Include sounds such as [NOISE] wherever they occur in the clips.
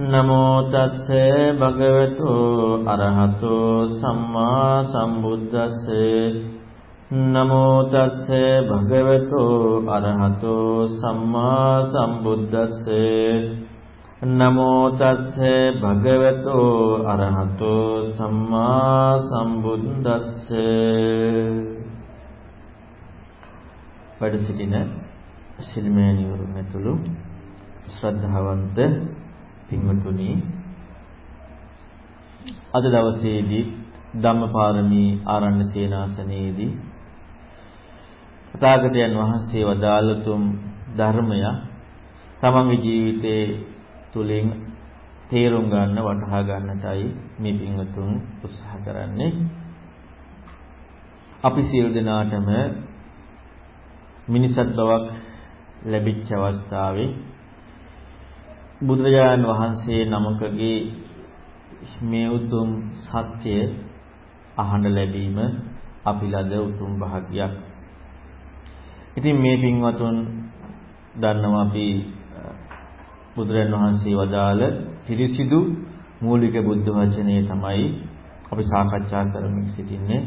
නමෝ තස්ස භගවතු අරහතෝ සම්මා සම්බුද්දස්ස. නමෝ තස්ස භගවතු අරහතෝ සම්මා සම්බුද්දස්ස. නමෝ තස්ස භගවතු අරහතෝ සම්මා සම්බුද්දස්ස. වැඩ සිටින සිල්මෑණිවරුන් ඇතුළු ශ්‍රද්ධාවන්ත පින්වතුනි අද දවසේදී ධම්මපාරමී ආරණ්‍ය සේනාසනයේදී තථාගතයන් වහන්සේ වදාළ තුම් ධර්මය තමන්ගේ ජීවිතයේ තුලින් තේරුම් ගන්න වටහා ගන්නටයි මේ පින්වතුන් උත්සාහ කරන්නේ. අපි සියලු දෙනාටම මිනිසත් බවක් ලැබිච්ච අවස්ථාවේ බුදුරජාණන් වහන්සේ නමකගේ මේ උතුම් සත්‍ය අහන්න ලැබීම අපි ලද උතුම් භාග්යක්. ඉතින් මේ පින්වතුන් දන්නවා අපි බුදුරන් වහන්සේ වදාළ පිරිසිදු මූලික බුද්ධ වචනය තමයි අපි සාකච්ඡා කරමින් සිටින්නේ.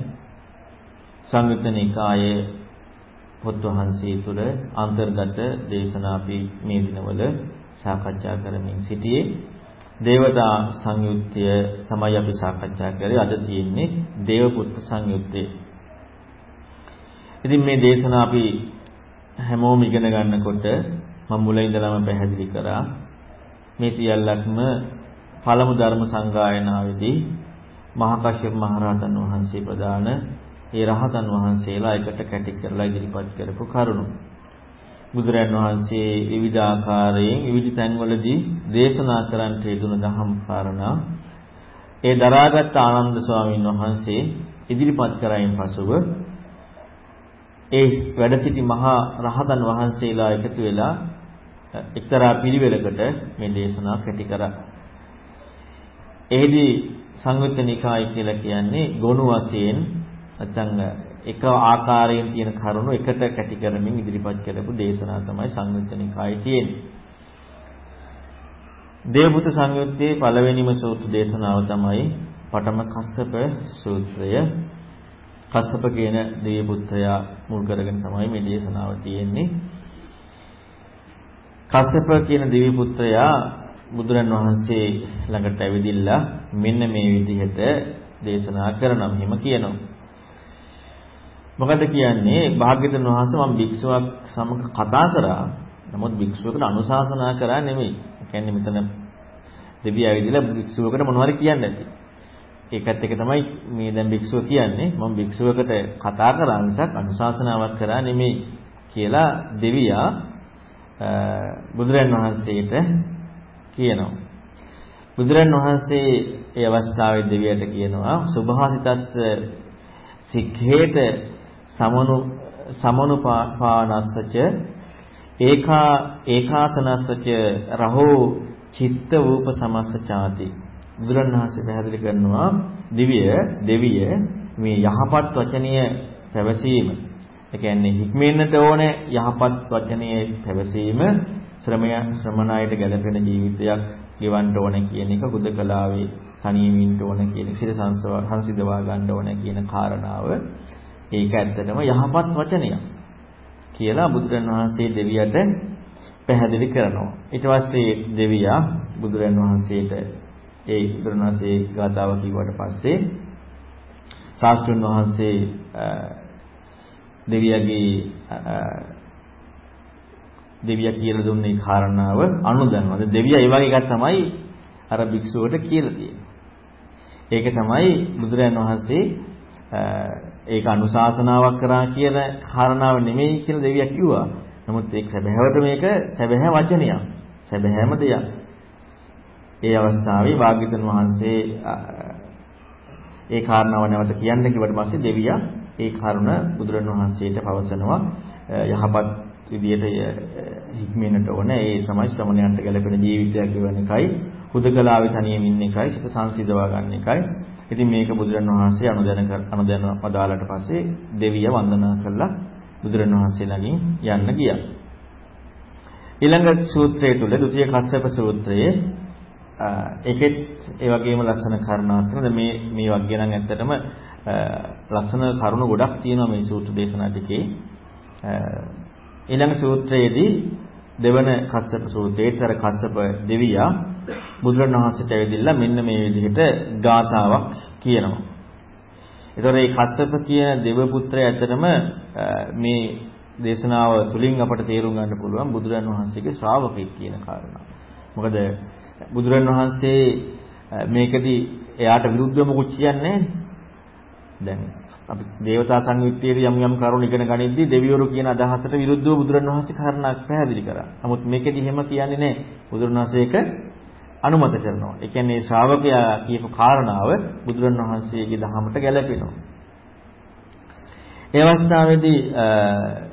සංයුත්ත නිකායේ පොත් වහන්සේ තුළ අන්තර්ගත දේශනා අපි මේ දිනවල සාකච්ඡා කරමින් සිටියේ දේවතා සංයුත්තය තමයි අපි සාකච්ඡා කරේ අද තියෙන්නේ දේවපුත්‍ර සංයුත්තේ. ඉතින් මේ දේශනා අපි හැමෝම ඉගෙන ගන්නකොට මම මුල ඉඳලම පැහැදිලි කරා මේ සියල්ලක්ම පළමු ධර්ම සංගායනාවේදී මහා කශ්‍යප මහ රහතන් වහන්සේ ප්‍රදාන ඒ රහතන් වහන්සේලා එකට කැටි කරලා ඉදිරිපත් කරපු කරුණු. බුදුරයන් වහන්සේ විවිධ ආකාරයෙන් විවිධ තැන්වලදී දේශනා කරන්නට යෙදුන දහම් කාරණා ඒ දරාගත් ආනන්ද ස්වාමීන් වහන්සේ ඉදිරිපත් කරයින් පසුව ඒ වැඩ සිටි මහා රහතන් වහන්සේලා එකතු වෙලා එක්තරා පිළිවෙලකට මේ දේශනාව කැටි කරා. එෙහිදී සංයුත්ත නිකාය කියලා කියන්නේ ගොනු වශයෙන් නැත්නම් එක ආකාරයෙන් තියෙන කරුණු එකට කැටි කරමින් ඉදිරිපත් කරපු දේශනා තමයි සංයුත්ත නිකායේ තියෙන්නේ. දේවබුත සංයුත්තේ පළවෙනිම සූත්‍ර දේශනාව තමයි පඨම කස්සප සූත්‍රය. කස්සප කියන දේවපුත්‍රයා මුල් කරගෙන තමයි මේ දේශනාව තියෙන්නේ. කස්සප කියන දේවපුත්‍රයා බුදුරන් වහන්සේ ළඟට ඇවිදිලා මෙන්න මේ විදිහට දේශනා කරනවා. මෙහිම කියනවා. මොකද කියන්නේ භාග්‍යවතුන් වහන්සේ මම භික්ෂුවක් සමග කතා කරා. නමුත් භික්ෂුවකට අනුශාසනා කරා නෙමෙයි. ඒ කියන්නේ මෙතන දෙවිය ඇවිදලා භික්ෂුවකට මොනවද කියන්නේ නැති. ඒකත් එක තමයි මේ දැන් භික්ෂුව කියන්නේ. මම භික්ෂුවකට කතා කරා මිසක් අනුශාසනාවක් කරා නෙමෙයි කියලා දෙවියා බුදුරන් වහන්සේට කියනවා. බුදුරන් වහන්සේ ඒ අවස්ථාවේ දෙවියට කියනවා සුභාසිතස්ස සික්ඛේත සමනු සමනුපානස්සච ඒකා ඒකාසනස්සච රහෝ චිත්ත රූප සමස්සචාති බුදුරණවහන්සේ පැහැදිලි කරනවා දිව්‍ය දෙවිය මේ යහපත් වචනීය පැවසීම. ඒ කියන්නේ හික්මෙන්නට ඕනේ යහපත් වචනීය පැවසීම. ශ්‍රමය ශ්‍රමණායට ගැළපෙන ජීවිතයක් ගෙවන්න ඕනේ කියන එක බුදකලාවේ තනියම ඉන්න ඕනේ කියන සිර සංසිඳවා ගන්න ඕනේ කියන කාරණාව ඒක ඇත්තටම යහපත් වචනයක් කියලා බුදුරන් වහන්සේ දෙවියට පැහැදිලි කරනවා. ඊට පස්සේ දෙවියා බුදුරන් වහන්සේට ඒ බුදුරන් වහන්සේ ගාතාව කිව්වට පස්සේ ශාස්ත්‍රඥ වහන්සේ දෙවියගේ දෙවියා කියලා දුන්නේ කාරණාව අනුදන්නවා. දෙවියා ඒ වගේ එකක් තමයි අර භික්ෂුවට කියලා තියෙන්නේ. ඒක තමයි බුදුරන් වහන්සේ ඒක අනුශාසනාවක් කරා කියන කාරණාව නෙමෙයි කියලා දෙවියා කිව්වා. නමුත් ඒක සැබෑවට මේක සැබෑ වචනයක්. සැබෑම දෙයක්. ඒ අවස්ථාවේ වාග්යතුන් වහන්සේ ඒ කාරණාව නැවත කියන්න කිව්වට පස්සේ දෙවියා ඒ කරුණ බුදුරණවහන්සේට පවසනවා යහපත් විදියට හික්මෙන්නට ඕන. ඒ තමයි ශ්‍රමණයන්ට ගැලපෙන ජීවිතයක් ගෙවන එකයි. හුදකලාවේ තනියම ඉන්න එකයි, සිත සංසිඳවා ගන්න එකයි. ඉතින් මේක බුදුරණවහන්සේ අනුදැන අනුදැන පදාලට පස්සේ දෙවිය වන්දනා කළා බුදුරණවහන්සේ ළඟින් යන්න ගියා. ඊළඟ සූත්‍රය තුල ဒုတိ ය කස්සප සූත්‍රයේ ඒකෙත් ඒ වගේම ලස්සන කාරණාවක් තියෙනවා. මේ මේ වගේ නම් ඇත්තටම ලස්සන කරුණු ගොඩක් තියෙනවා මේ සූත්‍ර දේශනා ටිකේ. ඊළඟ සූත්‍රයේදී දෙවන කස්සප සූත්‍රයේතර කස්සප දෙවියා බුදුරණවහන්සේට ඇවිදilla මෙන්න මේ විදිහට ගාථාවක් කියනවා. ඒතකොට මේ කස්සප කියන දෙව පුත්‍රය ඇත්තටම මේ දේශනාව තුලින් අපට තේරුම් ගන්න පුළුවන් බුදුරණවහන්සේගේ ශ්‍රාවකෙක් කියන කාරණාව. මොකද බුදුරණවහන්සේ මේකදී එයාට විරුද්ධව මොකුත් කියන්නේ දැන් අපි දේවතා සංයුත්තේදී යම් යම් කරුණු ඉගෙන ගනිද්දී දෙවිවරු කියන අදහසට විරුද්ධව බුදුරණවහන්සේ කාරණාවක් පැහැදිලි කරා. නමුත් මේකෙදි එහෙම කියන්නේ නැහැ. බුදුරණවහන්සේ ඒක අනුමත කරනවා. ඒ කියන්නේ ශ්‍රාවකයා කියපු කාරණාව බුදුරණවහන්සේගේ දහමට ගැලපෙනවා. ඒ අවස්ථාවේදී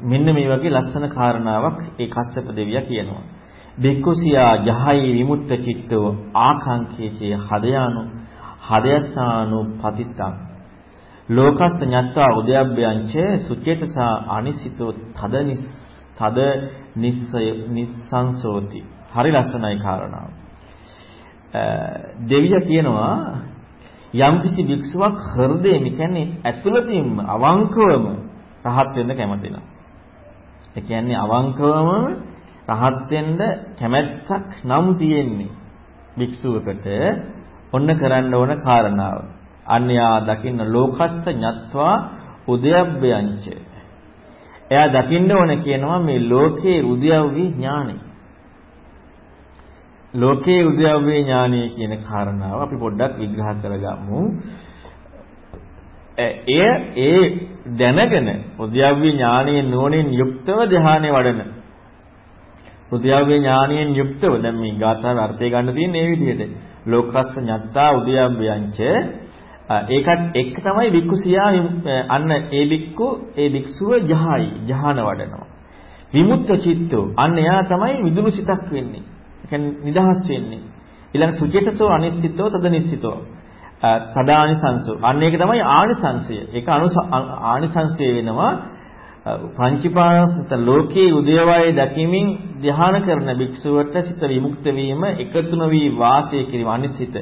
මෙන්න මේ වගේ ලස්සන කාරණාවක් ඒ කස්සප දෙවියා කියනවා. බික්කුසියා ජහයි විමුක්ත චිත්තෝ ආකාංකේචේ හදයානු හදයස්ථානු පතිත්තං ලෝකස්ත ඤත්වා උදයබ්බයංච සුචේතසා අනිසිතෝ තද තද නිස්සය නිස්සංසෝති. හරි ලස්සනයි කාරණාව. දෙවිය කියනවා යම්කිසි භික්ෂුවක් හෘදයෙන් කියන්නේ ඇතුළතින්ම අවංකවම රහත් වෙන්න කැමති නම්. ඒ කියන්නේ අවංකවම රහත් වෙන්න කැමැත්තක් නම් තියෙන්නේ භික්ෂුවකට ඔන්න කරන්න ඕන කාරණාව. අන්‍යා දකින්න ලෝකස්ස ඤත්වා උදයබ්බයංච එයා දකින්න ඕන කියනවා මේ ලෝකේ උදයව්වි ඥානෙ ලෝකේ උද්‍යව්‍ය ඥානය කියන කාරණාව අපි පොඩ්ඩක් විග්‍රහ කරගමු. එය ඒ දැනගෙන උද්‍යව්‍ය ඥානයේ නුවණින් යුක්තව ධ්‍යානෙ වඩන. උද්‍යව්‍ය ඥානයෙන් යුක්තව දැන් මේ ගාථාවේ අර්ථය ගන්න තියෙන්නේ මේ විදිහට. ලෝකස්ස ඤත්තා උද්‍යව්‍යංච ඒකත් එක්ක තමයි වික්කු සියා අන්න ඒ වික්කු ඒ වික්සුව ජහයි ජහන වඩනවා. විමුක්ත චිත්තෝ අන්න එයා තමයි විදුලු සිතක් වෙන්නේ. කියන්නේ නිදහස් වෙන්නේ. ඊළඟ සුචිතසෝ අනිශ්චිතෝ තදනිශ්චිතෝ. තදානිසංසෝ. අන්න ඒක තමයි ආනිසංසය. ඒක ආනිසංසය වෙනවා පංචපාරස්ත ලෝකයේ උදේවයේ දකිමින් ධ්‍යාන කරන භික්ෂුවට සිත විමුක්ත වීම එකතු නොවි වාසය කිරීම අනිශ්චිත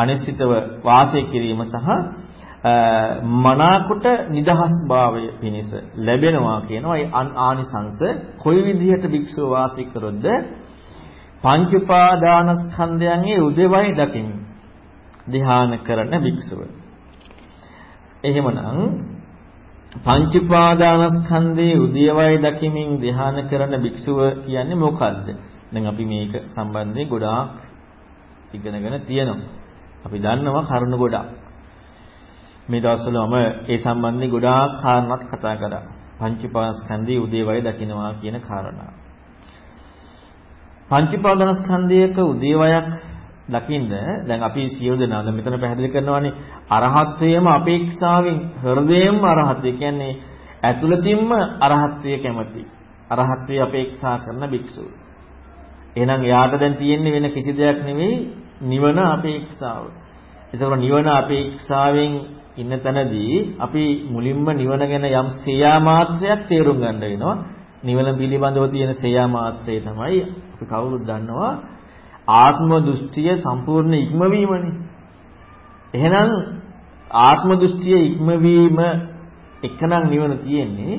අනිශ්චිතව වාසය කිරීම සහ මනාකොට නිදහස් භාවය පිණිස ලැබෙනවා කියනවා ඒ ආනිසංස කොයි විදිහට භික්ෂුව වාසය කරොත්ද පංච උපාදානස්කන්ධයන්ගේ උදේවයි දකින්න. ධ්‍යාන කරන භික්ෂුව. එහෙමනම් පංච උපාදානස්කන්ධයේ උදේවයි දකිමින් ධ්‍යාන කරන භික්ෂුව කියන්නේ මොකද්ද? දැන් අපි මේක සම්බන්ධයෙන් ගොඩාක් ඉගෙනගෙන තියෙනවා. අපි දන්නවා කරුණු ගොඩාක්. මේ දවස්වල මම ඒ සම්බන්ධයෙන් ගොඩාක් කාරණාත් කතා කරා. පංච උපාදානස්කන්ධයේ උදේවයි දකින්නවා කියන කාරණා. පංචපාදනස්කන්ධයක උදේවයක් දකින්න දැන් අපි සියලු දෙනා දැන් මෙතන පැහැදිලි කරනවානේ අරහත්ත්වයම අපේක්ෂාවෙන් හෘදයෙන්ම අරහත්ත්වය කියන්නේ ඇතුළතින්ම අරහත්ත්වය කැමති අරහත්ත්වය අපේක්ෂා කරන භික්ෂුව. එහෙනම් එයාට දැන් තියෙන්නේ වෙන කිසි දෙයක් නෙවෙයි නිවන අපේක්ෂාව. ඒතකොට නිවන අපේක්ෂාවෙන් ඉන්න තැනදී අපි මුලින්ම නිවන ගැන යම් සේයා මාත්‍රයක් තේරුම් ගන්න වෙනවා. නිවන පිළිබඳව තියෙන සේයා මාත්‍රය තමයි අපි කවුරුත් දන්නවා ආත්ම දෘෂ්ටිය සම්පූර්ණ ඉක්මවීමනේ. එහෙනම් ආත්ම දෘෂ්ටිය ඉක්මවීම එකනම් නිවන තියෙන්නේ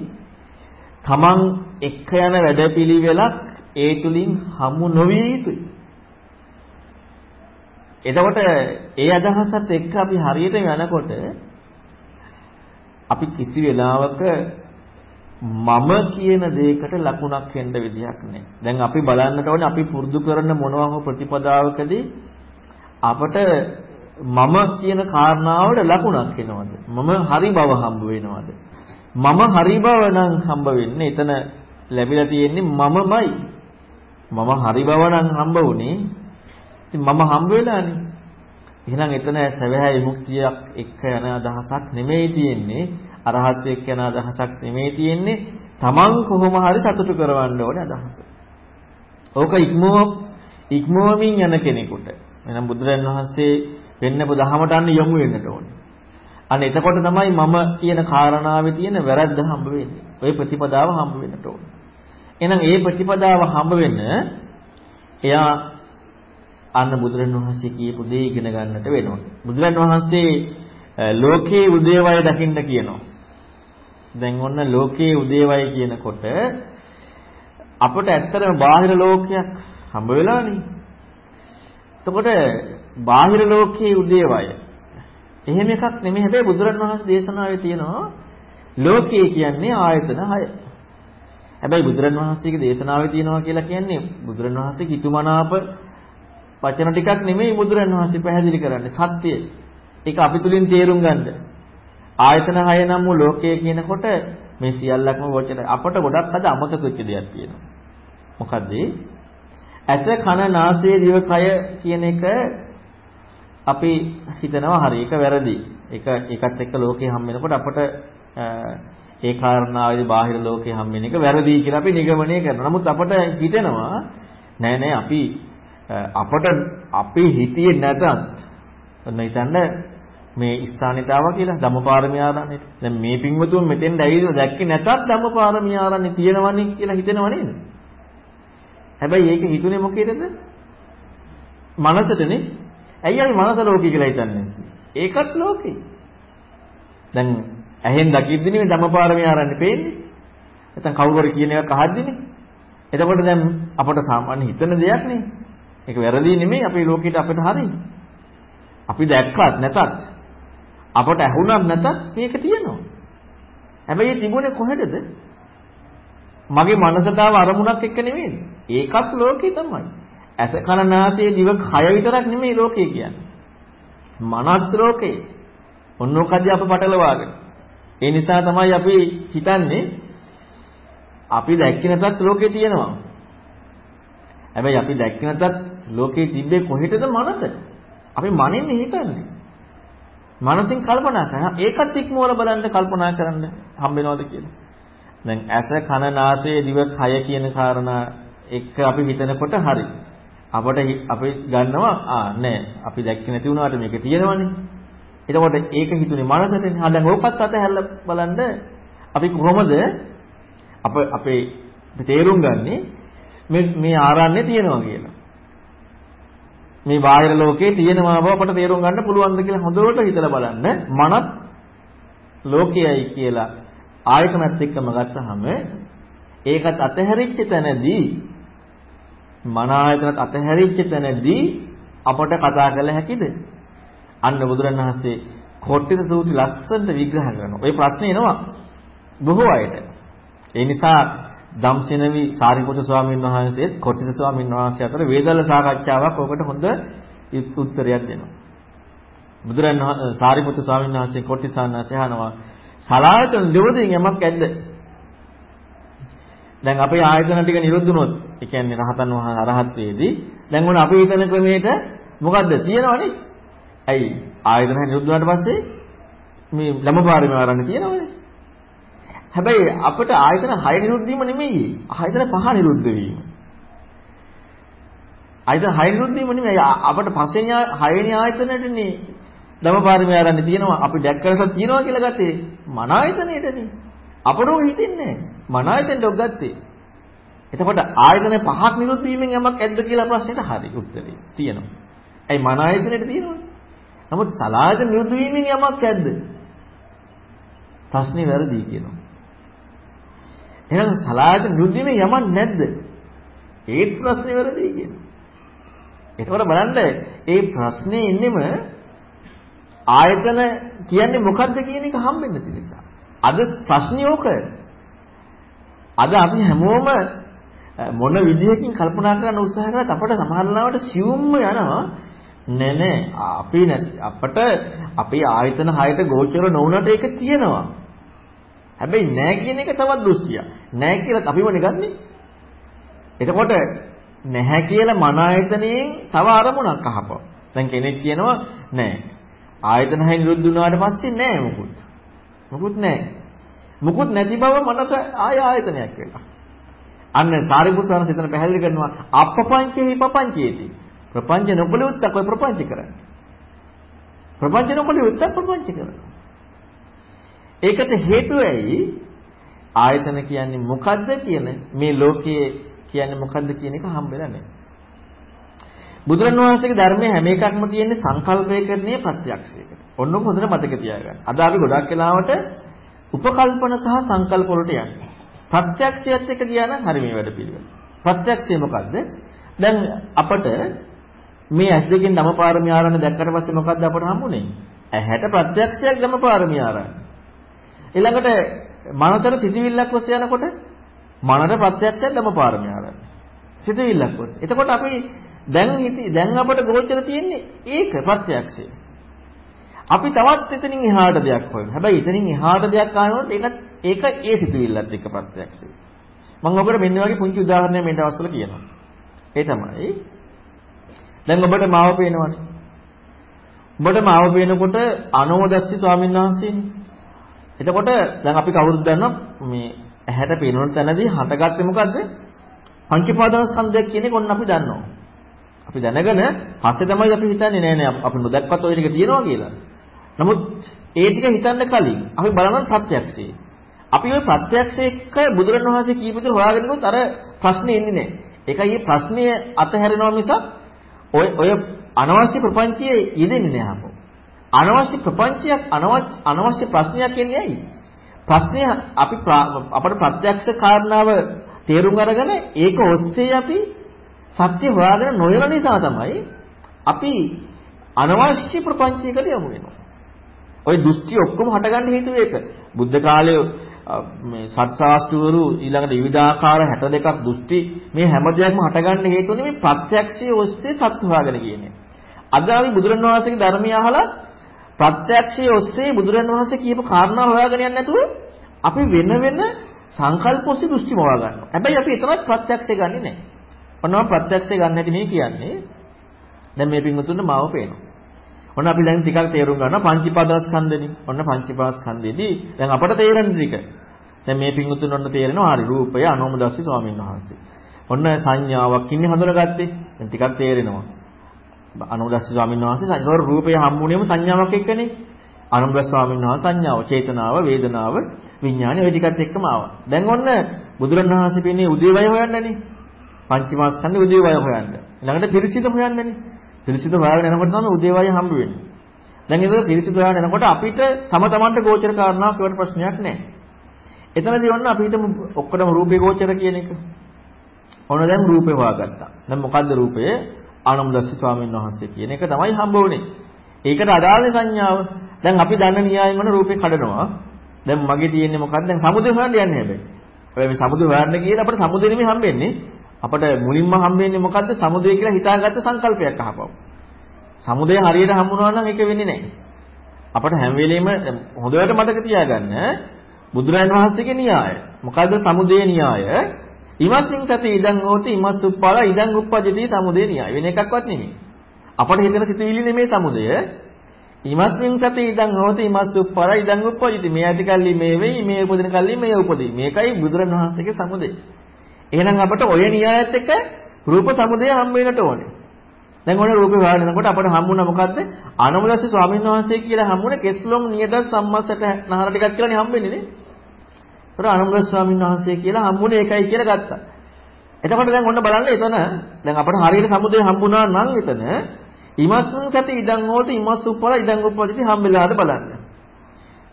තමන් එක්ක යන වැඩපිළිවෙලක් ඒ තුලින් හමු නොවිය යුතුයි. එතකොට ඒ අදහසත් එක්ක අපි හරියට යනකොට අපි කිසි වෙලාවක මම කියන දෙයකට ලකුණක් වෙන්න විදියක් නැහැ. දැන් අපි බලන්නට ඕනේ අපි පුරුදු කරන මොනවා හෝ ප්‍රතිපදාවකදී අපට මම කියන කාරණාවට ලකුණක් එනවද? මම හරි බව හම්බ වෙනවද? මම හරි බව නම් හම්බ වෙන්නේ එතන ලැබිලා තියෙන්නේ මමමයි. මම හරි බව නම් හම්බ වුණේ. ඉතින් මම හම්බ වෙලානේ. එහෙනම් එතන සැවැහැ විමුක්තියක් එක්ක යන අදහසක් නෙමෙයි තියෙන්නේ. අරහත් එක්ක යන අදහසක් නෙමෙයි තියෙන්නේ. Taman කොහොම හරි සතුටු කරවන්න ඕනේ අදහස. ඕක ඉක්මව ඉක්මවමින් යන කෙනෙකුට. එහෙනම් බුදුරජාණන් වහන්සේ වෙන්නපු දහමට අන්න යොමු වෙන්නට ඕනේ. අන්න එතකොට තමයි මම කියන කාරණාවේ තියෙන වැරද්ද හම්බ වෙන්නේ. ওই ප්‍රතිපදාව හම්බ වෙන්නට ඕනේ. එහෙනම් ඒ ප්‍රතිපදාව හම්බ වෙන්න එයා අන්න බුදුරණවහන්සේ කියපු දේ ඉගෙන ගන්නට වෙනවා. බුදුරණවහන්සේ ලෝකේ උදේවය දකින්න කියනවා. දැන් ඔන්න ලෝකේ උදේවය කියනකොට අපට ඇත්තටම බාහිර ලෝකයක් හම්බ වෙලානේ. එතකොට බාහිර ලෝකයේ උදේවය එහෙම එකක් නෙමෙයි හැබැයි බුදුරණවහන්සේ දේශනාවේ තියෙනවා ලෝකයේ කියන්නේ ආයතන 6. හැබැයි බුදුරණවහන්සේගේ දේශනාවේ තියෙනවා කියලා කියන්නේ බුදුරණවහන්සේ හිතුමනාප වචන ටිකක් නෙමෙයි බුදුරණවහන්සේ පැහැදිලි කරන්නේ සත්‍යය. ඒක අපි තුලින් තේරුම් ගන්න. ආයතන 6 නම් වූ ලෝකය කියනකොට මේ සියල්ලක්ම වචන අපට ගොඩක් අද අමතක වෙච්ච දෙයක් තියෙනවා. මොකද්ද? ඇස කන නාසය දිව කය කියන එක අපි හිතනවා හරි ඒක වැරදි. ඒක ඒකත් එක්ක ලෝකේ හම් වෙනකොට අපට ඒ කාරණාවේදී බාහිර ලෝකේ හම් වෙන එක වැරදි කියලා අපි නිගමනය කරනවා. නමුත් අපට හිතෙනවා නෑ නෑ අපි අපට අපි හිතියේ නැතත් ඔන්න හිතන්න මේ ස්ථානෙට ආවා කියලා ධම්මපාරමී ආරණ්‍යෙට. දැන් මේ පින්වතුන් මෙතෙන් ඇවිල්ලා දැක්කේ නැතත් ධම්මපාරමී ආරණ්‍යෙ තියෙනවනේ කියලා හිතෙනව නේද? හැබැයි ඒක හිතුනේ මොකේදද? මනසටනේ. ඇයි අපි මනස ලෝකේ කියලා හිතන්නේ? ඒකත් ලෝකේ. දැන් ඇහෙන් දකිද්දී නෙමෙයි ධම්මපාරමී ආරණ්‍යෙ පේන්නේ. නැත්නම් කවුරු හරි කියන එකක් අහද්දිනේ. එතකොට දැන් අපට සාමාන්‍ය හිතන දෙයක් නේ. ඒක වැරදි නෙමෙයි අපේ ලෝකෙට අපිට හරි. අපි දැක්කත් නැතත් අපට ඇහුණත් නැතත් මේක තියෙනවා. හැබැයි තිබුණේ කොහෙටද? මගේ මනසට ආව අරමුණක් එක්ක නෙමෙයි. ඒකත් ලෝකේ තමයි. ඇස කන නාසය දිව කය විතරක් නෙමෙයි ලෝකේ කියන්නේ. මනස් ලෝකේ. ඔන්නෝකදී අප පටලවාගෙන. ඒ නිසා තමයි අපි හිතන්නේ අපි දැක්කේ නැතත් ලෝකේ තියෙනවා. හැබැයි අපි දැක්කේ නැතත් ලෝකේ තිබ්බේ කොහෙටද මනස? අපි මනින්නේ හිතන්නේ. මනසින් කල්පනා කරනවා. ඒකත් ඉක්මවල බලන්න කල්පනා කරන්න හම්බෙනවද කියලා. දැන් ඇස කන නාසය දිව කය කියන කාරණා එක්ක අපි හිතනකොට හරි. අපට අපි ගන්නවා ආ නෑ අපි දැක්කේ නැති වුණාට මේක තියෙනවනේ. එතකොට ඒක හිතුනේ මනසටනේ. හා දැන් ඕකත් අතහැරලා බලන්න අපි කොහොමද අප අපේ තේරුම් ගන්නේ මේ මේ ආරණ්‍ය තියෙනවා කියලා. මේ බාහිර ලෝකේ තියෙනවා බව අපට තේරුම් ගන්න පුළුවන්ද කියලා හොඳට හිතලා බලන්න. මනත් ලෝකයයි කියලා ආයතනත් එක්කම ගත්තහම ඒකත් අතහැරිච්ච තැනදී මන ආයතනත් අතහැරිච්ච තැනදී අපට කතා කළ හැකිද? අන්න බුදුරණවහන්සේ කොට්ටිත සූත්‍රය ලස්සනට විග්‍රහ කරනවා. ওই ප්‍රශ්නේ එනවා බොහෝ අයට. ඒ නිසා ධම්සෙනවි සාරිපුත්‍ර ස්වාමීන් වහන්සේත් කොට්ටිත ස්වාමීන් වහන්සේ අතර වේදල්ල සාකච්ඡාවක් ඔකට හොඳ උත්තරයක් දෙනවා. බුදුරන් සාරිපුත්‍ර ස්වාමීන් වහන්සේ කොට්ටි සාන්නාසේ අහනවා සලායතන දෙවදින් යමක් ඇද්ද? දැන් අපේ ආයතන ටික නිරුද්ධ වුණොත්, ඒ කියන්නේ රහතන් වහන්සේ අරහත් වේදී, දැන් උන අපි හිතන ක්‍රමයට මොකද්ද තියෙනවනේ? ඇයි ආයතන නිරුද්ධ වුණාට පස්සේ මේ ළමපාරමී ආරන්න තියෙනවනේ. හැබැයි අපිට ආයතන 6 නිරුද්ධ වීම නෙමෙයි. ආයතන 5 නිරුද්ධ වීම. ආයතන 6 නිරුද්ධ වීම නෙමෙයි. අපිට පස්වෙනි 6 වෙනි ආයතනයටනේ ධමපාරමී ආරන්නේ තියෙනවා. අපි දැක්කරසක් තියෙනවා කියලා ගත්තේ මන ආයතනයේදනේ. අපට හිතෙන්නේ මන ආයතනයට ඔක් ගත්තේ. එතකොට ආයතන පහක් නිරුද්ධ වීමෙන් යමක් ඇද්ද කියලා ප්‍රශ්නෙට හරි උත්තරේ තියෙනවා. ඇයි මන ආයතනයට තියෙනවනේ. නමුත් සලායතන නිරුද්ධ වීමෙන් යමක් ඇද්ද? ප්‍රශ්නේ වැරදි කියනවා. එහෙනම් සලායතන නිරුද්ධ වීමෙන් යමක් නැද්ද? ඒත් ප්‍රශ්නේ වැරදි කියනවා. ඒකවල බලන්න ඒ ප්‍රශ්නේ ඉන්නෙම ආයතන කියන්නේ මොකද්ද කියන එක හම්බෙන්න තියෙන නිසා. අද ප්‍රශ්නේ ඕක. අද අපි හැමෝම මොන විදිහකින් කල්පනා කරන්න උත්සාහ කරත් අපට සමහරවිට සියුම්ම යනවා නෑ නෑ අපි අපට අපේ ආයතන හයට ගෝචර නොවුනට ඒක තියෙනවා. හැබැයි නෑ කියන එක තවත් දෘෂ්ටියක්. නෑ කියලා අපිමනේ ගන්නෙ. එතකොට නැහැ කියලා මන ආයතනයෙන් තව අරමුණක් අහපුවා. දැන් කෙනෙක් කියනවා නෑ ආයතන හය නිරුද්ධ වුණාට පස්සේ නෑ මොකුත්. මොකුත් නෑ. මොකුත් නැති බව මනස ආය ආයතනයක් වෙලා. අන්න සාරිපුත්‍රයන් සිතන පැහැදිලි කරනවා අපපංචේහි පපංචේති. ප්‍රපංච නොකලියුත් ඔය ප්‍රපංච කරන්නේ. ප්‍රපංච නොකලියුත් ප්‍රපංච කරනවා. ඒකට හේතුව ඇයි? ආයතන කියන්නේ මොකද්ද කියන මේ ලෝකයේ කියන්නේ මොකද්ද කියන එක හම්බෙලා නැහැ. බුදුරණවහන්සේගේ ධර්මයේ හැම එකක්ම තියෙන්නේ සංකල්පයකනේ ප්‍රත්‍යක්ෂයකට. ඔන්න ඔක හොඳට මතක තියාගන්න. අද අපි ගොඩක් වෙලාවට උපකල්පන සහ සංකල්ප වලට යන්නේ. ප්‍රත්‍යක්ෂයත් එක්ක ගියා නම් හරි මේ වැඩ පිළිවෙල. ප්‍රත්‍යක්ෂය මොකද්ද? දැන් අපට මේ ඇස් දෙකෙන් ධමපාරමී ආරණ දැක්කට පස්සේ මොකද්ද අපට හම්බුනේ? ඇහැට ප්‍රත්‍යක්ෂයක් ධමපාරමී ආරණ. ඊළඟට මනතර සිටිවිල්ලක් ඔස්සේ යනකොට මනට ප්‍රත්‍යක්ෂයක් ධමපාරමී ආරණ. සිටිවිල්ලක් ඔස්සේ. එතකොට අපි දැන් දැන් අපට ගෝචර තියෙන්නේ ඒක ප්‍රත්‍යක්ෂය. අපි තවත් එතනින් එහාට දෙයක් හොයනවා. හැබැයි එතනින් එහාට දෙයක් ආනොත් ඒකත් ඒක ඒ සිතුවිල්ලත් එක්ක ප්‍රත්‍යක්ෂයි. මම ඔබට මෙන්න වගේ පුංචි උදාහරණයක් මේ දවස්වල කියනවා. ඒ තමයි දැන් ඔබට මාව පේනවනේ. ඔබට මාව පේනකොට අනෝදස්සි ස්වාමීන් වහන්සේනේ. එතකොට දැන් අපි කවුරුද දන්නවා මේ ඇහැට පේනොන තැනදී හටගත්තේ මොකද්ද? පංචපාදන ස්කන්ධයක් කියන එක ඔන්න අපි දන්නවා. අපි දැනගෙන පස්සේ තමයි අපි හිතන්නේ නෑ නෑ අපි නොදැක්කත් ওই ටික තියෙනවා කියලා. නමුත් ඒ ටික හිතන්න කලින් අපි බලනවා ප්‍රත්‍යක්ෂේ. අපි ওই ප්‍රත්‍යක්ෂ එක්ක බුදුරණවහන්සේ කීප විදිහට හොයාගෙන ගියොත් අර ප්‍රශ්නේ එන්නේ නැහැ. ඒකයි මේ ප්‍රශ්නය අතහැරෙනවා මිසක් ඔය ඔය අනවශ්‍ය ප්‍රපංචයේ යෙදෙන්නේ නැහැ අපෝ. අනවශ්‍ය ප්‍රපංචයක් අනවශ්‍ය අනවශ්‍ය ප්‍රශ්නයක් එන්නේ ඇයි? ප්‍රශ්නය අපි අපේ ප්‍රත්‍යක්ෂ කාරණාව තේරුම් අරගෙන ඒක ඔස්සේ අපි සත්‍ය හොයාගෙන නොයන නිසා තමයි අපි අනවශ්‍ය ප්‍රපංචයකට යමු වෙනවා. ওই දෘෂ්ටි ඔක්කොම හටගන්න හේතුව ඒක. බුද්ධ කාලයේ මේ සත්‍යාස්තුවරු ඊළඟට විවිධාකාර 62ක් දෘෂ්ටි මේ හැම දෙයක්ම හටගන්න හේතුනේ මේ ප්‍රත්‍යක්ෂයේ ඔස්සේ සත්‍ය හොයාගෙන කියන්නේ. අද අපි බුදුරණවහන්සේගේ ධර්මය අහලා ප්‍රත්‍යක්ෂයේ ඔස්සේ බුදුරණවහන්සේ කියපු කාරණා හොයාගෙන යන්නේ නැතුව අපි වෙන වෙන සංකල්ප ඔස්සේ දෘෂ්ටි මවා ගන්නවා. හැබැයි අපි එතනත් ප්‍රත්‍යක්ෂය ගන්නෙ නැහැ. ඔන්නවා ප්‍රත්‍යක්ෂය ගන්න හැටි මේ කියන්නේ. දැන් මේ පින්වතුන්ට මාව පේනවා. ඔන්න අපි දැන් ටිකක් තේරුම් ගන්නවා පංචීපාදස්කන්ධෙනි. ඔන්න පංචීපාදස්කන්ධෙදී දැන් අපට තේරෙන ටික. දැන් මේ පිංගුතුන් ඔන්න තේරෙනවා හරි රූපය අනෝමදස්සි ස්වාමීන් වහන්සේ. ඔන්න සංඥාවක් ඉන්නේ හඳුනගත්තේ. දැන් ටිකක් තේරෙනවා. අනෝමදස්සි ස්වාමීන් වහන්සේ සංඥාව රූපය හම්බුනේම සංඥාවක් එක්කනේ. අනුබ්‍රස් ස්වාමීන් වහන්සේ සංඥාව, චේතනාව, වේදනාව, විඥානය ওই ටිකත් එක්කම ආවා. දැන් ඔන්න බුදුරණවහන්සේ පින්නේ උදේවය හොයන්නනේ. පංචමාස්කන්ධ උදේවය හොයන්න. ළඟට පිරිසිදු හොයන්නනේ. පිරිසිදු හොයාගෙන යනකොට තමයි උදේවය හම්බ වෙන්නේ. දැන් ඒක පිරිසිදු හොයාගෙන යනකොට අපිට තම තමන්ට ගෝචර කාරණාවක් කියවට ප්‍රශ්නයක් නැහැ. එතනදී ඔන්න අපි හිතමු ඔක්කොම රූපේ ගෝචර කියන එක. ඔන්න දැන් රූපේ හොයාගත්තා. දැන් මොකද්ද රූපය? ආනන්දස්ස ස්වාමීන් වහන්සේ කියන එක තමයි හම්බ වුනේ. ඒකට අදාළ සංඥාව. දැන් අපි දන්න න්‍යායෙන් වන රූපේ කඩනවා. දැන් මගේ තියෙන්නේ මොකක්ද? දැන් සමුදේ හොයන්න යන්නේ හැබැයි. ඔය මේ සමුදේ හොයන්න කියලා අපිට සමුදේ නෙමෙයි හම්බෙන්නේ. අපට මුලින්ම හම්බෙන්නේ මොකද්ද? සමුදය කියලා හිතාගත්ත සංකල්පයක් අහපව. සමුදය හරියට හම්බුනවා නම් ඒක වෙන්නේ නැහැ. අපට හැම වෙලෙම හොඳට මතක තියාගන්න බුදුරජාණන් වහන්සේගේ න්‍යාය. මොකද්ද සමුදය න්‍යාය? ඉමස්මින් තති ඉදං හෝති ඉමස් උප්පාල ඉදං උප්පජිතී සමුදය න්‍යාය. වෙන එකක්වත් නෙමෙයි. අපට හිතෙන සිතුවිලි නෙමෙයි සමුදය. ඉමස්මින් සති ඉදං හෝති ඉමස් උප්පාල ඉදං උප්පජිතී. මේ ඇති කල්ලි මේ වෙයි මේ උපදින කල්ලි මේ උපදී. මේකයි බුදුරජාණන් වහන්සේගේ සමුදය. එහෙනම් අපට ඔය න්‍යායත් එක්ක රූප සමුදය හම්බ වෙන්නට ඕනේ. දැන් ඔය රූපේ හොයාගෙනකොට අපට හම්බුණා මොකද්ද? අනුමදස්ස ස්වාමීන් වහන්සේ කියලා හම්බුනේ කෙස්ලොම් නියද සම්මස්සට නහර ටිකක් කියලානේ හම්බෙන්නේ නේ. ඒතර අනුමදස්ස ස්වාමීන් වහන්සේ කියලා හම්බුනේ ඒකයි කියලා ගත්තා. එතකොට දැන් ඔන්න බලන්න එතන දැන් අපට හරියට සමුදය හම්බුණා නම් එතන ඉමස්සන් සති ඉදන් හෝත ඉමස් උප්පල ඉදන් උප්පදිති හම්බෙලාද බලන්න.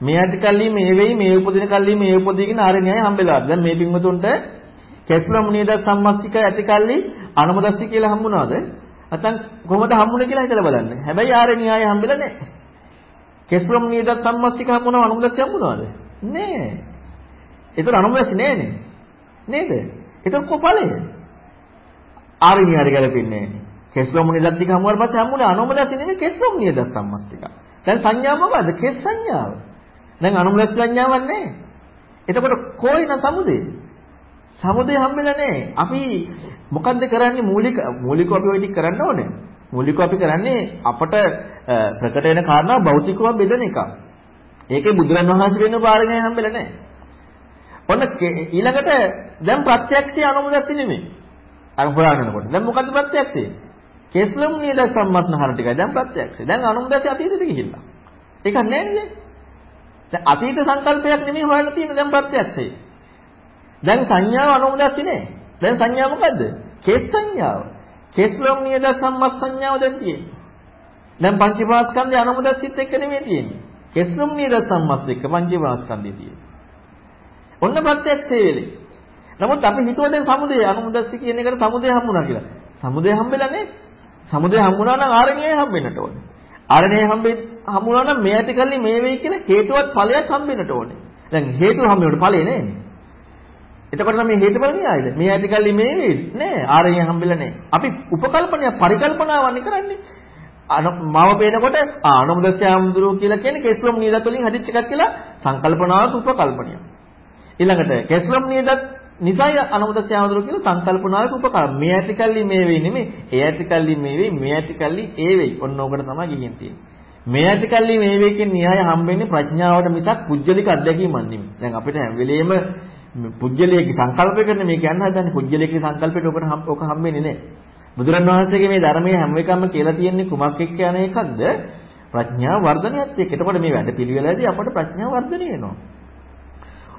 මේ ඇති කල්ලි මේ වෙයි මේ උපදින කල්ලි මේ උපදී කියන ආරණ්‍යය හම්බෙලාද. දැන් මේ පින්වතුන්ට කෙස්ලොම් නියද සම්මස්තික ඇති කල්ලි අනුමදස්සි කියලා හම්බුණාද? නැත්නම් කොහොමද හම්බුනේ කියලා හිතලා බලන්න. හැබැයි ආරේ න්‍යාය හම්බෙලා නැහැ. කෙස්ලොම් නියද සම්මස්තික හම්බුණා අනුමදස්සි හම්බුණාද? නෑ. ඒතර අනුමදස්සි නෑනේ. නේද? ඒක කොපලේ. ආරේ න්‍යාය ගැලපෙන්නේ නෑනේ. කෙස්ලොම් නියද ටික හම්බුවාට පස්සේ හම්බුනේ අනුමදස්සි නෙමෙයි කෙස්ලොම් නියද සම්මස්තික. දැන් සංඥා මොකද්ද? කෙස් සංඥාව. දැන් අනුමදස්සි සංඥාවක් නැහැ. එතකොට කොයින සමුදේ? සමුදය හම්බෙලා නැහැ. අපි මොකද්ද කරන්නේ මූලික මූලිකව අපි ওই ටික කරන්න ඕනේ. මූලිකව අපි කරන්නේ අපට ප්‍රකට වෙන කාරණා භෞතිකව බෙදෙන එක. ඒකේ බුදුරන් වහන්සේ වෙන පාරණය හම්බෙලා නැහැ. ඔන්න ඊළඟට දැන් ප්‍රත්‍යක්ෂය අනුමුදස්සි නෙමෙයි. අර හොයාගෙනකොට. දැන් මොකද්ද ප්‍රත්‍යක්ෂය? කෙස්ලම් නේද සම්මස්නහර ටිකයි දැන් ප්‍රත්‍යක්ෂය. දැන් අනුමුදස්සි අතීතෙට ගිහිල්ලා. ඒක නැහැ නේද? දැන් අතීත සංකල්පයක් නෙමෙයි හොයන්න තියෙන්නේ දැන් ප්‍රත්‍යක්ෂය. දැන් සංඥාව අනුමුදස්සි නෑ. දැන් සංඥා මොකද්ද? කෙස් සංඥාව. කෙස්ලොම් නියද සම්මස්සඤ්ඤාව දැන් තියෙන්නේ. දැන් පංචපාස්කන්ධය අනුමුදස්සිත එක්ක නෙමෙයි තියෙන්නේ. කෙස්ලොම් නියද සම්මස්ස එක්ක පංචපාස්කන්ධය තියෙන්නේ. ඔන්න ප්‍රත්‍යක්ෂේ වෙලේ. නමුත් අපි හිතුවා දැන් සමුදය අනුමුදස්සි කියන එකට සමුදය හම්බුණා කියලා. සමුදය හම්බෙලා නේ. සමුදය හම්බුණා නම් ආරණ්‍යය හම්බෙන්නට ඕනේ. ආරණ්‍යය හම්බෙ හම්බුණා නම් මේ ඇති කල්ලි මේ වෙයි කියලා හේතුවත් ඵලයක් හම්බෙන්නට ඕනේ. දැන් හේතුව හම්බෙන්නට ඵලෙ නෑනේ. එතකොට නම් මේ හේතුඵල න්‍යායද? මේ ඇති කල්ලි මේ වෙයි නෑ. ආරණ්‍යය හම්බෙලා නෑ. අපි උපකල්පනය පරිකල්පනාවන්නේ කරන්නේ. මම පේනකොට ආනමුදස්යාම්දුරු කියලා කියන්නේ කෙස්ලොම් නියදත් වලින් හදිච්ච එකක් කියලා සංකල්පනාවක් උපකල්පනයක්. ඊළඟට කෙස්ලොම් නියදත් නිසයි අනුමතස්යාමදුරු කියන සංකල්පනාවක උපකාර. මේ ඇතිකල්ලි මේ වෙයි නෙමෙයි. ඒ ඇතිකල්ලි මේ වෙයි, මේ ඇතිකල්ලි ඒ වෙයි. ඔන්න ඕකට තමයි ගිහින් තියෙන්නේ. මේ ඇතිකල්ලි මේ වෙයි කියන න්‍යාය හම්බෙන්නේ ප්‍රඥාවට මිසක් පුජ්‍යලික අත්දැකීමක් නෙමෙයි. දැන් අපිට හැම වෙලෙම පුජ්‍යලිකේ සංකල්පයකට මේ කියන්න හදන්නේ පුජ්‍යලිකේ සංකල්පයට ඔකට ඔක හම්බෙන්නේ නැහැ. බුදුරණවහන්සේගේ මේ ධර්මයේ හැම එකක්ම කියලා තියෙන්නේ කුමක් එක්ක යන එකක්ද? ප්‍රඥා වර්ධනයත් එක්ක. එතකොට මේ වැඩ පිළිවෙලදී අපට ප්‍රඥා වර්ධනය වෙනවා.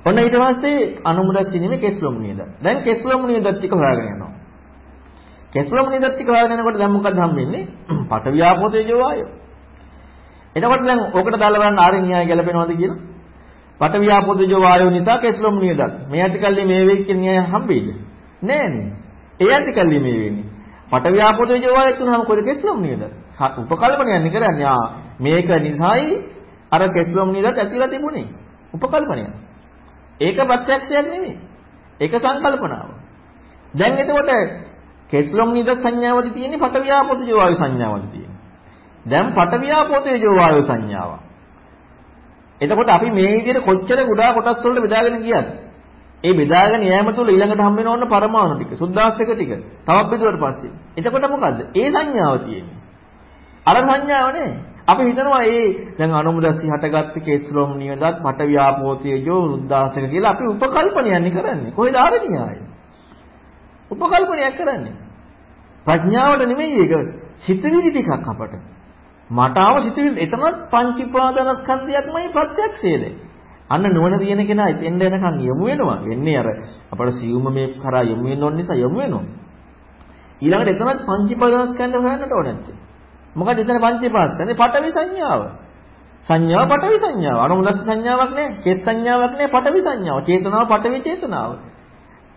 ඔන්න ඊට පස්සේ අනුමුදස් කිනීමේ කෙස්ලොම් නේද? දැන් කෙස්ලොම් නේදත් ටික හොයාගෙන යනවා. කෙස්ලොම් නේදත් ටික හොයාගෙන යනකොට දැන් මොකද හම්බෙන්නේ? [CLEARS THROAT] පට ව්‍යාපෝ තේජෝ වායෝ. එතකොට දැන් ඕකට දාලා බලන්න ආරේ න්‍යාය ගැලපෙනවද කියලා? පට ව්‍යාපෝ තේජෝ වායෝ නිසා කෙස්ලොම් නේදත්. මේ ඇතිකල්ලි මේ වෙයි කියන න්‍යාය හම්බෙයිද? නෑනේ. ඒ ඇතිකල්ලි මේ වෙන්නේ. පට ව්‍යාපෝ තේජෝ වායෝ තුනම කොහෙද කෙස්ලොම් නේද? උපකල්පනයන්නේ කරන්නේ. ආ මේක නිසායි අර කෙස්ලොම් නේදත් ඇතිලා තිබුණේ. උපකල්පනයක්. ඒක ප්‍රත්‍යක්ෂයක් නෙමෙයි. ඒක සංකල්පනාව. දැන් එතකොට කෙස්ලොම් නිද සංඥාවදී තියෙන්නේ පටවියාපෝතජෝ වායු සංඥාවදී තියෙන්නේ. දැන් පටවියාපෝතජෝ වායු සංඥාව. එතකොට අපි මේ විදිහට කොච්චර ගුඩා කොටස් වලට බෙදාගෙන ගියත් ඒ බෙදාගෙන යෑම තුළ ඊළඟට හම්බ වෙන ඕන පරමාණු ටික, සුද්දාස්තික ටික. තවත් බෙදුවට පස්සේ. එතකොට මොකද්ද? ඒ සංඥාව තියෙන්නේ. අර සංඥාව නේ. අපි හිතනවා ඒ දැන් අනුමුදස්සි හටගත්ත කේස්ලොම් නියදත් පට ව්‍යාපෝතේජෝ රුද්දාසක කියලා අපි උපකල්පනයන්නේ කරන්නේ. කොහෙද ආරණ්‍යය? උපකල්පනයක් කරන්නේ. ප්‍රඥාවට නෙමෙයි ඒක සිතවිලි ටිකක් අපට. මට ආව සිතවිලි එතනත් පංච උපාදානස්කන්ධයක්මයි ප්‍රත්‍යක්ෂයේද. අන්න නුවණ තියෙන කෙනා එතෙන්ද එනකන් යමු වෙනවා. වෙන්නේ අර අපට සියුම මේ කරා යමු වෙන ඕන නිසා යමු වෙනවා. ඊළඟට එතනත් පංච උපාදානස්කන්ධ හොයන්නට ඕනේ නැත්තේ. මොකද එතන පංචේපාස්කන්ධේ පටවි සංඥාව. සංඥාව පටවි සංඥාව. අනුමුදස්ස සංඥාවක් නෑ. කෙස් සංඥාවක් නෑ. පටවි සංඥාව. චේතනාව පටවි චේතනාව.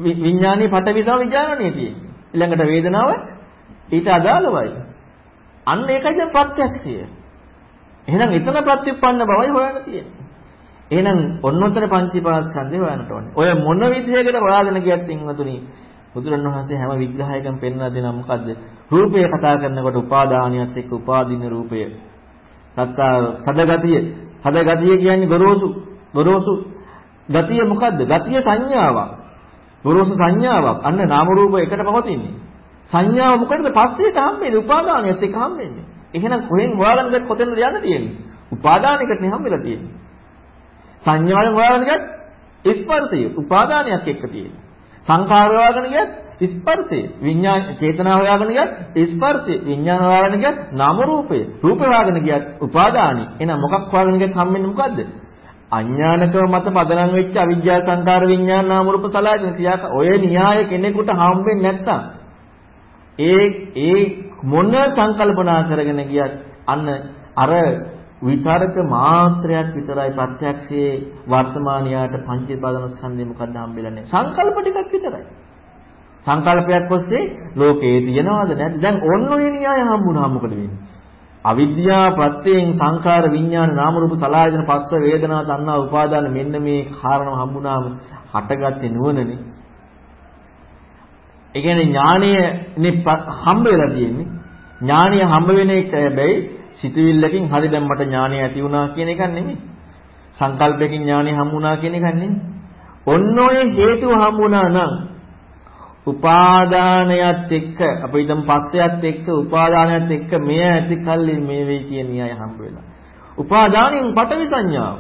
විඥානයේ පටවි තම විඥානණයේ තියෙන්නේ. ඊළඟට වේදනාව ඊට අදාළවයි. අන්න ඒකයි දැන් ප්‍රත්‍යක්ෂය. එහෙනම් එතන ප්‍රතිපන්න බවයි හොයන්න තියෙන්නේ. එහෙනම් ඔන්නතර පංචීපාස්කන්ධය හොයන්නට ඕනේ. ඔය මොන විදිහකට හොයාගෙන ගියත් ඉන්නතුනි බුදුරණවහන්සේ හැම විග්‍රහයකම පෙන්වලා දෙනවා මොකද්ද? රූපය කතා කරනකොට උපාදානියත් එක්ක උපාදින රූපය. සත්තා සදගතිය. සදගතිය කියන්නේ ගොරෝසු. ගොරෝසු ගතිය මොකද්ද? ගතිය සංඥාවක්. ගොරෝසු සංඥාවක්. අන්න නාම රූප එකට පවතින්නේ. සංඥාව මොකටද? පස්සේට හම්බෙන්නේ. උපාදානියත් එක්ක හම්බෙන්නේ. එහෙනම් කොහෙන් හොයාගන්න ගත්ත කොතෙන්ද යන්න තියෙන්නේ? උපාදානයකට නේ හම්බෙලා තියෙන්නේ. සංඥාවෙන් හොයාගන්න ගත්ත ස්පර්ශය උපාදානයක් එක්ක තියෙන්නේ. සංඛාර හොයාගෙන ගියත් ස්පර්ශය විඥාන චේතනා හොයාගෙන ගියත් ස්පර්ශය විඥාන හොයාගෙන ගියත් නාම රූපය රූප හොයාගෙන ගියත් උපාදානයි එහෙනම් මොකක් හොයාගෙන ගියත් හම්බෙන්නේ මොකද්ද? අඥානකව මත පදනම් වෙච්ච අවිජ්ජා සංකාර විඥාන නාම රූප සලආයතන ක්‍රියාක ඔය න්‍යාය කෙනෙකුට හම්බෙන්නේ නැත්තම් ඒ ඒ මොන සංකල්පනා කරගෙන ගියත් අන්න අර විතරක මාත්‍රයක් විතරයි ප්‍රත්‍යක්ෂයේ වර්තමානියාට පංචේපාදන ස්කන්ධය මොකක්ද හම්බෙලා නැහැ. සංකල්ප ටිකක් විතරයි. සංකල්පයක් ඔස්සේ ලෝකේ තියනවද නැද්ද? දැන් ඔන්න ඔය න්‍යාය හම්බුනහම මොකද වෙන්නේ? අවිද්‍යාව ප්‍රත්‍යයෙන් සංඛාර විඥාන නාම රූප සලආයතන පස්ස වේදනා තණ්හා උපාදාන මෙන්න මේ කාරණා හම්බුනාම හටගත්තේ නුවණනේ. ඒ කියන්නේ ඥානයනේ හම්බ වෙලා තියෙන්නේ. ඥානය හම්බ වෙන එක හැබැයි සිතුවිල්ලකින් හරි දැන් මට ඥානය ඇති වුණා කියන එකක් නෙමෙයි. සංකල්පයකින් ඥානය හම්බුණා කියන එකක් නෙමෙයි. ඔන්න ඔය හේතුව හම්බුණා නම් උපාදානයත් එක්ක අපි හිතමු පස්සයත් එක්ක උපාදානයත් එක්ක මෙය ඇති කල්ලි මේ වෙයි කියන න්‍යාය හම්බ වෙලා. උපාදානෙන් පටවි සංඥාව.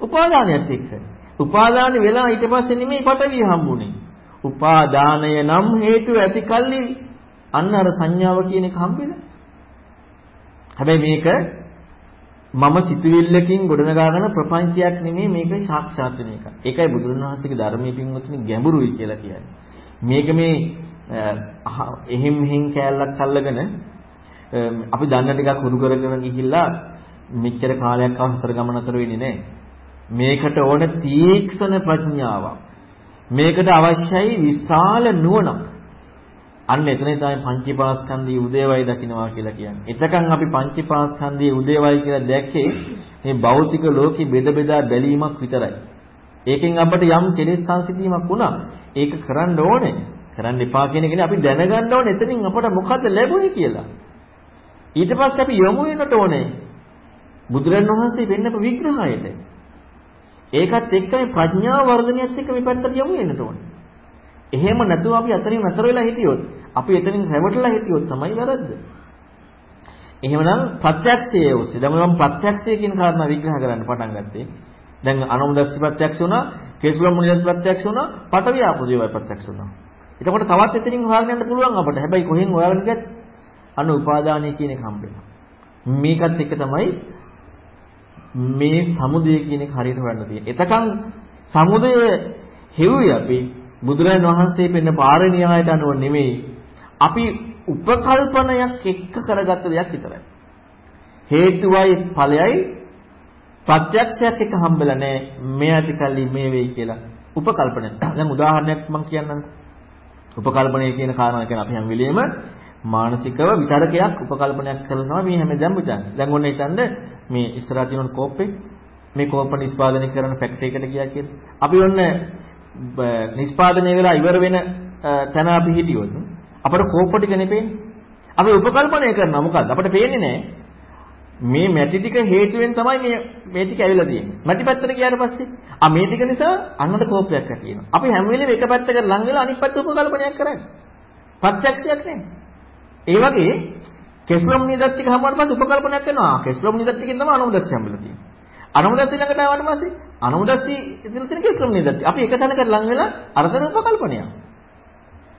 උපාදානයත් එක්ක. උපාදානෙ වෙලා ඊට පස්සේ නෙමෙයි පටවිය හම්බුනේ. උපාදානය නම් හේතු ඇති කල්ලි අන්න අර සංඥාව කියන එක හම්බෙලා. හැබැයි මේක මම සිතුවිල්ලකින් ගොඩනගාගෙන ප්‍රපංචයක් නෙමෙයි මේක සාක්ෂාත් වෙන එක. ඒකයි බුදුරණවහන්සේගේ ධර්මයේ පින්වතුනි ගැඹුරුයි කියලා කියන්නේ. මේක මේ එහෙම් මෙහෙම් කෑල්ලක් අල්ලගෙන අපි දන්න ටිකක් හුරු කරගෙන ගිහිල්ලා මෙච්චර කාලයක් අවසර ගමන අතර වෙන්නේ නැහැ. මේකට ඕන තීක්ෂණ ප්‍රඥාවක්. මේකට අවශ්‍යයි විශාල නුවණක්. අන්න එතනයි තමයි පංචීපාස්කන්ධයේ උදේවයි දකින්නවා කියලා කියන්නේ. එතකන් අපි පංචීපාස්කන්ධයේ උදේවයි කියලා දැක්කේ මේ භෞතික ලෝකෙ බෙද බෙදා බැලීමක් විතරයි. ඒකෙන් අපිට යම් කෙලෙස් සංසිතීමක් වුණා. ඒක කරන්න ඕනේ. කරන්න එපා කියන එකනේ අපි දැනගන්න ඕනේ එතනින් අපට මොකද්ද ලැබුණේ කියලා. ඊට පස්සේ අපි යමු වෙනට ඕනේ. බුදුරන් වහන්සේ වෙන්නපු විග්‍රහයට. ඒකත් එක්කම ප්‍රඥාව වර්ධනයත් එක්ක මේ පැත්තට යමු වෙන්නට ඕනේ. එහෙම නැතුව අපි අතනින් නතර වෙලා හිටියොත් අපි එතනින් රැවටලා හිටියොත් තමයි වැරද්ද. එහෙමනම් ප්‍රත්‍යක්ෂයේ ඔස්සේ දැන් මම ප්‍රත්‍යක්ෂය කියන කාරණා විග්‍රහ කරන්න පටන් ගත්තේ. දැන් අනුමුදස්සි ප්‍රත්‍යක්ෂ වුණා, කේසුලම් මුනිදස් ප්‍රත්‍යක්ෂ වුණා, පටවිය ආපෝදේවයි ප්‍රත්‍යක්ෂ වුණා. එතකොට තවත් එතනින් හොයාගෙන යන්න පුළුවන් අපට. හැබැයි කොහෙන් හොයාගෙන ගියත් අනු උපාදානය කියන එක හම්බ වෙනවා. මේකත් එක තමයි මේ සමුදය කියන එක හරියට හොයන්න තියෙන්නේ. එතකන් සමුදය හෙව්වේ අපි බුදුරජාණන් වහන්සේ පෙන්න පාරණ්‍යයට අනුව නෙමෙයි. අපි උපකල්පනයක් එක්ක කරගත්ත දෙයක් විතරයි. හේතුවයි ඵලයයි ප්‍රත්‍යක්ෂයක් එක හම්බෙලා නැහැ. මේ ඇතිකල්ලි මේ වෙයි කියලා උපකල්පනයක්. දැන් උදාහරණයක් මම කියන්නම්. උපකල්පනය කියන කාරණා කියන්නේ අපි හැම වෙලෙම මානසිකව විතරකයක් උපකල්පනයක් කරනවා මේ හැමදේම බුතන්නේ. දැන් ඔන්න හිතන්න මේ ඉස්සරහ තියෙන කෝප්පේ මේ කෝප්ප නිෂ්පාදනය කරන ෆැක්ටරි එකට ගියා කියලා. අපි ඔන්න නිෂ්පාදනය වෙලා ඉවර වෙන තැන අපි හිටියොත් අපට කෝප්ප ටික නෙපෙන්නේ. අපි උපකල්පනය කරනවා මොකද්ද? අපට පේන්නේ නැහැ. මේ මැටි ටික හේතුවෙන් තමයි මේ මේ ටික ඇවිල්ලා තියෙන්නේ. මැටි පැත්තට ගියාට පස්සේ ආ මේ ටික නිසා අන්නට කෝපයක් ඇති වෙනවා. අපි හැම වෙලේම එක පැත්තකට ලං වෙලා අනිත් පැත්ත උපකල්පනයක් කරන්නේ. ප්‍රත්‍යක්ෂයක් නෙමෙයි. ඒ වගේ කෙස්ලොම් නිදත් ටික හමුවාට පස්සේ උපකල්පනයක් කරනවා. කෙස්ලොම් නිදත් ටිකෙන් තමයි අනුමුදස්සි හම්බෙලා තියෙන්නේ. අනුමුදස්සි ළඟට ආවට පස්සේ අනුමුදස්සි ඉතින් තියෙන කෙස්ලොම් නිදත්. අපි එක තැනකට ලං වෙලා අරතර උපකල්පනයක්.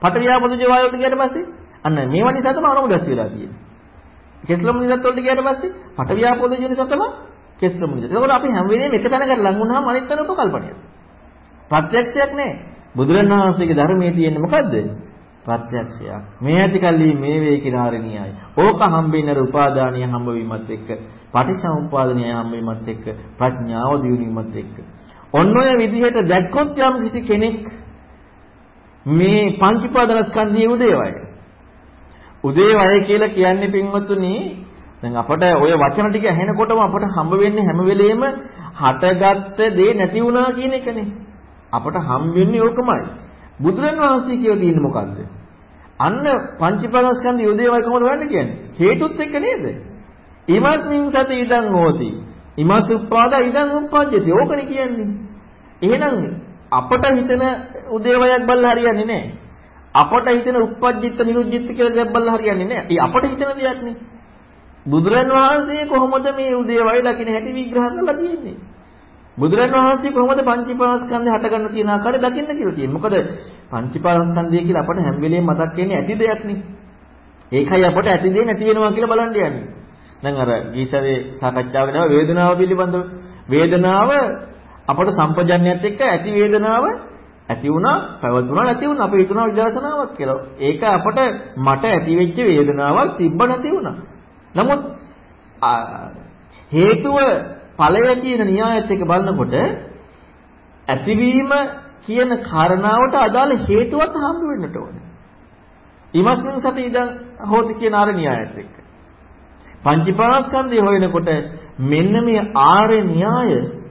පටවියා පොදු ජීවායෝට ගියට පස්සේ අන්න මේවා නිසා තමයි අනුමුදස්සි වෙලා තියෙන්නේ. කෙස්ලොම් නිදත් වලට ගියට පස්සේ පටවියා පොදු ජීව නිසා තමයි කෙස්ලොම් නිදත්. ඒකෝල අපි හැම වෙලේම එක තැනකට ලං වුණාම අනිත් තැන උපකල්පනයක්. ප්‍රත්‍යක්ෂයක් නෑ. බුදුරණවහන්සේගේ ධර්මයේ තියෙන්නේ මොකද්ද? ප්‍රත්‍යක්ෂයක්. මේ ඇතිකල්ලි මේ වේ කියලා හරිනියයි. ඕක හම්බෙන්නර උපාදානිය හම්බවීමත් එක්ක, පටිච්චසමුප්පාදනීය හම්බවීමත් එක්ක, ප්‍රඥාව දියුණුවීමත් එක්ක. ඔන්න ඔය විදිහට දැක්කොත් යම් කිසි කෙනෙක් මේ පංචීපාදනස්කන්ධයේ උදේවය. උදේවය කියලා කියන්නේ පින්වතුනි දැන් අපට ඔය වචන ටික ඇහෙනකොටම අපට හම්බ වෙන්නේ හැම වෙලෙම හටගත්ත දේ නැති වුණා කියන එකනේ. අපට හම්බ වෙන්නේ ඕකමයි. බුදුරන් වහන්සේ කියලා තියෙන්නේ මොකද්ද? අන්න පංචීපාදස්කන්ධ යොදේවයි කොහොමද වෙන්නේ කියන්නේ? හේතුත් එක්ක නේද? ඉමස්මින් සති ඉදං හෝති. ඉමස් උප්පාදා ඉදං උප්පජ්ජති. ඕකනේ කියන්නේ. එහෙනම් අපට හිතන උදේවයක් බල්ලා හරියන්නේ නැහැ. අපට හිතන උප්පජ්ජිත නිරුද්ධිත කියලා දෙයක් බල්ලා හරියන්නේ නැහැ. ඒ අපට හිතන දෙයක් නේ. බුදුරන් වහන්සේ කොහොමද මේ උදේවය දකින්න හැටි විග්‍රහ කරලා තියෙන්නේ? බුදුරන් වහන්සේ කොහොමද පංචීපාස්කන්ධය හටගන්න තියෙන ආකාරය දකින්න කියලා තියෙන්නේ. මොකද පංචීපාස්කන්ධය කියලා අපට හැම වෙලේම මතක් වෙන්නේ ඇති දෙයක් නේ. ඒකයි අපට ඇති දෙයක් නැති වෙනවා කියලා බලන්න යන්නේ. දැන් අර ගීසරේ සාකච්ඡාවක නම වේදනාව පිළිබඳව වේදනාව අපට සම්පජන්‍යයත් එක්ක ඇති වේදනාව ඇති වුණා පැවතුණා නැති වුණා අපි හිතනවා විදර්ශනාවක් කියලා. ඒක අපට මට ඇති වෙච්ච වේදනාවක් තිබ්බ නැති වුණා. නමුත් හේතුව ඵලය කියන න්‍යායත් එක්ක බලනකොට ඇතිවීම කියන කාරණාවට අදාළ හේතුවත් හම්බ වෙන්නට ඕනේ. ඊමස්මින් සති ඉඳන් හෝති කියන ආර න්‍යායත් එක්ක. පංචීපාස්කන්ධය හොයනකොට මෙන්න මේ ආර්ය න්‍යාය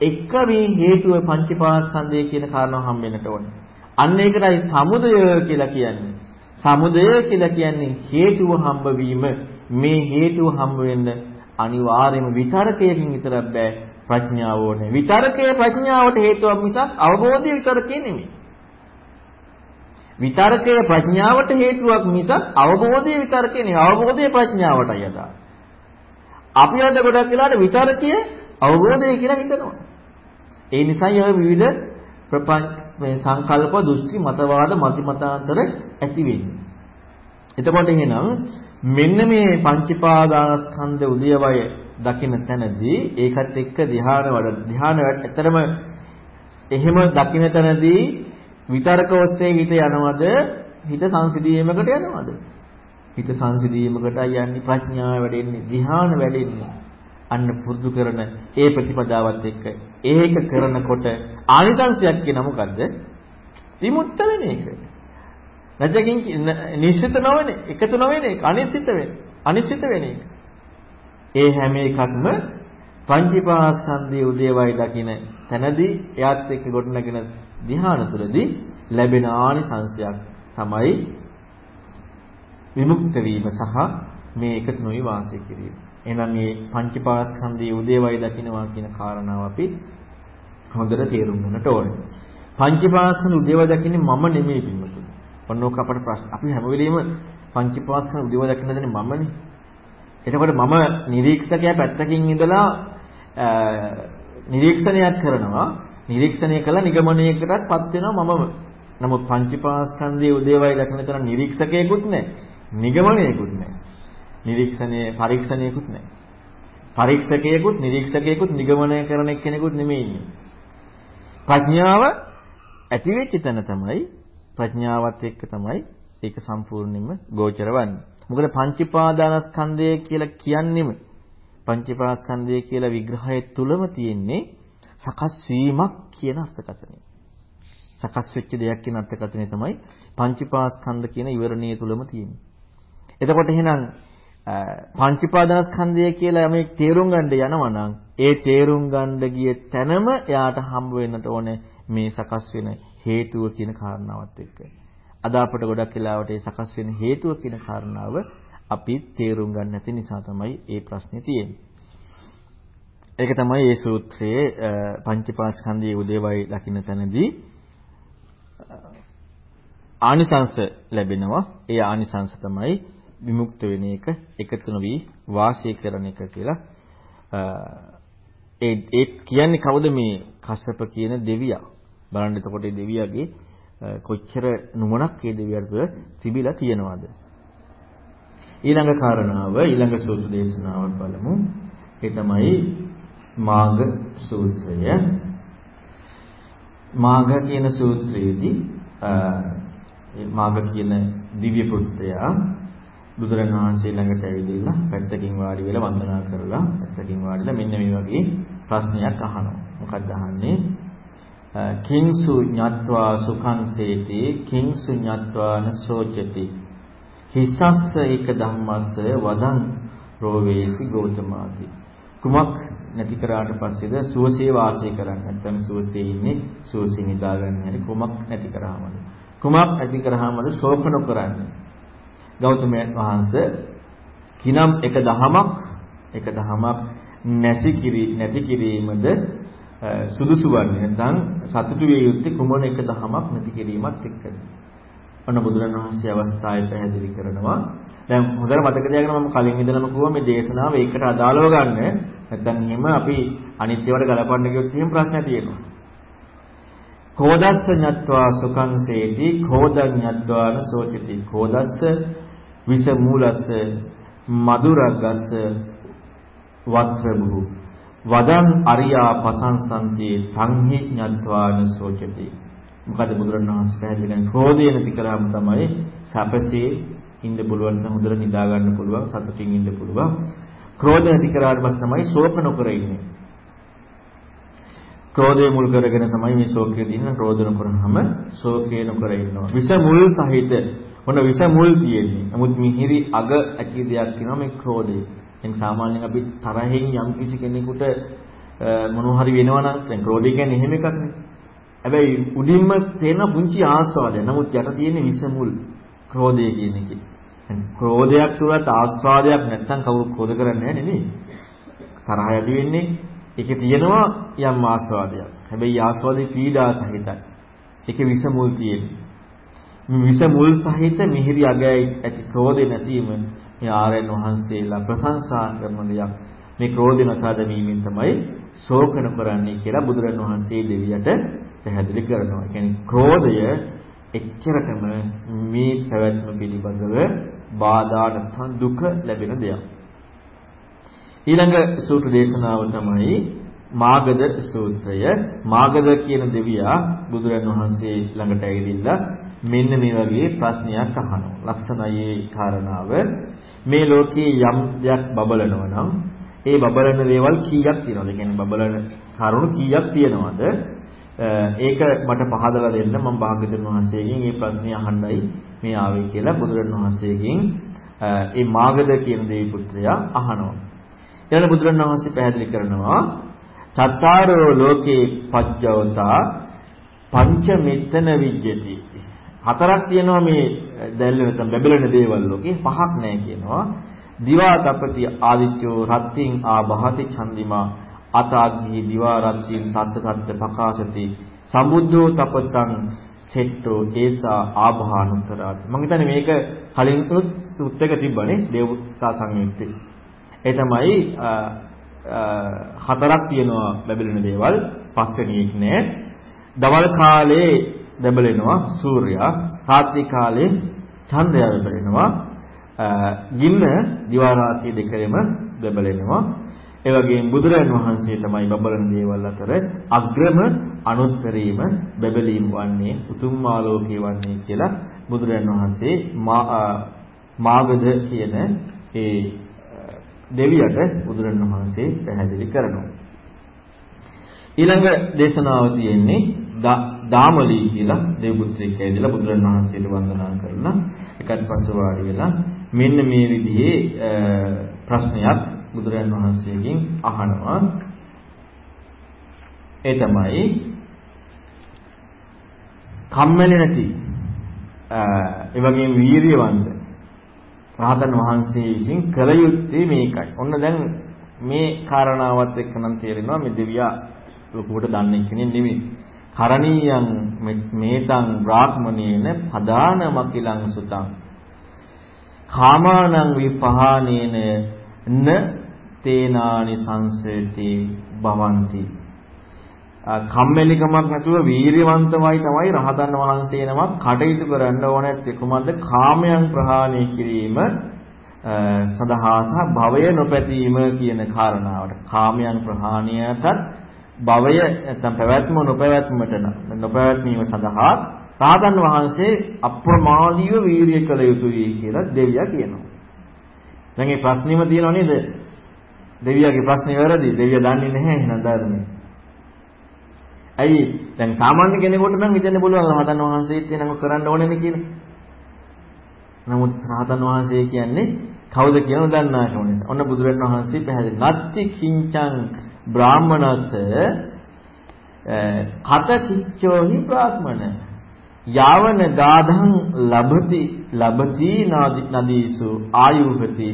එක මේ හේතුව පංචීපාස්කන්ධය කියන කාරණාව හම්බ වෙන්නට ඕනේ. අන්න ඒකටයි සමුදය කියලා කියන්නේ. සමුදය කියලා කියන්නේ හේතුව හම්බ වීම. මේ හේතුව හම්බ වෙන්න අනිවාර්යයෙන්ම විතරකයකින් විතරක් බෑ ප්‍රඥාව ඕනේ. විතරකයේ ප්‍රඥාවට හේතුවක් මිසක් අවබෝධය විතරකේ නෙමෙයි. විතරකයේ ප්‍රඥාවට හේතුවක් මිසක් අවබෝධය විතරකේ නෙමෙයි. අවබෝධය ප්‍රඥාවටයි යදා. අපි අද ගොඩක් වෙලාට විතරකය අවබෝධය කියලා හිතනවා. ඒ නිසායි ඔය විවිධ ප්‍රපංච මේ සංකල්ප දෘෂ්ටි මතවාද මති මතාන්තර ඇති වෙන්නේ. එතකොට එහෙනම් මෙන්න මේ පංචීපාදානස්කන්ධ උදයවය දකින තැනදී ඒකත් එක්ක ධ්‍යාන වඩ ධ්‍යාන ඇතරම එහෙම දකින තැනදී විතරක ඔස්සේ හිත යනවද හිත සංසිඳීමකට යනවාද? හිත සංසිඳීමකට යන්නේ ප්‍රඥාව වැඩෙන්නේ, ධ්‍යාන වැඩෙන්නේ. අන්න පුරුදු කරන ඒ ප්‍රතිපදාවත් එක්ක ඒක කරනකොට ආනිසංශයක් කියන මොකද්ද? විමුක්ත වෙන එක. නැජකින් නිශ්චිත නොවන එකතු නොවන එක අනිශ්චිත වෙන අනිශ්චිත වෙන එක. ඒ හැම එකක්ම පංචීපාස්කන්ධයේ උදේවයි දකින තැනදී එයාත් එක්ක ගොඩනගෙන ධ්‍යාන තුළදී ලැබෙන ආනිසංශයක් තමයි විමුක්ත වීම සහ මේ එකතු නොවි වාසය කිරීම. එහෙනම් මේ පංචීපාස්කන්ධයේ උදේවයි දකින්නවා කියන කාරණාව අපි හොඳට තේරුම් ගන්නට ඕනේ. පංචීපාස්කන්ධ උදේවයි දකින්නේ මම නෙමෙයි පින්වතුනි. ඔන්න ඕක අපට ප්‍රශ්න. අපි හැම වෙලෙම පංචීපාස්කන්ධ උදේවයි දකින්න දෙන්නේ මමනේ. එතකොට මම නිරීක්ෂකයා පැත්තකින් ඉඳලා නිරීක්ෂණයක් කරනවා. නිරීක්ෂණය කළා නිගමනයකටත්පත් වෙනවා මමම. නමුත් පංචීපාස්කන්ධයේ උදේවයි දකින්න තරම් නිරීක්ෂකයෙකුත් නැහැ. නිගමනයකුත් නැහැ. නිරීක්ෂණයේ පරීක්ෂණයකුත් නැහැ. පරීක්ෂකයෙකුත් නිරීක්ෂකයෙකුත් නිගමනය කරන එක්කෙනෙකුත් නෙමෙයි ප්‍රඥාව ඇති වෙච්ච තැන තමයි ප්‍රඥාවත් එක්ක තමයි ඒක සම්පූර්ණයෙන්ම ගෝචර වන්නේ. මොකද පංචීපාදානස්කන්ධය කියලා කියන්නේම පංචීපාස්කන්ධය කියලා විග්‍රහය තුලම තියෙන්නේ සකස් වීමක් කියන අර්ථකථනය. සකස් වෙච්ච දෙයක් කියන අර්ථකථනය තමයි පංචීපාස්කන්ධ කියන ඉවරණයේ තුලම තියෙන්නේ. එතකොට එහෙනම් පංචීපාදානස්කන්ධය කියලා මේ තේරුම් ගන්න යනවා නම් ඒ තේරුම් ගන්න ගිය තැනම එයාට හම්බ වෙන්නට ඕනේ මේ සකස් වෙන හේතුව කියන කාරණාවත් එක්ක. අද අපට ගොඩක් වෙලාවට ඒ සකස් වෙන හේතුව කියන කාරණාව අපි තේරුම් ගන්න නැති නිසා තමයි මේ ප්‍රශ්නේ තියෙන්නේ. ඒක තමයි මේ සූත්‍රයේ පංචපාස්කන්ධයේ උදේවයි ලකින්න තැනදී ආනිසංශ ලැබෙනවා. ඒ ආනිසංශ තමයි විමුක්ත වෙන එක, එකතු නොවි වාසය කරන එක කියලා. ඒ ඒ කියන්නේ කවුද මේ කස්සප කියන දෙවියා? බලන්න එතකොට මේ දෙවියාගේ කොච්චර නුවණක් මේ දෙවියන්ට තිබිලා තියෙනවද? ඊළඟ කාරණාව ඊළඟ සූත්‍ර දේශනාවක් බලමු. ඒ තමයි මාග සූත්‍රය. මාග කියන සූත්‍රයේදී මාග කියන දිව්‍ය පුත්‍රයා බුදුරන් වහන්සේ ළඟට ඇවිදලා පැත්තකින් වාඩි වෙලා වන්දනා කරලා පැත්තකින් වාඩිලා මෙන්න මේ වගේ ප්‍රශ්නයක් අහනවා. මොකක්ද අහන්නේ? කිංසු ඤත්වා සුඛං සේති කිංසු ඤත්වාන සෝචති හිස්සස්ස ඒක ධම්මස්ස වදං රෝවේසි ගෞතමාති. කුමක් නැති කරාට පස්සේද සුවසේ වාසය කරන්නේ? නැත්නම් සුවසේ ඉන්නේ සුවසේ නිදාගන්න? හැටි කුමක් නැති කරාමද? කුමක් නැති කරාමද ශෝක නොකරන්නේ? ගෞතමයන් වහන්සේ කිනම් එක දහමක් එක දහමක් නැසි කිරි නැති කිරීමද සුදුසු වන්නේ නැත්නම් සතුටු විය යුත්තේ කුමන එක දහමක් නැති කිරීමත් එක්කද ඔන්න බුදුරණවහන්සේ අවස්ථාවේ පැහැදිලි කරනවා. දැන් හොඳට මතක තියාගන්න මම කලින් ඉඳලම කිව්වා මේ දේශනාව ඒකට අදාළව ගන්න. නැත්නම් එහෙම අපි අනිත්‍යවට ගලපන්න ගියොත් එහෙම ප්‍රශ්න තියෙනවා. කෝදස්ස ඤත්වා සුඛං සේති කෝදං ඤත්වාන සෝචති. කෝදස්ස විස මූලස්ස මధుරගස්ස වත්‍රබු වදං අරියා පසංසන්ති සංහි ඤත්වාන සෝචති. මොකද බුදුරණවහන්සේ පැහැදිලි කරන්නේ ක්‍රෝධය නැති කරාම තමයි සැපසේ ඉන්න පුළුවන් නම් හොඳට නිදා ගන්න පුළුවන් සතුටින් ඉන්න පුළුවන්. ක්‍රෝධ නැති කරාට පස්සේ තමයි ශෝක නොකර ඉන්නේ. ක්‍රෝධය මුල් කරගෙන තමයි මේ ශෝකය දිනන ක්‍රෝධ නොකරනම ශෝකය නොකර ඉන්නවා. විෂ මුල් සහිත මොන විෂ මුල් තියෙන්නේ. නමුත් මිහිරි අග ඇති දෙයක් කියනවා මේ ක්‍රෝධය. දැන් සාමාන්‍යයෙන් අපි තරහෙන් යම් කිසි කෙනෙකුට මොනවා හරි වෙනවා නම් දැන් ක්‍රෝධය කියන්නේ එහෙම එකක් නේ. හැබැයි උඩින්ම තේන පුංචි ආස්වාදය. නමුත් යට තියෙන විස මුල් ක්‍රෝධය කියන එකේ. ක්‍රෝධයක් තුලත් ආස්වාදයක් නැත්තම් කවුරු ක්‍රෝධ කරන්නේ නැහැ නේ. තරහ ඇති වෙන්නේ ඒකේ තියෙනවා යම් ආස්වාදයක්. හැබැයි ආස්වාදේ පීඩා සහිතයි. ඒකේ විස මුල් තියෙන්නේ. විස මුල් සහිත මිහිරි අගයයි ඇති ක්‍රෝධේ නැසීම මේ ආරයන් වහන්සේලා ප්‍රශංසා කරන දෙයක්. මේ ක්‍රෝධය නසා දැමීමෙන් තමයි ශෝකන කරන්නේ කියලා බුදුරන් වහන්සේ දෙවියට පැහැදිලි කරනවා. ඒ කියන්නේ ක්‍රෝධය එච්චරටම මේ පැවැත්ම පිළිබඳව බාධා නැත්නම් දුක ලැබෙන දෙයක්. ඊළඟ සූත්‍ර දේශනාව තමයි මාගද සූත්‍රය. මාගද කියන දෙවියා බුදුරන් වහන්සේ ළඟට ඇවිල්ලා මෙන්න මේ වගේ ප්‍රශ්නයක් අහනවා. ලස්සනයි ඒ කාරණාව. මේ ලෝකේ යම් දෙයක් බබලනවා නම් ඒ බබලන දේවල් කීයක් තියෙනවද? ඒ කියන්නේ බබලන කරුණු කීයක් තියෙනවද? ඒක මට පහදලා දෙන්න මම භාග්‍යවතුන් වහන්සේගෙන් මේ ප්‍රශ්නේ අහන්නයි මේ ආවේ කියලා බුදුරණන් වහන්සේගෙන් ඒ මාගද කියන දේවි පුත්‍රයා අහනවා. ඊළඟ බුදුරණන් වහන්සේ පැහැදිලි කරනවා චත්තාරෝ ලෝකේ පජ්ජවතා පංච මෙත්තන විජ්ජති. හතරක් තියෙනවා මේ දැල්ල නැත්නම් බැබලෙන දේවල් ලෝකේ. පහක් නැහැ කියනවා. දිවා තපති ආදිත්‍යෝ රත්ත්‍ින් ආභාති චන්දිමා. අතාග්ගී දිවා රත්ත්‍ින් තත්ත තත්ත ප්‍රකාශති. සම්බුද්ධෝ තපතං සෙට්ටෝ ඒසා ආභානුතරාති මම හිතන්නේ මේක කලින් සුත් එක තිබ්බනේ දේවතා සංයුත්තේ. ඒ තමයි හතරක් තියෙනවා බැබලෙන දේවල්. පස්වෙනියෙක් නෑ. දවල් කාලේ බැබලෙනවා සූර්යයා රාත්‍රී කාලේ චන්ද්‍රයා බැබලෙනවා ගින්න දිවා රාත්‍රී දෙකෙම බබලෙනවා. ඒ වගේම බුදුරජාන් වහන්සේ තමයි බබලන දේවල් අතර අග්‍රම අනුත්තරීම බබලීම් වන්නේ උතුම් ආලෝකයේ වන්නේ කියලා බුදුරජාන් වහන්සේ මාගද කියන ඒ දෙවියට බුදුරජාන් වහන්සේ පැහැදිලි කරනවා. ඊළඟ දේශනාව තියෙන්නේ දාමලී කියලා දෙව්පුත්‍රයෙක් ඇවිදලා බුදුරජාණන් වහන්සේට වන්දනා කරලා එකත් පස්ස වාඩි වෙලා මෙන්න මේ විදිහේ ප්‍රශ්නයක් බුදුරජාණන් වහන්සේගෙන් අහනවා ඒ තමයි කම්මැලි නැති ඒ වගේම වීරියවන්ත රහතන් වහන්සේ විසින් කළ යුත්තේ මේකයි. ඔන්න දැන් මේ කාරණාවත් එක්ක නම් තේරෙනවා මේ දෙවියා ලොකුවට දන්නේ කෙනෙක් නෙමෙයි. කරණීයං මේතං බ්‍රාහ්මණේන පදාන මකිලං සුතං. කාමානං විපහානේන න තේනානි සංසේති භවಂತಿ. කම්මැලිකමක් නැතුව වීරියවන්තමයි තමයි රහතන් වහන්සේ නමක් කටයුතු කරන්න ඕනේ කුමද්ද කාමයන් ප්‍රහාණය කිරීම සඳහා සහ භවය නොපැතීම කියන කාරණාවට. කාමයන් ප්‍රහාණයටත් භවය නැත්නම් පැවැත්ම නොපැවැත්මට නොපැවැත්මීම සඳහා රාතන් වහන්සේ අප්‍රමාදීව වීරිය කළ යුතුයි කියලා දෙවියා කියනවා. දැන් මේ ප්‍රශ්නෙම තියෙනව නේද? දෙවියාගේ ප්‍රශ්නේ වැරදි. දෙවියා දන්නේ නැහැ එහෙනම් ධර්මයේ. ඇයි දැන් සාමාන්‍ය කෙනෙකුට නම් හිතන්න පුළුවන් රහතන් වහන්සේත් වෙනම කරන්න ඕනේනේ කියලා. නමුත් රහතන් වහන්සේ කියන්නේ කවුද කියනද දන්නා කම නිසා. ඔන්න බුදුරජාණන් වහන්සේ පැහැදිලි. නත්ති කිංචං බ්‍රාහමනස්ස කත කිච්චෝහි බ්‍රාහ්මණ. යාවන ගාධං ලබති ලබති නදීසු ආයුහති.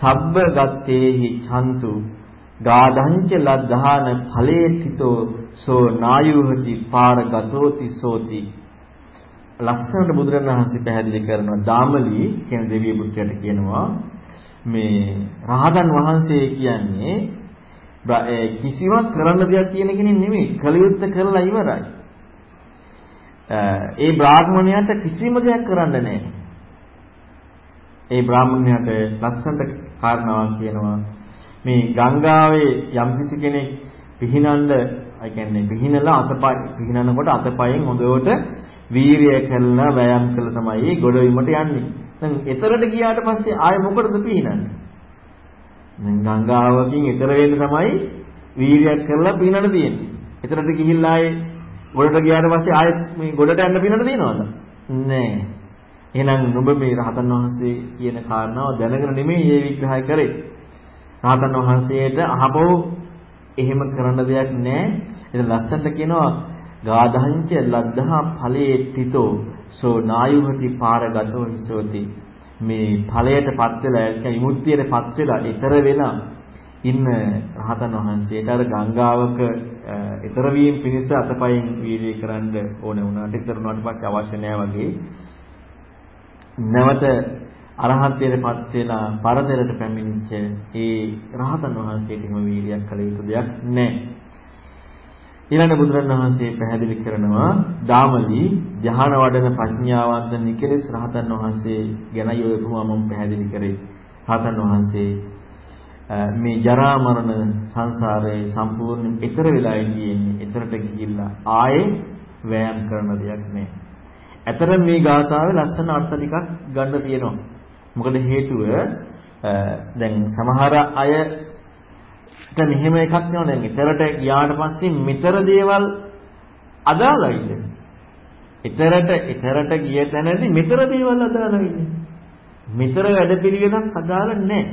සබ්බ ගත්තේහි චන්තු ගාධංච ලද්ධාන ඵලේතිතෝ සෝ නායුහති පාරගතෝති සෝති. ලස්සනට බුදුරණවහන්සේ පැහැදිලි කරනවා දාමලි කියන දෙවිය පුත්‍රයාට කියනවා මේ රහතන් වහන්සේ කියන්නේ කිසිවක් කරන්න දෙයක් තියෙන කෙනෙක් නෙමෙයි කලියුත්ත කරලා ඉවරයි ඒ බ්‍රාහ්මණයාට කිසිම දෙයක් කරන්න නැහැ. ඒ බ්‍රාහ්මණයාට ලස්සනට කාරණාවක් කියනවා මේ ගංගාවේ යම්කිසි කෙනෙක් පිහිනන්න ඒ කියන්නේ පිහිනලා අතපය පිහිනනකොට අතපයෙන් හොඳට වීරිය කළා වෑයම් කළා තමයි ගොඩ වීමට යන්නේ. දැන් එතරට ගියාට පස්සේ ආයෙ මොකටද පිහිනන්නේ? දැන් ගංගාවකින් එතර වෙන්න තමයි වීරියක් කරලා පිහිනන්න තියෙන්නේ. එතරට ගිහිල්ලා ආයේ ගොඩට ගියාට පස්සේ ආයෙත් මේ ගොඩට යන්න පිනට තියනවද? නෑ. එහෙනම් නුඹ මේ රහතන් වහන්සේ කියන කාරණාව දැනගෙන නෙමෙයි මේ විග්‍රහය කරේ. රහතන් වහන්සේට අහපො එහෙම කරන්න දෙයක් නෑ. ඉතින් ලස්සනට කියනවා ගාධංච ලද්දහා ඵලයේ තිතෝ සෝ නායුහති පාරගතෝ හිසෝති මේ ඵලයටපත් වෙලා ඒ විමුක්තියටපත් වෙලා ඊතර වෙලා ඉන්න රහතන් වහන්සේට අර ගංගාවක ඊතර වීම පිණිස අතපයින් වීර්යය කරන්න ඕන වුණාට ඊතර වුණාට පස්සේ අවශ්‍ය නැහැ වගේ නැවත අරහත්ත්වයටපත් වෙලා පරතරයට පැමිණිච්ච ඒ රහතන් වහන්සේට හිම වීර්යයක් කළ යුතු දෙයක් නැහැ. ඊළඟ බුදුරණවහන්සේ පැහැදිලි කරනවා දාමලි ධ්‍යාන වඩන ප්‍රඥාවන්ත නිකලස් රහතන් වහන්සේ ගැනයි ඔය උපමාව මම පැහැදිලි කරේ. රහතන් වහන්සේ මේ ජරා මරණ සංසාරයේ සම්පූර්ණයෙන් ඈතර වෙලා ඉන්නේ ඈතරට ගිහිල්ලා ආයේ වෑයම් කරන දෙයක් නෑ. ඇතර මේ ගාථාවේ ලස්සන අර්ථ ටිකක් ගන්න තියෙනවා. මොකද හේතුව දැන් සමහර අයට මෙහෙම එකක් නෙවෙයි දැන් ඊතරට ගියාට පස්සේ මිතර දේවල් අදාළයිද? ඊතරට ඊතරට ගිය තැනදී මිතර දේවල් අදාළයිද? මිතර වැඩපිළිවෙලක් අදාළ නැහැ.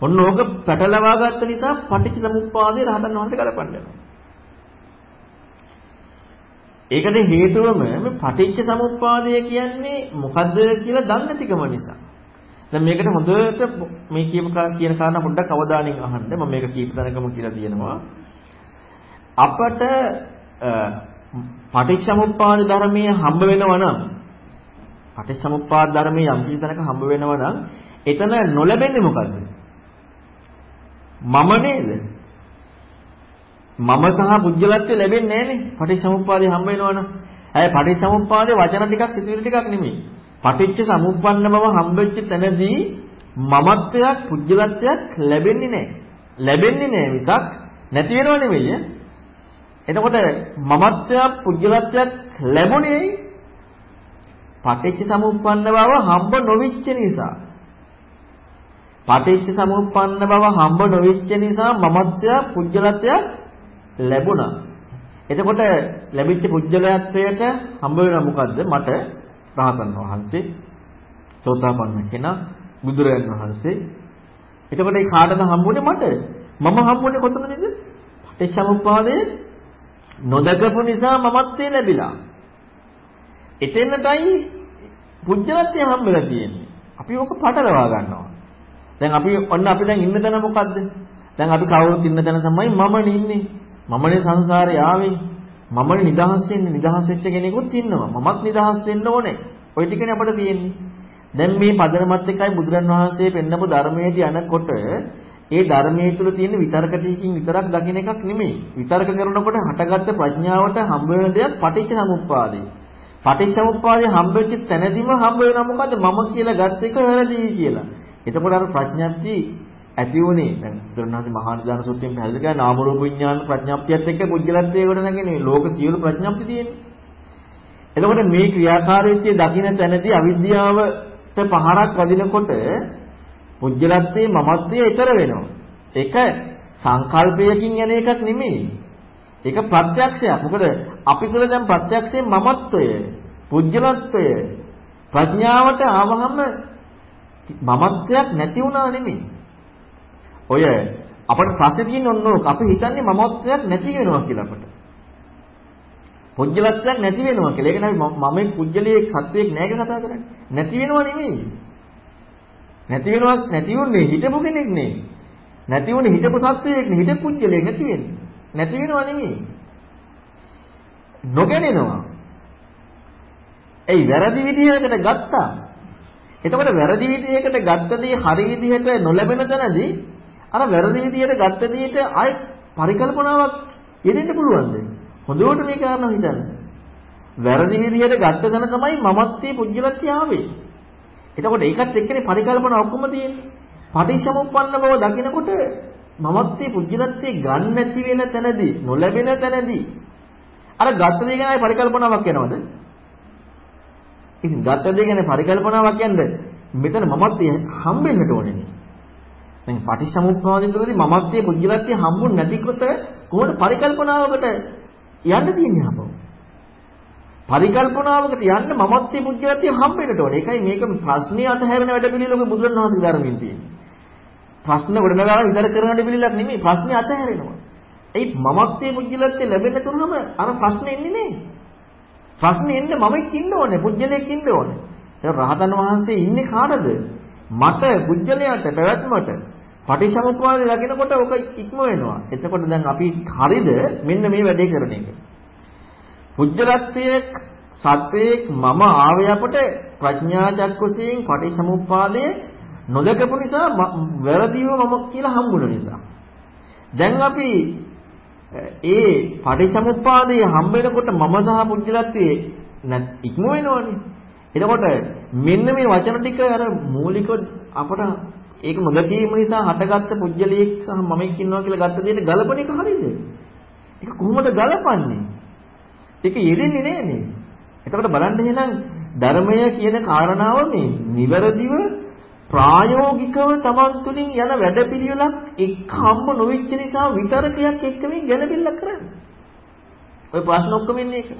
ඔන්න ඕක පැටලවා ගත්ත නිසා පටිච්ච සමුප්පාදේ රහතන් වහන්සේ කලපන්නේ. ඒකට හේතුවම මේ පටිච්ච සමුප්පාදය කියන්නේ මොකද්ද කියලා දන්නේ නැතිකම නිසා. දැන් මේකට හොඳට මේ කියපු කියන කාරණා පොඩ්ඩක් අවධානයෙන් අහන්න. මම මේක කීප තැනකම කියලා තියෙනවා. අපට පටිච්චසමුප්පාද ධර්මයේ හම්බ වෙනවා නම් පටිච්චසමුප්පාද ධර්මයේ යම් කිසි තැනක හම්බ වෙනවා නම් එතන නොලැබෙන්නේ මොකද්ද? මම නේද? මම සහ පුජ්‍යලත්වය ලැබෙන්නේ නැහනේ. පටිච්චසමුප්පාදේ හම්බ වෙනවනම්. ඇයි පටිච්චසමුප්පාදේ වචන ටිකක් සිතුවිලි ටිකක් නෙමෙයි. පටිච්ච සමුප්පන්න බව හම්බෙච්ච තැනදී මමත්වයක් පුජ්‍යලත්වයක් ලැබෙන්නේ නැහැ. ලැබෙන්නේ නැහැ මිසක් නැති වෙනව නෙමෙයි. එතකොට මමත්වයක් පුජ්‍යලත්වයක් ලැබුණේ පටිච්ච සමුප්පන්න බව හම්බ නොවිච්ච නිසා. පටිච්ච සමුප්පන්න බව හම්බ නොවිච්ච නිසා මමත්වයක් පුජ්‍යලත්වයක් ලැබුණා. එතකොට ලැබිච්ච පුජ්‍යලත්වයට හම්බ වෙන මොකද්ද? මට රහතන් වහන්සේ සෝතාපන්න කෙනා බුදුරජාණන් වහන්සේ. එතකොට ඒ කාටද හම්බුනේ මට? මම හම්බුනේ කොතනද? පටිච්චසමුප්පාදයේ. නොදකපු නිසා මමත්වේ ලැබිලා. එතෙන්ටයි පුජ්‍යලත්වය හම්බෙලා තියෙන්නේ. අපි ඕක පටලවා ගන්නවා. දැන් අපි ඔන්න අපි දැන් ඉන්න තැන මොකද්ද? දැන් අපි කවුරුත් ඉන්න තැන තමයි මමනේ ඉන්නේ. මමනේ සංසාරේ ආවේ. මම නිදහස් වෙන්නේ නිදහස් වෙච්ච කෙනෙකුත් ඉන්නවා. මමත් නිදහස් වෙන්න ඕනේ. ওই ටිකනේ අපිට තියෙන්නේ. දැන් මේ පදනමත් එකයි බුදුරන් වහන්සේ පෙන්නපු ධර්මයේදී අනකොට ඒ ධර්මයේ තුල තියෙන විතර්ක ටිකකින් විතරක් දකින්න එකක් නෙමෙයි. විතර්ක කරනකොට හටගත්ත ප්‍රඥාවට හම්බ වෙන දෙයක් පටිච්ච සමුප්පාදේ. පටිච්ච සමුප්පාදේ හම්බෙච්ච තැනදීම හම්බ වෙනවා මොකද්ද? මම කියලා ගත්ත එක වැරදි කියලා. එතකොට අර ප්‍රඥප්ති ඇති වුණේ දැන් බුදුරණාහි මහා නිදාන සූත්‍රයෙන් පැහැදිලි කරා නාම රූප විඥාන ප්‍රඥාප්තියත් එක්ක පුද්ගලත්වයේ කොට නැගෙනේ ලෝක සියලු ප්‍රඥාප්ති තියෙන්නේ. එතකොට මේ ක්‍රියාකාරීත්වය දකින්න තැනදී අවිද්‍යාවට පහරක් වදිනකොට පුද්ගලත්වයේ මමත්වයේ ඊතර වෙනවා. ඒක සංකල්පයකින් යන එකක් නෙමෙයි. ඒක ප්‍රත්‍යක්ෂයක්. මොකද අපි තුළ දැන් ප්‍රත්‍යක්ෂයෙන් මමත්වය, පුද්ගලත්වය, ප්‍රඥාවට ආවහම මමත්වයක් නැති වුණා නෙමෙයි. ඔය අපිට ප්‍රශ්නේ තියෙන්නේ ඔන්න ඕක. අපි හිතන්නේ මමත්වයක් නැති වෙනවා කියලා අපට. පුජ්‍යලත්වයක් නැති වෙනවා කියලා. ඒක නෙවෙයි මම එක් පුජ්‍යලියෙක් සත්වයක් නැහැ කියලා කතා කරන්නේ. නැති වෙනව නෙමෙයි. නැති වෙනවක් නැති වුනේ හිතපු කෙනෙක් නෙමෙයි. නැති වුනේ හිතපු සත්වයක් නෙමෙයි. හිතපු පුජ්‍යලියෙක් නැති වෙන්නේ. නැති වෙනව නෙමෙයි. නොගැනෙනවා. ඒ වැරදි විදිහකට ගත්තා. එතකොට වැරදි විදිහකට ගත්ත දේ හරි විදිහට නොලැබෙන තැනදී අර වැරදි විදියට ගත්ත දෙයට ආයි පරිකල්පනාවක් යෙදෙන්න පුළුවන්ද? හොඳට මේ කාරණා හිතන්න. වැරදි විදියට ගත්ත දන තමයි මමත්වයේ පුජ්‍යලත්‍ය ආවේ. එතකොට ඒකත් එක්කනේ පරිකල්පන ඔක්කොම තියෙන්නේ. පටිච්චසමුප්පන්න බව දකිනකොට මමත්වයේ පුජ්‍යලත්‍ය ගන්න නැති වෙන තැනදී නොලැබෙන තැනදී අර ගත්ත දේ ගැන පරිකල්පනාවක් යනවද? ඉතින් ගත්ත දේ ගැන පරිකල්පනාවක් යන්නේ මෙතන මමත්වයේ හම්බෙන්නට ඕනේ. දැන් පටිච්චසමුප්පාදින් තුළදී මමත්වයේ පුජ්‍යලත්වයේ හම්බුනේ නැතිකොට කොහොමද පරිකල්පනාවකට යන්න තියෙන්නේ අපව? පරිකල්පනාවකට යන්න මමත්වයේ පුජ්‍යලත්වයේ හම්බෙන්නට ඕනේ. ඒකයි මේක ප්‍රශ්නේ අතහැරෙන වැඩ පිළිලක බුදුරණවහන්සේ ධර්මයෙන් තියෙන්නේ. ප්‍රශ්න ගොඩනගාලා විතර කරන වැඩ පිළිලක් නෙමෙයි ප්‍රශ්නේ අතහැරෙනවා. ඒ මමත්වයේ පුජ්‍යලත්වයේ ලැබෙන්න තුනම අර ප්‍රශ්නේ එන්නේ නේ. ප්‍රශ්නේ එන්නේ මමෙක් ඉන්න ඕනේ, පුජ්‍යලයක් ඉන්න ඕනේ. ඒ රහතන් වහන්සේ ඉන්නේ කාටද? මට පුජ්‍යලයට පැවැත්මට පටිච්චසමුප්පාදේ දකිනකොට ඔක ඉක්ම වෙනවා. එතකොට දැන් අපි හරිද මෙන්න මේ වැඩේ කරන එක. පුජ්‍යලත්වයේ සත්‍යයක් මම ආවේ අපට ප්‍රඥා චක්කුසයෙන් පටිච්චසමුප්පාදයේ නොදකපු නිසා වැරදිව මම කියලා හම්බුන නිසා. දැන් අපි ඒ පටිච්චසමුප්පාදයේ හම්බ වෙනකොට මම සහ පුජ්‍යලත්වයේ ඉක්ම වෙනවනේ. එතකොට මෙන්න මේ වචන ටික අර මූලික අපට ඒක නොදැකීම නිසා හටගත්ත පුජ්‍යලියෙක් සහ මමෙක් ඉන්නවා කියලා ගත්ත දෙයට ගලපන එක හරියද? ඒක කොහොමද ගලපන්නේ? ඒක යෙදෙන්නේ නෑනේ. එතකොට බලන්න එහෙනම් ධර්මය කියන කාරණාව මේ නිවැරදිව ප්‍රායෝගිකව Taman තුලින් යන වැඩපිළිවෙලක් එක්ක හම්බ නොවෙච්ච නිසා විතරකයක් එක්ක මේ ගැළපෙල්ල කරන්නේ. ඔය ප්‍රශ්න ඔක්කොම ඉන්නේ ඒක.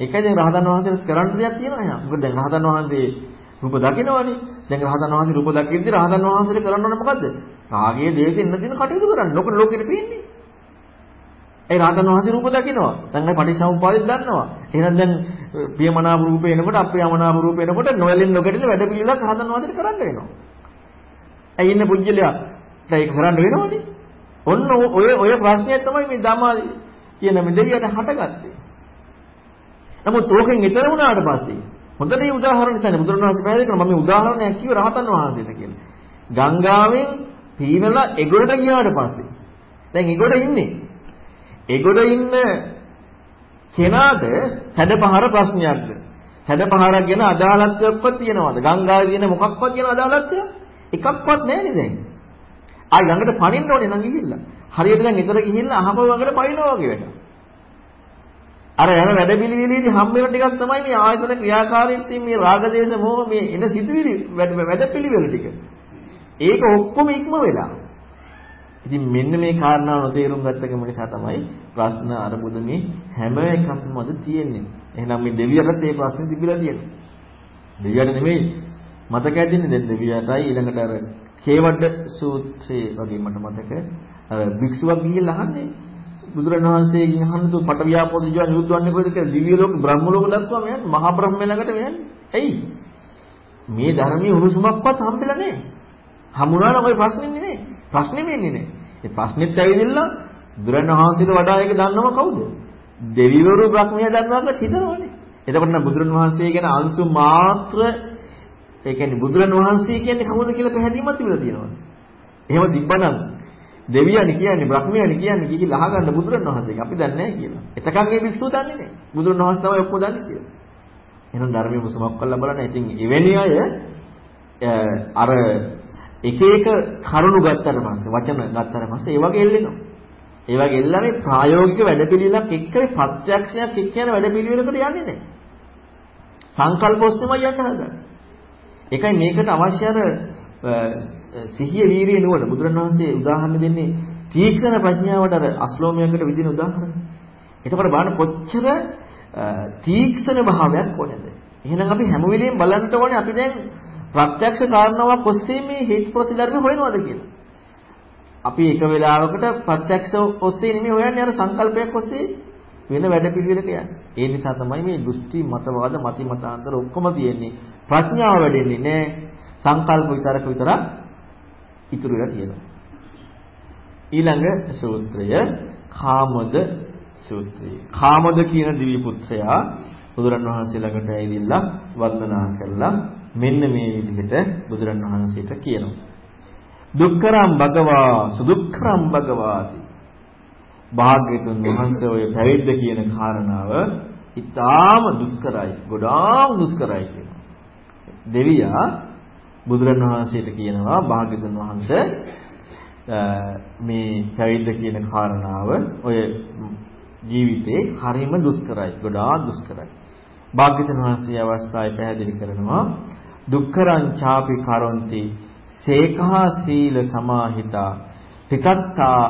ඒකයි දැන් රහතන් වහන්සේට කරන්න දෙයක් තියෙනවා නේද? මොකද දැන් රහතන් වහන්සේ රූප දකිනවනේ. දැන් රහතන් වහන්සේ රූප දකිද්දි රහතන් වහන්සේට කරන්න ඕනේ මොකද්ද? රාගයේ දේශෙන් නැතින කටයුතු කරන්න. ලෝක ලෝකෙට පේන්නේ. ඒ රහතන් වහන්සේ රූප දකිනවා. දැන් මේ පටිච්චසමුප්පාදෙත් දන්නවා. එහෙනම් දැන් ප්‍රියමනාප රූප එනකොට අප්‍රියමනාප රූප එනකොට නොයලෙන් නොගැටෙන වැඩ පිළිවෙලක් රහතන් වහන්සේට කරන්න වෙනවා. ඇයි ඉන්න පුජ්‍යලයා ඒක කරන්න වෙනවනේ. ඔන්න ඔය ඔය ප්‍රශ්නය තමයි මේ ධම්මා කියන මේ දෙවියට හටගත්තේ. නමුත් ඕකෙන් ඈතර වුණාට පස්සේ හොඳට මේ උදාහරණ තමයි බුදුරණවහන්සේ පැහැදිලි කරනවා මම මේ උදාහරණයක් කිව්ව රහතන් වහන්සේට කියලා. ගංගාවෙන් පීනලා එගොඩට ගියාට පස්සේ දැන් එගොඩ ඉන්නේ. එගොඩ ඉන්න කෙනාට සැඩපහර ප්‍රශ්නයක්ද? සැඩපහරක් ගැන අදාළත්වයක්වත් තියනවද? ගංගාවේ තියෙන මොකක්වත් ගැන අදාළත්වයක් එකක්වත් නැහැ දැන්. ආයි ළඟට පනින්න ඕනේ නම් ගිහිල්ලා. හරියට දැන් ඊතර ගිහිල්ලා අහපව ළඟට පනිනවා වගේ වැඩක්. අර යන වැඩපිළිවෙලේදී හම් වෙන ටිකක් තමයි මේ ආයතන ක්‍රියාකාරීත්වයෙන් මේ රාගදේශ මොහ මේ එන සිතුවිලි වැඩපිළිවෙල ටික. ඒක ඔක්කොම ඉක්ම වෙලා. ඉතින් මෙන්න මේ කාරණාව නොතේරුම් ගත්තකම නිසා තමයි ප්‍රශ්න අරබුදනේ හැම එකක්ම අද තියෙන්නේ. එහෙනම් මේ දෙවියටත් මේ ප්‍රශ්නේ තිබිලා තියෙනවා. දෙවියට නෙමෙයි මතක ඇදින්නේ දැන් දෙවියටයි ඊළඟට අර කේවඩ සූත්‍රයේ වගේ මට මතක අර භික්ෂුවක් ගිහිල්ලා අහන්නේ බුදුරණවහන්සේගෙන් අහන්න තු පට ව්‍යාපෝද ජීවන යුද්ධවන්නේ කොහෙද කියලා දිව්‍ය ලෝක බ්‍රහ්ම ලෝක දක්වා මෙයන් මහා බ්‍රහ්ම ළඟට මෙයන්. එයි මේ ධර්මයේ උරුසුමක්වත් හම්බෙලා නැහැ. හමුණාන ඔය ප්‍රශ්නේ නේ. ප්‍රශ්නේ වෙන්නේ නැහැ. ඒ ප්‍රශ්නෙත් ඇවිදilla බුදුරණවහන්සේට වඩා ඒක දන්නව කවුද? දෙවිවරු බ්‍රහ්මයා දන්නවද හිතනවනේ. එතකොට නම් බුදුරණවහන්සේ ගැන අංශු මාත්‍ර ඒ කියන්නේ බුදුරණවහන්සේ කියන්නේ කවුද කියලා පැහැදිලිමත් තිබිලා තියෙනවා. එහෙම තිබ්බනම් දෙවියනි කියන්නේ බ්‍රහ්මයනි කියන්නේ ගිහිල්ලා අහගන්න බුදුරණවහන්සේගෙන් අපි දන්නේ නැහැ කියලා. එතකන් මේ භික්ෂුව දන්නේ නැහැ. බුදුරණවහන්සේ තමයි ඔක්කොම දන්නේ කියලා. එහෙනම් ධර්මයේ මුසමක් කරලා බලන්න. ඉතින් එවැනි අය අර එක එක කරුණු ගත්තට පස්සේ වචන ගත්තට පස්සේ ඒ වගේ එල්ලෙනවා. ඒ වගේ එල්ලලා මේ ප්‍රායෝගික වැඩපිළිවෙලක් එක්ක ප්‍රත්‍යක්ෂයක් එක්ක යන වැඩපිළිවෙලකට යන්නේ නැහැ. සංකල්ප ඔස්සේමයි යන්න හදන්නේ. ඒකයි මේකට අවශ්‍ය අර සිහිය වීරිය නුවණ බුදුරණවහන්සේ උදාහරණ දෙන්නේ තීක්ෂණ ප්‍රඥාවට අර අශ්ලෝමයකට විදින උදාහරණ. එතකොට බලන්න කොච්චර තීක්ෂණ භාවයක් ඕනේද? එහෙනම් අපි හැම වෙලෙම බලන්න ඕනේ අපි දැන් ප්‍රත්‍යක්ෂ කාරණාවක් ඔස්සේ මේ හේතු ප්‍රතිධර්ම හොයනවද කියලා. අපි එක වෙලාවකට ප්‍රත්‍යක්ෂ ඔස්සේ නෙමෙයි හොයන්නේ අර සංකල්පයක් ඔස්සේ වෙන වැඩ පිළිවෙලක යන්නේ. ඒ නිසා තමයි මේ දෘෂ්ටි මතවාද මති මතාන්තර ඔක්කොම තියෙන්නේ. ප්‍රඥාව වැඩෙන්නේ නැහැ. සංකල්ප විතරක විතරක් ඉතුරු වෙලා තියෙනවා. ඊළඟ සූත්‍රය කාමද සූත්‍රය. කාමද කියන දිව්‍ය පුත්‍රයා බුදුරණවහන්සේ ළඟට ඇවිල්ලා වන්දනා කරලා මෙන්න මේ විදිහට බුදුරණවහන්සේට කියනවා. දුක්ඛරම් භගවා සුදුක්ඛරම් භගවාති. භාග්‍යතුන් වහන්සේ ඔය පැවිද්ද කියන කාරණාව ඊටාම දුෂ්කරයි. ගොඩාක් දුෂ්කරයි කියනවා. දෙවියා බුදුරණවහන්සේට කියනවා භාග්‍යතුන් වහන්සේ මේ පැවිද්ද කියන කාරණාව ඔය ජීවිතේ හරිම දුෂ්කරයි ගොඩාක් දුෂ්කරයි. භාග්‍යතුන් වහන්සේ අවස්ථාවේ පැහැදිලි කරනවා දුක්ඛරං ചാපි කරොන්ති සේකහා සීල සමාහිතා තිතත්තා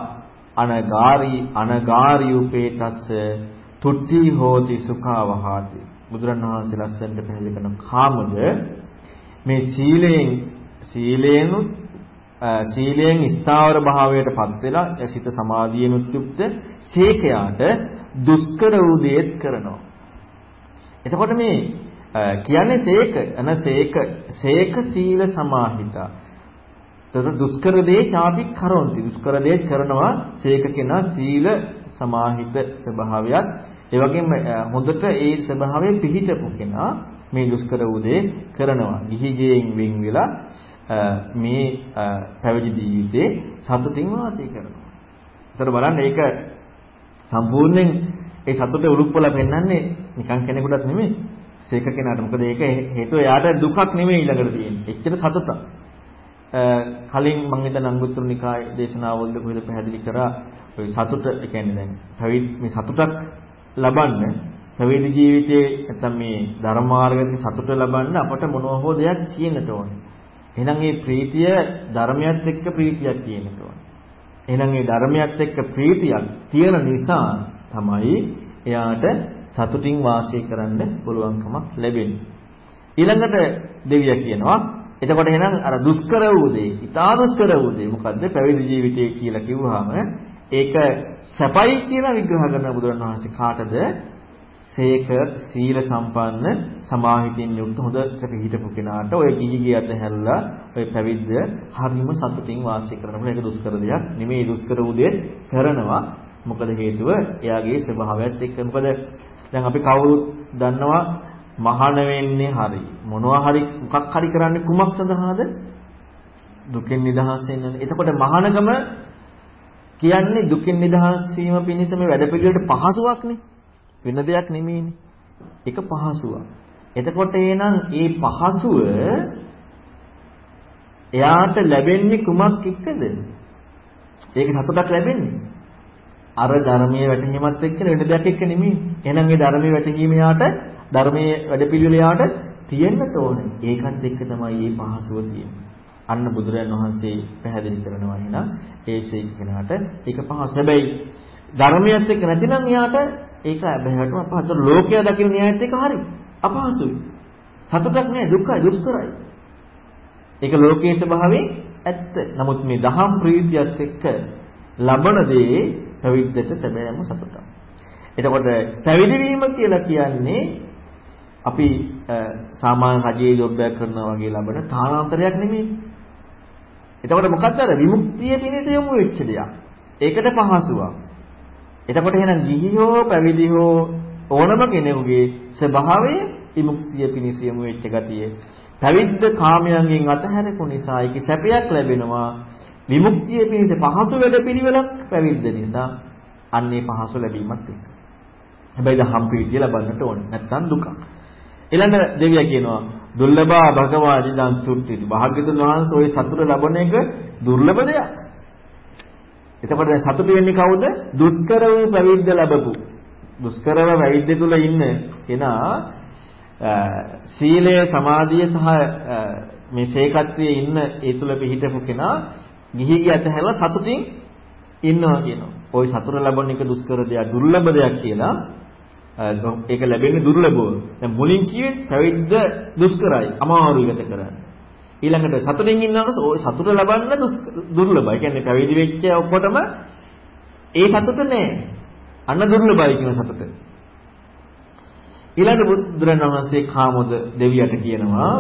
අනගාරී අනගාරී උපේතස්ස තුට්ටි හෝති සුඛාවහාති. බුදුරණවහන්සේ ලස්සනට පැහැදිලි කරන කාමද මේ සීලයෙන් සීලයෙන් සීලයෙන් ස්ථාවර භාවයටපත් වෙලා සිත සමාධියෙන් යුක්ත සීකයාට දුෂ්කර වූ දේත් කරනවා. එතකොට මේ කියන්නේ සීක අන සීක සීක සීල සමාහිතා. තර දුෂ්කර දේ ඡාපි කරොන්ති. දුෂ්කර දේ කරනවා සීක කෙනා සීල සමාහිත ස්වභාවයත් ඒ වගේම හොඳට ඒ ස්වභාවය පිහිටපු කෙනා මේ දුෂ්කර වූ දේ කරනවා. ගිහිගෙන් වෙන් වෙලා මේ පැවිදි ජීවිතේ සතුටින් වාසය කරනවා. ඒතර බලන්න ඒක සම්පූර්ණයෙන් ඒ සතුටේ උරුප්පලා පෙන්වන්නේ නිකන් කෙනෙකුටත් නෙමෙයි. සීක කෙනාට. මොකද ඒක හේතුව එයාට දුකක් නෙමෙයි ඊළඟට තියෙන්නේ. එච්චර සතුටක්. කලින් මම හිතන අංගුත්තර නිකාය දේශනාවලද කොහෙද පැහැදිලි කරා ඔය සතුට කියන්නේ දැන් පැවිදි මේ සතුටක් ලබන්න පැවිදි ජීවිතයේ නැත්නම් මේ ධර්ම මාර්ගයේ සතුට ලබන්න අපට මොනවා හෝ දෙයක් තියෙන්නට ඕනේ. එහෙනම් මේ ප්‍රීතිය ධර්මයත් එක්ක ප්‍රීතියක් තියෙන්නට ඕනේ. එහෙනම් මේ ධර්මයත් එක්ක ප්‍රීතියක් තියෙන නිසා තමයි එයාට සතුටින් වාසය කරන්න පුළුවන්කමක් ලැබෙන්නේ. ඊළඟට දෙවියා කියනවා එතකොට එහෙනම් අර දුෂ්කර වූ දේ, ඊටා දුෂ්කර වූ දේ මොකද්ද? පැවිදි ජීවිතය කියලා කිව්වහම ඒක සැපයි කියලා විග්‍රහ කරන බුදුරණවහන්සේ කාටද? සේක සීල සම්පන්න සමාහිතින් යුක්ත හොඳට පිළිහිටපු කෙනාට ඔය ගිහි ගිය අතහැරලා ඔය පැවිද්ද හරිම සතුටින් වාසය කරනකොට ඒක දුෂ්කර දෙයක් නෙමෙයි. දුෂ්කර වූ දේ කරනවා. මොකද හේතුව? එයාගේ ස්වභාවයත් එක්ක. මොකද දැන් අපි කවුරුත් දන්නවා මහාන වෙන්නේ හරි. මොනවා හරි මොකක් හරි කරන්නේ කුමක් සඳහාද? දුකෙන් නිදහස් වෙන්න. එතකොට මහානගම කියන්නේ දුකින් නිදහස් වීම පිණිස මේ වැඩ පිළිවෙලට පහසුවක්නේ. වෙන දෙයක් නෙමෙයිනේ. ඒක පහසුවක්. එතකොට එහෙනම් ඒ පහසුව එයාට ලැබෙන්නේ කුමක් එක්කද? ඒක සතුටක් ලැබෙන්නේ. අර ධර්මයේ වැටහීමත් එක්ක වෙන දෙයක් එක්ක නෙමෙයි. එහෙනම් ඒ ධර්මයේ වැටහීම යාට ධර්මයේ වැඩපිළිවෙල යාට තියෙන්නට ඕනේ. ඒකත් එක්ක තමයි මේ පහසුව තියෙන්නේ. අන්න බුදුරජාණන් වහන්සේ පැහැදිලි කරනවා එහෙනම් ඒ ශේක කෙනාට ඒක පහසු. හැබැයි ධර්මයත් එක්ක නැතිනම් යාට ඒක බහැටම අපහසු. ලෝකයා දකින්න න්‍යායත් එක්ක හරි. අපහසුයි. සතුටක් නෑ දුක්ඛයි දුෂ්කරයි. ඒක ලෝකයේ ස්වභාවයෙන් ඇත්ත. නමුත් මේ දහම් ප්‍රීතියත් එක්ක ලබන දේ පැවිද්දට සැබෑම සතුටක්. එතකොට පැවිදි වීම කියලා කියන්නේ අපි සාමාන්‍ය රජයේ ජොබ් එකක් කරනවා වගේ ලබන තානාන්තරයක් නෙමෙයි. එතකොට මොකක්ද අර විමුක්තිය පිණිස යොමු වෙච්ච දෙයක්. ඒකට පහසුවක්. එතකොට එහෙනම් ගිහි හෝ පැවිදි හෝ ඕනම කෙනෙකුගේ ස්වභාවය විමුක්තිය පිණිස යොමු වෙච්ච ගතිය. පැවිද්ද කාමයන්ගෙන් අතහැරපු නිසා ඒකේ සැපයක් ලැබෙනවා. විමුක්තිය පිණිස පහසු වැඩ පිළිවෙලක් පැවිද්ද නිසා අන්නේ පහසු ලැබීමත් එක්ක. හැබැයි දහම් ප්‍රීතිය ලබන්නට ඕනේ. නැත්නම් දුක. ඊළඟ දෙවියා කියනවා දුර්ලභා භගවා දිදන් තුට්ටි. භාග්‍යතුන් වහන්සේ ওই සතුට ලබන එක දුර්ලභ දෙයක්. එතකොට සතුට වෙන්නේ කවුද? දුෂ්කර වූ පැවිද්ද ලැබපු. දුෂ්කරව පැවිද්ද තුල ඉන්න කෙනා සීලය සමාධිය සහ මේ සේකත්වයේ ඉන්න ඒ තුල පිහිටපු කෙනා ගිහි ගිය අතහැරලා සතුටින් ඉන්නවා කියනවා. ওই සතුට ලැබෙන එක දුෂ්කර දෙයක් දුර්ලභ දෙයක් කියලා ඒක ලැබෙන්නේ දුර්ලභව. දැන් මුලින් කිව්වේ පැවිද්ද දුෂ්කරයි අමාරුයි ගත කරන්න. ඊළඟට සතුටින් ඉන්නකොට ওই සතුට ලබන්න දුර්ලභයි. කියන්නේ පැවිදි වෙච්ච ඔක්කොටම ඒ සතුට නෑ. අන්න දුර්ලභයි කියන සතුට. ඊළඟ බුදුරණවහන්සේ කාමොද දෙවියට කියනවා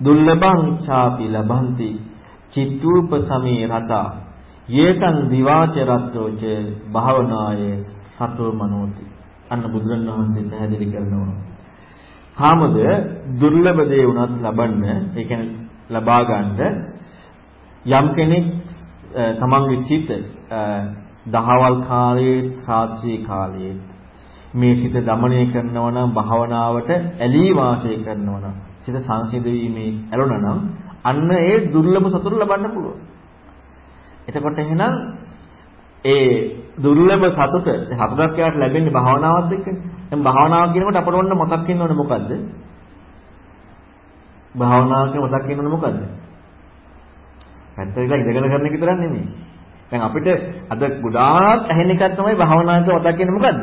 දුර්ලභං ചാපි ලබಂತಿ චිත්තූප සමේ රතා යේතං දිවාච රත්‍රෝච භාවනාය සතෝ මනෝති අන්න බුදුරණවහන්සේ පැහැදිලි කරනවා හාමුද දුර්ලභ දේ වුණත් ලබන්න, ඒ කියන්නේ ලබා ගන්න යම් කෙනෙක් තමන්ගේ සිත දහවල් කාලයේ රාත්‍රී කාලයේ මේ සිත দমনය කරනවා නම් භාවනාවට ඇලී වාසය කරනවා නම් සිත සංසිඳ වීමේ ඇලුනා නම් අන්න ඒ දුර්ලභ සතුට ලබන්න පුළුවන්. එතකොට එහෙනම් ඒ දුර්ලභ සතුට සතුටක් යාට ලැබෙන්නේ භාවනාවත් එක්කනේ. දැන් භාවනාව කියනකොට අපට ඔන්න මතක් වෙන්න ඕනේ මොකද්ද? භාවනාව කියන මතක් වෙන්න ඕනේ මොකද්ද? පැත්තට ඉඳගෙන කරන එක විතරක් නෙමෙයි. දැන් අපිට අද ගොඩාක් ඇහෙන එකක් තමයි භාවනාවට මතක් වෙන්නේ මොකද්ද?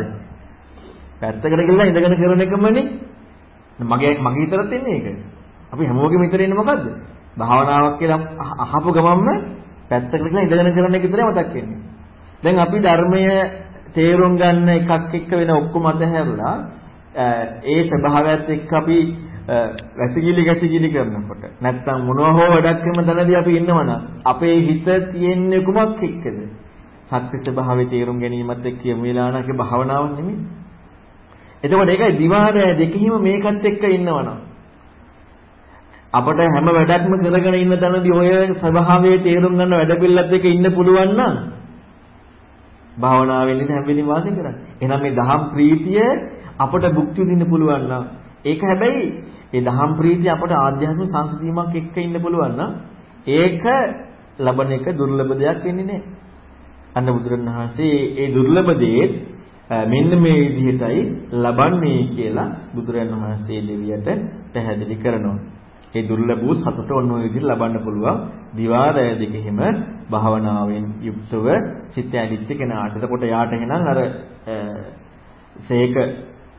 පැත්තකට ගිහලා ඉඳගෙන කරන එකමනේ. මගේ මගේ විතරක් තියන්නේ ඒක. අපි හැමෝගෙම විතර ඉන්නේ මොකද්ද? භාවනාවක් කියලා අහපු ගමන්ම පැත්තකට ගිහලා ඉඳගෙන කරන එක විතරයි මතක් වෙන්නේ. දැන් අපි ධර්මය තේරුම් ගන්න එකක් එක්ක වෙන ඔක්කොම අතහැරලා ඒ ස්වභාවයත් එක්ක අපි වැසිකිලි ගැසිකිලි කරනකොට නැත්තම් මොනවා හෝ වැඩක් කරන තැනදී අපි ඉන්නවනම් අපේ හිත තියෙන්නේ කුමක් එක්කද? සත්‍ය ස්වභාවය තේරුම් ගැනීමත් එක්ක යමු වෙලා නැක භාවනාවක් නෙමෙයි. එතකොට ඒකයි දිවාරය දෙකෙහිම මේකත් එක්ක ඉන්නවනම් අපට හැම වැඩක්ම කරගෙන ඉන්න තැනදී ඔය ස්වභාවයේ තේරුම් ගන්න වැඩ පිළිලත් එක්ක ඉන්න පුළුවන් නම් භාවනාවෙන් ඉඳ හැම වෙලෙම වාසය කරන්නේ. එහෙනම් මේ දහම් ප්‍රීතිය අපට භුක්ති විඳින්න පුළුවන් නම් ඒක හැබැයි මේ දහම් ප්‍රීතිය අපට ආධ්‍යාත්මික සංසිඳීමක් එක්ක ඉන්න පුළුවන් නම් ඒක ලබන එක දුර්ලභ දෙයක් වෙන්නේ නැහැ. අන්න බුදුරණවහන්සේ ඒ දුර්ලභ දේ මෙන්න මේ විදිහටයි ලබන්නේ කියලා බුදුරන් වහන්සේ දෙවියට පැහැදිලි කරනවා. ඒ දුර්ලභ වූ සතුට ඔන්න ඔය විදිහට ලබන්න පුළුවන් දිවාරය දෙකෙහිම භාවනාවෙන් යුක්තව සිත ඇදිච්ච කෙනාට. එතකොට යාට එහෙනම් අර සේක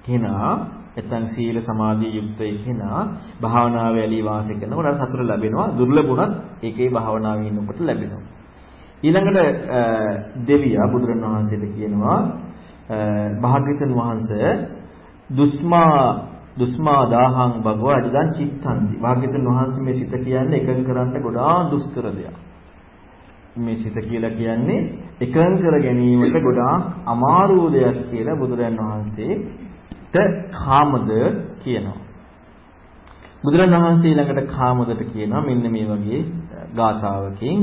කෙනා නැත්නම් සීල සමාධි යුක්ත කෙනා භාවනාවේ ඇලී වාසය කරනකොට අර සතුට ලැබෙනවා. දුර්ලභුණත් ඒකේ භාවනාවේ ඉන්නකොට ලැබෙනවා. ඊළඟට දෙවියා බුදුරණවහන්සේට කියනවා භාග්‍යවතුන් වහන්සේ දුස්මා දුස්මා දාහං භගවා අජදන් චිත්තන්ති. භාග්‍යවතුන් වහන්සේ මේ සිත කියන්නේ එකඟ කරන්න ගොඩාක් දුෂ්කර දෙයක්. මේ සිත කියලා කියන්නේ එකඟ කර ගැනීමට ගොඩාක් අමාරු දෙයක් කියලා බුදුරන් වහන්සේට කාමද කියනවා. බුදුරන් වහන්සේ ළඟට කාමදට කියනවා මෙන්න මේ වගේ ගාථාවකින්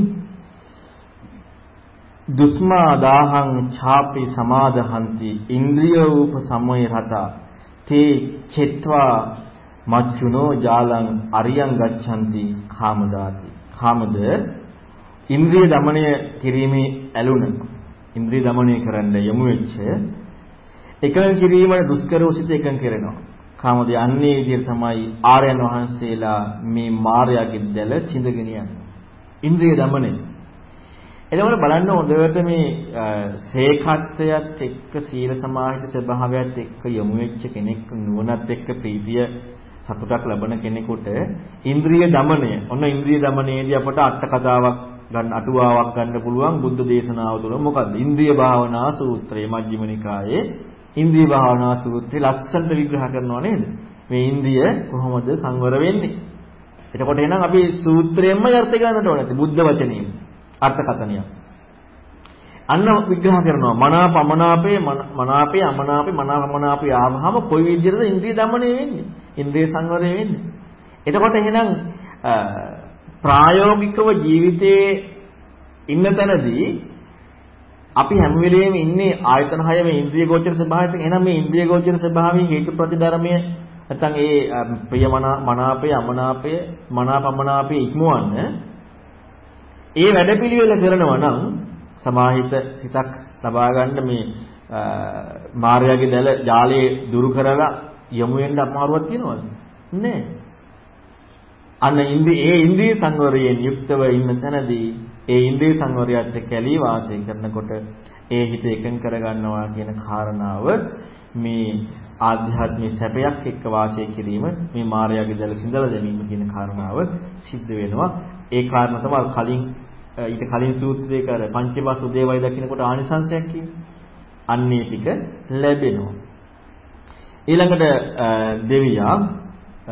දුස්මා දාහං ඡාපි සමාදහන්ති ඉන්ද්‍රිය රූප සමය රතා තේ චෙත්වා මච්චුනෝ ජාලං අරියං ගච්ඡanti කාමදාති. කාමද? ඉන්ද්‍රිය দমনය කිරීමේ ඇලුන. ඉන්ද්‍රිය দমনය කරන්න යොමු වෙච්ච එකඟ කිරීම දුෂ්කරෝසිත එකඟ කරනවා. කාමද යන්නේ විදිහට තමයි ආර්යයන් වහන්සේලා මේ මායාවේ දැල සිඳගෙන යන්නේ. ඉන්ද්‍රිය দমনය එතකොට බලන්න හොඳට මේ සේකත්වයත් එක්ක සීල සමාහිත ස්වභාවයත් එක්ක යොමු වෙච්ච කෙනෙක් නුවණත් එක්ක ප්‍රීතිය සතුටක් ලබන කෙනෙකුට ඉන්ද්‍රිය দমনය ඔන්න ඉන්ද්‍රිය দমনයේදී අපට අට කතාවක් ගන්න අටුවාවක් ගන්න පුළුවන් බුද්ධ දේශනාව තුළ. මොකද්ද? ඉන්ද්‍රිය භාවනා සූත්‍රයේ මජ්ක්‍ධිම නිකායේ ඉන්ද්‍රිය භාවනා සූත්‍රය ලස්සනට විග්‍රහ කරනවා නේද? මේ ඉන්ද්‍රිය කොහොමද සංවර වෙන්නේ? එතකොට එහෙනම් අපි සූත්‍රයෙන්ම අර්ථය ගන්නට ඕනේ බුද්ධ වචනයෙන්. අර්ථකථනයක්. අන්න විග්‍රහ කරනවා මනාප අමනාපේ මනාපේ අමනාපේ මනාප අමනාපේ ආවහම කොයි විදිහටද ඉන්ද්‍රිය দমনය වෙන්නේ? ඉන්ද්‍රිය සංවරය වෙන්නේ. එතකොට එහෙනම් ප්‍රායෝගිකව ජීවිතයේ ඉන්න තැනදී අපි හැම වෙලෙම ඉන්නේ ආයතන හයම ඉන්ද්‍රිය ගෝචර ස්වභාවයක. එහෙනම් මේ ඉන්ද්‍රිය ගෝචර ස්වභාවයේ හේතු ප්‍රතිධර්මය නැත්නම් ඒ ප්‍රිය මනාපය අමනාපය මනාපමනාපය ඉක්මවන්න ඒ වැඩපිළිවෙල කරනවා නම් සමාහිත සිතක් ලබා ගන්න මේ මාර්යාගේ දැල ජාලයේ දුරු කරලා යමු වෙන්න අමාරුවක් තියනවද? නෑ. අන්න ඉන්ද්‍රිය ඒ ඉන්ද්‍රිය සංවරයෙන් යුක්තව ඉන්න තැනදී ඒ ඉන්ද්‍රිය සංවරයත් එක්ක ඇලී වාසය කරනකොට ඒ හිත එකඟ කරගන්නවා කියන කාරණාව මේ ආධ්‍යාත්මික සැපයක් එක්ක වාසය කිරීම මේ මායාවේ දැල සිඳලා දැමීම කියන කාරණාව සිද්ධ වෙනවා ඒ කාරණා තමයි කලින් ඊට කලින් සූත්‍රයක අර පංචවසු දේවයි දකින්නකොට ආනිසංශයක් කියන්නේ. අන්නේ ටික ලැබෙනවා. ඊළඟට දෙවියා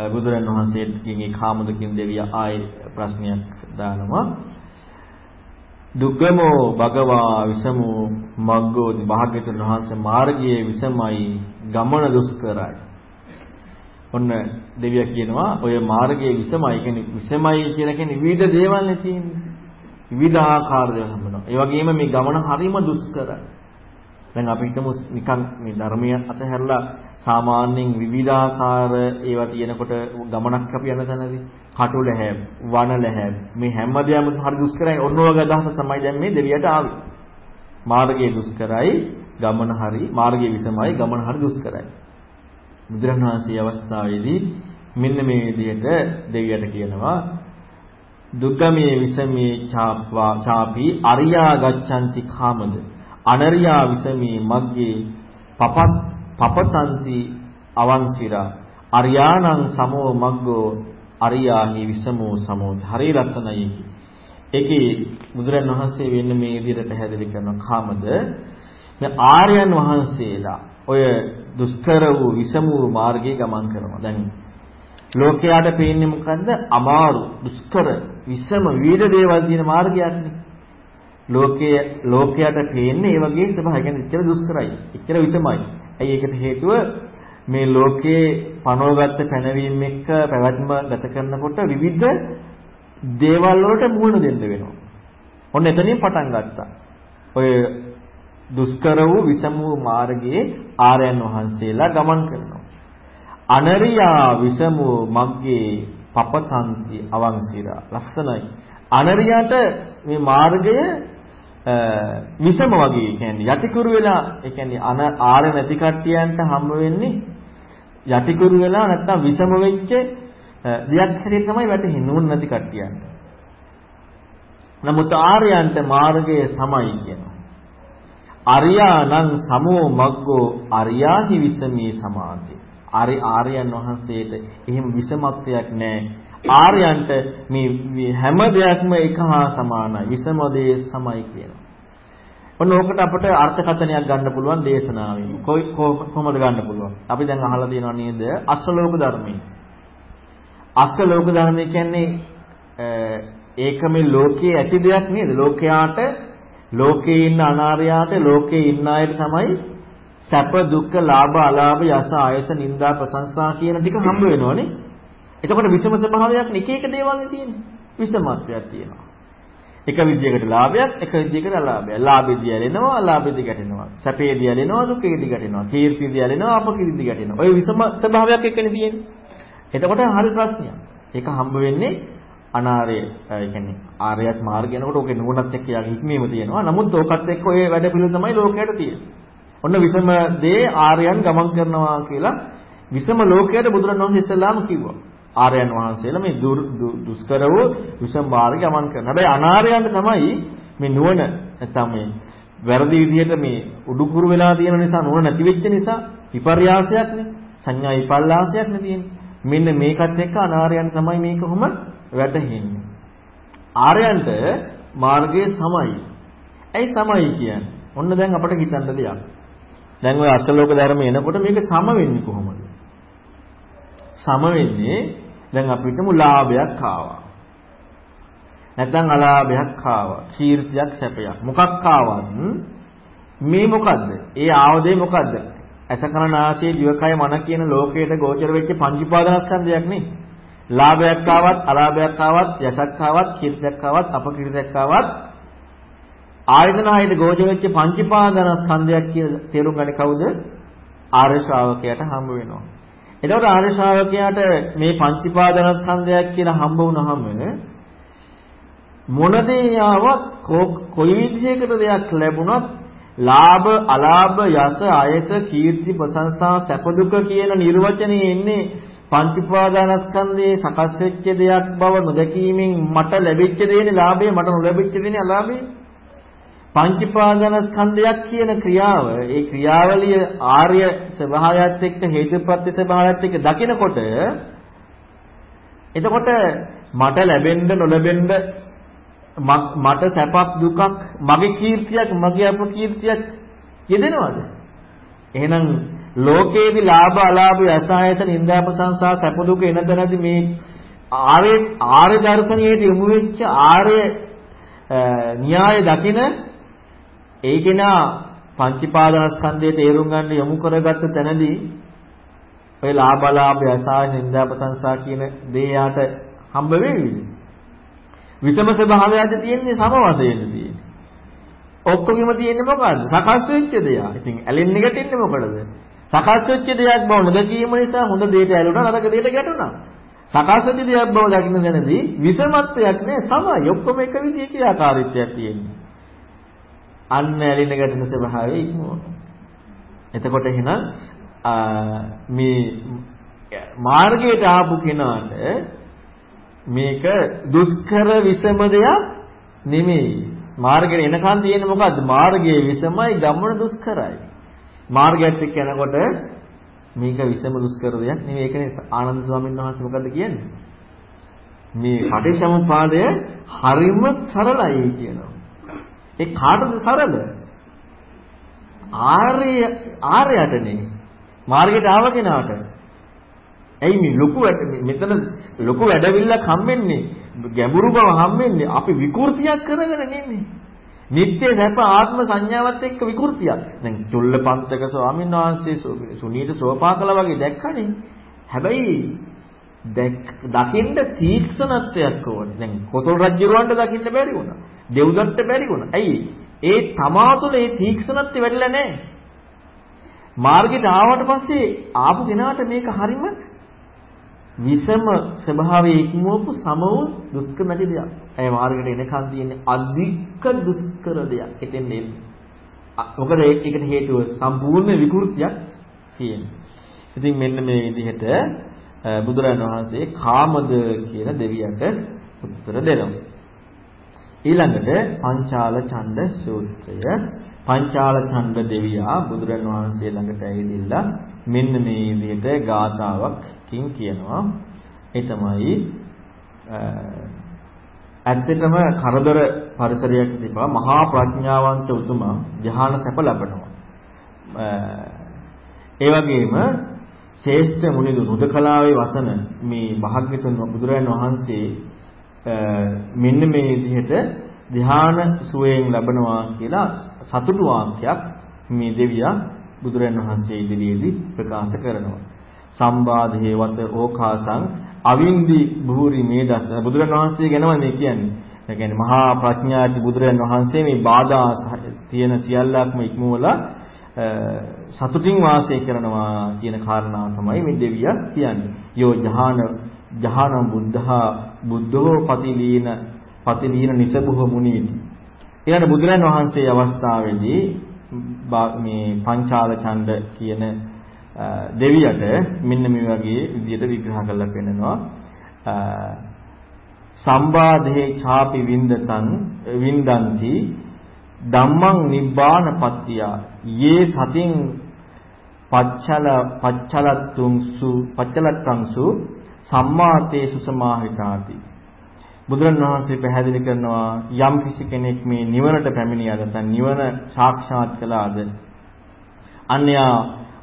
බුදුරන් වහන්සේගෙන් ඒ කාමද කියන දෙවියා ආයේ ප්‍රශ්නයක් දානවා. දුක්ගමෝ භගවා විසමෝ මග්ගෝ භාග්‍යතුන් වහන්සේ මාර්ගයේ විසමයි ගමන දුෂ්කරයි. ඔන්න දෙවියා කියනවා ඔය මාර්ගයේ විසමයි කියන්නේ විසමයි කියලා කියන්නේ විවිධ දේවල් නේ තියෙන්නේ. විවිධාකාර දේවල් හම්බෙනවා. ඒ වගේම මේ ගමන හරිම දුෂ්කරයි. දැන් අපි හිතමු නිකන් මේ ධර්මය අතහැරලා සාමාන්‍යයෙන් විවිධාකාර ඒවා තියෙනකොට ගමනක් අපි යන තැනදී කටු ලැහැබ්, වන ලැහැබ් මේ හැම දෙයක්ම හරි දුෂ්කරයි. ඔන්න ඔය අදහස තමයි දැන් මේ දෙවියට ආවේ. මාර්ගයේ දුෂ්කරයි, ගමන හරි, මාර්ගයේ විසමයි, ගමන හරි දුෂ්කරයි. බුදුරණවහන්සේ අවස්ථාවේදී මෙන්න මේ විදිහට දෙවියට කියනවා දුක්ගමේ විසමේ ඡාප්වා ඡාපි අරියා ගච්ඡanti කාමද? අනරියා විසමේ මග්ගේ පපත් පපතන්ති අවංසිරා. අරියාණං සමෝ මග්ගෝ අරියාහි විසමෝ සමෝ හරි ලස්සනයි ඒකේ. බුදුරන් වහන්සේ වෙන්න මේ විදිහට පැහැදිලි කරන කාමද? මේ ආර්යයන් වහන්සේලා ඔය දුෂ්කර වූ විසම වූ මාර්ගයේ ගමන් කරනවා දැන් ලෝකයාට පේන්නේ මොකද්ද? අමාරු, දුෂ්කර, විසම විවිධ දේවල් තියෙන මාර්ගයක්නේ. ලෝකයේ ලෝකයට පේන්නේ ඒ වගේ ස්වභාවය. කියන්නේ එච්චර දුෂ්කරයි. එච්චර විසමයි. ඇයි ඒකට හේතුව මේ ලෝකයේ පනවගත්ත පැනවීම එක්ක පැවැත්ම ගත කරනකොට විවිධ දේවල් වලට මුහුණ දෙන්න වෙනවා. ඔන්න එතනින් පටන් ගත්තා. ඔය දුෂ්කර වූ විසම වූ මාර්ගයේ ආර්යයන් වහන්සේලා ගමන් කරනවා. අනරියා විසමෝ මග්ගේ පපතන්ති අවංසිරා ලස්සනයි අනරියාට මේ මාර්ගය විසම වගේ කියන්නේ යටිකුරු වෙලා ඒ කියන්නේ අන ආර නැති කට්ටියන්ට හම්බ වෙන්නේ යටිකුරු වෙලා නැත්තම් විසම වෙච්ච දෙයක් හැටියට තමයි වැටෙන්නේ නුවණ නැති කට්ටියන්ට. නමුත් ආර්යයන්ට මාර්ගය සමයි කියනවා. අරියානං සමෝ මග්ගෝ අරියාහි විසමී සමාධි. ආරි ආර්යයන් වහන්සේට එහෙම විසමත්වයක් නැහැ. ආර්යයන්ට මේ හැම දෙයක්ම එක හා සමානයි. විසම දේ සමයි කියනවා. ඔන්න ඕකට අපිට අර්ථකථනයක් ගන්න පුළුවන් දේශනාවෙන්. කොයි කොහොමද ගන්න පුළුවන්? අපි දැන් අහලා තියෙනවා නේද? අශ්ලෝක ධර්මයේ. අශ්ලෝක ධර්මය කියන්නේ ඒක මේ ලෝකයේ ඇති දෙයක් නේද? ලෝකයාට ලෝකේ ඉන්න අනාර්යාට ලෝකේ ඉන්න අයට තමයි සැප දුක්ඛ ලාභ අලාභ යස ආයස නිന്ദා ප්‍රශංසා කියන ටික හම්බ වෙනවනේ. එතකොට විෂම ස්වභාවයක් එක එක දේවල් තියෙන්නේ. විෂමත්වයක් තියෙනවා. එක විදියකට ලාභයක් එක විදියකට අලාභයක්. ලාභෙදී ඇලෙනවා අලාභෙදී ගැටෙනවා. සැපේදී ඇලෙනවා දුකේදී ගැටෙනවා. කීර්තියදී ඇලෙනවා අපකීර්තිදී ගැටෙනවා. ඔය විෂම ස්වභාවයක් එක්කනේ තියෙන්නේ. එතකොට හරි ප්‍රශ්නයක්. ඒක හම්බ වෙන්නේ අනාර්ය ඒ කියන්නේ ආර්යත් මාර්ගය යනකොට ඕකේ නුවණත් එක්ක යාගේ හික්මීම තියෙනවා. නමුත් ඕකත් එක්ක ඔය වැඩ පිළිවෙල තමයි ලෝකයට තියෙන්නේ. ඔන්න විසම දේ ආර්යයන් ගමන් කරනවා කියලා විසම ලෝකයට බුදුරණවහන්සේ ඉස්සෙල්ලාම කිව්වා. ආර්යයන් වහන්සේලා මේ දුෂ්කර වූ විසම මාර්ගය ගමන් කරනවා. හැබැයි අනාර්යයන්ට තමයි මේ නුවණ නැත්තම් මේ වැරදි විදිහට මේ උඩුකුරු වෙලා තියෙන නිසා නුවණ නැති වෙච්ච නිසා විපර්යාසයක්නේ. සංඥා විපල්ලාසයක්නේ තියෙන්නේ. මෙන්න මේකත් එක්ක අනාර්යයන් තමයි මේක කොහොම වැටහෙන්නේ. ආර්යයන්ට මාර්ගයේ සමයි. ඇයි සමයි කියන්නේ? ඔන්න දැන් අපිට හිතන්න දෙයක්. දැන් ওই අෂ්ටලෝක ධර්ම එනකොට මේක සම වෙන්නේ කොහොමද? සම වෙන්නේ දැන් අපිට මුලාභයක් ආවා. නැත්නම් අලාභයක් ආවා. කීර්තියක් සැපයක්. මොකක් ආවත් මේ මොකද්ද? ඒ ආවදේ මොකද්ද? අසකරණාසී දිවකය මන කියන ලෝකයට ගෝචර වෙච්ච පංචීපාදනස්කන්ධයක් නේ. ලාභයක් ආවත් අලාභයක් ආවත් යසක් ආවත් කීර්තියක් ආවත් අපකීර්තියක් ආවත් ආයතනයිද ගෝචර වෙච්ච පංචීපාදනස්කන්ධයක් කියලා තේරුම් ගන්නේ කවුද? ආර්ය ශ්‍රාවකයාට හම්බ වෙනවා. එතකොට ආර්ය ශ්‍රාවකයාට මේ පංචීපාදනස්කන්ධයක් කියලා හම්බ වුණාම මොන දේ ආවත් කොයි විදිහකට දෙයක් ලැබුණත් ලාභ අලාභ යස අයස කීර්ති ප්‍රශංසා සැප දුක කියන නිර්වචනයේ එන්නේ පංච උපාදානස්කන්ධයේ සකස් වෙච්ච දෙයක් බව නොදැකීමෙන් මට ලැබිච්ච දේනේ ලාභය මට නොලැබිච්ච දේනේ අලාභය. පංච උපාදානස්කන්ධයක් කියන ක්‍රියාව ඒ ක්‍රියාවලිය ආර්ය ස්වභාවයත් එක්ක හේතුප්‍රත්‍ය ස්වභාවයත් එක්ක දකිනකොට එතකොට මට ලැබෙන්න නොලැබෙන්න මට සැපක් දුකක් මගේ කීර්තියක් මගේ අපකීර්තියක් යෙදෙනවද? එහෙනම් ලෝකයේදී ලාභ අලාභ අසහායත නිന്ദා ප්‍රශංසා සැප දුක එන තැනදී මේ ආර්ය ආර්ය දර්ශනයේදී යොමු වෙච්ච ආර්ය න්‍යාය දකින ඒකේනා පංචීපාදස්කන්ධයේ තේරුම් ගන්න යොමු කරගත්ත තැනදී ඔය ලාභ අලාභ අසහාය නිന്ദා ප්‍රශංසා කියන දේ යාට හම්බ වෙන්නේ. විෂම ස්වභාවයද තියෙන්නේ සම වශයෙන් තියෙන්නේ ඔක්කොගෙම තියෙන්නේ මොකද්ද සකස් වෙච්ච දෙයක් ඉතින් ඇලෙන්නේ ගැටෙන්නේ මොකටද සකස් වෙච්ච දෙයක් බව නොදකීම නිසා හොඳ දෙයට ඇලුනා නරක දෙයට ගැටුණා. සකස් වෙච්ච දෙයක් බව දකින්න දැනදී විසමත්වයක් නේ සමයි. ඔක්කොම එක විදිහේ ක්‍රියාකාරීත්වයක් තියෙන්නේ. අන්න ඇලෙන ගැටෙන ස්වභාවය ඉක්මවන. එතකොට එහෙනම් මේ මාර්ගයට ආපු කෙනාට මේක දුෂ්කර විසම දෙයක් නෙමෙයි. මාර්ගයට එනකන් තියෙන්නේ මොකද්ද? මාර්ගයේ විසමයි ගමන දුෂ්කරයි. මාර්ගයත් එක්ක යනකොට මේක විසම දුෂ්කර දෙයක් නෙවෙයි ඒකනේ ආනන්ද ස්වාමීන් වහන්සේ මොකද්ද කියන්නේ? මේ පටිච්චසමුපාදය හරිම සරලයි කියනවා. ඒ කාටද සරල? ආර්ය ආර්යයටනේ. මාර්ගයට ආව කෙනාට. ඇයි මේ ලොකු මෙතන ලොකු වැඩවිල්ලක් හම්බෙන්නේ ගැඹුරු බව හම්බෙන්නේ අපි විකෘතියක් කරගෙන නෙමෙයි නිත්‍ය සැප ආත්ම සංඥාවත් එක්ක විකෘතියක්. දැන් චුල්ලපන්තක ස්වාමීන් වහන්සේ සුනීත සෝපාකල වගේ දැක්කනේ. හැබැයි දකින්න තීක්ෂණත්වයක් ඕනේ. දැන් කොතල් රජුරවන්ට දකින්න බැරි වුණා. දෙව්දත්ත බැරි වුණා. ඇයි? ඒ තමා තුළ ඒ තීක්ෂණත්වය වැඩිලා නැහැ. මාර්ගයට ආවට පස්සේ ආපු කෙනාට මේක හරිම විසම ස්වභාවයේ ඉක්මවපු සම වූ දුෂ්කර නැති දෙයක්. ඒ මාර්ගයට එනකන් තියෙන අධික දුෂ්කර දෙයක්. එතෙන් එන්නේ. මොකද ඒකට හේතුව සම්පූර්ණ විකෘතියක් තියෙනවා. ඉතින් මෙන්න මේ විදිහට බුදුරජාණන් වහන්සේ කාමද කියන දෙවියට උත්තර දෙනවා. ඊළඟට පංචාල ඡණ්ඩ සූත්‍රය පංචාල ඡණ්ඩ දෙවියා බුදුරන් වහන්සේ ළඟට ඇවිදilla මෙන්න මේ විදිහට ගාතාවක්කින් කියනවා. ඒ තමයි ඇත්තටම කරදර පරිසරයක් තිබා මහා ප්‍රඥාවන්ත උතුමා ධ්‍යාන සැප ලබනවා. ඒ වගේම ශ්‍රේෂ්ඨ මුනිදු නුදකලාවේ වසන මේ භාග්‍යතුන් බුදුරජාන් වහන්සේ මෙන්න මේ විදිහට ධ්‍යාන සුවයෙන් ලබනවා කියලා සතුටු වාක්‍යයක් මේ දෙවියා බුදුරන් වහන්සේ ඉදිරියේදී ප්‍රකාශ කරනවා. සම්බාධේ වත ඕකාසං අවින්දි බුහුරි මේදස බුදුරන් වහන්සේ ගැනම මේ කියන්නේ. ඒ කියන්නේ මහා ප්‍රඥාති බුදුරන් වහන්සේ මේ බාධා තියෙන සියල්ලක්ම ඉක්මවලා සතුටින් වාසය කරනවා කියන කාරණාව තමයි මේ දෙවියා කියන්නේ. යෝ ජහාන ජහාන බුද්ධහා බුද්ධෝ පතිලීන පතිලීන නිසබුහ මුනීති. ඊළඟ බුදුරන් වහන්සේ අවස්ථාවේදී මේ පංචාල ඡන්ද කියන දෙවියට මෙන්න මේ වගේ විදිහට විග්‍රහ කරලා පෙන්නනවා. සම්බාධේ ඡාපි වින්දතං වින්දಂತಿ ධම්මං නිබ්බාන පත්තිය යේ සතින් පච්චල පච්චලත්තුංසු පච්චලත්තංසු සම්මාතේ සුසමාහිතාති බුදුරණවහන්සේ පැහැදිලි කරනවා යම් කිසි කෙනෙක් මේ නිවනට පැමිණියාද නැත්නම් නිවන සාක්ෂාත් කළාද? අන්‍යා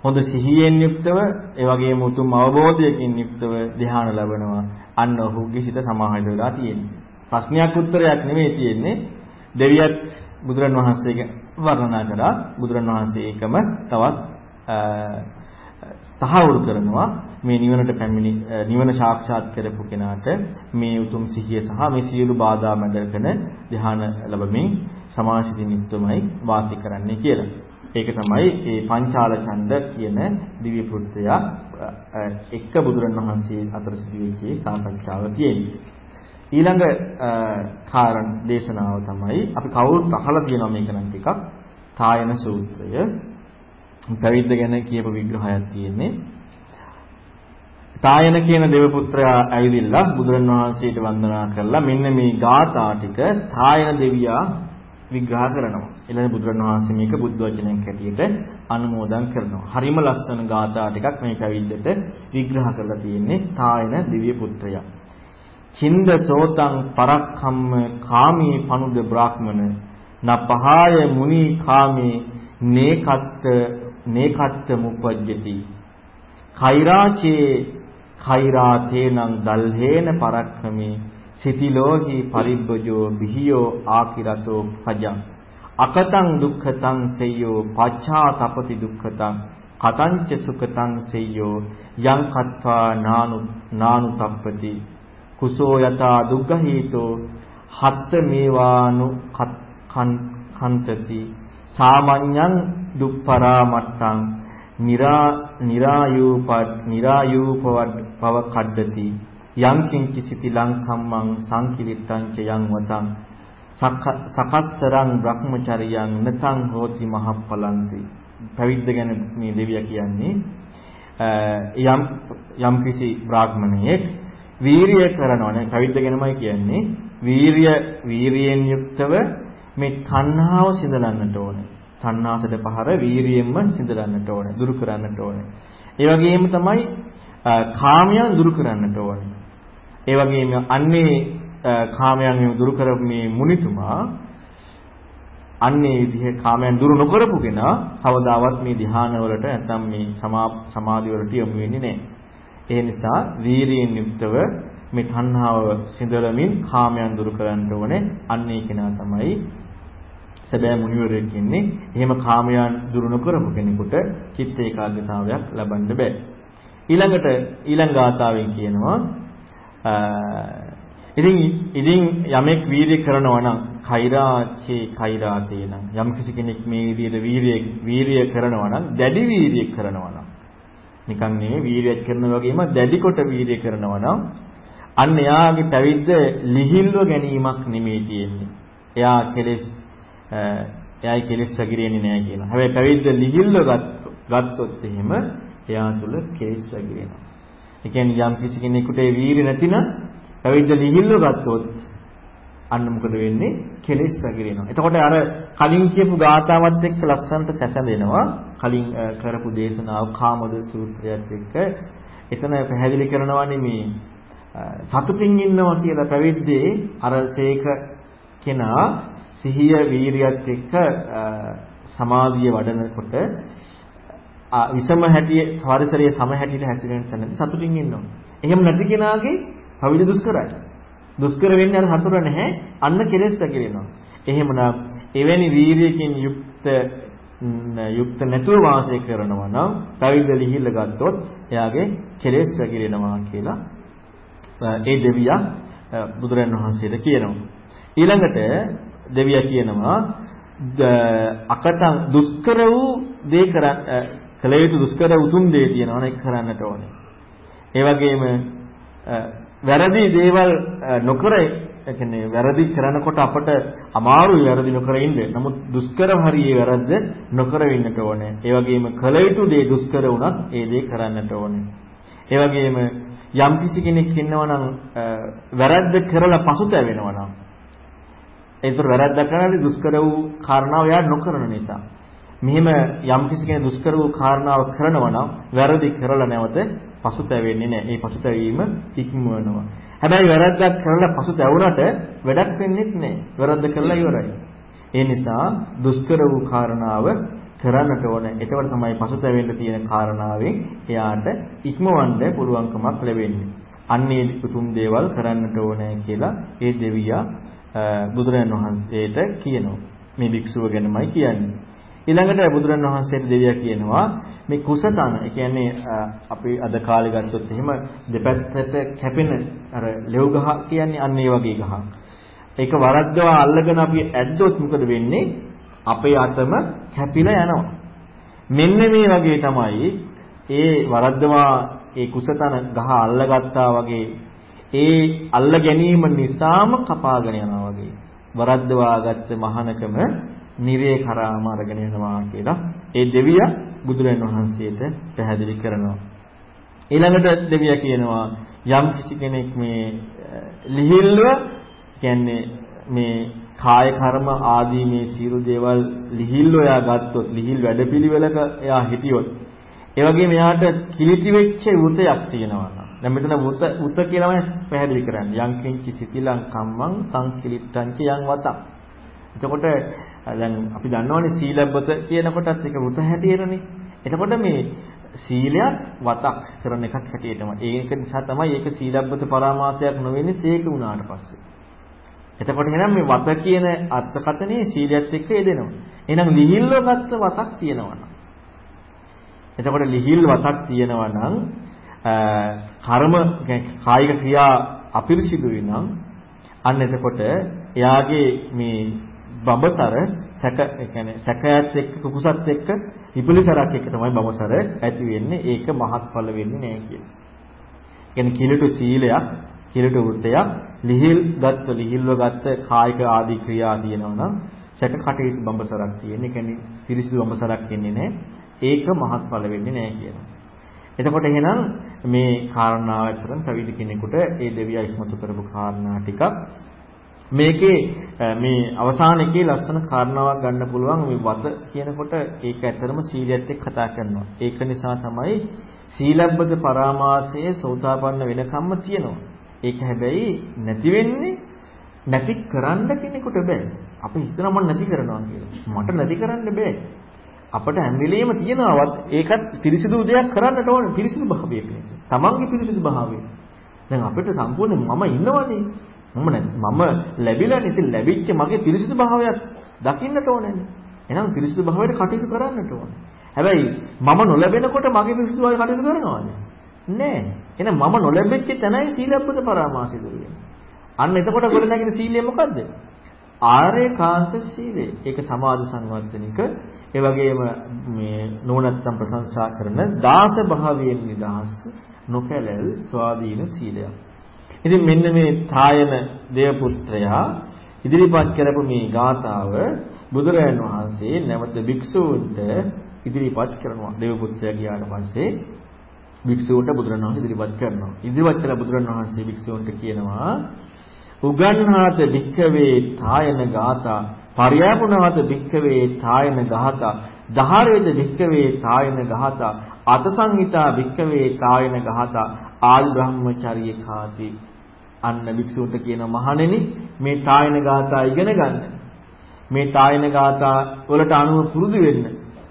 හොඳ සිහියෙන් යුක්තව ඒ වගේම උතුම් අවබෝධයකින් යුක්තව ධ්‍යාන ලැබනවා. අන්න ඔහුගේ සිත සමාහිත වෙලා තියෙන්නේ. ප්‍රශ්නයක් උත්තරයක් නෙමෙයි තියෙන්නේ. දෙවියත් බුදුරණවහන්සේගේ වර්ණනා කරා. බුදුරණවහන්සේ ඒකම තවත් තහවුරු කරනවා. මේ නිවනට පැමිණි නිවන සාක්ෂාත් කරපු කෙනාට මේ උතුම් සිහිය සහ මේ සියලු බාධා මැදගෙන ධ්‍යාන ලැබමින් සමාශිතින් යුක්තමයි වාසය කරන්නේ කියලා. ඒක තමයි මේ පංචාල ඡන්ද කියන දිව්‍ය පුත්‍රය එක්ක බුදුරණවහන්සේ අතර සිදුවෙච්ච සාකච්ඡාව තියෙන්නේ. ඊළඟ කාරණ දේශනාව තමයි අපි කවුරුත් අහලා තියෙනවා මේක නම් ටිකක් තායන සූත්‍රය පැවිද්ද ගැන කියපු විග්‍රහයක් තියෙන්නේ. තායන කියන දෙව පුත්‍රයා ඇවිදිලා බුදුරන් වහන්සේට වන්දනා කරලා මෙන්න මේ ගාථා ටික තායන දෙවියා විග්‍රහ කරනවා. ඊළඟ බුදුරන් වහන්සේ මේක බුද්ධ වචනයක් හැටියට අනුමෝදන් කරනවා. හරිම ලස්සන ගාථා ටිකක් මේ පැවිද්දට විග්‍රහ කරලා තියෙන්නේ තායන දිව්‍ය පුත්‍රයා. චින්ද සෝතං පරක්ඛම්ම කාමී පනුද බ්‍රාහ්මන නපහාය මුනි කාමේ නේකත්ත නේකත්ත මුපජ්ජති කෛරාචේ කෛරාතේනං දල්හේන පරක්ඛමේ සිතිලෝහි පරිබ්බජෝ බිහියෝ ආකිරතෝ පජං අකතං දුක්ඛතං සෙය්‍යෝ පච්ඡාතපති දුක්ඛතං කතංච සුඛතං සෙය්‍යෝ යං කତ୍වා නානු නානු තප්පති කුසෝ යතා දුක්ඛහීතෝ හත්ත මේවානු කන්තති සාමඤ්ඤං දුප්පරාමත්තං නිරා නිරායූප නිරායූපව පව කඩ්ඩති යං කිංචි සිති ලංකම්මං සංකිලිට්ටං ච යං වතං සකස්තරං බ්‍රහ්මචරියං නතං හෝති මහප්පලන්ති පැවිද්ද ගැන මේ දෙවියා කියන්නේ යම් යම් කිසි බ්‍රාහ්මණයෙක් වීරිය කරනවා නේ පැවිද්ද ගැනමයි කියන්නේ වීරිය වීරියෙන් යුක්තව මේ තණ්හාව සිඳලන්නට ඕනේ. තණ්හාසද පහර වීරියෙන්ම සිඳලන්නට ඕනේ. දුරු කරන්නට ඕනේ. ඒ වගේම තමයි කාමයන් දුරු කරන්නට ඕනේ. ඒ වගේම අන්නේ කාමයන් දුරු කරපු මේ මුනිතුමා අන්නේ විදිහේ කාමයන් දුරු නොකරපු කෙනා කවදාවත් මේ ධ්‍යාන වලට නැත්නම් මේ සමාධි වලට යොමු වෙන්නේ නැහැ. ඒ නිසා වීරියෙන් යුක්තව මේ තණ්හාව සිඳලමින් කාමයන් දුරු කරන්න ඕනේ. අන්නේ කෙනා තමයි සැබෑ මුනිවරයෙක් ඉන්නේ. එහෙම කාමයන් දුරු නොකරපු කෙනෙකුට චිත්ත ඒකාග්‍රතාවයක් ලබන්න බෑ. ඊළඟට ඊළඟ ගාථාවෙන් කියනවා ඉතින් ඉතින් යමෙක් වීරිය කරනවා නම් කෛරාචේ කෛරාතේ නම් යම් කිසි කෙනෙක් මේ විදිහට වීරිය වීරිය කරනවා නම් දැඩි වීරිය කරනවා නම් නිකන් නෙමෙයි වීරියක් කරනවා වගේම දැඩි කොට වීරිය කරනවා නම් අන්න එයාගේ පැවිද්ද ලිහිල්ව ගැනීමක් නෙමෙයි තියෙන්නේ. එයා කෙලෙස් එයායි කෙලෙස් රැගිරෙන්නේ නැහැ කියනවා. හැබැයි පැවිද්ද ලිහිල්ව ගත්තොත් එහෙම එයා තුල කෙලෙස් රැගිරෙනවා. ඒ කියන්නේ යම් කිසි කෙනෙකුට ඒ වීරිය නැතිනම් පැවිද්ද ලිහිල්ව ගත්තොත් අන්න මොකද වෙන්නේ? කෙලෙස් රැගිරෙනවා. එතකොට අර කලින් කියපු ගාතාවත් එක්ක ලස්සනට සැසඳෙනවා. කලින් කරපු දේශනාව කාමද සූත්‍රයත් එක්ක එතන පැහැදිලි කරනවානේ මේ සතුටින් ඉන්නවා කියලා පැවිද්දේ අර සේක කෙනා සිහිය වීරියත් එක්ක සමාධිය වඩනකොට විසම හැටිය පරිසරයේ සම හැටියට හැසිරෙන තැනදී සතුටින් ඉන්නවා. එහෙම නැති කෙනාගේ පවිද දුෂ්කරයි. දුෂ්කර වෙන්නේ අර සතුට නැහැ. අන්න කෙලෙස් ඇකිරෙනවා. එහෙමනම් එවැනි වීරියකින් යුක්ත යුක්ත නැතුව වාසය කරනවා නම් පැවිද්ද ලිහිල්ල ගත්තොත් එයාගේ කෙලෙස් ඇකිරෙනවා කියලා ඒ දෙවියා බුදුරන් වහන්සේට කියනවා. ඊළඟට දෙවියා කියනවා අකටන් දුෂ්කර වූ දේ කරන්න කළ යුතු දුෂ්කර උතුම් දේ තියෙනවා නේ කරන්නට ඕනේ. ඒ වගේම වැරදි දේවල් නොකර ඒ කියන්නේ වැරදි කරනකොට අපට අමාරුයි වැරදි නොකර ඉන්න. නමුත් දුෂ්කර හරියේ වැරද්ද නොකර ඉන්නට ඕනේ. ඒ වගේම කළ යුතු දේ දුෂ්කර වුණත් ඒ දේ කරන්නට ඕනේ. ඒ වගේම යම් කිසි කෙනෙක් ඉන්නවා නම් වැරද්ද කරලා පසුතැවෙනවා නම් ඒතර වැරද්ද කරන්නේ දුෂ්කර වූ කාරණාව යා නොකරන නිසා. මෙහෙම යම් කිසි කෙනෙක් දුෂ්කර වූ කාරණාව කරනවා නම් වැරදි කරලා නැවත පසුතැවෙන්නේ නැහැ. ඒ පසුතැවීම ඉක්මවනවා. හැබැයි වැරද්දක් කරලා පසුතැවුනට වැඩක් වෙන්නේ නැහැ. වැරද්ද කරලා ඉවරයි. ඒ නිසා දුෂ්කර වූ කාරණාව කරන්නට ඕනේ. එතකොට තමයි පසුතැවෙන්න තියෙන කාරණාවෙන් එයාට ඉක්මවන්න පුළුවන්කමක් ලැබෙන්නේ. අන්නේ උතුම් දේවල් කරන්නට ඕනේ කියලා ඒ දෙවියා බුදුරජාණන් වහන්සේට කියනවා. මේ භික්ෂුව ගැනමයි කියන්නේ. ඊළඟට බුදුරජාණන් වහන්සේට දෙවියා කියනවා මේ කුසතන, ඒ කියන්නේ අපි අද කාලේ ගත්තොත් එහෙම දෙපැත්තට කැපෙන අර ලෙව් ගහ කියන්නේ අන්න ඒ වගේ ගහක්. ඒක වරද්දවා අල්ලගෙන අපි ඇද්දොත් මොකද වෙන්නේ? අපේ අතම කැපිලා යනවා. මෙන්න මේ වගේ තමයි ඒ වරද්දවා ඒ කුසතන ගහ අල්ලගත්තා වගේ ඒ අල්ල ගැනීම නිසාම කපාගෙන යනවා වගේ. වරද්දවාගත්ත මහානකම නිරේ කරාම අරගෙන යනවා කියලා ඒ දෙවියා බුදුරන් වහන්සේට පැහැදිලි කරනවා. ඊළඟට දෙවියා කියනවා යම් කිසි කෙනෙක් මේ ලිහිල්ව කියන්නේ මේ කාය කර්ම ආදී මේ සියලු දේවල් ලිහිල්ව එයා ගත්තොත් ලිහිල් වැඩපිළිවෙලක එයා හිටියොත් ඒ වගේම එයාට කිලිටි වෙච්ච උතයක් තියෙනවා දැන් මෙතන උත උත කියලාම පැහැදිලි කරන්නේ යං කිංචි සිතිලං කම්මං සංකිලිට්ටං යං වතං එතකොට දැන් අපි දන්නවනේ සීලබ්බත කියනකොටත් ඒක වෘත හැටියරනේ. එතකොට මේ සීලයක් වතක් කරන එකක් හැටියටම. ඒක නිසා තමයි ඒක සීලබ්බත පරාමාසයක් නොවෙන්නේ සීක වුණාට පස්සේ. එතකොට එහෙනම් මේ වත කියන අර්ථකතනේ සීලයත් එක්ක යෙදෙනවා. එහෙනම් ලිහිල්ව ගත්ත වතක් තියෙනවා නම්. එතකොට ලිහිල් වතක් තියෙනවා නම් කර්ම කායික ක්‍රියා අපිරිසිදුයි නම් අන්න එතකොට එයාගේ මේ බඹසර සැක ඒ කියන්නේ සැකයත් එක්ක කුකුසත් එක්ක විපලිසරක් එක්ක තමයි බඹසර ඇති වෙන්නේ. ඒක මහත්ඵල වෙන්නේ නැහැ කියලා. කියන්නේ කිලුට සීලයක්, කිලුට වෘතයක්, ලිහිල් ගත්ත ලිහිල්ව ගත්ත කායික ආදී ක්‍රියා තියෙනවා නම් සැක කටයුතු බඹසරක් තියෙන. ඒ කියන්නේ පිරිසිදු බඹසරක් ඉන්නේ නැහැ. ඒක මහත්ඵල වෙන්නේ නැහැ කියනවා. එතකොට එහෙනම් මේ කාරණාව අතරින් පැවිදි කෙනෙකුට ඒ දෙවියා ඉස්මතු කරපු කාරණා ටිකක් මේකේ මේ අවසාන එකේ ලස්සන කාරණාවක් ගන්න පුළුවන් මේ වත කියනකොට ඒක ඇත්තරම සීලයත් එක්ක කතා කරනවා. ඒක නිසා තමයි සීලබ්බත පරාමාසයේ සෝතාපන්න වෙනකම්ම තියෙනවා. ඒක හැබැයි නැති වෙන්නේ නැති කරන්න කෙනෙකුට බෑ. අපි හිතනවා මම නැති කරනවා කියලා. මට නැති කරන්න බෑ. අපට හැම වෙලෙම තියෙනවත් ඒකත් පිරිසිදු දෙයක් කරන්නට ඕනේ පිරිසිදු භාවය පිණිස. තමන්ගේ පිරිසිදු භාවය. දැන් අපිට සම්පූර්ණ මම ඉන්නවනේ. මම මම ලැබිලානේ ඉතින් ලැබිච්ච මගේ පිරිසිදු භාවයක් දකින්නට ඕනේ. එහෙනම් පිරිසිදු භාවයට කටයුතු කරන්නට ඕනේ. හැබැයි මම නොලැබෙනකොට මගේ පිරිසිදු භාවය කටයුතු කරනවද? නෑ. එහෙනම් මම නොලැබෙච්ච තැනයි සීලබ්බත පරාමාසය දුරිය. අන්න එතකොට ගොඩ නැගින සීලය මොකද්ද? ආර්යකාන්ත සීලය. ඒක සමාධි සංවර්ධනික ඒ වගේම මේ නෝනත්තම් ප්‍රශංසා කරන දාස භාවයෙන් නිදහස් නොකැලල් ස්වාධීන සීලයක්. ඉතින් මෙන්න මේ තායන දේවපුත්‍රයා ඉදිරිපත් කරපු මේ ගාථාව බුදුරජාණන් වහන්සේ නැවත භික්ෂූන්ට ඉදිරිපත් කරනවා. දේවපුත්‍රයා ගියාට පස්සේ භික්ෂූන්ට බුදුරණවහන්සේ ඉදිරිපත් කරනවා. ඉදිරිපත් කළ බුදුරණවහන්සේ භික්ෂූන්ට කියනවා උගන්හාත භික්ඛවේ තායන ගාථා පරියාපුණාත භික්ඛවේ තායන ගාථා දහරේද භික්ඛවේ තායන ගාථා අතසංහිතා භික්ඛවේ තායන ගාථා ආදි බ්‍රහ්මචර්ය කාති. අන්න භික්ෂුන්ට කියන මහණෙනි මේ තායන ගාථා ඉගෙන ගන්න. මේ තායන ගාථා වලට අනුව පුරුදු වෙන්න.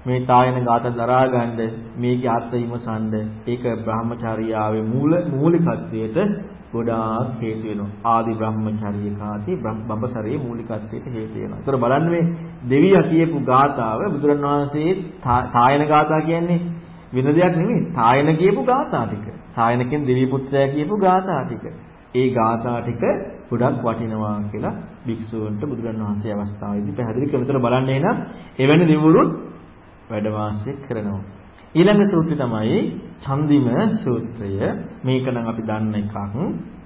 මේ තායන ගාථා දරා ගන්න මේකේ අර්ථ විමසන්න. ඒක බ්‍රහ්මචාරියාවේ මූල මූලිකත්වයට ගොඩාක් හේතු වෙනවා ආදි බ්‍රහ්මචාරිය කාති බඹසරයේ මූලිකත්වයට හේතු වෙනවා. ඒතර බලන්න මේ දෙවියා කියපු ගාථාව බුදුරණවහන්සේ තායන ගාථා කියන්නේ වෙන දෙයක් නෙමෙයි තායන කියපු ගාථා ටික. තායන කියන්නේ දෙවි පුත්‍රයා කියපු ගාථා ටික. ඒ ගාථා ටික ගොඩක් වටිනවා කියලා භික්ෂුවන්ට බුදුරණවහන්සේ අවස්ථාවේදී පැහැදිලි කළා. ඒතර බලන්න එහෙනම් එවැනි දිවුරුත් වැඩ වාසය කරනවා. ඊළඟ සූත්‍රය තමයි චන්දිම සූත්‍රය. මේක නම් අපි දන්න එකක්.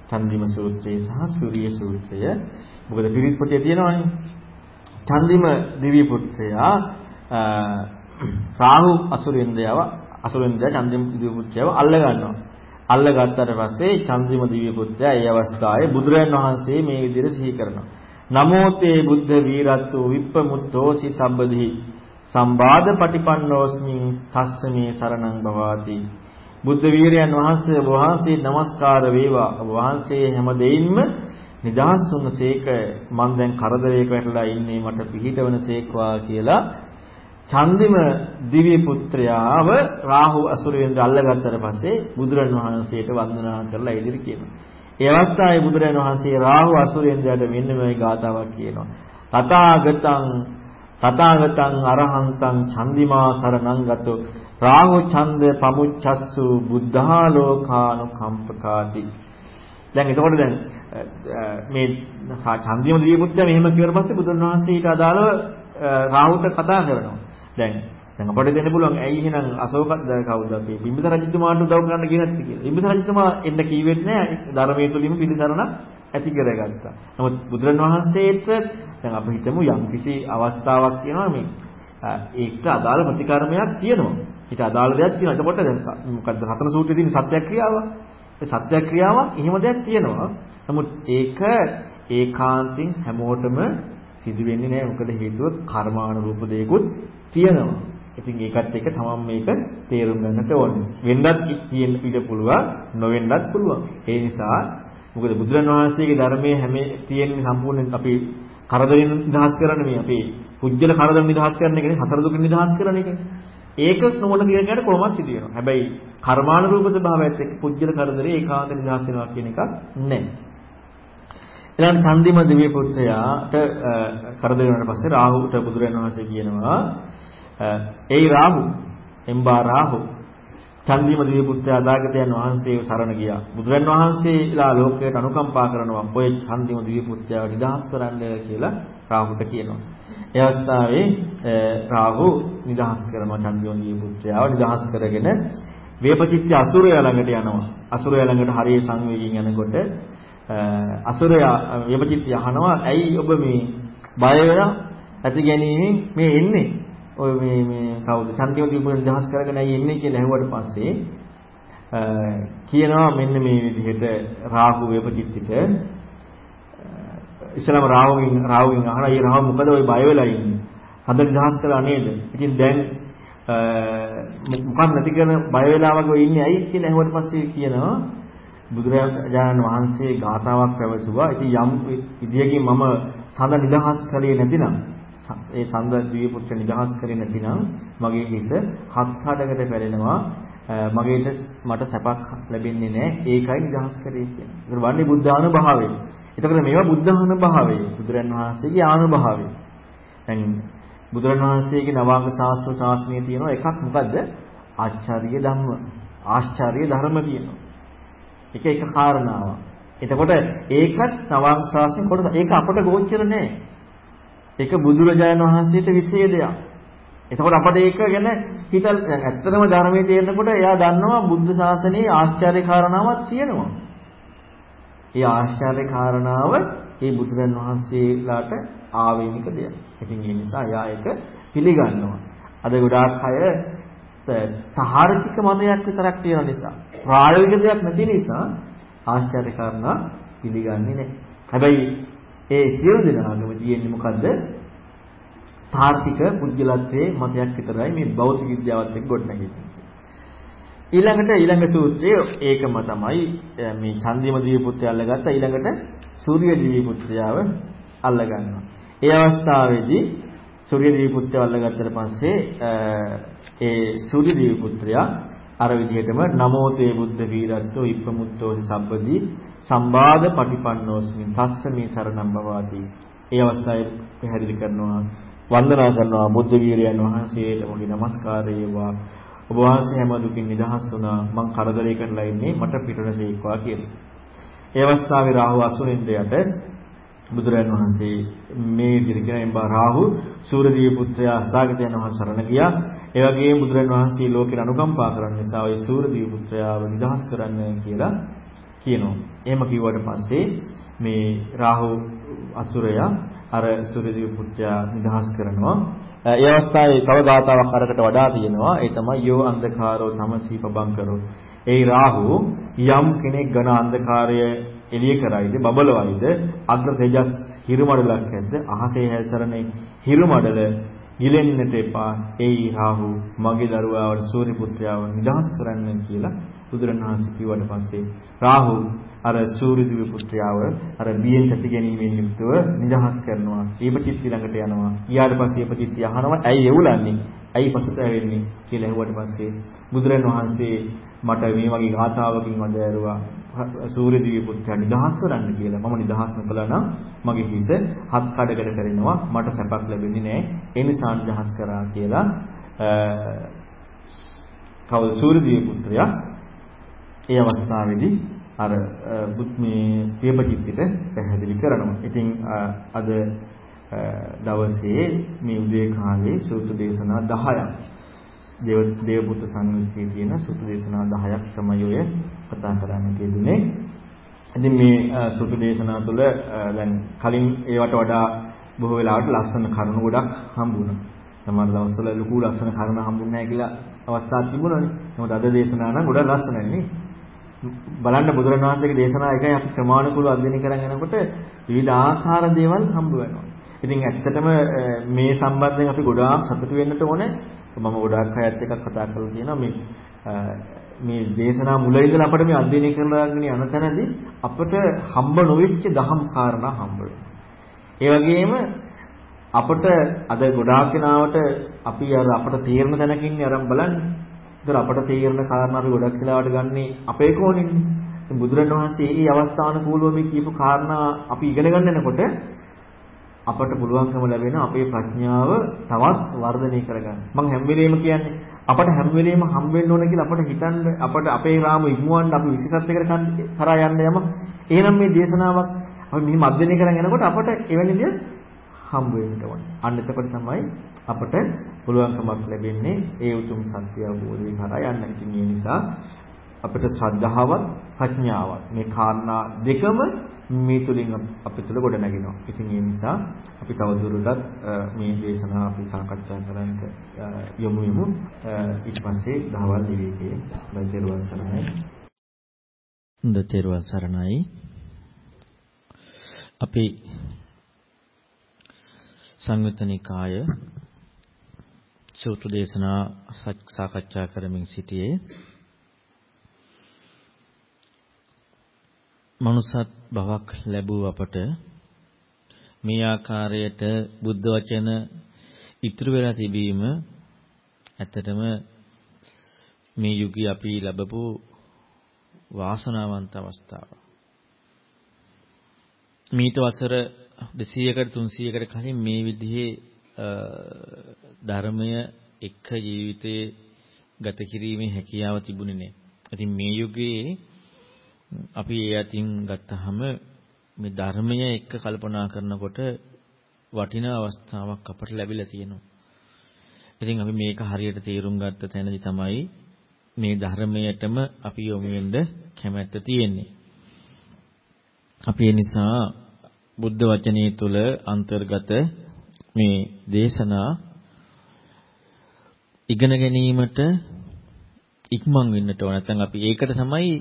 චන්දිම සූත්‍රය සහ සූර්ය සූත්‍රය. මොකද පිරිත් පොතේ තියෙනවනේ. චන්දිම දිව්‍ය පුත්‍රයා රාහු අසුරෙන්දයව අසුරෙන්දය චන්දිම දිව්‍ය පුත්‍රයව අල්ල ගන්නවා. අල්ල ගත්තට පස්සේ චන්දිම දිව්‍ය පුත්‍රයා ඒ අවස්ථාවේ බුදුරයන් වහන්සේ මේ විදිහට සිහි කරනවා. නමෝ තේ බුද්ධ වීරත්වෝ විප්පමුත්තෝසි සම්බදී සම්බාධ පටිපන්නෝස්මින් තස්ස මේ සරණං භවාති බුද්ධ වීරයන් වහන්සේ වහන්සේ নমස්කාර වේවා වහන්සේ හැම දෙයින්ම නිදහස් වුණසේක මම දැන් කරදරයක වැටලා ඉන්නේ මට පිහිටවන සේක්වා කියලා චන්දිම දිව්‍ය පුත්‍රයාව රාහු අසුරයෙන් අල්ලගත්තට පස්සේ බුදුරන් වහන්සේට වන්දනා කරලා ඉදිරි කියනවා. ඒ අවස්ථාවේ බුදුරන් වහන්සේ රාහු අසුරයෙන් දැඩ මෙන්න මේ ගාතාවක් කියනවා. තථාගතං තථාගතං අරහන්තං චන්දිමා සරණං ගතෝ රාහු ඡන්ද පමුච්චස්සු බුද්ධාලෝකානුකම්පකාති. දැන් එතකොට දැන් මේ චන්දිම දීපුත්‍යා මෙහෙම කියවට පස්සේ බුදුන් වහන්සේ ඊට අදාළව රාහුට කතා කරනවා. දැන් දැන් අපිට දෙන්න පුළුවන් ඇයි එහෙනම් අශෝක කවුද අපි බිම්බිසාර රජතුමාට උදව් කරන්න කියනත් කියලා. බිම්බිසාර රජතුමා එන්න කීවෙත් නෑ ධර්මයේ තුලින්ම පිළිසරණ ඇති කරගත්තා. නමුත් බුදුරණවහන්සේට දැන් අපි හිතමු යම් කිසි අවස්ථාවක් තියෙනවා මේ ඒකට අදාළ ප්‍රතිකර්මයක් තියෙනවා. ඊට අදාළ දෙයක් තියෙනවා. එතකොට දැන් මොකද්ද රතන සූත්‍රයේ තියෙන සත්‍යක්‍රියාව? ඒ සත්‍යක්‍රියාවක් එහෙම දෙයක් තියෙනවා. නමුත් ඒක ඒකාන්තයෙන් හැමෝටම සිදු වෙන්නේ නැහැ. මොකද හේතුව කර්මානුරූප දෙයක්ුත් තියෙනවා. ඉතින් ඒකත් එක්ක තමන් මේක තේරුම් ගන්නට ඕනේ. වෙන්නත් තියෙන්න පිට පුළුවන්, නොවෙන්නත් පුළුවන්. ඒ නිසා මොකද බුදුරණවහන්සේගේ ධර්මයේ හැම තියෙන සම්පූර්ණ අපි කරදරින් නිදහස් කරන්න මේ අපේ පුජ්‍යල කරදරින් නිදහස් කරන එකනේ සසර දුකින් නිදහස් කරන එක. ඒක නොවන කියන එකට කොහොමද සිදු වෙනවා. හැබැයි කර්මානුරූප ස්වභාවයත් එක්ක පුජ්‍යල කරදරේ ඒකාන්ත නිදහස් වෙනවා කියන එකක් නැහැ. ඊළඟ චන්දිම දිව්‍ය පුත්‍රයාට කරදර වුණාට පස්සේ රාහුට බුදුරජාණන් වහන්සේ කියනවා "ඒයි රාහු, එම්බා රාහු චන්දිම දිව්‍ය පුත්‍රයා දාගතයන් වහන්සේ සරණ ගියා. බුදුරන් වහන්සේලා ලෝකයට අනුකම්පා කරනවා. ඔය චන්දිම දිව්‍ය පුත්‍රයාව නිදහස් කරන්න කියලා රාහුට කියනවා. ඒ අවස්ථාවේ රාහු නිදහස් කරනවා චන්දිම දිව්‍ය පුත්‍රයාව නිදහස් කරගෙන වේපචිත්‍ය අසුරය ළඟට යනවා. අසුරය ළඟට හරිය සංවේගයෙන් යනකොට අසුරයා වේපචිත්‍ය අහනවා ඇයි ඔබ මේ බය වෙලා ඇති ගැනීමෙන් මේ එන්නේ ඔය මේ මේ කවුද චන්දිම දීපුර නිදහස් කරගෙන ඇයි එන්නේ කියලා ඇහුවට පස්සේ කියනවා මෙන්න මේ විදිහට රාහු වේපචිත්තිට ඉස්සලම රාහුගෙන් රාහුගෙන් අහලා "ඒ රාහු මොකද ඔය බය වෙලා ඉන්නේ? හද නිදහස් කළා නේද?" ඉතින් දැන් මොකක් නැති කරන බය වෙලා වගේ ඉන්නේ ඇයි කියලා ඇහුවට පස්සේ කියනවා බුදුරජාණන් වහන්සේ ගාථාවක් පැවසුවා. ඉතින් යම් විදියකින් මම සඳ නිදහස් කළේ නැතිනම් ඒ සඳ දිව්‍ය පුත්‍ර නිදහස් කරේ නැතිනම් මගේ හිස හත් හඩකට පැලෙනවා මගේට මට සැපක් ලැබෙන්නේ නැහැ ඒකයි නිදහස් කරේ කියන්නේ. ඒක වන්නේ බුද්ධානුභාවය. එතකොට මේවා බුද්ධානුභාවය. බුදුරන් වහන්සේගේ ආනුභාවය. දැන් බුදුරන් වහන්සේගේ නවාංග ශාස්ත්‍ර ශාස්ත්‍රයේ තියෙන එකක් මොකද්ද? ආචාර්ය ධම්ම. ආශ්චර්ය ධර්ම තියෙනවා. එක එක කාරණාවක්. එතකොට ඒකත් නවාංග ශාස්ත්‍රයෙන් කොටස. ඒක අපට ගෝචර නැහැ. ඒක බුදුරජාණන් වහන්සේට විශේෂයක්. එතකොට අපිට ඒක ගැන හිතල් දැන් ඇත්තටම ධර්මයේ තේරෙනකොට එයා දන්නවා බුද්ධ ශාසනයේ ආශ්චර්ය කාරණාවක් තියෙනවා. ඒ ආශ්චර්ය කාරණාව ඒ බුදුරන් වහන්සේලාට ආවේනික දෙයක්. ඉතින් ඒ නිසා එයා ඒක පිළිගන්නවා. අද ගොඩාක් අය තාර්කික මතයක් විතරක් තියෙන නිසා ප්‍රායෝගික දෙයක් නැති නිසා ආශ්චර්ය කාරණා පිළිගන්නේ නැහැ. හැබැයි ඒ සියලු දෙනාගම තියෙන්නේ මොකද්ද? තාර්කික පුද්ගලත්වයේ මතයක් විතරයි මේ භෞතික විද්‍යාවත් එක්ක ගොඩනැගෙන්නේ. ඊළඟට ඊළඟ සූත්‍රයේ ඒකම තමයි මේ චන්දිම දිව්‍ය පුත්‍රය අල්ලගත්ත ඊළඟට සූර්ය දිව්‍ය පුත්‍රයාව අල්ලගන්නවා. ඒ අවස්ථාවේදී සූර්ය දිව්‍ය පුත්‍රය අල්ලගත්තට පස්සේ ඒ සූර්ය දිව්‍ය පුත්‍රයා අර විදිහටම නමෝ තේ බුද්ධ වීරත්තෝ ඉප්පමුත්තෝ සම්බදී සම්බාධ පටිපන්නෝස්මින් තස්ස මේ සරණම් බවාදී. ඒ අවස්ථාවේ පැහැදිලි කරනවා වන්දනා කරනවා බුද්ධ වීරයන් වහන්සේට මොගේ নমස්කාරය වේවා. ඔබ වහන්සේ හැම දුකින් නිදහස් වුණා. මං කරදරයකටලා ඉන්නේ මට පිටුනසේක්වා කියලා. ඒ අවස්ථාවේ රාහු අසුරින්දයට බුදුරයන් වහන්සේ මේ විදිහට කියන එම්බා රාහු සූරදීය පුත්‍රයා අස්ථාගතයන් වහන්සේ සරණ ගියා. ඒ වගේම බුදුරයන් වහන්සේ ලෝකෙට අනුකම්පා කරන නිසා ওই සූරදීය පුත්‍රයාව නිදහස් කරන්න කියලා කියනවා. එහෙම කිව්වට පස්සේ මේ රාහු අසුරයා අර සූරදීය පුත්‍රයා නිදහස් කරනවා. ඒ අවස්ථාවේ තව ගාතාවක් අරකට වඩා තියෙනවා. ඒ තමයි යෝ අන්ධකාරෝ තමසී පබංකරෝ. ඒ රාහු යම් කෙනෙක් ඝන අන්ධකාරය එළිය කරයිද බබලවයිද අග්‍ර තේජස් හිරුමඩලක් ඇද්ද? අහසේ හැසරනේ හිරුමඩල ගිලෙන්නට එපා. එයි රාහු මගේ දරුවාවට සූර්ය පුත්‍රයාව නිදහස් කරන්න කියලා බුදුරණවහන්සේ කිව්වට පස්සේ රාහු අර සූර්ය දිව්‍ය පුත්‍රයාව අර බියෙන් තටි ගැනීමෙන් යුක්තව නිදහස් කරනවා. ඊපචිත්ති ළඟට යනවා. ඊට පස්සේ ඊපචිත්ති අහනවා. ඇයි එවුලන්නේ? ඇයි පසුතැවෙන්නේ කියලා ඇහුවට පස්සේ බුදුරණවහන්සේ මට මේ වගේ ගාථාවකින් වදෑරුවා. සූර්ය දිව්‍ය පුත්‍රයා නිදහස් කරන්න කියලා. මම නිදහස් නොකළා නම් මගේ හිස හත් කඩකට කරෙනවා. මට සැපක් ලැබෙන්නේ නැහැ. ඒ නිසා නිදහස් කරා කියලා කවුද සූර්ය දිව්‍ය පුත්‍රයා ඒ අවස්ථාවේදී අර මේ පියපචිත්තිට පැහැදිලි කරනවා. ඉතින් අද දවසේ මේ උදේ කාලේ සූත්‍ර දේශනා 10ක් දේව දේවපුත්‍ර සංයුත්තේ තියෙන සූත්‍ර දේශනා 10ක් තමයි ඔය කතා කරන්න කියදුනේ. ඉතින් මේ සූත්‍ර දේශනා තුළ දැන් කලින් ඒවට වඩා බොහෝ වෙලාවට ලස්සන කරුණු ගොඩක් හම්බුණා. සමහර දවස්වල ලুকু ලස්සන කරුණ හම්බුන්නේ නැහැ කියලා අවස්ථාවක් තිබුණානේ. නමුත් අද දේශනා නම් ගොඩක් ලස්සනයි නේ. බලන්න බුදුරණවහන්සේගේ දේශනා එකයි අපි ක්‍රමානුකූලව අධ්‍යයනය කරගෙන යනකොට විවිධ ආකාර දේවල් හම්බ වෙනවා. ඉතින් ඇත්තටම මේ සම්බන්ධයෙන් අපි ගොඩාක් සතුටු වෙන්නට ඕනේ. මම ගොඩාක් අයත් එක්ක කතා කරලා තියෙනවා මේ මේ දේශනා මුල ඉඳලා අපිට මේ අධ්‍යයනය කරලාගෙන යන තැනදී අපිට හම්බ නොවෙච්ච දහම් කාරණා හම්බ ඒ වගේම අපිට අද ගොඩාක් කෙනාවට අපි අර අපිට තීරණ තැනකින් අරන් බලන්නේ. ඒතර අපිට තීරණ කාරණා අපි ගොඩක් වෙලාවට ගන්නේ අපේ කෝණින්නේ. බුදුරණවහන්සේ මේ අවස්ථානුකූලව මේ කියපු කාරණා අපි ඉගෙන ගන්න යනකොට අපට පුළුවන්කම ලැබෙන අපේ ප්‍රඥාව තවත් වර්ධනය කරගන්න. මම හැම වෙලෙම කියන්නේ අපට හැම වෙලෙම හම් වෙන්න ඕන කියලා අපට හිතන්න අපට අපේ රාම ඉක්මවන්න අපි විශේෂත්වයකට කරා යන්න යම. එහෙනම් මේ දේශනාවක් අපි මෙහි මධ්‍යනය කරගෙන යනකොට අපට එවැනි දේ හම් වෙන්න ඕන. අන්න එතකොට තමයි අපට පුළුවන්කමක් ලැබෙන්නේ ඒ උතුම් සත්‍ය අවබෝධය කරා යන්න. ඉතින් ඒ නිසා අපිට ශ්‍රද්ධාවත් ප්‍රඥාවත් මේ කාරණා දෙකම මේ තුලින් අපිට තුල ගොඩ නැගෙනවා. ඉතින් ඒ නිසා අපි තවදුරටත් මේ දේශනාව අපි සාකච්ඡා කරන්න යමු යමු. ඊට පස්සේ දහවල් විවේකයේ දෛර්යවන් සරණයි. දෛර්යවන් සරණයි. අපි සංයුතනිකාය සූත්‍ර දේශනා සාකච්ඡා කරමින් සිටියේ මනුසත් බවක් ලැබූ අපට මේ ආකාරයට බුද්ධ වචන ඉතුරු වෙලා තිබීම ඇත්තටම මේ යුගී අපි ලැබපු වාසනාවන්ත අවස්ථාවක්. මීට වසර 200කට 300කට කලින් මේ විදිහේ ධර්මය එක්ක ජීවිතේ ගත කිරීමේ හැකියාව තිබුණේ නැහැ. ඉතින් මේ යුගයේ අපි ඒ අතින් ගත්තහම මේ ධර්මය එක්ක කල්පනා කරනකොට වටිනා අවස්ථාවක් අපට ලැබිලා තියෙනවා. ඉතින් අපි මේක හරියට තේරුම් ගත්ත තැනදී තමයි මේ ධර්මයටම අපි යොමු වෙන්න කැමැත්ත තියෙන්නේ. අපි ඒ නිසා බුද්ධ වචනේ තුල අන්තර්ගත මේ දේශනා ඉගෙන ගැනීමට ඉක්මන් වෙන්නට ඕන. නැත්නම් අපි ඒකට තමයි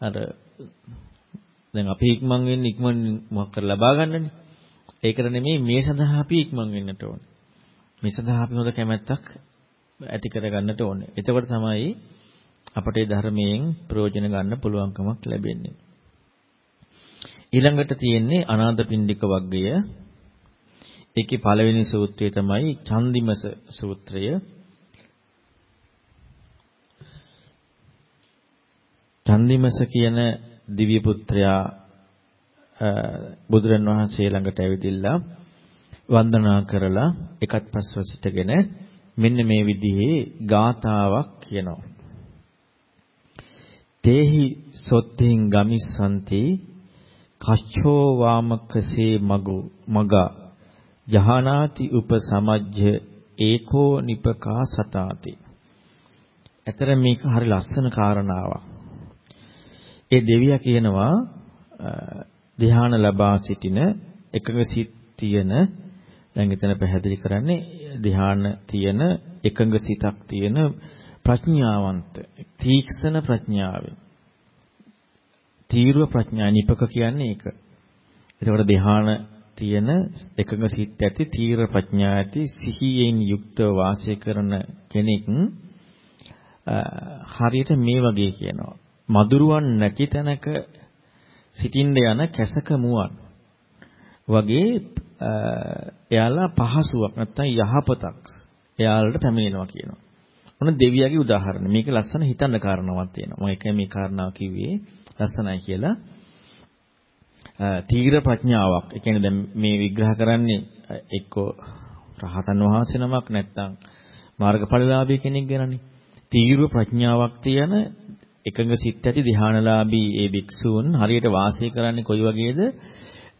අර දැන් අපි ඉක්මන් වෙන්නේ ඉක්මන් මොකක් කර ලබා ගන්නනේ. ඒකට නෙමෙයි මේ සඳහා අපි ඉක්මන් වෙන්නට ඕනේ. මේ සඳහා අපි හොඳ කැමැත්තක් ඇති කර ගන්නට ඕනේ. එතකොට තමයි අපට ඒ ධර්මයෙන් ප්‍රයෝජන ගන්න පුළුවන්කමක් ලැබෙන්නේ. ඊළඟට තියෙන්නේ අනාථපිණ්ඩික වග්ගය. ඒකේ පළවෙනි සූත්‍රය තමයි චන්දිමස සූත්‍රය. චන්දිමස කියන දිව්‍ය පුත්‍රයා බුදුරන් වහන්සේ ළඟට ඇවිදිලා වන්දනා කරලා එකත් පස්ව සිටගෙන මෙන්න මේ විදිහේ ගාතාවක් කියනවා. තේහි සොත්තින් ගමිස්සන්ති කච්ඡෝ වාමකසේ මගු මග යහනාති උපසමජ්ජ ඒකෝ නිපකා සතාති. ඇතර මේක හරි ලස්සන කාරණාවක්. ඒ දෙවියා කියනවා ධ්‍යාන ලබා සිටින එකඟ සිත් තියෙන දැන් එතන පැහැදිලි කරන්නේ ධ්‍යාන තියෙන එකඟ සිතක් තියෙන ප්‍රඥාවන්ත තීක්ෂණ ප්‍රඥාවෙන් තීව්‍ර ප්‍රඥා නිපක කියන්නේ ඒක. එතකොට ධ්‍යාන තියෙන එකඟ සිත් ඇති තීව්‍ර ප්‍රඥා ඇති සිහියෙන් යුක්තව වාසය කරන කෙනෙක් හරියට මේ වගේ කියනවා. මදුරුවන් නැති තැනක සිටින්න යන කැසක මුවන් වගේ එයාලා පහසුවක් නැත්තම් යහපතක් එයාලට පැමිණෙනවා කියනවා. ඔන්න දෙවියගේ උදාහරණ. මේක ලස්සන හිතන්න කාරණාවක් තියෙනවා. මම එකයි මේ කාරණාව කිව්වේ ලස්සනයි කියලා. තීර ප්‍රඥාවක්. ඒ කියන්නේ දැන් මේ විග්‍රහ කරන්නේ එක්කෝ රහතන් වහන්සේ නමක් නැත්තම් මාර්ගඵලලාභී කෙනෙක් ගැනනේ. තීව්‍ර ප්‍රඥාවක් තියෙන එකඟ සිත් ඇති ධානලාභී ඒ භික්ෂූන් හරියට වාසය කරන්නේ කොයි වගේද?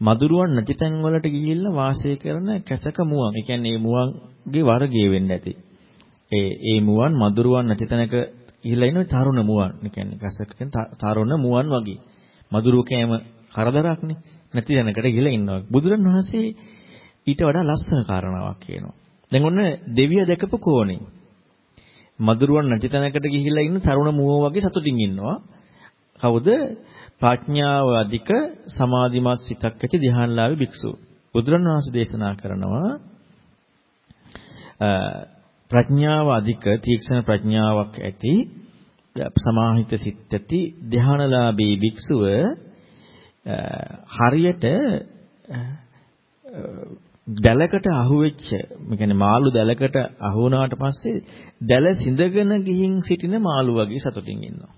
මදුරුවන් නැති තැන් වලට ගිහිල්ලා වාසය කරන කැසක මුවන්. ඒ කියන්නේ මේ මුවන්ගේ වර්ගය වෙන්න ඇති. ඒ ඒ මුවන් මදුරුවන් නැති තැනක ගිහිල්ලා ඉන්න තරුණ මුවන්. ඒ කියන්නේ කැසක තරුණ මුවන් වගේ. මදුරුව කෑම කරදරක්නේ. නැති තැනකට ගිහිල්ලා ඉන්නවා. බුදුරණවහන්සේ ඊට වඩා ලස්සන කාරණාවක් කියනවා. දැන් ඔන්න දෙවිය දැකපු කෝණේ මදුරුවන් නැති තැනකට ගිහිල්ලා ඉන්න තරුණ මුවෝ වගේ සතුටින් ඉන්නවා. කවුද? ප්‍රඥාව අධික සමාධිමත් සිතක් ඇති ධ්‍යානලාභී භික්ෂුව. බුදුරණවහන්සේ දේශනා කරනවා ප්‍රඥාව අධික තීක්ෂණ ප්‍රඥාවක් ඇති සමාහිත සිත් ඇති ධ්‍යානලාභී භික්ෂුව හරියට දැලකට අහුවෙච්ච, මේ කියන්නේ මාළු දැලකට අහු වුණාට පස්සේ දැල සිඳගෙන ගිහින් සිටින මාළු වගේ සතුටින් ඉන්නවා.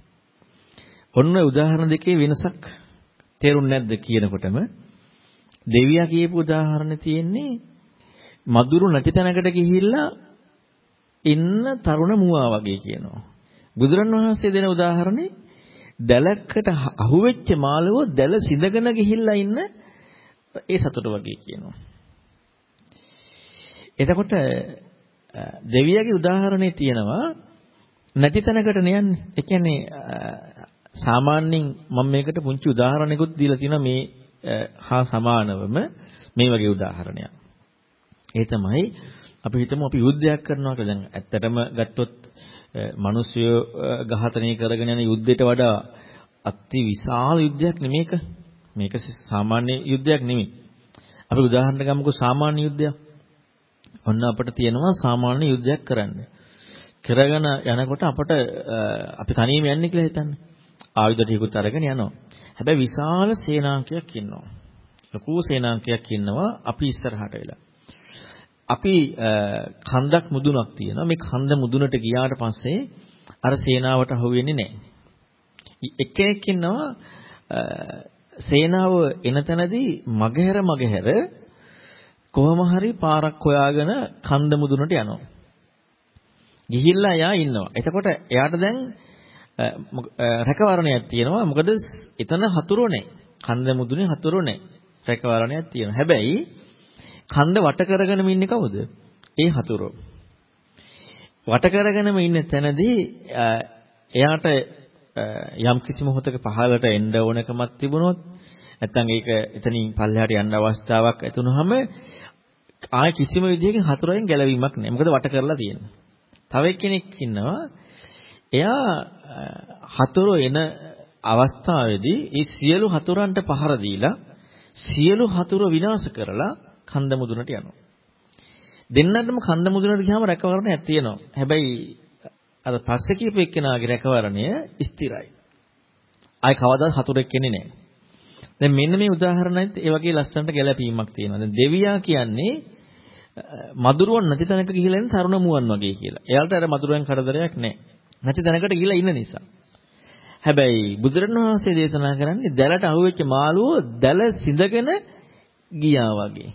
ඔන්න උදාහරණ දෙකේ වෙනසක් තේරුන්නේ නැද්ද කියනකොටම දෙවියා කියපු උදාහරණ තියෙන්නේ මදුරු නැති තැනකට ගිහිල්ලා ඉන්න තරුණ මුවා වගේ කියනවා. බුදුරණවහන්සේ දෙන උදාහරණේ දැලකට අහුවෙච්ච මාළුව දැල සිඳගෙන ගිහිල්ලා ඉන්න ඒ සතුට වගේ කියනවා. එතකොට දෙවියගේ උදාහරණේ තියෙනවා නැති තැනකට යන්නේ. ඒ කියන්නේ සාමාන්‍යයෙන් මම මේකට පුංචි උදාහරණයකුත් දීලා තියෙනවා මේ හා සමානවම මේ වගේ උදාහරණයක්. ඒ තමයි අපි හිතමු අපි යුද්ධයක් කරනවා කියලා. දැන් ඇත්තටම ගත්තොත් මිනිස්සු ඝාතනය කරගෙන යන යුද්ධයට වඩා අති විශාල යුද්ධයක් නෙමේක. මේක සාමාන්‍ය යුද්ධයක් නෙමෙයි. අපි උදාහරණ ගමුකෝ සාමාන්‍ය යුද්ධයක්. ඔන්න අපිට තියෙනවා සාමාන්‍ය යුද්ධයක් කරන්න. කරගෙන යනකොට අපට අපි තනියම යන්නේ කියලා හිතන්න. ආයුධ ටිකකුත් අරගෙන යනවා. හැබැයි විශාල සේනාංකයක් ඉන්නවා. ලොකු සේනාංකයක් ඉන්නවා අපි ඉස්සරහට වෙලා. අපි කන්දක් මුදුනක් තියෙනවා. මේ කන්ද මුදුනට ගියාට පස්සේ අර සේනාවට අහු වෙන්නේ නැහැ. එක්කෙනෙක් ඉන්නවා සේනාව එන තැනදී මගහැර මගහැර කොහොම හරි පාරක් හොයාගෙන කන්ද මුදුනට යනවා. ගිහිල්ලා එයා ඉන්නවා. එතකොට එයාට දැන් රැකවරණයක් තියෙනවා. මොකද එතන හතුරු නැහැ. කන්ද මුදුනේ හතුරු නැහැ. රැකවරණයක් තියෙනවා. හැබැයි කන්ද වට කරගෙනම ඉන්නේ කවුද? ඒ හතුරෝ. වට කරගෙනම ඉන්න තැනදී එයාට යම් කිසි මොහොතක පහළට එන්න ඕනකමක් තිබුණොත් නැත්නම් ඒක එතනින් පල්ලෙහාට යන්න අවස්ථාවක් ඇතුණාම ආය කිසිම විදිහකින් හතුරෙන් ගැලවීමක් නැහැ. මොකද වට කරලා තියෙනවා. තව කෙනෙක් ඉන්නවා එයා හතුරු එන අවස්ථාවේදී ඒ සියලු හතුරන්ට පහර දීලා සියලු හතුරු විනාශ කරලා කන්ද මුදුනට යනවා. දෙන්නටම කන්ද මුදුනට ගියාම රැකවරණයක් තියෙනවා. හැබැයි අර පස්සේ කියපු එක්කෙනාගේ රැකවරණය ස්ථිරයි. ආයි කවදාවත් හතුරෙක් එන්නේ නැහැ. දැන් මෙන්න මේ උදාහරණයත් ඒ වගේ ලස්සනට ගැලපීමක් තියෙනවා. දැන් දෙවියා කියන්නේ මදුරුවන් නැති තැනක ගිහිලා ඉන්න තරුණ මුවන් වගේ කියලා. එයාලට අර මදුරුවෙන් කරදරයක් නැහැ. නැති තැනකට ගිහිලා ඉන්න නිසා. හැබැයි බුදුරණවහන්සේ දේශනා කරන්නේ දැලට අහුවෙච්ච මාළුවෝ දැල සිඳගෙන ගියා වගේ.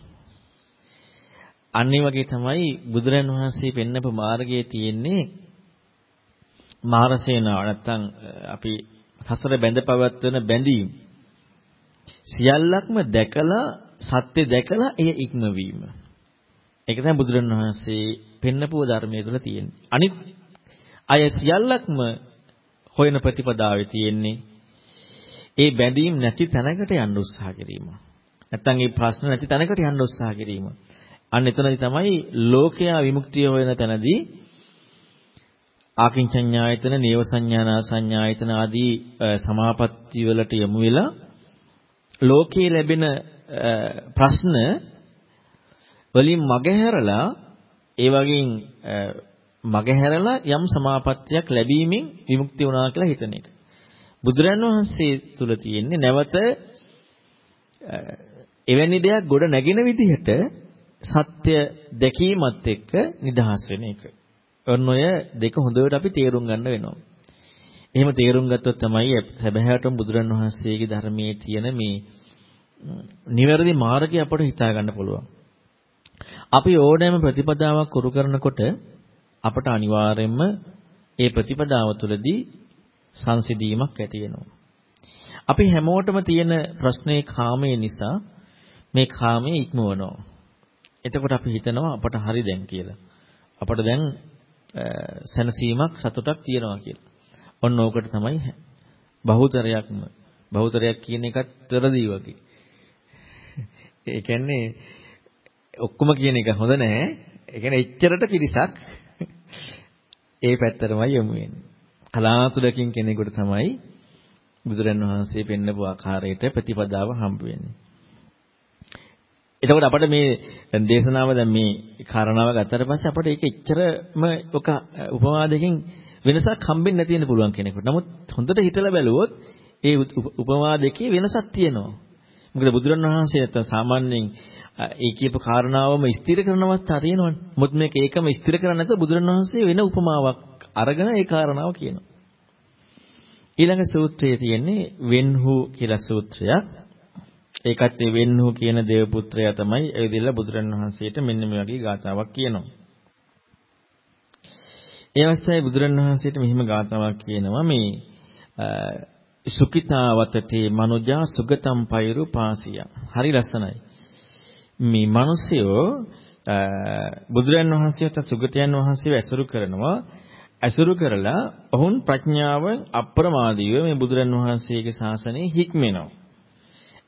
අනිත් වගේ තමයි බුදුරණවහන්සේ පෙන්නපු මාර්ගයේ තියෙන්නේ මාරසේනාව නැත්තම් අපි සසර බැඳපවත්වන බැඳීම් සියල්ලක්ම දැකලා සත්‍ය දැකලා එය ඉක්මවීම. ඒක තමයි බුදුරණවහන්සේ පෙන්නපුව ධර්මයේ තුල තියෙන්නේ. අනිත් අය සියල්ලක්ම හොයන ප්‍රතිපදාවේ තියෙන්නේ ඒ බැඳීම් නැති තැනකට යන්න උත්සාහ කිරීම. නැත්තම් ඒ ප්‍රශ්න නැති තැනකට යන්න උත්සාහ කිරීම. අන්න එතනදී තමයි ලෝකයා විමුක්තිය හොයන තැනදී ආකින්චඤ්ඤායතන, නේව සංඥානා සංඥායතන ආදී සමාපatti වලට යමු වෙලා ලෝකයේ ලැබෙන ප්‍රශ්න වලින් මගහැරලා ඒ වගේන් මගහැරලා යම් සමාපත්තියක් ලැබීමෙන් විමුක්ති වුණා කියලා හිතන එක. බුදුරන් වහන්සේ තුල තියෙන්නේ නැවත එවැනි දෙයක් ගොඩ නැගෙන විදිහට සත්‍ය දැකීමත් එක්ක නිදහස් වෙන එක. ඔන්න ඔය දෙක හොඳට අපි තේරුම් ගන්න වෙනවා. එහෙම තේරුම් ගත්තොත් තමයි සැබෑවටම බුදුරන් වහන්සේගේ ධර්මයේ තියෙන මේ නිවැරදි මාර්ගය අපට හිතා ගන්න පුළුවන්. අපි ඕනෑම ප්‍රතිපදාවක් කරු කරනකොට අපට අනිවාර්යයෙන්ම ඒ ප්‍රතිපදාව තුළදී සංසිඳීමක් ඇති වෙනවා. අපි හැමෝටම තියෙන ප්‍රශ්නේ කාමයේ නිසා මේ කාමයේ ඉක්මවනවා. එතකොට අපි හිතනවා අපට හරි දැන් කියලා. අපට දැන් සැනසීමක් සතුටක් තියෙනවා කියලා. ඔන්න ඕකට තමයි බහුතරයක්ම බහුතරයක් කියන එකත් වැරදි වගේ. [LAUGHS] ඒ කියන්නේ ඔක්කොම කියන එක හොඳ නැහැ. ඒ කියන්නේ එච්චරට පිරිසක් ඒ පැත්තටමයි යොමු වෙන්නේ. කලාතුරකින් කෙනෙකුට තමයි බුදුරන් වහන්සේ පෙන්නපු ආකාරයට ප්‍රතිපදාව හම්බ වෙන්නේ. එතකොට අපිට මේ දේශනාව දැන් මේ කාරණාව ගත්තට පස්සේ අපිට ඒක එච්චරම ඔක උපමා දෙකකින් වෙනසක් හම්බෙන්නේ නැති වෙන්න පුළුවන් කෙනෙකුට. නමුත් හොඳට හිතලා බැලුවොත් ඒ උපමා දෙකේ වෙනසක් තියෙනවා. මොකද බුදුරණවහන්සේ නැත්තම් සාමාන්‍යයෙන් ඒ කියපු කාරණාවම ස්ථිර කරන අවස්ථා තියෙනවනේ. මොකද මේක ඒකම ස්ථිර කරන්නේ නැතුව බුදුරණවහන්සේ වෙන උපමාවක් අරගෙන ඒ කාරණාව කියනවා. ඊළඟ සූත්‍රයේ තියෙන්නේ වෙන්හු කියලා සූත්‍රයක්. ඒකත් ඒ වෙන්හු කියන දේව පුත්‍රයා තමයි ඇවිදilla බුදුරණවහන්සේට මෙන්න මේ වගේ ගාතාවක් කියනවා. ඒ අවස්ථාවේ බුදුරණවහන්සේට මෙහිම ගාතාවක් කියනවා මේ සුඛිතාවතතේ මනුජා සුගතම් පෛරු පාසිය. හරි ලස්සනයි. මේ මිනිස්සයෝ බුදුරන් වහන්සේට සුගතයන් වහන්සේව ඇසුරු කරනවා ඇසුරු කරලා ඔවුන් ප්‍රඥාවෙන් අප්‍රමාදීව මේ බුදුරන් වහන්සේගේ ශාසනයේ හික්මෙනවා.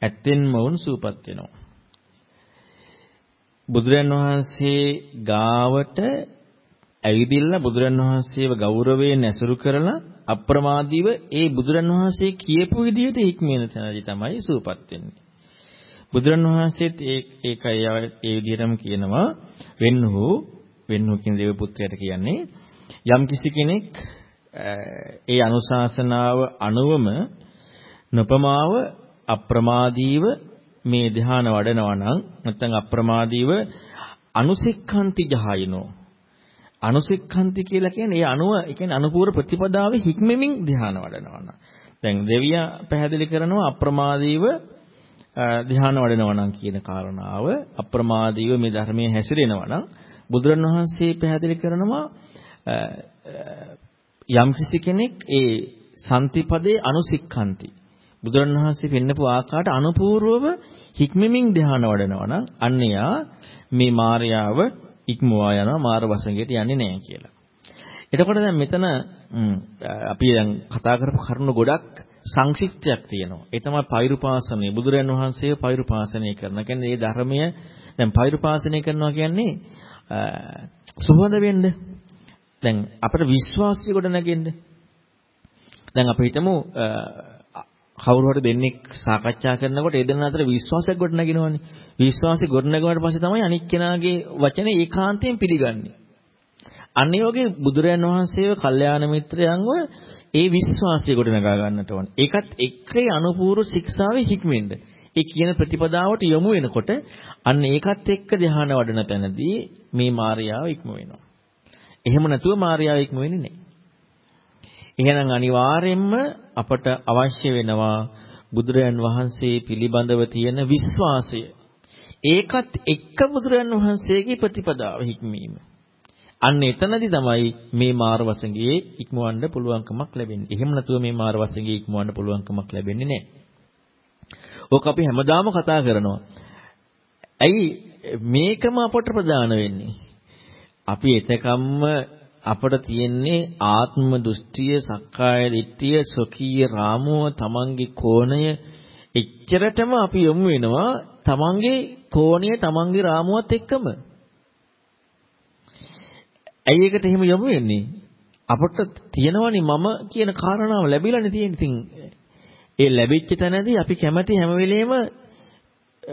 ඇත්තෙන්ම වුන් සූපත් වෙනවා. බුදුරන් වහන්සේ ගාවට ඇවිදින්න බුදුරන් වහන්සේව ගෞරවයෙන් ඇසුරු කරලා අප්‍රමාදීව ඒ බුදුරන් වහන්සේ කියපු විදිහට හික්මෙන තැනදී තමයි සූපත් වෙන්නේ. බුදුරන් වහන්සේත් ඒකයි ඒ විදිහටම කියනවා. වෙන්නු වෙන්නු කියන දේව පුත්‍රයාට කියන්නේ යම් කිසි කෙනෙක් ඒ අනුශාසනාව අනුවම නොපමාව අප්‍රමාදීව මේ ධ්‍යාන වඩනවා නම් නැත්නම් අප්‍රමාදීව අනුසික්ඛන්ති ජහයිනෝ. අනුසික්ඛන්ති කියලා කියන්නේ ඒ අනුව ඒ කියන්නේ අනුපූර්ව ප්‍රතිපදාවේ හික්මෙමින් ධ්‍යාන වඩනවා නම්. දැන් දෙවියා පැහැදිලි කරනවා අප්‍රමාදීව ධ්‍යාන වඩනවා නම් කියන කාරණාව අප්‍රමාදීව මේ ධර්මයේ හැසිරෙනවා නම් බුදුරණවහන්සේ පැහැදිලි කරනවා යම් කිසි කෙනෙක් ඒ සම්තිපදේ අනුසික්ඛන්ති බුදුරණවහන්සේ පෙන්නපු ආකාරයට අනුපූර්වව හික්මමින් ධ්‍යාන වඩනවා නම් අන්නයා මේ මායාව ඉක්මවා යනවා මාර වසඟයට යන්නේ නැහැ කියලා. එතකොට දැන් මෙතන අපි දැන් කතා කරපු කරුණු ගොඩක් සංක්ෂිප්තයක් තියෙනවා. ඒ තමයි පෛරුපාසනය. බුදුරයන් වහන්සේ පෛරුපාසනය කරන. කියන්නේ මේ ධර්මය දැන් පෛරුපාසනය කරනවා කියන්නේ සුහද වෙන්න. දැන් අපිට විශ්වාසය ගොඩ නැගෙන්න. දැන් අපි හිතමු කවුරු හරි දෙන්නෙක් සාකච්ඡා කරනකොට ඒ දෙන්න අතර විශ්වාසයක් ගොඩ නැගෙනවනේ. විශ්වාසය ගොඩ නැගුණාට පස්සේ තමයි අනික් කෙනාගේ වචනේ ඒකාන්තයෙන් පිළිගන්නේ. අන්න ඒ වගේ බුදුරයන් වහන්සේව කල්යාණ මිත්‍රයන්ව ඒ විශ්වාසය කොට නගා ගන්නට ඕන. ඒකත් එක්කේ අනුපූර්ව ශික්ෂාවේ හික්මෙන්න. ඒ කියන ප්‍රතිපදාවට යොමු වෙනකොට අන්න ඒකත් එක්ක ධ්‍යාන වඩන තැනදී මේ මාර්යාව ඉක්ම වෙනවා. එහෙම නැතුව මාර්යාව ඉක්ම වෙන්නේ නැහැ. එහෙනම් අනිවාර්යයෙන්ම අපට අවශ්‍ය වෙනවා බුදුරයන් වහන්සේ පිළිබඳව තියෙන විශ්වාසය. ඒකත් එක්ක බුදුරයන් වහන්සේගේ ප්‍රතිපදාව හික්මීම. අන්න එතනදී තමයි මේ මාර වසඟයේ ඉක්මවන්න පුළුවන්කමක් ලැබෙන්නේ. එහෙම නැතුව මේ මාර වසඟයේ ඉක්මවන්න පුළුවන්කමක් ලැබෙන්නේ නැහැ. ඕක අපි හැමදාම කතා කරනවා. ඇයි මේකම අපට ප්‍රදාන වෙන්නේ? අපි එතකම්ම අපට තියෙන්නේ ආත්ම දෘෂ්ටිය, සක්කාය දිට්ඨිය, සොකීය රාමුව, තමන්ගේ කෝණය එච්චරටම අපි යොමු වෙනවා තමන්ගේ කෝණය තමන්ගේ රාමුවත් එක්කම. ඇයි ඒකට එහෙම යොමු වෙන්නේ? අපට තියෙනවනේ මම කියන කාරණාව ලැබිලානේ තියෙන්නේ. ඉතින් ඒ ලැබිච්ච තැනදී අපි කැමති හැම වෙලෙම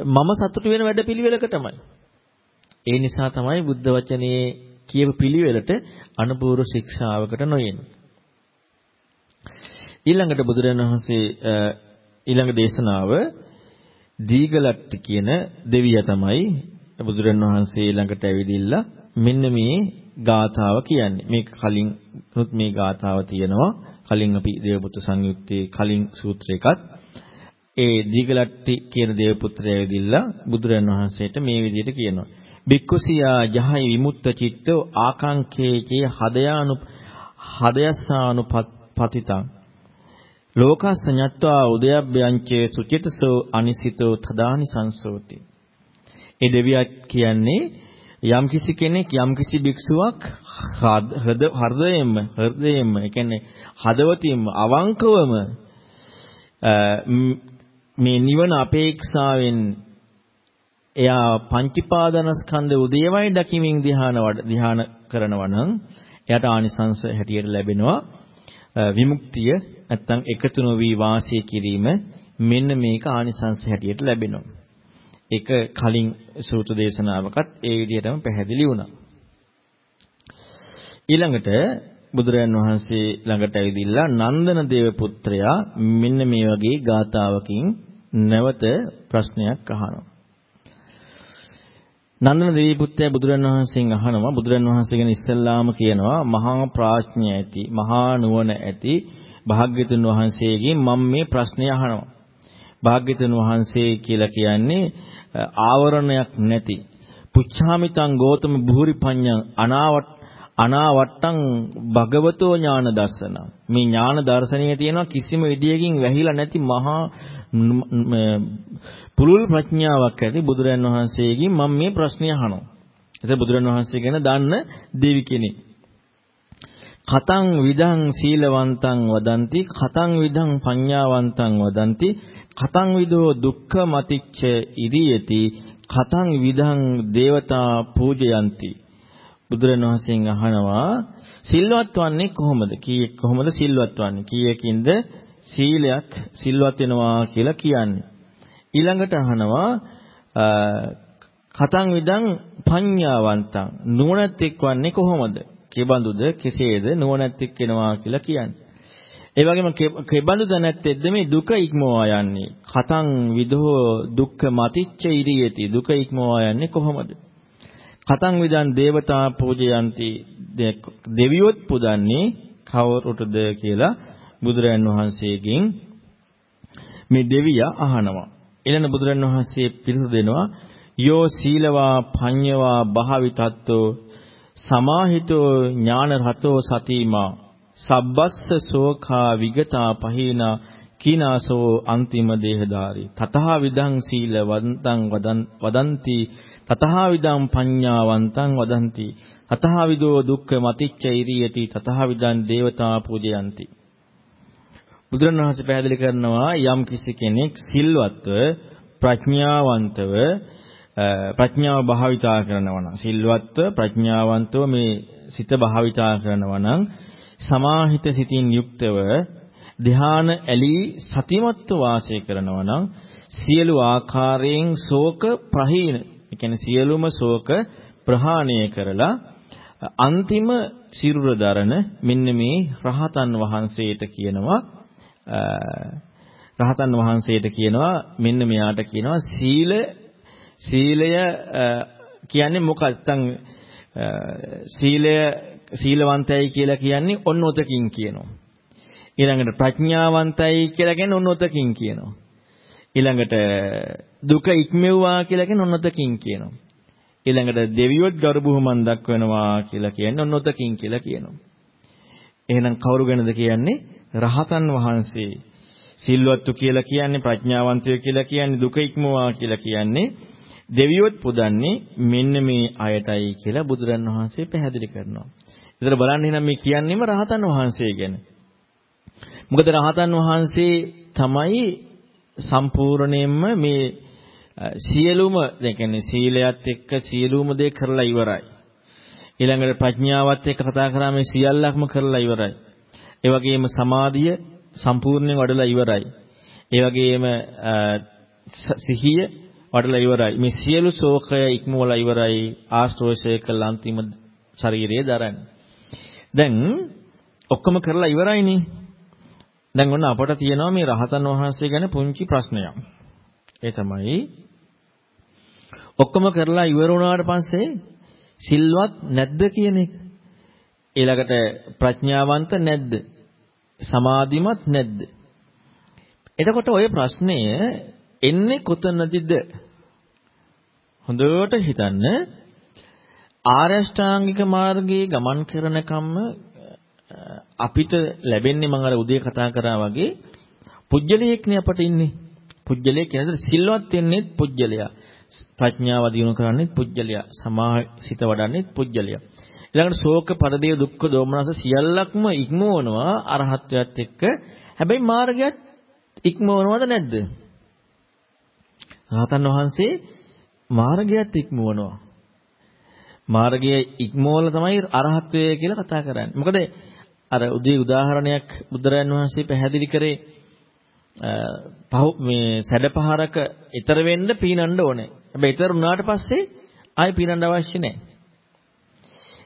මම සතුටු වෙන වැඩපිළිවෙලකටමයි. ඒ නිසා තමයි බුද්ධ වචනේ කියපු පිළිවෙලට අනුපූර්ව ශික්ෂාවකට නොයෙන්නේ. ඊළඟට බුදුරජාණන් වහන්සේ ඊළඟ දේශනාව දීගලට්ටි කියන දෙවියා තමයි බුදුරජාණන් වහන්සේ ළඟට ඇවිදිලා මෙන්න මේ ගාථාව කියන්නේ. මේක කලින් උත් මේ ගාථාව තියෙනවා. කලින් අපි දේවපුත්‍ර සංයුත්තේ කලින් සූත්‍රයකත් ඒ දීගලට්ටි කියන දේවපුත්‍රය ඇවිදිලා බුදුරන් වහන්සේට මේ විදිහට කියනවා. බික්කුසියා ජහයි විමුක්ත චිත්තෝ ආකාංකේචේ හදයානු හදයස්සානුපතිතං ලෝකස්ස ඤත්වා උදයබ්බයංචේ සුචිතසෝ අනිසිතෝ තදානි සංසෝති. ඒ දෙවියා කියන්නේ යම්කිසි කෙනෙක් යම්කිසි භික්ෂුවක් හෘදයෙන්ම හෘදයෙන්ම ඒ කියන්නේ හදවතින්ම අවංකවම මේ නිවන අපේක්ෂාවෙන් එයා පංචීපාදනස්කන්ධ උදේවයි දකිමින් ධ්‍යාන ධ්‍යාන කරනවා නම් එයාට ආනිසංස හැටියට ලැබෙනවා. විමුක්තිය නැත්තම් එකතු නොවි වාසය කිරීම මෙන්න මේක ආනිසංස හැටියට ලැබෙනවා. ඒක කලින් සූත්‍ර දේශනාවකත් ඒ විදිහටම පැහැදිලි වුණා. ඊළඟට බුදුරයන් වහන්සේ ළඟට ඇවිදිලා නන්දන දේව පුත්‍රයා මෙන්න මේ වගේ ගාතාවකින් නැවත ප්‍රශ්නයක් අහනවා. නන්දන දේවී පුත්‍රයා බුදුරන් වහන්සේගෙන් අහනවා බුදුරන් වහන්සේ ගැන ඉස්සල්ලාම කියනවා මහා ප්‍රඥා ඇති මහා නුවණ ඇති භාග්‍යතුන් වහන්සේගෙන් මම මේ ප්‍රශ්නය අහනවා. භාග්‍යතුන් වහන්සේ කියලා කියන්නේ ආවරණයක් නැති පුච්ඡාමිතං ගෝතම බුහුරි පඤ්ඤං අනාවට අනාවට්ටං භගවතෝ ඥාන දර්ශන මේ ඥාන දර්ශනයේ තියෙනවා කිසිම විදියකින් වැහිලා නැති මහා පුරුල් ප්‍රඥාවක් ඇති බුදුරන් වහන්සේගෙන් මම මේ ප්‍රශ්නය අහනවා. එතකොට බුදුරන් වහන්සේ ගැන දන්න දෙවි කෙනෙක්. කතං විදං සීලවන්තං වදಂತಿ කතං විදං පඤ්ඤාවන්තං වදಂತಿ කතං විදෝ දුක්ඛ මතිච්ච ඉරියති කතං විදං දේවතා පූජයන්ති බුදුරණවහන්සේගෙන් අහනවා සිල්වත් වන්නේ කොහොමද? කීයක් කොහොමද සිල්වත් වන්නේ? කීයකින්ද සීලයක් සිල්වත් වෙනවා කියලා කියන්නේ? ඊළඟට අහනවා කතං විදං පඤ්ඤාවන්තං නුවණැත්තෙක් වන්නේ කොහොමද? කෙබඳුද කෙසේද නුවණැත්තෙක් වෙනවා කියලා කියන්නේ ඒ වගේම කෙබඳු දැනැත්තෙද්ද මේ දුක ඉක්මවා යන්නේ? කතං විදෝ දුක්ඛ මතිච්ච ඉරියති. දුක ඉක්මවා යන්නේ කොහොමද? කතං විදන් දේවතා පූජයන්ති දෙවියොත් පුදන්නේ කවරුටද කියලා බුදුරයන් වහන්සේගෙන් මේ දෙවියා අහනවා. ඊළඟ බුදුරන් වහන්සේ පිළිතුරු දෙනවා යෝ සීලවා පඤ්ඤවා භාවිතත්තෝ සමාහිතෝ ඥාන රතෝ සතිමා සබ්බස්ස සෝඛා විගතා පහේනා කීනාසෝ අන්තිම දේහධාරී තතහා විදං සීලවන්තං වදන්ති තතහා විදං පඤ්ඤාවන්තං වදන්ති තතහා විදෝ දුක්ඛ මතිච්ච ඉරියති තතහා විදං දේවතා පූජයන්ති. බුදුරණවහන්සේ පැහැදිලි කරනවා යම් කිසි කෙනෙක් සිල්වත්ව ප්‍රඥාවන්තව ප්‍රඥාව භාවිතා කරනවා නම් සිල්වත්ව ප්‍රඥාවන්තව මේ සිත භාවිතා කරනවා නම් සමාහිත සිතින් යුක්තව ධ්‍යාන ඇලී සතිමත්ව වාසය කරනවා නම් සියලු ආකාරයෙන් ශෝක ප්‍රහීන ඒ කියන්නේ සියලුම ශෝක ප්‍රහාණය කරලා අන්තිම සිරුර දරන මෙන්න මේ රහතන් වහන්සේට කියනවා රහතන් වහන්සේට කියනවා මෙන්න මෙයාට කියනවා සීල සීලය කියන්නේ මොකක්ද? සීලය සීලවන්තයි කියලා කියන්නේ ඔන්න ඔතකින් කියනවා. ඊළඟට ප්‍රඥාවන්තයි කියලා කියන්නේ ඔන්න ඔතකින් කියනවා. ඊළඟට දුක ඉක්මෙව්වා කියලා කියන්නේ ඔන්න ඔතකින් කියනවා. ඊළඟට දෙවියොත් ගරු බුහුමන් දක්වනවා කියලා කියන්නේ ඔන්න ඔතකින් කියලා කියනවා. එහෙනම් කවුරු ගැනද කියන්නේ? රහතන් වහන්සේ. සිල්වත්තු කියලා කියන්නේ ප්‍රඥාවන්තය කියලා කියන්නේ දුක ඉක්මවා කියලා කියන්නේ දෙවියොත් පුදන්නේ මෙන්න මේ අයටයි කියලා බුදුරන් වහන්සේ පැහැදිලි කරනවා. ඒතර බලන්න එහෙනම් මේ කියන්නේම රහතන් වහන්සේ ගැන. මොකද රහතන් වහන්සේ තමයි සම්පූර්ණයෙන්ම මේ සියලුම ඒ කියන්නේ සීලයත් එක්ක සියලුම දේ කරලා ඉවරයි. ඊළඟට ප්‍රඥාවත් එක්ක කතා කරා මේ සියල්ලක්ම කරලා ඉවරයි. ඒ වගේම සමාධිය සම්පූර්ණයෙන් වඩලා ඉවරයි. ඒ වගේම සිහිය වඩලා ඉවරයි. මේ සියලු ශෝකය ඉක්මවලා ඉවරයි. ආශ්‍රෝෂය කළ අන්තිම ශරීරය දරන්නේ. දැන් ඔක්කොම කරලා ඉවරයිනේ. දැන් ඔන්න අපට තියෙනවා මේ රහතන් වහන්සේ ගැන පුංචි ප්‍රශ්නයක්. ඒ තමයි ඔක්කොම කරලා ඉවර වුණාට පස්සේ සිල්වත් නැද්ද කියන එක. ඊළඟට ප්‍රඥාවන්ත නැද්ද? සමාධිමත් නැද්ද? එතකොට ওই ප්‍රශ්නය එන්නේ කොතනදද? හොඳට හිතන්න ආරෂ්ඨාංගික මාර්ගයේ ගමන් කරන කම්ම අපිට ලැබෙන්නේ මම අර උදේ කතා කරා වගේ පුජ්‍යලයක්නේ අපට ඉන්නේ. පුජ්‍යලයක් කියන්නේ සිල්වත් වෙන්නේ පුජ්‍යලයා. ප්‍රඥාව දිනු කරන්නේ පුජ්‍යලයා. සමාහිත වඩන්නේ පුජ්‍යලයා. ඊළඟට ශෝක පරිදේ දුක්ඛ දෝමනස සියල්ලක්ම ඉක්මවනවා අරහත්ත්වයට එක්ක. හැබැයි මාර්ගයත් ඉක්මවනවද නැද්ද? රහතන් වහන්සේ මාර්ගයත් ඉක්මවනවා. මාර්ගය ඉක්මවල තමයි අරහත්ත්වය කියලා කතා කරන්නේ. මොකද අර උදේ උදාහරණයක් බුදුරජාන් වහන්සේ පැහැදිලි කරේ පහ මේ සැඩපහරක ඊතර වෙන්න පීනන්න ඕනේ. හැබැයි ඊතර වුණාට පස්සේ ආයෙ පීනන්න අවශ්‍ය නැහැ.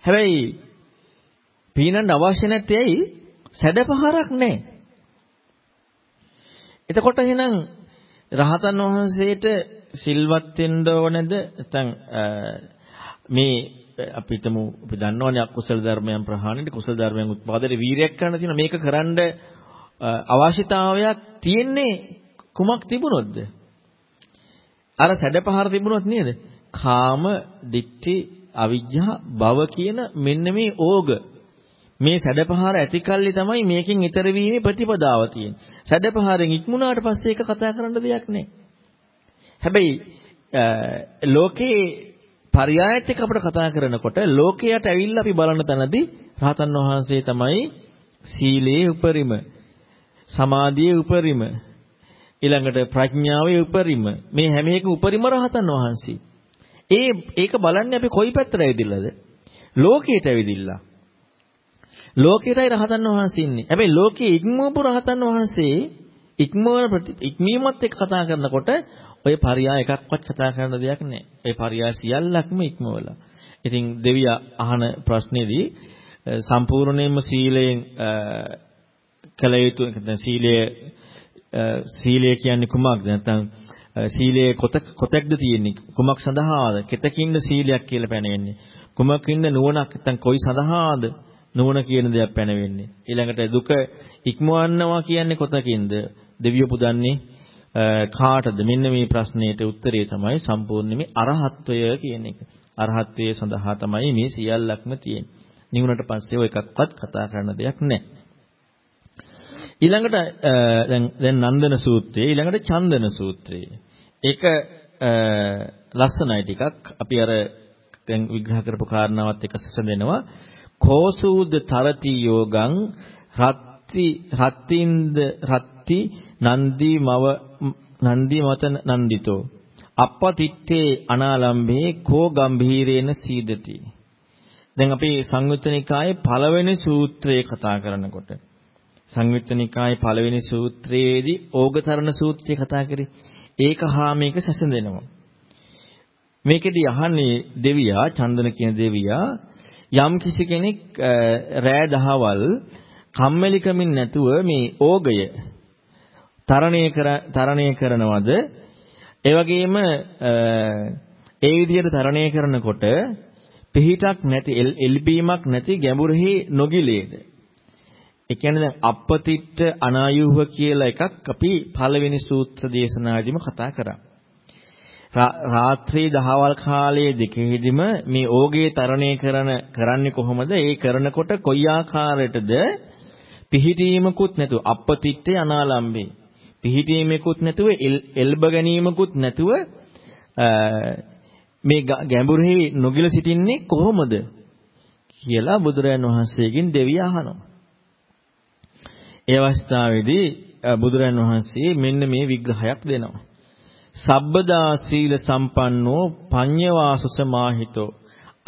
හැබැයි පීනන්න අවශ්‍ය නැත්තේ ඇයි? සැඩපහරක් නැහැ. එතකොට එහෙනම් රහතන් වහන්සේට සිල්වත් වෙන්න ඕනේද? නැත්නම් මේ අපි හිතමු අපි දන්නවනේ අකුසල ධර්මයන් ප්‍රහාණයට කුසල ධර්මයන් උත්පාදනයේ වීරයක් කරන්න තියෙන මේක කරන්න අවශ්‍යතාවයක් තියෙන්නේ කුමක් තිබුණොත්ද? අර සැඩපහර තිබුණොත් නේද? කාම, දික්ටි, අවිජ්ජා, භව කියන මෙන්න මේ ඕග මේ සැඩපහර ඇතිකල්ලි තමයි මේකෙන් ඈතර වීමේ ප්‍රතිපදාව තියෙන්නේ. සැඩපහරෙන් ඉක්මුණාට පස්සේ ඒක කතා කරන්න දෙයක් නැහැ. හැබැයි ලෝකේ පරයයත් එක්ක අපිට කතා කරනකොට ලෝකයට ඇවිල්ලා අපි බලන තැනදී රහතන් වහන්සේ තමයි සීලයේ උපරිම සමාධියේ උපරිම ඊළඟට ප්‍රඥාවේ උපරිම මේ හැම එක උපරිම රහතන් වහන්සේ. ඒ ඒක බලන්නේ අපි කොයි පැත්තට ඇවිදින්නද? ලෝකයට ඇවිදින්න. ලෝකයටයි රහතන් වහන්සේ ඉන්නේ. හැබැයි ලෝකයේ ඉක්මවපු රහතන් වහන්සේ ඉක්මවන ඉක්මීමත් එක්ක කතා කරනකොට ඔය පරියා එකක්වත් කතා කරන්න දෙයක් නැහැ. ඒ පරියා සියල්ලක්ම ඉක්මවලා. ඉතින් දෙවියා අහන ප්‍රශ්නේදී සම්පූර්ණයෙන්ම සීලයෙන් කළ යුතු සීලය සීලය කියන්නේ කුමක්ද නැත්නම් සීලයේ කොත කොතෙක්ද තියෙන්නේ කුමක් සඳහාද කෙතකින්ද සීලයක් කියලා පැනෙන්නේ කුමකින්ද නුවණක් නැත්නම් කොයි සඳහාද නුවණ කියන දෙයක් පැනවෙන්නේ. ඊළඟට දුක ඉක්මවන්නවා කියන්නේ කොතකින්ද? දෙවියෝ පුදන්නේ කාටද? මෙන්න මේ ප්‍රශ්නෙට උත්තරේ තමයි සම්පූර්ණයෙන්ම අරහත්වය කියන එක. අරහත්වයේ සඳහා තමයි මේ සියල්ලක්ම තියෙන්නේ. නිවුණට පස්සේ ඔය එකක්වත් කතා කරන්න දෙයක් නැහැ. ඊළඟට දැන් දැන් නන්දන සූත්‍රය ඊළඟට චන්දන සූත්‍රය. ඒක ලස්සනයි ටිකක්. අපි අර දැන් විග්‍රහ කරපු කාරණාවත් එක්ක සැසඳෙනවා. කෝසූද තරති යෝගං රත්ති රත්තින්ද රත්ති නන්දි මව නන්දි මත නන්දිතෝ. අප්පතිත්තේ අනාලම්බේ කෝ ගම්භීරේන සීදති. දැන් අපි සංයුත්තනිකායේ පළවෙනි සූත්‍රය කතා කරනකොට සංයුත්තනිකායේ පළවෙනි සූත්‍රයේදී ඕගතරණ සූත්‍රය කතා කරේ. ඒක හා මේක සැසඳෙනවා. මේකෙදි අහන්නේ දෙවියා චන්දන කියන දෙවියා යම් කිසි කෙනෙක් රෑ දහවල් කම්මැලිකමින් නැතුව මේ ඕගය තරණය කර තරණය කරනවද? ඒ වගේම ඒ විදිහට තරණය කරනකොට පිහිටක් නැති එල්බීමක් නැති ගැඹුරෙහි නොගිලේද? ඒ කියන්නේ දැන් අපපතිට්ඨ අනායුහ කියලා එකක් අපි පළවෙනි සූත්‍ර දේශනාවේදීම කතා කරා. රාත්‍රී දහවල් කාලයේ දෙකෙහිදීම මේ ඕගේ තරණය කරන කරන්නේ කොහොමද? ඒ කරනකොට කොයි ආකාරයටද පිහිටීමකුත් නැතුව අපපතිත්තේ අනාලම්බේ. පිහිටීමකුත් නැතුව එල්බ ගැනීමකුත් නැතුව මේ ගැඹුරෙහි නොගිල සිටින්නේ කොහොමද කියලා බුදුරයන් වහන්සේගෙන් දෙවිය අහනවා. ඒ අවස්ථාවේදී බුදුරයන් වහන්සේ මෙන්න මේ විග්‍රහයක් දෙනවා. සබ්බදා සීල සම්පන්නෝ පඤ්ඤවාසුස මාහිතෝ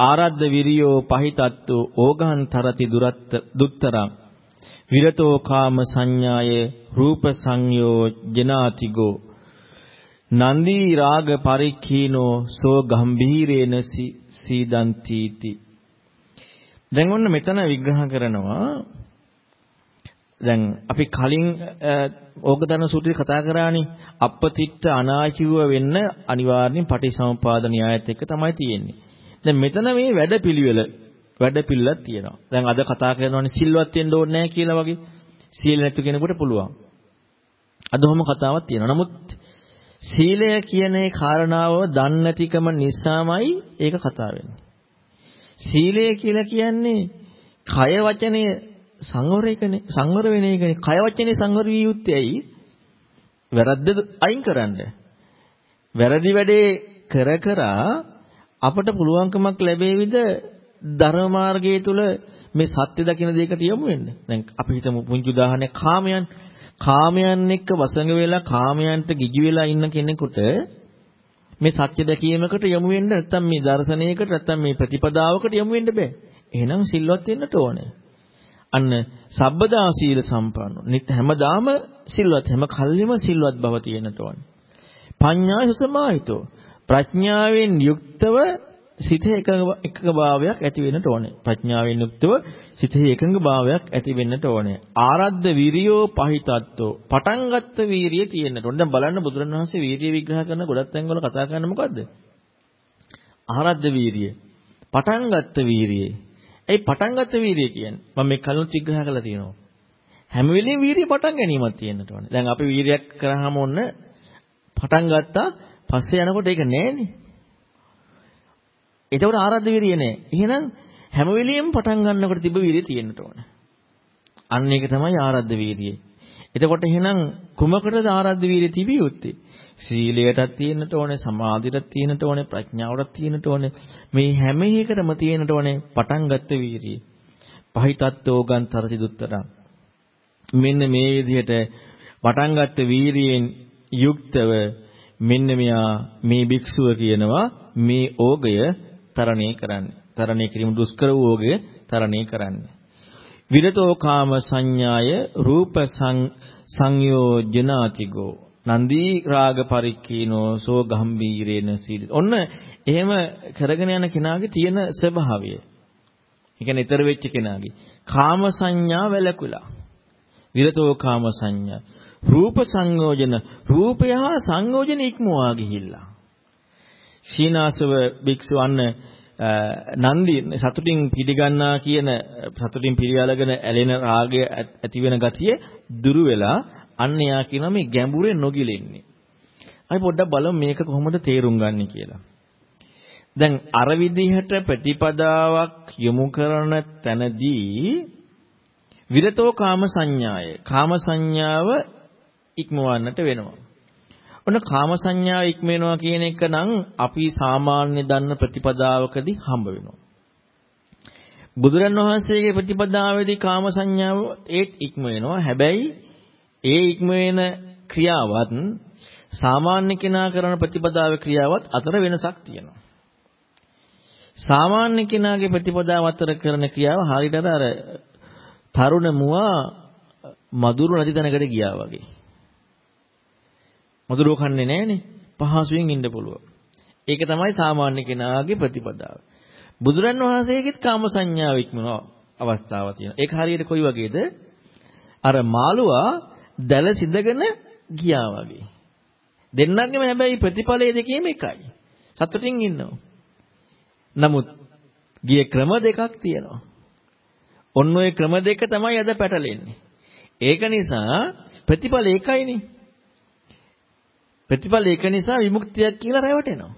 ආරද්ධ විරියෝ පහිතත්තු ඕගහං තරති දුරත්ත දුත්තරං විරතෝ කාම සංඥාය රූප සංයෝ ජනාතිගෝ නන්දී රාග පරික්ඛීනෝ සෝ ගම්භීරේන සීදන්තිති. දැන් ඔන්න මෙතන විග්‍රහ කරනවා දැන් අපි කලින් ඕකදන සූත්‍රය කතා කරානේ අපපතිත්ත අනාචිව වෙන්න අනිවාර්යෙන් පටිසමුපාද න්‍යායත් එක්ක තමයි තියෙන්නේ. දැන් මෙතන මේ වැඩපිළිවෙල වැඩපිළිවෙලක් තියෙනවා. දැන් අද කතා කරනවානේ සිල්වත් වෙන්න ඕනේ නැහැ කියලා වගේ. සීල නැති කෙනෙකුට පුළුවන්. අද ඔහොම කතාවක් තියෙනවා. නමුත් සීලය කියන ඒ කාරණාව දන්නේ නැතිකම නිසාමයි ඒක කතා වෙන්නේ. සීලය කියලා කියන්නේ කය වචනය සංවරයකනේ සංවර වෙන එකනේ කය වචනේ සංවර විය යුත්තේ ඇයි වැරද්ද අයින් කරන්න. වැරදි වැඩේ කර කර අපට පුළුවන්කමක් ලැබෙවිද ධර්ම මාර්ගයේ තුල මේ සත්‍ය දකින දෙයකට යමු වෙන්න. දැන් අපි හිතමු පුංචි උදාහරණයක්. කාමයන් කාමයන් එක්ක වසඟ වෙලා කාමයන්ට ගිජු වෙලා ඉන්න කෙනෙකුට මේ සත්‍ය දැකීමකට යමු වෙන්න නැත්නම් මේ දර්ශනයකට නැත්නම් මේ ප්‍රතිපදාවකට යමු වෙන්න බෑ. එහෙනම් සිල්වත් වෙන්නට ඕනේ. අන්න සබ්බදා සීල සම්පන්න. නිත් හැමදාම සිල්වත් හැම කල්ලිම සිල්වත් බව තියෙනට ඕනේ. පඤ්ඤා සුසමාහිතෝ. ප්‍රඥාවෙන් යුක්තව සිතේ එකඟ එකඟ භාවයක් ඇති වෙන්නට ඕනේ. ප්‍රඥාවෙන් යුක්තව සිතේ එකඟ භාවයක් ඇති වෙන්නට ඕනේ. ආරද්ධ විරියෝ පහිතත්තෝ. පටන් ගත්ත වීරිය තියෙන්නට ඕනේ. දැන් බලන්න බුදුරණවහන්සේ වීරිය විග්‍රහ කරන ගොඩක් තැන්වල කතා කරන්නේ මොකද්ද? ආරද්ධ වීරිය. පටන් ගත්ත වීරියේ ඒ පටන් ගත්ත වීර්යය කියන්නේ. මම මේ කලින් විග්‍රහ කරලා තියෙනවා. හැම වෙලෙම වීර්යය පටන් ගැනීමක් තියෙන්නට ඕනේ. දැන් අපි වීර්යයක් කරාම ඔන්න පටන් ගත්තා පස්සේ යනකොට ඒක නෑනේ. ඒතකොට ආරද්ධ වීර්යය නෑ. එහෙනම් හැම වෙලෙම පටන් ගන්නකොට තිබ්බ වීර්යය තියෙන්නට ඕනේ. අන්න ඒක තමයි ආරද්ධ වීර්යය. එතකොට එහෙනම් කුමකටද ආරද්ධ වීර්යය තිබිය යුත්තේ? සීලයටත් තියෙන්නට ඕනේ සමාධියටත් තියෙන්නට ඕනේ ප්‍රඥාවටත් තියෙන්නට ඕනේ. මේ හැම එකටම තියෙන්නට ඕනේ පටන් ගත්ත වීරිය. පහිතත්තෝගන් තරති දුත්තරං. මෙන්න මේ විදිහට පටන් ගත්ත වීරියෙන් යුක්තව මෙන්න මෙයා මේ භික්ෂුව කියනවා මේ ඕගය තරණය කරන්නේ. තරණය කිරීම දුෂ්කර වූ ඕගය තරණය කරන්නේ. විරතෝ කාම සංඥාය රූප සංයෝජනාතිගෝ නන්දී රාග පරික්කීනෝ සෝ ගම්බීරේන සීල. ඔන්න එහෙම කරගෙන යන කෙනාගේ තියෙන ස්වභාවය. ඒ කියන්නේ ඊතර වෙච්ච කෙනාගේ කාම සංඥා වැළකුලා. විරතෝ කාම සංඥා. රූප සංයෝජන රූපය හා සංයෝජන ඉක්මවා ගිහිල්ලා. ශීනාසව භික්ෂු අන්න නන්දි සතුටින් පිළිගන්නා කියන සතුටින් පිළිඅලගෙන ඇලෙන රාගය ඇති වෙන ගතිය දුරු වෙලා අන්න යා කියනවා මේ ගැඹුරේ නොගිලෙන්නේ. අපි පොඩ්ඩක් බලමු මේක කොහොමද තේරුම් ගන්න කියලා. දැන් අර විදිහට ප්‍රතිපදාවක් යොමු කරන තැනදී විරතෝ කාම සංඥාය. කාම සංඥාව ඉක්මවන්නට වෙනවා. ඔන්න කාම සංඥාව ඉක්මනවා කියන එක නම් අපි සාමාන්‍ය දන්න ප්‍රතිපදාවකදී හම්බ වෙනවා. බුදුරන් වහන්සේගේ ප්‍රතිපදාවේදී කාම සංඥාව ඒත් ඉක්ම වෙනවා. හැබැයි ඒ ඉක්ම වෙන ක්‍රියාවත් සාමාන්‍ය කෙනා කරන ප්‍රතිපදාවේ ක්‍රියාවත් අතර වෙනසක් තියෙනවා. සාමාන්‍ය කෙනාගේ ප්‍රතිපදාව අතර කරන ක්‍රියාව හරියට අර තරුණ මුවා මදුරු නැති තැනකට ගියා වගේ. මදුරුව කන්නේ නැහනේ. පහසුවෙන් ඉන්න පුළුවන්. ඒක තමයි සාමාන්‍ය කෙනාගේ ප්‍රතිපදාව. බුදුරන් වහන්සේගෙත් කාම සංඥාව ඉක්මන අවස්ථාවක් තියෙනවා. ඒක හරියට කොයි වගේද? අර මාළුවා දැල සිඳගෙන ගියා වගේ. දෙන්නගේම හැබැයි ප්‍රතිඵලයේ දෙකේම එකයි. සතුටින් ඉන්නවා. නමුත් ගියේ ක්‍රම දෙකක් තියෙනවා. ඔන්න ඔය ක්‍රම දෙක තමයි අද පැටලෙන්නේ. ඒක නිසා ප්‍රතිඵල එකයිනේ. ප්‍රතිඵල එක නිසා විමුක්තියක් කියලා රැවටෙනවා.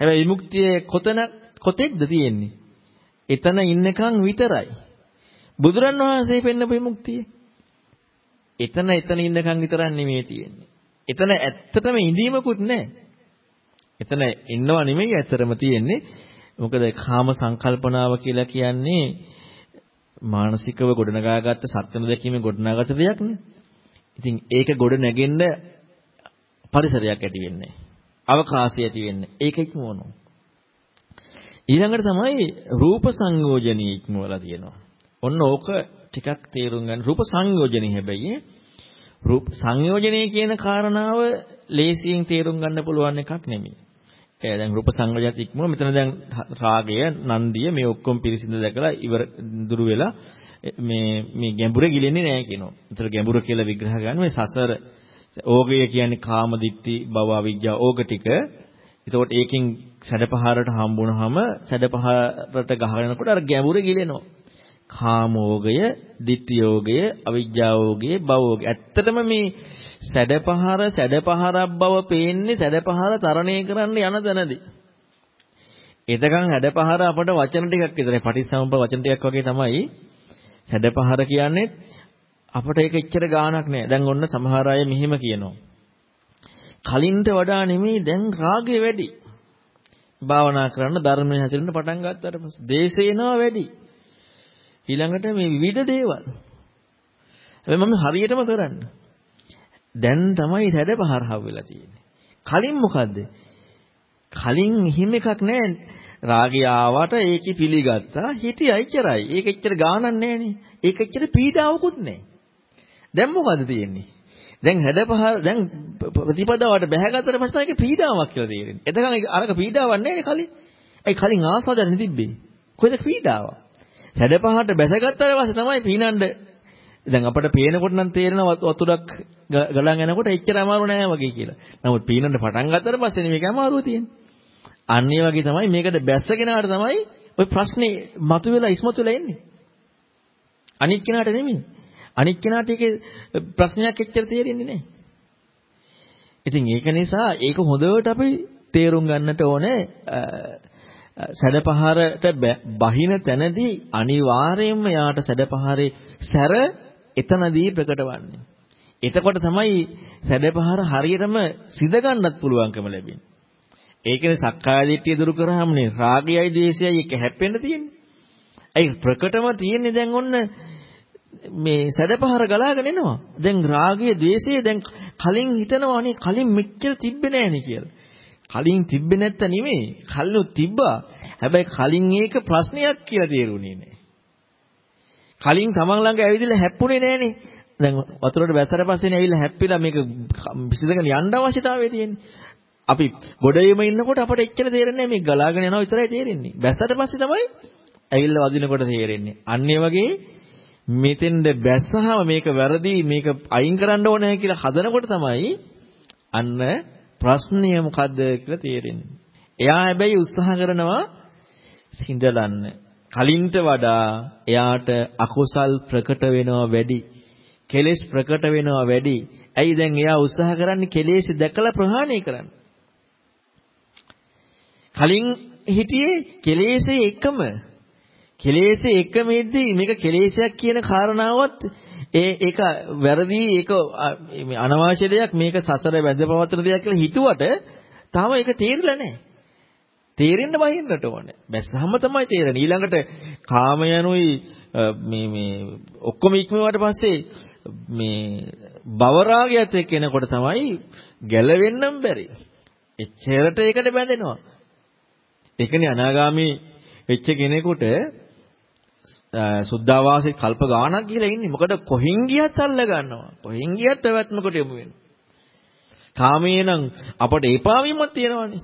හැබැයි විමුක්තිය කොතන කොතෙක්ද තියෙන්නේ? එතන ඉන්නකන් විතරයි. බුදුරන් වහන්සේ පෙන්න විමුක්තිය. එතන එතන ඉන්නකන් විතරක් නෙමෙයි තියෙන්නේ. එතන ඇත්තටම ඉඳීමකුත් නැහැ. එතන ඉන්නව නෙමෙයි ඇත්තටම තියෙන්නේ. මොකද කාම සංකල්පනාව කියලා කියන්නේ මානසිකව ගොඩනගාගත්ත සත්‍යම දැකීමේ ගොඩනගාගත්ත දෙයක් නේ. ඉතින් ඒක ගොඩ නැගෙන්න පරිසරයක් ඇති වෙන්නේ. අවකාශය ඇති වෙන්නේ. ඒක ඉක්මවනවා. ඊළඟට තමයි රූප සංයෝජනී ඉක්මවලා තියෙනවා. ඔන්න ඕක ටිකක් තේරුම් ගන්න. රූප සංයෝජනී හැබැයි රූප සංයෝජනයේ කියන කාරණාව ලේසියෙන් තේරුම් ගන්න පුළුවන් එකක් නෙමෙයි. ඒ දැන් රූප සංයෝජනත් ඉක්මන මෙතන දැන් රාගය, නන්දිය මේ ඔක්කොම පිරිසිදු දැකලා ඉවර දුරු වෙලා මේ මේ ගැඹුර ගිලෙන්නේ නැහැ කියනවා. ඒතර ගැඹුර කියලා විග්‍රහ ගන්න මේ සසර ඕගය කියන්නේ කාම දිට්ඨි භව අවිජ්ජා ඕග ටික. එතකොට ඒකෙන් සැඩපහරට හම්බුනහම සැඩපහරට ගහනකොට අර ගැඹුර ගිලෙනවා. කාමෝගය, ditthiyෝගය, අවිජ්ජාෝගය, භවෝගය. ඇත්තටම මේ සැඩපහර සැඩපහරක් බව පේන්නේ සැඩපහර තරණය කරන්න යන තැනදී. එතකන් හැඩපහර අපට වචන ටිකක් විතරයි. පටිච්චසමුප්ප වචන ටිකක් වගේ තමයි. හැඩපහර කියන්නේ අපට ඒක එච්චර ගාණක් නෑ. දැන් ඔන්න සමහර අය මෙහෙම කියනවා. කලින්ට වඩා නෙමෙයි දැන් රාගය වැඩි. භාවනා කරන්න ධර්මයේ හැදෙන්න පටන් ගත්තාට පස්සේ දේශේනවා වැඩි. ඊළඟට මේ විවිධ දේවල්. හැබැයි මම හරියටම කරන්න. දැන් තමයි සැඩපහර හවුලා තියෙන්නේ. කලින් මොකද්ද? කලින් හිම එකක් නැහැ. රාගය ආවට ඒකි පිළිගත්තා. හිටියයි එච්චරයි. ඒක එච්චර ගානක් නැහැනේ. ඒක එච්චර පීඩාවකුත් නැහැ. දැන් මොකද්ද තියෙන්නේ? දැන් හැඩපහර දැන් ප්‍රතිපදාවට බැහැගත්තට පස්සේ තමයි ඒක පීඩාවක් කියලා තේරෙන්නේ. එතකන් අරක පීඩාවක් නැහැ කලින්. ඒ කලින් ආස්වාදයක් නෙතිබ්බේ. කොහෙද පීඩාවක්? හැඩපහරට බැසගත්තට පස්සේ තමයි පීනන්න දැන් අපිට පේනකොට නම් තේරෙනවා වතුරක් ගලන් යනකොට එච්චර අමාරු නෑ වගේ කියලා. නමුත් පීනන්න පටන් ගත්තට පස්සේ මේක අමාරුව තියෙන්නේ. අන්න ඒ වගේ තමයි මේකට බැස්සගෙනාට තමයි ওই ප්‍රශ්නේ මතුවෙලා ඉස්මතු වෙලා එන්නේ. අනික් කෙනාට නෙමෙයි. අනික් කෙනාට ඒකේ ප්‍රශ්නයක් එච්චර තේරෙන්නේ නැහැ. ඉතින් ඒක නිසා ඒක හොඳට අපි තේරුම් ගන්නට ඕනේ සැඩපහරට බහින තැනදී අනිවාර්යයෙන්ම යාට සැඩපහරේ සැර එතනදී ප්‍රකටවන්නේ. එතකොට තමයි සැඩපහර හරියටම සිඳ ගන්නත් පුළුවන්කම ලැබෙන්නේ. ඒකනේ සක්කාය දිට්ඨිය දුරු කරාමනේ රාගයයි ද්වේෂයයි එක හැප්පෙන්න තියෙන්නේ. ඒ ප්‍රකටම තියෙන්නේ දැන් ඔන්න මේ සැඩපහර ගලාගෙන එනවා. දැන් රාගය, ද්වේෂය දැන් කලින් හිතනවා අනේ කලින් මෙච්චර තිබ්බේ නෑනේ කියලා. කලින් තිබ්බේ නැත්ත නෙමෙයි. කලිනුත් තිබ්බා. හැබැයි කලින් ඒක ප්‍රශ්නයක් කියලා තේරුණේ නෑ. කලින් තමන් ළඟ ඇවිදලා හැප්පුණේ නෑනේ. දැන් වතුරට බැස්සට පස්සේනේ ඇවිල්ලා හැප්පිලා මේක විසඳගෙන යන්න අවශ්‍යතාවය තියෙන්නේ. අපි ගොඩේම ඉන්නකොට අපට එච්චර තේරෙන්නේ නැහැ මේ ගලාගෙන යනවා විතරයි තේරෙන්නේ. බැස්සට පස්සේ තමයි ඇවිල්ලා වදිනකොට තේරෙන්නේ. අන්න වගේ මෙතෙන්ද බැස්සහම මේක වැරදි මේක අයින් කරන්න ඕනේ කියලා හදනකොට තමයි අන්න ප්‍රශ්නය මොකද්ද කියලා තේරෙන්නේ. එයා හැබැයි උත්සාහ කරනවා සිඳලන්න. කලින්ට වඩා එයාට අකුසල් ප්‍රකට වෙනවා වැඩි. කෙලෙස් ප්‍රකට වෙනවා වැඩි. ඇයි දැන් එයා උත්සාහ කරන්නේ කෙලෙස් දැකලා ප්‍රහාණය කරන්න. කලින් හිටියේ කෙලෙස්ේ එකම කෙලෙසේ එකමෙද්දී මේක කෙලෙසයක් කියන කාරණාවත් ඒ ඒක වැරදි ඒක අනවශ්‍ය දෙයක් මේක සසර වැදපවතන දෙයක් කියලා හිතුවට තාම ඒක තේරිලා නැහැ. තේරෙන්න බහින්නට ඕනේ. බැස්සහම තමයි තේරෙන්නේ. ඊළඟට කාමයනුයි මේ මේ ඔක්කොම ඉක්මවට පස්සේ මේ බවරාගයත් එක්ක එනකොට තමයි ගැලවෙන්නම් බැරි. එච්චරට ඒකට බැඳෙනවා. ඒකනේ අනාගාමී වෙච්ච කෙනෙකුට සුද්ධාවාසී කල්ප ගාණක් ගිහලා ඉන්නේ. මොකද කොහෙන් ගියත් අල්ල ගන්නවා. කොහෙන් ගියත් පැවැත්මකට යමු වෙනවා. කාමයේ නම් අපට ඒපා වීමක් තියෙනවානේ.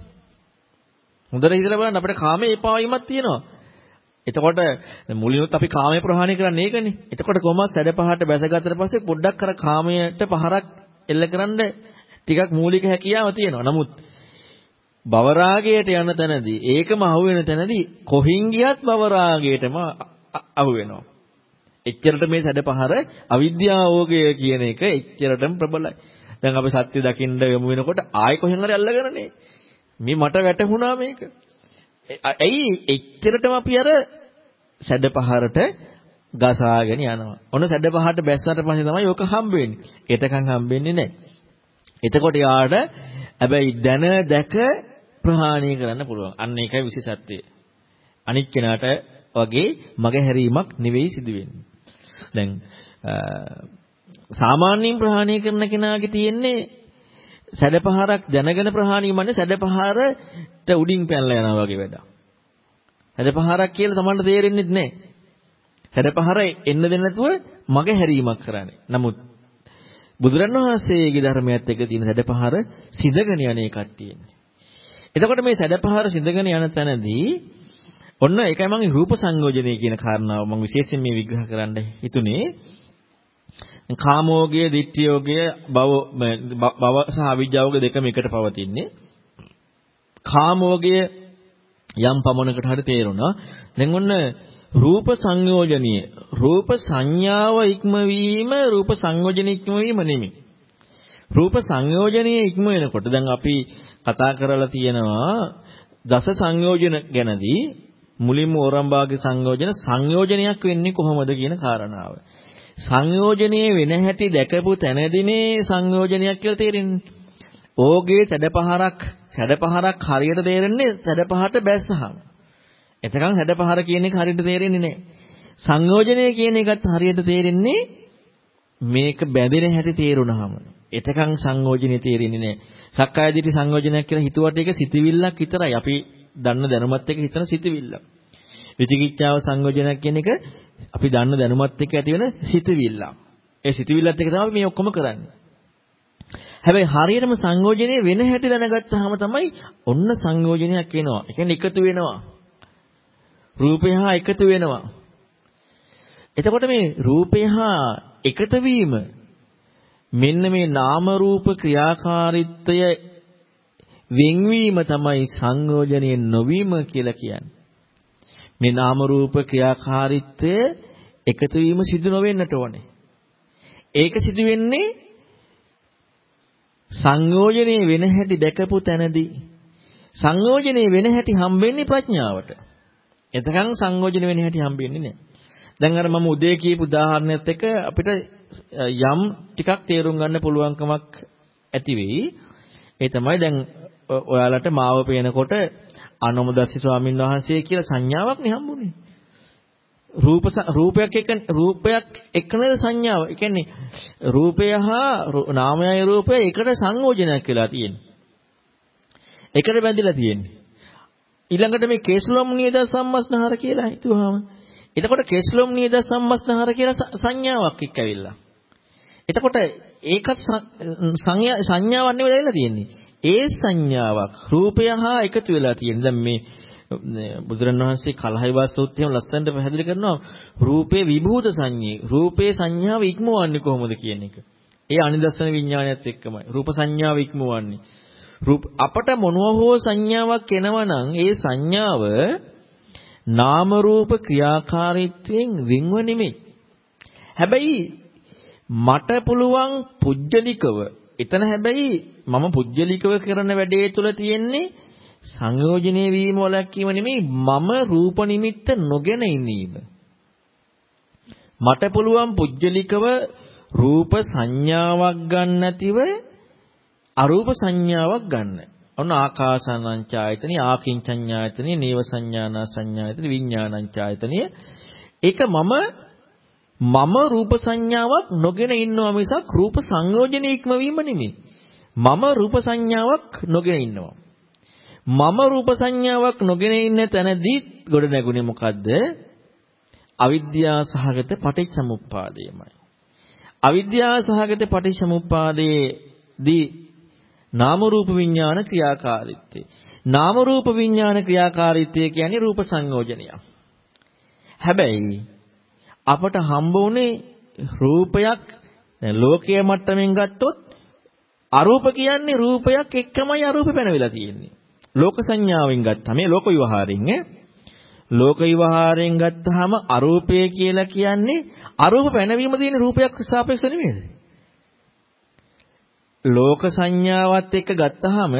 හොඳට හිතලා බලන්න අපිට කාමයේ ඒපා වීමක් තියෙනවා. එතකොට මුලිනුත් අපි කාමයේ ප්‍රහාණය කරන්නේ ඒකනේ. එතකොට කොහොමද සැඩ පහට බැසගත්තට පස්සේ පොඩ්ඩක් අර කාමයට පහරක් එල්ල කරන්න ටිකක් මූලික හැකියාව තියෙනවා. නමුත් බවරාගයට යන තැනදී ඒකම අහු වෙන තැනදී කොහින් ගියත් බවරාගයටම අහු වෙනවා. එච්චරට මේ සැඩපහර අවිද්‍යාවෝගය කියන එක එච්චරටම ප්‍රබලයි. දැන් අපි සත්‍ය දකින්න යමු වෙනකොට ආයෙ කොහෙන් හරි අල්ලගෙනනේ. මේ මට වැටහුණා මේක. ඇයි එච්චරටම අපි අර සැඩපහරට ගසාගෙන යනවා. ඔන්න සැඩපහරට බැස්සට පස්සේ තමයි ඕක හම්බ වෙන්නේ. එතකන් හම්බෙන්නේ නැහැ. එතකොට යාට හැබැයි දැන දැක ප්‍රහාණය කරන්න පුළුවන්. අන්න ඒකයි විශේෂත්වය. අනික් කෙනාට වගේ මගහැරීමක් නෙවෙයි සිදු වෙන්නේ. දැන් සාමාන්‍යයෙන් ප්‍රහාණය කරන කෙනාගේ තියෙන්නේ සැඩපහරක් දැනගෙන ප්‍රහාණය වන්නේ සැඩපහරට උඩින් පැනලා යනවා වගේ වැඩක්. සැඩපහරක් කියලා තමන්ට තේරෙන්නේ නැහැ. සැඩපහර එන්න දෙන්නේ නැතුව මගහැරීමක් කරන්නේ. නමුත් බුදුරණවහන්සේගේ ධර්මයත් එක්ක තියෙන සැඩපහර සිඳගෙන යන එකක් තියෙන්නේ. එතකොට මේ සැඩපහර සිඳගෙන යන තැනදී ඔන්න ඒකයි මම රූප සංයෝජනය කියන කාරණාව මම විශේෂයෙන් මේ විග්‍රහ කරන්න හිතුනේ. කාමෝගය, ditthiyෝගය, භව භව සහ අවිජ්ජාවෝග දෙකම එකට පවතින්නේ. කාමෝගය යම් පමණකට හරි තේරුණා. දැන් ඔන්න රූප සංයෝජනීය රූප සංඥාව ඉක්මවීම රූප සංයෝජන ඉක්මවීම නෙමෙයි. රූප සංයෝජනීය ඉක්ම වෙනකොට දැන් අපි කතා කරලා තියෙනවා දස සංයෝජන ගැනදී මුලින්ම ඕරම්බාගේ සංයෝජන සංයෝජනයක් වෙන්නේ කොහොමද කියන කාරණාව. සංයෝජනයේ වෙන හැටි දැකපු තැනදීනේ සංයෝජනයක් කියලා තේරෙන්නේ. ඕගේ සැඩපහරක් සැඩපහරක් හරියට තේරෙන්නේ සැඩපහට බැස්සහම. එතකන් සැඩපහර කියන එක හරියට තේරෙන්නේ නැහැ. සංයෝජනය කියන එකත් හරියට තේරෙන්නේ මේක බැඳෙන හැටි තේරුණාම. එතකන් සංයෝජනේ තේරෙන්නේ නැහැ. සක්කාය දිටි සංයෝජනයක් කියලා හිතුවට ඒක සිතවිල්ලක් විතරයි. අපි දන්න දැනුමත් එක්ක හිතන සිතවිල්ලක්. විචිකිච්ඡාව සංයෝජනයක් කියන එක අපි දන්න දැනුමත් එක්ක ඇති වෙන සිතවිල්ලක්. ඒ සිතවිල්ලත් එක්ක තමයි මේ ඔක්කොම කරන්නේ. හැබැයි හරියටම සංයෝජනේ වෙන හැටි දැනගත්තාම තමයි ඔන්න සංයෝජනයක් එනවා. ඒ කියන්නේ එකතු වෙනවා. රූපය හා එකතු වෙනවා. එතකොට මේ රූපය හා එකට වීම මෙන්න මේ නාම රූප ක්‍රියාකාරීත්වය වෙන්වීම තමයි සංයෝජනයේ නොවීම කියලා කියන්නේ. මේ නාම රූප ක්‍රියාකාරීත්වය එකතු වීම සිදු නොවෙන්නට ඕනේ. ඒක සිදු වෙන්නේ සංයෝජනයේ වෙන හැටි දැකපු තැනදී සංයෝජනයේ වෙන හැටි හම්බෙන්නේ ප්‍රඥාවට. එතකන් සංයෝජන වෙන හැටි හම්බෙන්නේ නැහැ. දැන් අර මම උදේ කියපු උදාහරණයත් එක්ක අපිට යම් ටිකක් තේරුම් ගන්න පුළුවන්කමක් ඇති වෙයි. ඒ තමයි දැන් ඔයාලට මාව පේනකොට අනොමදස්සි ස්වාමීන් වහන්සේ කියලා සංඥාවක් නේ හම්බුනේ. රූප රූපයක් එක රූපයක් එකනද සංඥාව. ඒ කියන්නේ රූපය හා නාමයයි රූපය එකට සංයෝජනයක් වෙලා තියෙන්නේ. එකට බැඳිලා තියෙන්නේ. ඊළඟට මේ කේසලොම් නියද සම්මස්නහර කියලා හිතුවාම එතකොට කේසලොම් නියද සම්මස්නහර කියලා සංඥාවක් එක්ක ඇවිල්ලා. එතකොට ඒකත් සංඥාවක් නෙවෙයි වෙලා තියෙන්නේ. ඒ සංඥාවක් රූපය හා එකතු වෙලා තියෙන. දැන් මේ බුදුරණවහන්සේ කලහයිවාස සූත්‍රයේම ලස්සනට පැහැදිලි කරනවා රූපේ විභූත සංඤේ. රූපේ සංඥාව ඉක්මවන්නේ කොහොමද කියන එක. ඒ අනිදස්සන විඥානයත් එක්කමයි. රූප සංඥාව ඉක්මවන්නේ. රූප අපට මොනවා හෝ සංඥාවක් එනවනම් ඒ සංඥාව නාම රූප ක්‍රියාකාරීත්වයෙන් වෙන්ව නෙමෙයි. හැබැයි මට පුළුවන් පුජ්‍යලිකව එතන හැබැයි මම පුජ්‍යලිකව කරන වැඩේ තුල තියෙන්නේ සංයෝජනයේ වීම වලක්වීම නෙමෙයි මම රූප නිමිත්ත නොගෙන ඉන්නීම. මට පුළුවන් පුජ්‍යලිකව රූප සංඥාවක් ගන්න නැතිව අරූප සංඥාවක් ගන්න. ඔන්න ආකාසානංචායතනෙ ආකින්චඤ්ඤායතනෙ නේව සංඥානා සංඥායතනෙ විඥානංචායතනෙ ඒක මම මම රූප සංඥාවක් නොගෙන ඉන්නවා මිසක් රූප සංයෝජන ඉක්මවීම නෙමෙයි. මම රූප සංඥාවක් නොගෙන ඉන්නවා. මම රූප සංඥාවක් නොගෙන ඉන්න තැනදී ගොඩ නැගුණේ මොකද්ද? අවිද්‍යා සහගත පටිච්චසමුප්පාදයමයි. අවිද්‍යා සහගත පටිච්චසමුප්පාදයේදී නාම රූප විඥාන ක්‍රියාකාරීත්වය. නාම රූප විඥාන ක්‍රියාකාරීත්වය කියන්නේ රූප සංයෝජනයක්. හැබැයි අපට හම්බ වුණේ රූපයක් දැන් ලෝකයේ මට්ටමින් ගත්තොත් අරූප කියන්නේ රූපයක් එක්කමයි අරූප පැනවිලා තියෙන්නේ. ලෝක සංඥාවෙන් ගත්තා මේ ලෝක විවහාරයෙන් ඈ ලෝක විවහාරයෙන් ගත්තාම අරූපය කියලා කියන්නේ අරූප පැනවීම තියෙන රූපයක් සාපේක්ෂ නෙමෙයිද? ලෝක සංඥාවත් එක්ක ගත්තාම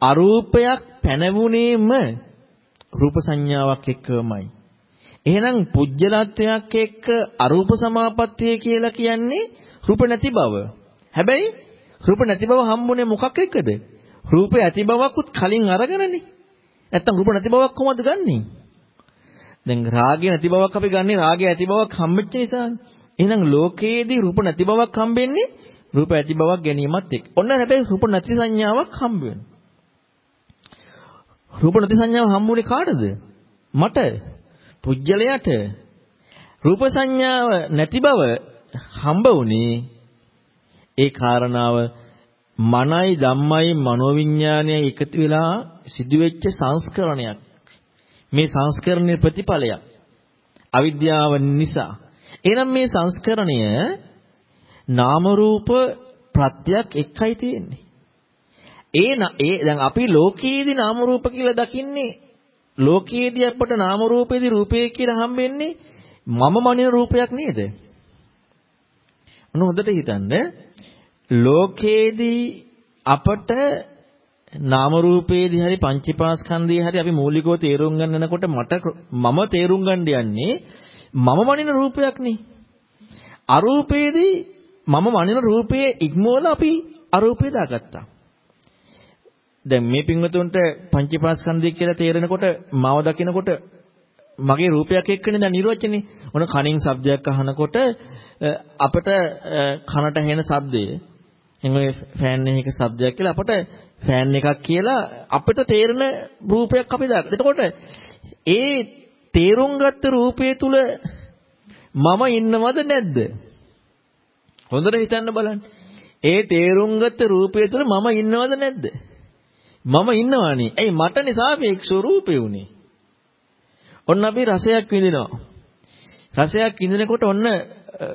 අරූපයක් පැනවුනේම රූප සංඥාවක් එක්කමයි. එහෙනම් පුජ්‍යලත්වයක් එක්ක අරූප සමාපත්තිය කියලා කියන්නේ රූප නැති බව. හැබැයි රූප නැති බව හම්බුනේ මොකක් එක්කද? රූපේ ඇති බවකුත් කලින් අරගෙනනේ. නැත්තම් රූප නැති බවක් කොහොමද ගන්නෙ? දැන් රාගය නැති බවක් අපි ගන්නෙ රාගය ඇති බවක් හම්බෙච්ච නිසානේ. එහෙනම් ලෝකයේදී රූප නැති බවක් හම්බෙන්නේ රූප ඇති බවක් ගැනීමත් එක්ක. ඔන්න හැබැයි රූප නැති සංඥාවක් හම්බ වෙනවා. රූප නැති සංඥාව හම්බුනේ කාටද? මට. පුජ්‍යලයට. රූප සංඥාව නැති බව හම්බ වුණේ ඒ කාරණාව මනයි ධම්මයි මනෝවිඤ්ඤාණයයි එකතු වෙලා සිදුවෙච්ච සංස්කරණයක්. මේ සංස්කරණයේ ප්‍රතිඵලයක්. අවිද්‍යාව නිසා. එහෙනම් මේ සංස්කරණය නාම රූප ප්‍රත්‍යක් එකයි තියෙන්නේ. ඒ ඒ දැන් අපි ලෝකයේදී නාම රූප කියලා දකින්නේ ලෝකයේදී අපට නාම රූපේදී රූපේ කියලා හම්බෙන්නේ මම මනින රූපයක් නේද? ඔන්න හොඳට හිතන්න ලෝකේදී අපට නාම රූපේදී හරි පංචීපාස්කන්ධයේ හරි අපි මූලිකව තේරුම් ගන්නනකොට මට මම තේරුම් ගන්න යන්නේ මම මනින රූපයක් නේ. අරූපේදී මම මනින රූපයේ ඉක්මවලා අපි අරූපේ දාගත්තා. දැන් මේ පින්වතුන්ට පංචීපාස්කන්ධය කියලා තේරෙනකොට මාව දකිනකොට මගේ රූපයක් එක්කනේ දැන් නිර්වචනේ. ඔන කනින් ශබ්දයක් අහනකොට අපිට කනට ඇහෙන ශබ්දය එන්නේ ෆෑන් එකක ශබ්දයක් කියලා අපට ෆෑන් එකක් කියලා අපිට තේරෙන රූපයක් අපි දාගන්න. එතකොට ඒ තේරුම් ගත්ත රූපය තුල මම ඉන්නවද නැද්ද? හොඳට හිතන්න බලන්න. ඒ තේරුම් ගත්ත රූපය තුල මම ඉන්නවද නැද්ද? මම ඉන්නවානේ. ඇයි මටනේ සාපේක්ෂ රූපේ උනේ. ඔන්න අපි රසයක් විඳිනවා. රසයක් විඳිනකොට ඔන්න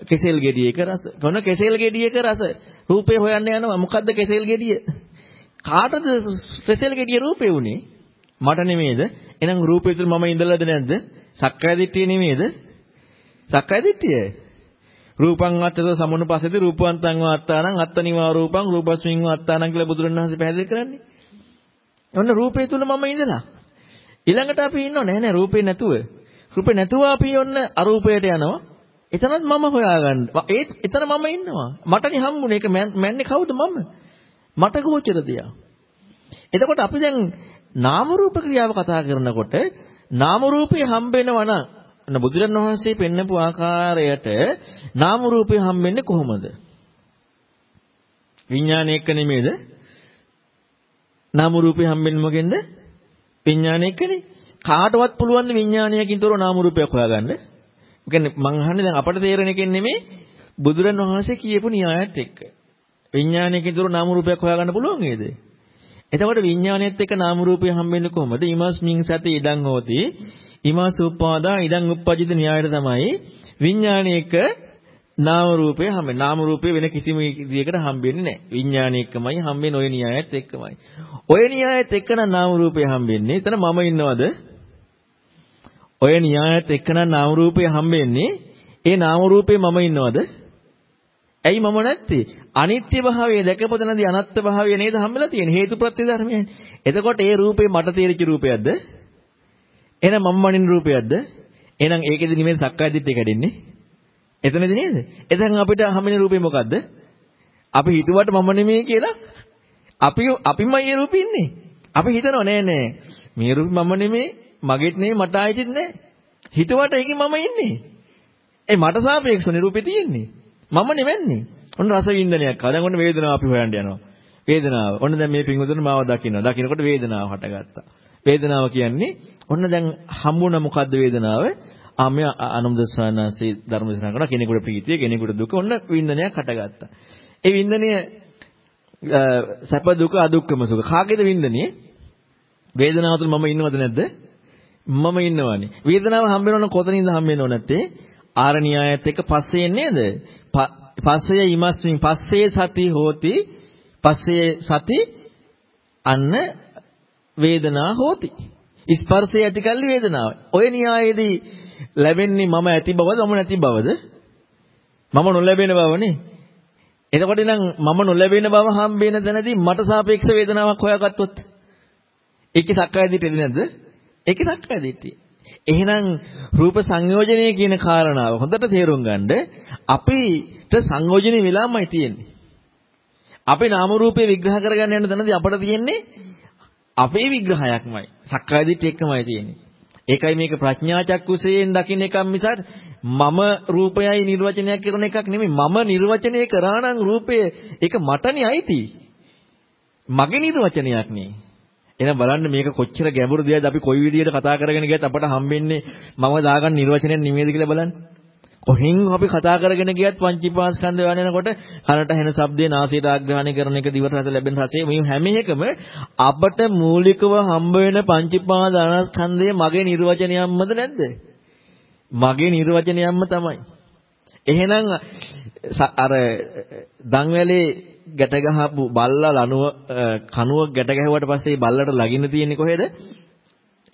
කෙසෙල් ගෙඩියක රස. ඔන්න කෙසෙල් ගෙඩියක රස. රූපේ හොයන්න යනවා. මොකද්ද කෙසෙල් ගෙඩිය? කාටද කෙසෙල් ගෙඩිය රූපේ උනේ? මට නෙමෙයිද? එහෙනම් රූපේ තුල මම ඉඳලාද නැද්ද? සක්කාය දිට්ඨිය නෙමෙයිද? සක්කාය දිට්ඨිය. රූපං අත්තද සමුනුපස්සති රූපවන්තං වාත්තානං අත්තනිවා රූපං රූපස්මින් වාත්තානං කියලා බුදුරණවහන්සේ පැහැදිලි කරන්නේ. ඔන්න රූපේ තුල මම ඉඳලා. ඊළඟට අපි ඉන්නව නෑ නෑ රූපේ නැතුව. රූපේ නැතුව අපි ඔන්න අරූපයට යනවා. එතනත් මම හොයාගන්න. ඒත් එතන මම ඉන්නවා. මටනේ හම්බුනේ. ඒක මැන්නේ කවුද මම? මට ගෝචර දෙයක්. එතකොට අපි දැන් නාම රූප ක්‍රියාව කතා කරනකොට නාම රූපේ හම්බ වෙනවා නම් බුදුරන් වහන්සේ පෙන්නපු ආකාරයට නාම රූපේ හම්බෙන්නේ කොහොමද? විඥානය එක්ක නෙමෙයිද? නාම රූපේ හම්බෙන්නේ මොකෙන්ද? විඥානය එක්කනේ. කාටවත් පුළුවන් විඥානයකින් තොරව නාම රූපයක් හොයාගන්න. ඒ කියන්නේ මං අහන්නේ දැන් අපට තේරෙන එකෙන් නෙමෙයි බුදුරන් වහන්සේ කියපු න්‍යායත් එක්ක. විඥානයකින් තොරව නාම රූපයක් හොයාගන්න පුළුවන් නේද? එතකොට විඥානයත් එක්ක නාම රූපය හම්බෙන්නේ කොහොමද? ඊමස්මින් සති ඉදං හෝති. ඊමස් උපාදා ඉදං උප්පජිත න්‍යායයට තමයි විඥානයක නාම රූපය හම්බෙන්නේ. නාම රූපය වෙන කිසිම විදියකට හම්බෙන්නේ නැහැ. විඥානයකමයි හම්බෙන්නේ ඔය න්‍යායත් එක්කමයි. ඔය න්‍යායත් එක්ක නම් නාම රූපය හම්බෙන්නේ. එතන මම ඉන්නවද? ඔය න්‍යායත් එක්ක නම් නාම රූපය හම්බෙන්නේ. ඒ නාම රූපේ මම ඉන්නවද? ඇයි මම නැත්තේ? අනිත්‍ය භාවය දැකපොත නැති අනත්ත් භාවය නේද හම්බෙලා තියෙන්නේ හේතුප්‍රත්‍ය ධර්මයන්. එතකොට ඒ රූපේ මට තේරිච්ච රූපයක්ද? එහෙනම් මම මනින රූපයක්ද? එහෙනම් ඒකෙදි නෙමෙයි සක්කාය දිට්ඨිය කැඩෙන්නේ. එතනදී නේද? එතෙන් අපිට හම්බෙන රූපේ මොකද්ද? අපි හිතුවට මම නෙමෙයි කියලා අපි අපිමයි ඒ රූපේ ඉන්නේ. අපි හිතනවා නෑ නෑ මේ රූපේ මම නෙමෙයි මගෙත් නෙමෙයි මට ආයෙත් නෑ. හිතුවට ඒකේ මම ඉන්නේ. ඒ මට සාපේක්ෂව නිරූපේ තියෙන්නේ. මම නෙවෙන්නේ. ඔන්න රස වින්දනයක් ආවා. දැන් ඔන්න වේදනාව අපි හොයන්න යනවා. වේදනාව. ඔන්න දැන් මේ පිංගුතුන් මාව දකින්නවා. දකින්නකොට වේදනාව හටගත්තා. වේදනාව කියන්නේ ඔන්න දැන් හම්බුණ මොකද්ද වේදනාව? ආම්‍ය අනුමුද ස්වාමීන්සේ ධර්ම දේශනා කරනවා කෙනෙකුට ප්‍රීතිය කෙනෙකුට දුක ඔන්න වින්දනයක් හටගත්තා. ඒ වින්දනය සැප දුක අදුක්කම සුඛ කාගේද වින්දනය? වේදනාව තුළ මම ඉන්නවද නැද්ද? මම ඉන්නවනේ. වේදනාව හම්බ වෙනවනම් කොතනින්ද හම්බ වෙනව නැත්තේ? ආරණ්‍යයත් එක්ක පස්සේ නේද? පස්සේ ීමස්මින් පස්සේ සති හෝති පස්සේ සති අන්න වේදනා හෝති. ස්පර්ශය ඇති කල්ලි වේදනාව. ඔය න්‍යායයේදී ලැබෙන්නේ මම ඇති බවද මම නැති බවද? මම නොලැබෙන බවනේ. එතකොට නම් මම නොලැබෙන බව හම්බෙන තැනදී මට සාපේක්ෂ වේදනාවක් හොයාගත්තොත් ඒකේ සක්කාය දිට්ඨිය නැද්ද? ඒකේ සක්කාය දිට්ඨිය. එහෙනම් රූප සංයෝජනය කියන කාරණාව හොඳට තේරුම් ගන්න අපිට සංයෝජනෙ වෙලාමයි තියෙන්නේ. අපේ නාම රූපේ විග්‍රහ කරගන්න යන තැනදී අපට තියෙන්නේ අපේ විග්‍රහයක්මයි. සක්කාය දිට්ඨිය එක්කමයි තියෙන්නේ. ඒකයි මේක ප්‍රඥා චක්කුසයෙන් දකින්න එකක් මිසක් මම රූපයයි නිර්වචනයක් කරන එකක් නෙමෙයි. මම නිර්වචනය කරා නම් රූපය ඒක මටනේ අයිති. මගේ නිර්වචනයක් නේ. එහෙනම් බලන්න මේක කොච්චර ගැඹුරු දෙයක්ද අපි කොයි විදිහට කතා කරගෙන ගියත් අපට හම්බෙන්නේ මම දාගන්න නිර්වචනයක් නෙමෙයිද කියලා බලන්න. කොහෙන් අපි කතා කරගෙන ගියත් පංචීපාස්කන්ධය වඩනකොට කනට ඇහෙන ශබ්දේ නාසයට ආග්‍රහණය කරන එක දිවට රස ලැබෙන රසය මේ හැම එකම අපට මූලිකව හම්බ වෙන පංචීපාදානස්කන්ධය මගේ නිර්වචනයක්මද නැද්ද? මගේ නිර්වචනයක්ම තමයි. එහෙනම් අර දන්වැලේ ගැට ගහපු බල්ලා ලනුව කනුව ගැට ගැහුවට පස්සේ බල්ලට ලගින්න තියෙන්නේ කොහෙද?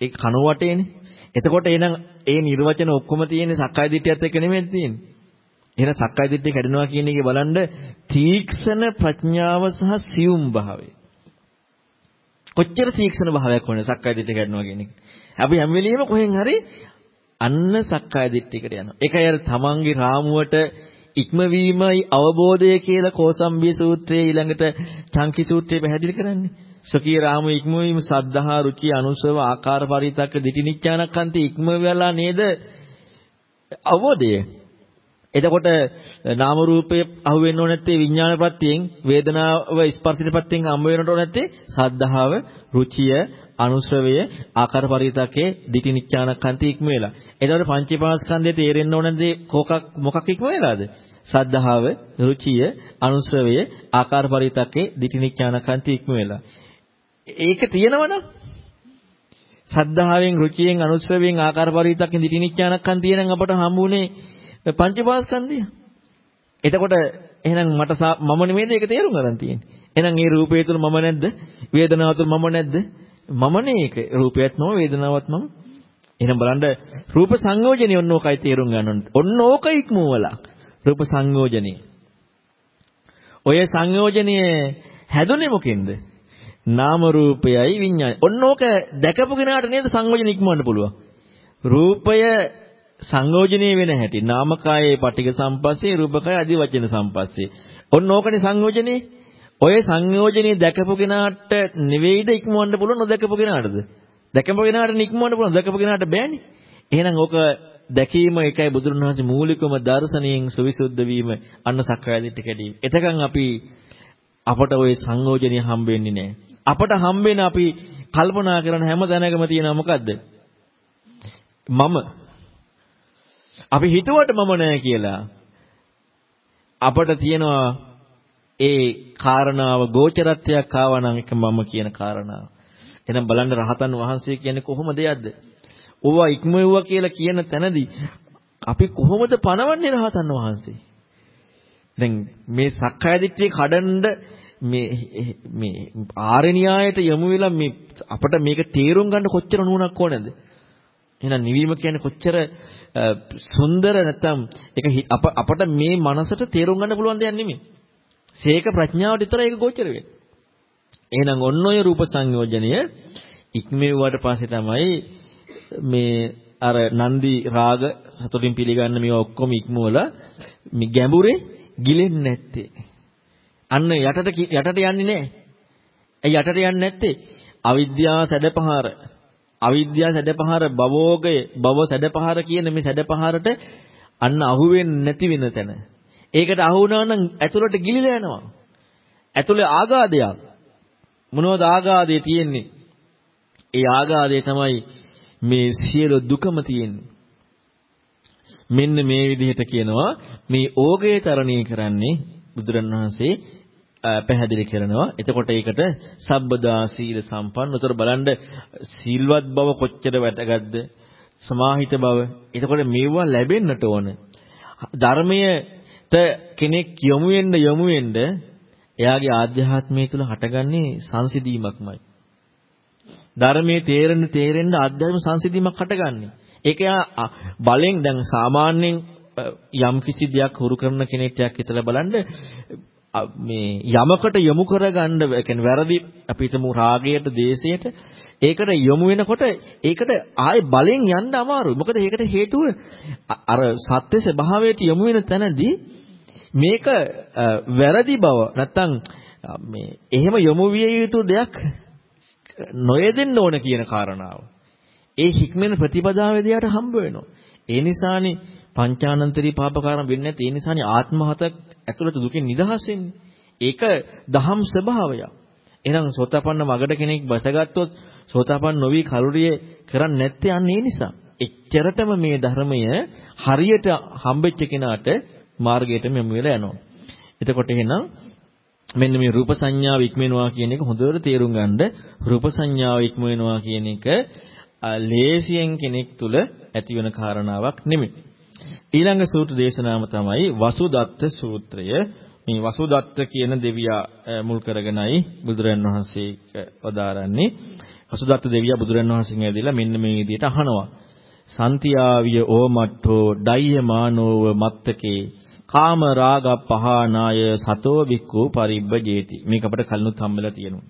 ඒ කනුව වටේනේ. එතකොට එහෙනම් ඒ නිර්වචන ඔක්කොම තියෙන්නේ සක්කාය දිට්ඨියත් එක්ක නෙමෙයි තියෙන්නේ. එහෙනම් සක්කාය දිට්ඨිය කැඩෙනවා කියන එකේ බලන්න තීක්ෂණ ප්‍රඥාව සහ සියුම් භාවය. කොච්චර තීක්ෂණ භාවයක් ඕනේ සක්කාය දිට්ඨිය කැඩෙනවා කියන එක. අපි හැම වෙලෙම කොහෙන් හරි අන්න සක්කාය දිට්ඨියකට යනවා. ඒකයි අර තමන්ගේ රාමුවට ඉක්මවීමයි අවබෝධය කියලා කෝසම්බිය සූත්‍රයේ ඊළඟට චංකි සූත්‍රයේ පැහැදිලි කරන්නේ. සකී රාම ඉක්මවීම සද්ධා රුචි අනුසව ආකාර පරිතක්ක දිටිනිච්ඡානක්කන්ති ඉක්ම වෙලා නේද අවබෝධය. එතකොට නාම රූපේ අහු වෙන්නෝ නැත්තේ විඥාන ප්‍රත්‍යයෙන් වේදනාව ස්පර්ශිත ප්‍රත්‍යයෙන් හම්බ වෙන්නට නැත්තේ සද්ධාව රුචිය අනුශ්‍රවය ආකාර පරිතකේ දිටි නිච්ඡානකන්ති ඉක්ම වෙලා. එතකොට පංචීපාස්කන්ධයේ තේරෙන්න ඕන දේ කොකක් මොකක් ඉක්ම වෙලාද? සද්ධාව, රුචිය, අනුශ්‍රවය ආකාර පරිතකේ දිටි නිච්ඡානකන්ති ඉක්ම වෙලා. ඒක තියෙනවනම් සද්ධාවෙන් රුචියෙන් අනුශ්‍රවයෙන් ආකාර පරිතකේ දිටි නිච්ඡානකන්ති තියෙනම් අපට හම්බුනේ පංචීපාස්කන්ධය. එතකොට එහෙනම් මට මම නෙමෙයිද ඒක තේරුම් ගන්න තියෙන්නේ. එහෙනම් මේ රූපය තුල මම නැද්ද? වේදනාව තුල මම නැද්ද? මමනේ ඒක රූපයත් මම වේදනාවත් මම එහෙනම් බලන්න රූප සංයෝජනේ ඔන්න ඕකයි තේරුම් ගන්න ඕනේ. ඔන්න ඕක ඉක්මවලා රූප සංයෝජනේ. ඔය සංයෝජනයේ හැදුනේ මොකෙන්ද? නාම රූපයයි විඤ්ඤාණය. ඔන්න ඕක දැකපු කෙනාට නේද සංයෝජන ඉක්මවන්න පුළුවන්. රූපය සංයෝජනේ වෙන හැටි. නාමකායේ පටික සම්පස්සේ රූපකය අදි වචන සම්පස්සේ. ඔන්න ඕකනේ සංයෝජනේ. ඔය සංයෝජනේ දැකපු කෙනාට නෙවෙයිද ඉක්මවන්න පුළුවන් නොදැකපු කෙනාටද? දැකපු කෙනාට ඉක්මවන්න පුළුවන් දැකපු කෙනාට බෑනේ. එහෙනම් ඕක දැකීම එකයි බුදුරණවහන්සේ මූලිකම දර්ශනයෙන් සවිසුද්ධ වීම අන්න සක්කාය දිට්ඨිය කැඩීම. එතකන් අපි අපට ওই සංයෝජනිය හම්බ වෙන්නේ නැහැ. අපට හම්බ වෙන අපි කල්පනා කරන හැම තැනකම තියෙනවා මොකද්ද? මම. අපි හිතුවට මම නැහැ කියලා. අපට තියෙනවා ඒ කාරණාව ගෝචරත්වයක් ආවා නම් එක මම කියන කාරණාව. එහෙනම් බලන්න රහතන් වහන්සේ කියන්නේ කොහොම දෙයක්ද? ඕවා ඉක්මවුවා කියලා කියන තැනදී අපි කොහොමද පණවන්නේ රහතන් වහන්සේ? දැන් මේ සක්කාය දිට්ඨිය කඩන්න මේ මේ ආර්ය න්‍යායයට යමු වෙලා මේ අපිට මේක තේරුම් ගන්න කොච්චර නුවණක් ඕනද? එහෙනම් නිවීම කියන්නේ කොච්චර සුන්දර නැත්තම් ඒක අපට මේ මනසට තේරුම් ගන්න පුළුවන් දෙයක් නෙමෙයි. සීක ප්‍රඥාවට විතරයි ඒක ගෝචර වෙන්නේ. එහෙනම් ඔන්න ඔය රූප සංයෝජනය ඉක්මෙව්වට පස්සේ තමයි මේ අර නන්දි රාග සතුටින් පිළිගන්න මේ ඔක්කොම ඉක්මවලා මේ ගැඹුරේ ගිලෙන්නේ නැත්තේ. අන්න යටට යටට යන්නේ නැහැ. ඒ යටට යන්නේ නැත්තේ අවිද්‍යාව සැඩපහර අවිද්‍යාව සැඩපහර භවෝගය භව සැඩපහර කියන මේ සැඩපහරට අන්න අහු වෙන්නේ නැති වෙන තැන. ඒකට අහු වුණා නම් ඇතුළට ගිලිලා යනවා. ඇතුළේ ආගාදයක්. මොනවද ආගාදේ තියෙන්නේ? ඒ ආගාදේ තමයි මේ සියලු දුකම තියෙන්නේ. මෙන්න මේ විදිහට කියනවා මේ ඕගේ තරණය කරන්නේ බුදුරණවහන්සේ පැහැදිලි කරනවා. එතකොට ඒකට සබ්බදා සීල සම්පන්න. උතර බලන්න සීල්වත් බව කොච්චර වැටගත්ද? සමාහිත බව. එතකොට මේවා ලැබෙන්නට ඕන. ධර්මයට කෙනෙක් යොමු වෙන්න යොමු වෙන්න එයාගේ ආධ්‍යාත්මය තුළ හටගන්නේ සංසිඳීමක්මයි. ධර්මයේ තේරෙන්න තේරෙන්න ආධ්‍යාත්ම සංසිඳීමක් හටගන්නේ. ඒක යා බලෙන් දැන් සාමාන්‍යයෙන් යම් කිසි දෙයක් හුරු කරන කෙනෙක් හිතලා බලන්න මේ යමකට යොමු කරගන්න ඒ කියන්නේ වැරදි අපි හිතමු රාගයට දේශයට ඒකට යොමු වෙනකොට ඒකට ආයේ බලෙන් යන්න අමාරුයි. මොකද ඒකට හේතුව අර සත්‍ය ස්වභාවයට යොමු වෙන තැනදී මේක වැරදි බව නැත්තම් මේ එහෙම යොමු විය යුතු දෙයක් නොයෙදෙන්න ඕන කියන කාරණාව. ඒ හික්මෙන ප්‍රතිපදාවේ දෙයට හම්බ වෙනවා. ඒ නිසානේ පංචානන්තරී පාපකාරම් වෙන්නේ නැති. ඒ නිසානේ ආත්මහතක් ඇතුළත දුකෙන් නිදහස් වෙන්නේ. ඒක දහම් ස්වභාවය. එහෙනම් සෝතාපන්න මගඩ කෙනෙක් බසගත්තොත් සෝතාපන්න නොවි කලුරිය කරන්නේ නැත්තේ අන්න ඒ නිසා. එච්චරටම මේ ධර්මය හරියට හම්බෙච්ච කෙනාට මාර්ගයටම යමු වෙලා යනවා. එතකොට එහෙනම් මෙන්න මේ රූප සංඥාව ඉක්මනවා කියන එක හොඳට තේරුම් ගන්න රූප සංඥාව ඉක්මනවා කියන එක ලේසියෙන් කෙනෙක් තුල ඇති වෙන කාරණාවක් නෙමෙයි. ඊළඟ සූත්‍ර දේශනාව තමයි වසුදත්ත සූත්‍රය. මේ වසුදත්ත කියන දෙවියා මුල් කරගෙනයි බුදුරන් වහන්සේ වදාරන්නේ. වසුදත්ත දෙවියා බුදුරන් වහන්සේගෙන් ඇදලා මෙන්න මේ විදිහට අහනවා. සන්තියාවිය ඕමට්ඨෝ ඩය්‍යමානෝව මත්තකේ කාම රාග පහනාය සතෝ වික්ඛු පරිබ්බජේති. මේක අපිට කලිනුත් හම්බෙලා තියෙනවා.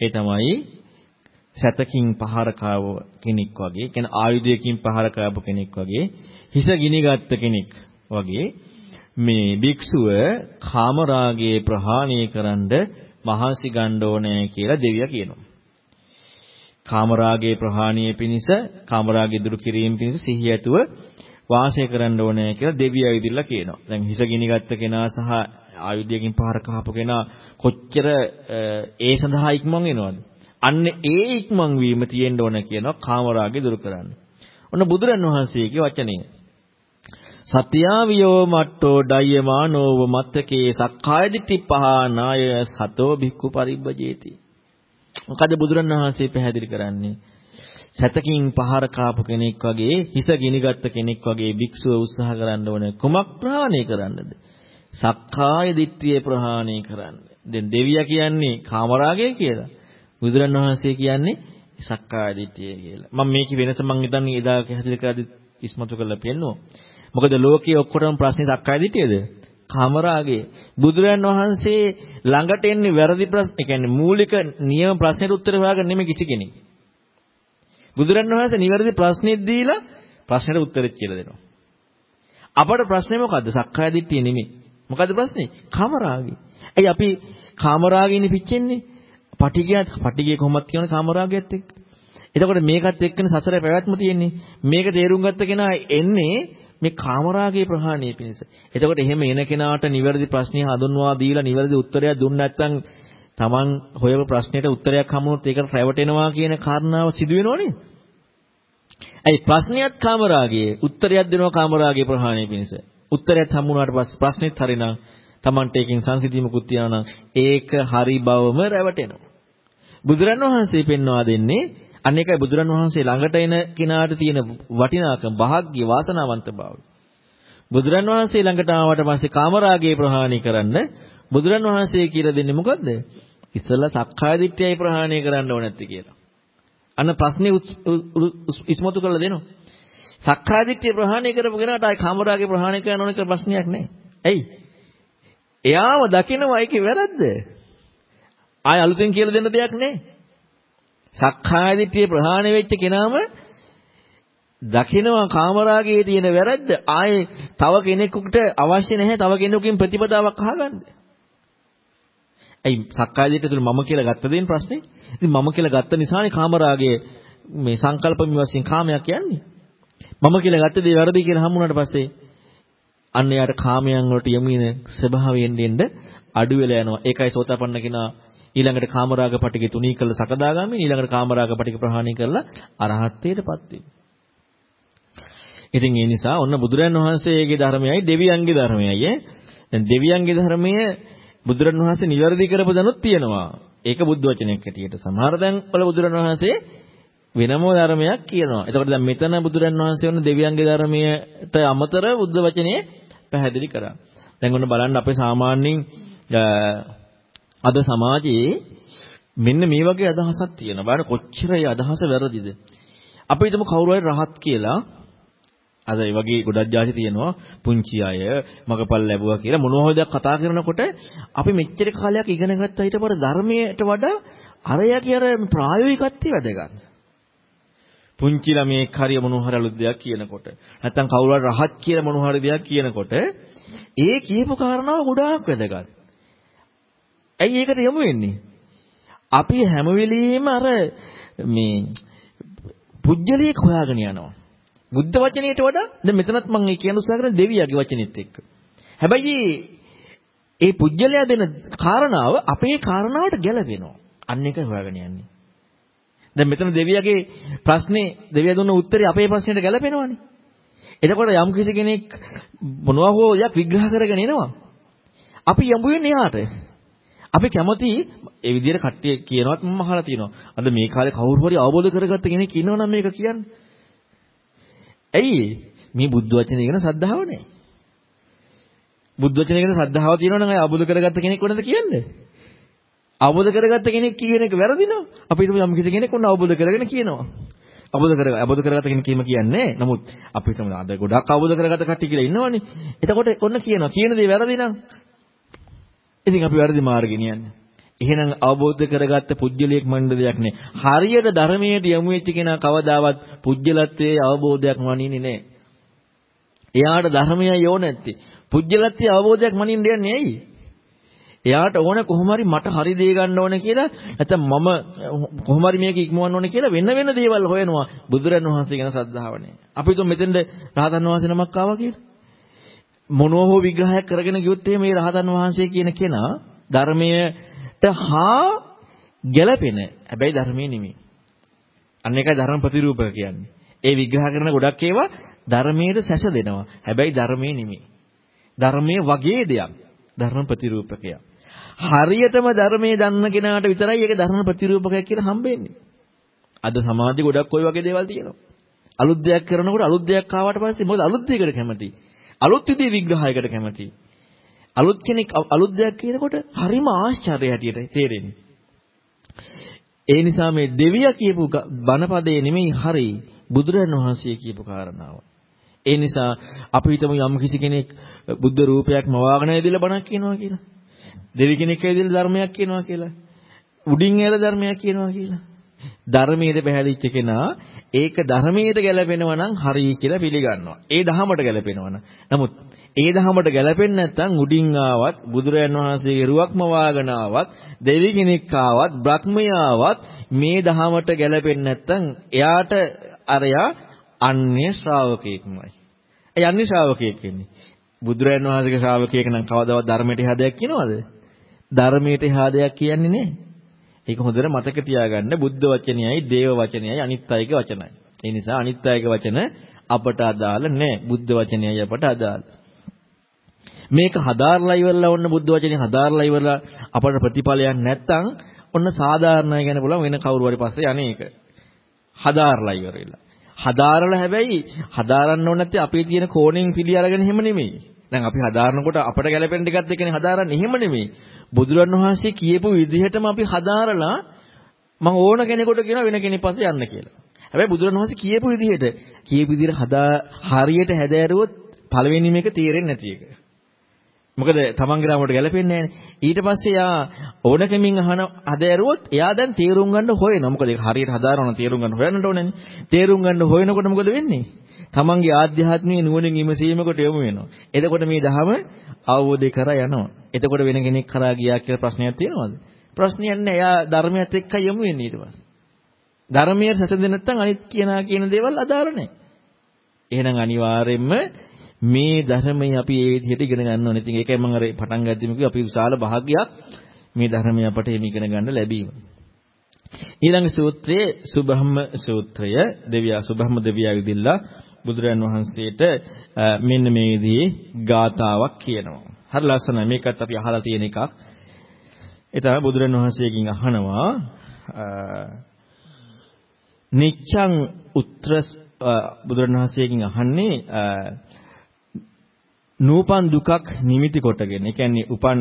ඒ තමයි සතකින් පහර කාව කෙනෙක් වගේ, කියන ආයුධයකින් පහර කාපු කෙනෙක් වගේ හිස ගිනිගත්ත කෙනෙක් වගේ මේ භික්ෂුව කාමරාගයේ ප්‍රහාණය කරන්න මහන්සි ගන්න ඕනේ කියලා දෙවියා කියනවා. කාමරාගයේ ප්‍රහාණය පිණිස කාමරාගය දුරු කිරීම පිණිස සිහිය ඇතුව වාසය කරන්න ඕනේ කියලා දෙවියා ඉදිරියලා කියනවා. දැන් හිස ගිනිගත්ත කෙනා සහ ආයුධයකින් පහර කහපු කෙනා කොච්චර ඒ සඳහා ඉක්මන් වෙනවද? අන්න ඒ ඉක්මන් වීම තියෙන්න ඕන කියනවා කාමරාගය දුරු කරන්න. ඔන්න බුදුරන් වහන්සේගේ වචනය. සත්‍යාවියෝ මට්ටෝ ඩයමානෝව මත්තකේ සක්කාය දිට්ඨි පහනාය සතෝ භික්ඛු පරිබ්බජේති. මොකද බුදුරණවහන්සේ පැහැදිලි කරන්නේ? සතකින් පහර කාපු කෙනෙක් වගේ හිස ගිනිගත්ත කෙනෙක් වගේ භික්ෂුව උත්සාහ කරන්න ඕනේ කුමක් ප්‍රහාණය කරන්නද? සක්කාය දිට්ඨිය ප්‍රහාණය කරන්න. දැන් දෙවියා කියන්නේ කාමරාගය කියලා. බුදුරණවහන්සේ කියන්නේ සක්කාය දිට්ඨිය කියලා. මම මේකේ වෙනස මම හිතන්නේ එදා හැදිරි කරද්දි ඉස්මතු කරලා පෙන්නුවා. මොකද ලෝකයේ ඔක්කොටම ප්‍රශ්නේ සක්කාය දිටියද? කාමරාගේ. බුදුරයන් වහන්සේ ළඟට එන්නේ වැරදි ප්‍රශ්න, ඒ කියන්නේ මූලික නියම ප්‍රශ්නෙට උත්තර හොයාගන්න නෙමෙයි කිසි කෙනෙක්. බුදුරන් වහන්සේ නිවැරදි ප්‍රශ්නෙත් දීලා ප්‍රශ්නෙට උත්තරෙත් කියලා දෙනවා. අපට ප්‍රශ්නේ මොකද්ද? සක්කාය දිට්ඨිය නෙමෙයි. මොකද්ද ප්‍රශ්නේ? කාමරාගේ. ඇයි අපි කාමරාගේනේ පිච්චෙන්නේ? පටිගයත් පටිගය කොහොමද කියන කාමරාගයත් එක්ක. එතකොට මේකත් එක්කනේ සසර පැවැත්ම තියෙන්නේ. මේක තේරුම් ගත්ත කෙනා එන්නේ මේ කාමරාගයේ ප්‍රහාණය පිණිස. එතකොට එහෙම එන කෙනාට නිවැරදි ප්‍රශ්නය හඳුන්වා දීලා නිවැරදි උත්තරයක් දුන්න නැත්නම් Taman හොයපු ප්‍රශ්නෙට උත්තරයක් හමුනොත් ඒකට රැවටෙනවා කියන කාරණාව සිදු වෙනවනේ. ඇයි ප්‍රශ්නියත් කාමරාගයේ උත්තරයක් දෙනවා කාමරාගයේ ප්‍රහාණය පිණිස. උත්තරයක් හම්බුනාට පස්සේ ප්‍රශ්නෙත් හරිනම් Tamante එකකින් සංසිඳීමකුත් තියනවා ඒක හරි බවම රැවටෙනවා. බුදුරණවහන්සේ පෙන්වා දෙන්නේ අන්න ඒකයි බුදුරන් වහන්සේ ළඟට එන කෙනාට තියෙන වටිනාකම භාග්‍ය වාසනාවන්ත බව. බුදුරන් වහන්සේ ළඟට ආවට පස්සේ කාමරාගයේ ප්‍රහාණය කරන්න බුදුරන් වහන්සේ කියලා දෙන්නේ මොකද්ද? ඉස්සෙල්ලා සක්කාය දිට්ඨියයි ප්‍රහාණය කරන්න ඕන නැත්තේ කියලා. අන්න ප්‍රශ්නේ ඉස්මතු කරලා දෙනවා. සක්කාය දිට්ඨිය ප්‍රහාණය කරපු කෙනාට ආයි කාමරාගේ ප්‍රහාණය කරන්න ඕන කියලා ප්‍රශ්නයක් නැහැ. ඇයි? එයාම දකිනවා ඒකේ වැරද්ද. ආයි අලුතෙන් කියලා දෙන්න දෙයක් නැහැ. සක්කාය දිට්ඨිය ප්‍රහාණය වෙච්ච කෙනාම දකිනවා කාමරාගයේ තියෙන වැරද්ද ආයේ තව කෙනෙකුට අවශ්‍ය නැහැ තව කෙනෙකුගෙන් ප්‍රතිපදාවක් අහගන්න. ඇයි සක්කාය දිට්ඨිය තුල මම කියලා ගත්ත දෙයින් ප්‍රශ්නේ? ඉතින් මම කියලා ගත්ත නිසානේ කාමරාගයේ මේ සංකල්පමි වශයෙන් කාමයක් කියන්නේ. මම කියලා ගත්ත දේ වැරදි කියලා හම්බුනාට පස්සේ අන්න යාට කාමයන් වලට යමින ස්වභාවයෙන් දෙන්න අඩු වෙලා යනවා. ඒකයි සෝතාපන්න කෙනා ඊළඟට කාමරාග පටික තුනී කළ සකදාගාමී ඊළඟට කාමරාග පටික ප්‍රහාණය කරලා අරහත්ත්වයටපත් වෙනවා. ඉතින් ඒ නිසා ඔන්න බුදුරන් වහන්සේගේ ධර්මයයි දෙවියන්ගේ ධර්මයයි ඈ. දැන් දෙවියන්ගේ ධර්මය බුදුරන් වහන්සේ නිවැරදි කරපු දනුත් තියෙනවා. ඒක බුද්ධ වචනයක් හැටියට. සමහර තැන් වල බුදුරන් වහන්සේ වෙනම ධර්මයක් කියනවා. එතකොට දැන් මෙතන බුදුරන් වහන්සේ වුණ දෙවියන්ගේ ධර්මයට අමතර බුද්ධ වචනේ පැහැදිලි කරා. දැන් ඔන්න බලන්න අපේ සාමාන්‍යයෙන් අද සමාජයේ මෙන්න මේ වගේ අදහසක් තියෙනවා. බලන්න කොච්චර ඒ අදහස වැරදිද. අපි හිතමු කවුරු හරි රහත් කියලා අද ඒ වගේ ගොඩක් જાති තියෙනවා පුංචි අය මගපල් ලැබුවා කියලා මොනවා හොයදක් කතා කරනකොට අපි මෙච්චර කාලයක් ඉගෙන ගත්තා ඊට පස්සේ ධර්මයට වඩා අරයා අර ප්‍රායෝගිකත්වය වැදගත්. පුංචි ළමයෙක් හරිය මොනවා හරි අලුත් දෙයක් කියනකොට නැත්තම් කවුරු හරි රහත් කියලා මොනවා හරි දෙයක් කියනකොට ඒ කියපු කාරණාව ගොඩාක් වැදගත්. ඇයි ඒකට යමු වෙන්නේ? අපි හැම වෙලෙම අර මේ පුජ්‍යලියක් හොයාගෙන යනවා. බුද්ධ වචනයට වඩා දැන් මෙතනත් මම ඒ කියන උත්සාහ කරන්නේ දෙවියගේ වචනෙත් එක්ක. හැබැයි ඒ පුජ්‍යලයා දෙන කාරණාව අපේ කාරණාවට ගැලපෙනවා. අන්න එක හොයාගෙන යන්නේ. දැන් මෙතන දෙවියගේ ප්‍රශ්නේ දෙවියා දුන්න උත්තරේ අපේ ප්‍රශ්නෙට ගැලපෙනවනේ. එතකොට යම් කිසි කෙනෙක් මොනවා හෝ යක් විග්‍රහ කරගෙන එනවා. අපි යඹු වෙන්නේ එහාට. අපි කැමති ඒ විදිහට කට්ටිය කියනවත් මම අහලා තියෙනවා. අද මේ කාලේ කවුරු හරි අවබෝධ කරගත්ත කෙනෙක් ඉන්නවනම් මේක කියන්නේ. ඇයි මේ බුද්ධ වචනේ ගැන ශ්‍රද්ධාව නැහැ. බුද්ධ වචනේ ගැන ශ්‍රද්ධාව තියෙනවනම් අය අවබෝධ කරගත්ත කෙනෙක් වෙනද කියන්නේ? අවබෝධ කරගත්ත කෙනෙක් කියන එක වැරදිනවා. අපි හිතමු යම් කිසි කෙනෙක් ඔන්න අවබෝධ කරගෙන කියනවා. අවබෝධ කර අවබෝධ කරගත්ත කෙනෙක් කීම කියන්නේ. නමුත් අපි හිතමු අද ගොඩක් අවබෝධ කරගත්ත කට්ටිය කියලා ඉන්නවනේ. එතකොට ඔන්න කියනවා. කියන දේ වැරදි නම් ඉතින් අපි වැරදි මාර්ගෙ නියන්නේ. එහෙනම් අවබෝධ කරගත්ත පුජ්‍යලියක් මණ්ඩ දෙයක් නෑ. හරියට ධර්මයට යොමු වෙච්ච කෙනා කවදාවත් පුජ්‍යලත්වයේ අවබෝධයක් මනින්නේ නෑ. එයාට ධර්මයයි ඕන නැත්තේ. පුජ්‍යලත්වයේ අවබෝධයක් මනින්න යන්නේ ඇයි? එයාට ඕන කොහොම හරි මට හරි දේ ගන්න ඕන කියලා නැත්නම් මම කොහොම හරි මේක ඉක්මවන්න ඕන කියලා වෙන වෙන දේවල් හොයනවා බුදුරන් වහන්සේ ගැන ශ්‍රද්ධාව නැහැ. අපි හිතමු මෙතෙන්ද රහතන් වහන්සේ නමක් ආවා කියලා. මොනවා හෝ විග්‍රහයක් කරගෙන ගියොත් මේ රහතන් වහන්සේ කියන කෙනා ධර්මයට හා ගැළපෙන හැබැයි ධර්මයේ නෙමෙයි. අන්න ඒකයි ධර්ම ප්‍රතිරූපක කියන්නේ. ඒ විග්‍රහ කරන ගොඩක් ඒවා ධර්මයේ සැස දෙනවා. හැබැයි ධර්මයේ නෙමෙයි. ධර්මයේ වගේ දෙයක්. ධර්ම ප්‍රතිරූපකයක්. හරියටම ධර්මයේ දන්න කෙනාට විතරයි ඒක ධර්ම ප්‍රතිරූපකයක් කියලා හම්බෙන්නේ. අද සමාජයේ ගොඩක් ওই වගේ දේවල් තියෙනවා. අලුත් දෙයක් කරනකොට අලුත් දෙයක් ආවට පස්සේ මොකද අලුත් දෙයකට කැමති. අලුත් විදිහේ විග්‍රහයකට කැමති. අලුත් කෙනෙක් අලුත් දෙයක් කියනකොට හරිම ආශ්චර්ය හැටියට තේරෙන්නේ. ඒ නිසා මේ දෙවියා කියපු බණපදේ නෙමෙයි හරි බුදුරන් වහන්සේ කියපු කාරණාව. ඒ නිසා අපි හිතමු යම් කිසි කෙනෙක් බුද්ධ රූපයක් මවාගෙන ඇදලා බණක් කියනවා කියලා. දෙවි කෙනෙක් ඇදලා ධර්මයක් කියනවා කියලා. උඩින් ඇල ධර්මයක් කියනවා කියලා. ධර්මයේ පැහැදිච්ච කෙනා ඒක ධර්මයට ගැලපෙනවා නම් හරි කියලා පිළිගන්නවා. ඒ දහමට ගැලපෙනවා නමුත් ඒ දහමට ගැලපෙන්නේ නැත්නම් උඩින් ආවත් බුදුරයන් වහන්සේගේ රුවක්ම වාගෙන ආවත් දෙවි කෙනෙක් ආවත් බ්‍රහ්මයාවත් මේ දහමට ගැලපෙන්නේ නැත්නම් එයාට අරයා අන්‍ය ශ්‍රාවකයෙක්මයි. ඒ අන්‍ය ශ්‍රාවකයෙක් කියන්නේ. බුදුරයන් වහන්සේගේ ශ්‍රාවකයෙක් නම් කවදාවත් ධර්මයට එහා දෙයක් කියනවද? ධර්මයට එහා දෙයක් කියන්නේ නැහැ. ඒක හොඳට මතක තියාගන්න බුද්ධ වචනයයි දේව වචනයයි අනිත් අයගේ වචනයි. ඒ නිසා අනිත් අයගේ වචන අපට අදාළ නැහැ. බුද්ධ වචනයයි අපට අදාළ. මේක හදාarලා ඉවරලා ඔන්න බුද්ධ වචනේ හදාarලා ඉවරලා අපට ප්‍රතිඵලයක් නැත්තම් ඔන්න සාධාරණයි ගැන බලමු වෙන කවුරු හරි පස්සේ අනේක. හදාarලා ඉවරලා. හදාරලා හැබැයි හදාරන්න ඕන නැත්තේ අපේ තියෙන කෝණයෙන් පිළි අරගෙන එහෙම නෙමෙයි. දැන් අපි හදාරනකොට අපට ගැලපෙන ටිකත් එක්කනේ හදාරන්නේ එහෙම නෙමෙයි. බුදුරන් වහන්සේ කියපු විදිහටම අපි හදාරලා මම ඕන කෙනෙකුට කියනවා වෙන කෙනෙක් පස්සේ යන්න කියලා. හැබැයි බුදුරණවහන්සේ කියපු විදිහට කියපු විදිහට හදා හරියට හැදෑරුවොත් පළවෙනි මේක තේරෙන්නේ නැති එක. මොකද තමන්ගේ රාමුවට ගැලපෙන්නේ නැහැ. ඊට පස්සේ යා ඕනකමින් අහන හදෑරුවොත් එයා දැන් තේරුම් ගන්න හොයනවා. මොකද ඒක හරියට හදාරවන තේරුම් ගන්න හොයන්නට ඕනේනේ. තේරුම් ගන්න හොයනකොට මොකද වෙන්නේ? තමන්ගේ ආධ්‍යාත්මික නුවණින් ඉමසීමකට යොමු වෙනවා. එතකොට මේ ධහම අවබෝධය කරා යනවා. එතකොට වෙන කෙනෙක් කරා ගියා කියලා ප්‍රශ්නයක් තියෙනවද? ප්‍රශ්නයක් නැහැ. එයා ධර්මයත් එක්ක යමු වෙන්නේ ඊට පස්සේ. ධර්මයේ සැසඳෙන්නේ නැත්නම් අනිත් කියනා කියන දේවල් අදාළ නැහැ. එහෙනම් අනිවාර්යයෙන්ම මේ ධර්මයේ අපි ඒ විදිහට ඉගෙන ගන්න ඕනේ. ඉතින් ඒකයි මම අර පටන් ගද්දිම කිව්වා අපි විශාල භාගයක් මේ ධර්මය අපට එමි ඉගෙන ගන්න ලැබීම. ඊළඟ සූත්‍රයේ සුබ්‍රහ්ම සූත්‍රය දෙවියා සුබ්‍රහ්ම දෙවියා විදිල්ලා බුදුරයන් වහන්සේට මෙන්න මේ විදිහේ ගාතාවක් කියනවා. හරි ලස්සනයි. මේකත් අපි අහලා තියෙන එකක්. ඒ තමයි බුදුරන් වහන්සේගෙන් අහනවා නිච්ඡං උත්‍ර බුදුරන් වහන්සේගෙන් අහන්නේ නූපන් දුකක් නිමිති කොටගෙන. ඒ කියන්නේ උපන්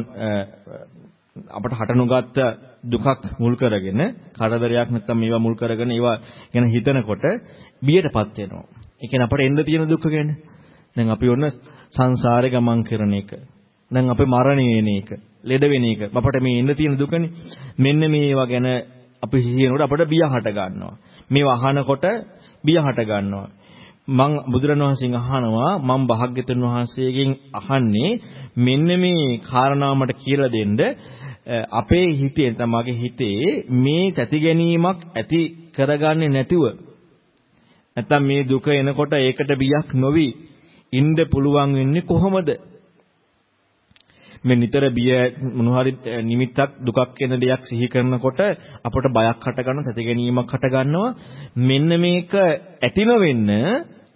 අපට හටනුගත්ත දුකක් මුල් කරගෙන කරදරයක් නැත්නම් මේවා මුල් කරගෙන ඒවා ගැන හිතනකොට බියටපත් වෙනවා. ඒ කියන්නේ අපට එන්න තියෙන දුක ගැන. දැන් අපි ඔන්න සංසාරේ ගමන් කරන එක. දැන් අපේ මරණය වෙන එක, ලෙඩ වෙන එක. අපට මේ එන්න තියෙන දුකනේ. මෙන්න මේවා ගැන අපි හිතනකොට අපට බිය හට ගන්නවා. මේවා අහනකොට බිය හට ගන්නවා. මං බුදුරණවහන්සේගෙන් අහනවා මම භාග්‍යතුන් වහන්සේගෙන් අහන්නේ මෙන්න මේ කාරණාව මට කියලා දෙන්න අපේ හිතේ තමගේ හිතේ මේ තැති ගැනීමක් ඇති කරගන්නේ නැතුව නැත්තම් මේ දුක එනකොට ඒකට බියක් නොවි ඉන්න පුළුවන් වෙන්නේ කොහොමද මේ නිතර බිය මොනහරි නිමිත්තක් දුකක් එන දෙයක් සිහි කරනකොට අපට බයක් හට ගන්නවා, තැති ගැනීමක් හට ගන්නවා. මෙන්න මේක ඇති නොවෙන්න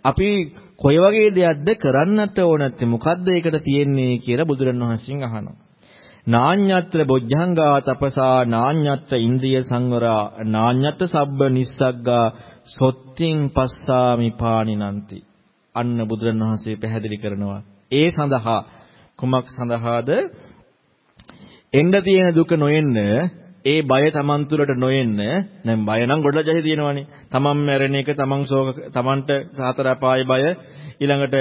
අපි කොයි වගේ දෙයක්ද කරන්නට ඕන නැත්තේ මොකද්ද ඒකට තියෙන්නේ කියලා බුදුරණවහන්සේගෙන් අහනවා. නාඤ්ඤත්‍ර බොජ්ජංගා තපසා නාඤ්ඤත්‍ර ඉන්ද්‍රිය සංවරා නාඤ්ඤත්‍ර සබ්බ නිස්සග්ගා සොත්තිං පස්සාමි පානිනන්ති අන්න බුදුරණවහන්සේ පැහැදිලි කරනවා. ඒ සඳහා කුමක් සඳහාද? එන්න තියෙන දුක නොඑන්න ඒ බය තමන් තුළට නොඑන්න දැන් බය නම් ගොඩලජහි තියෙනවනේ. තමන් මැරෙන එක තමන් ශෝක තමන්ට සතර අපාය බය ඊළඟට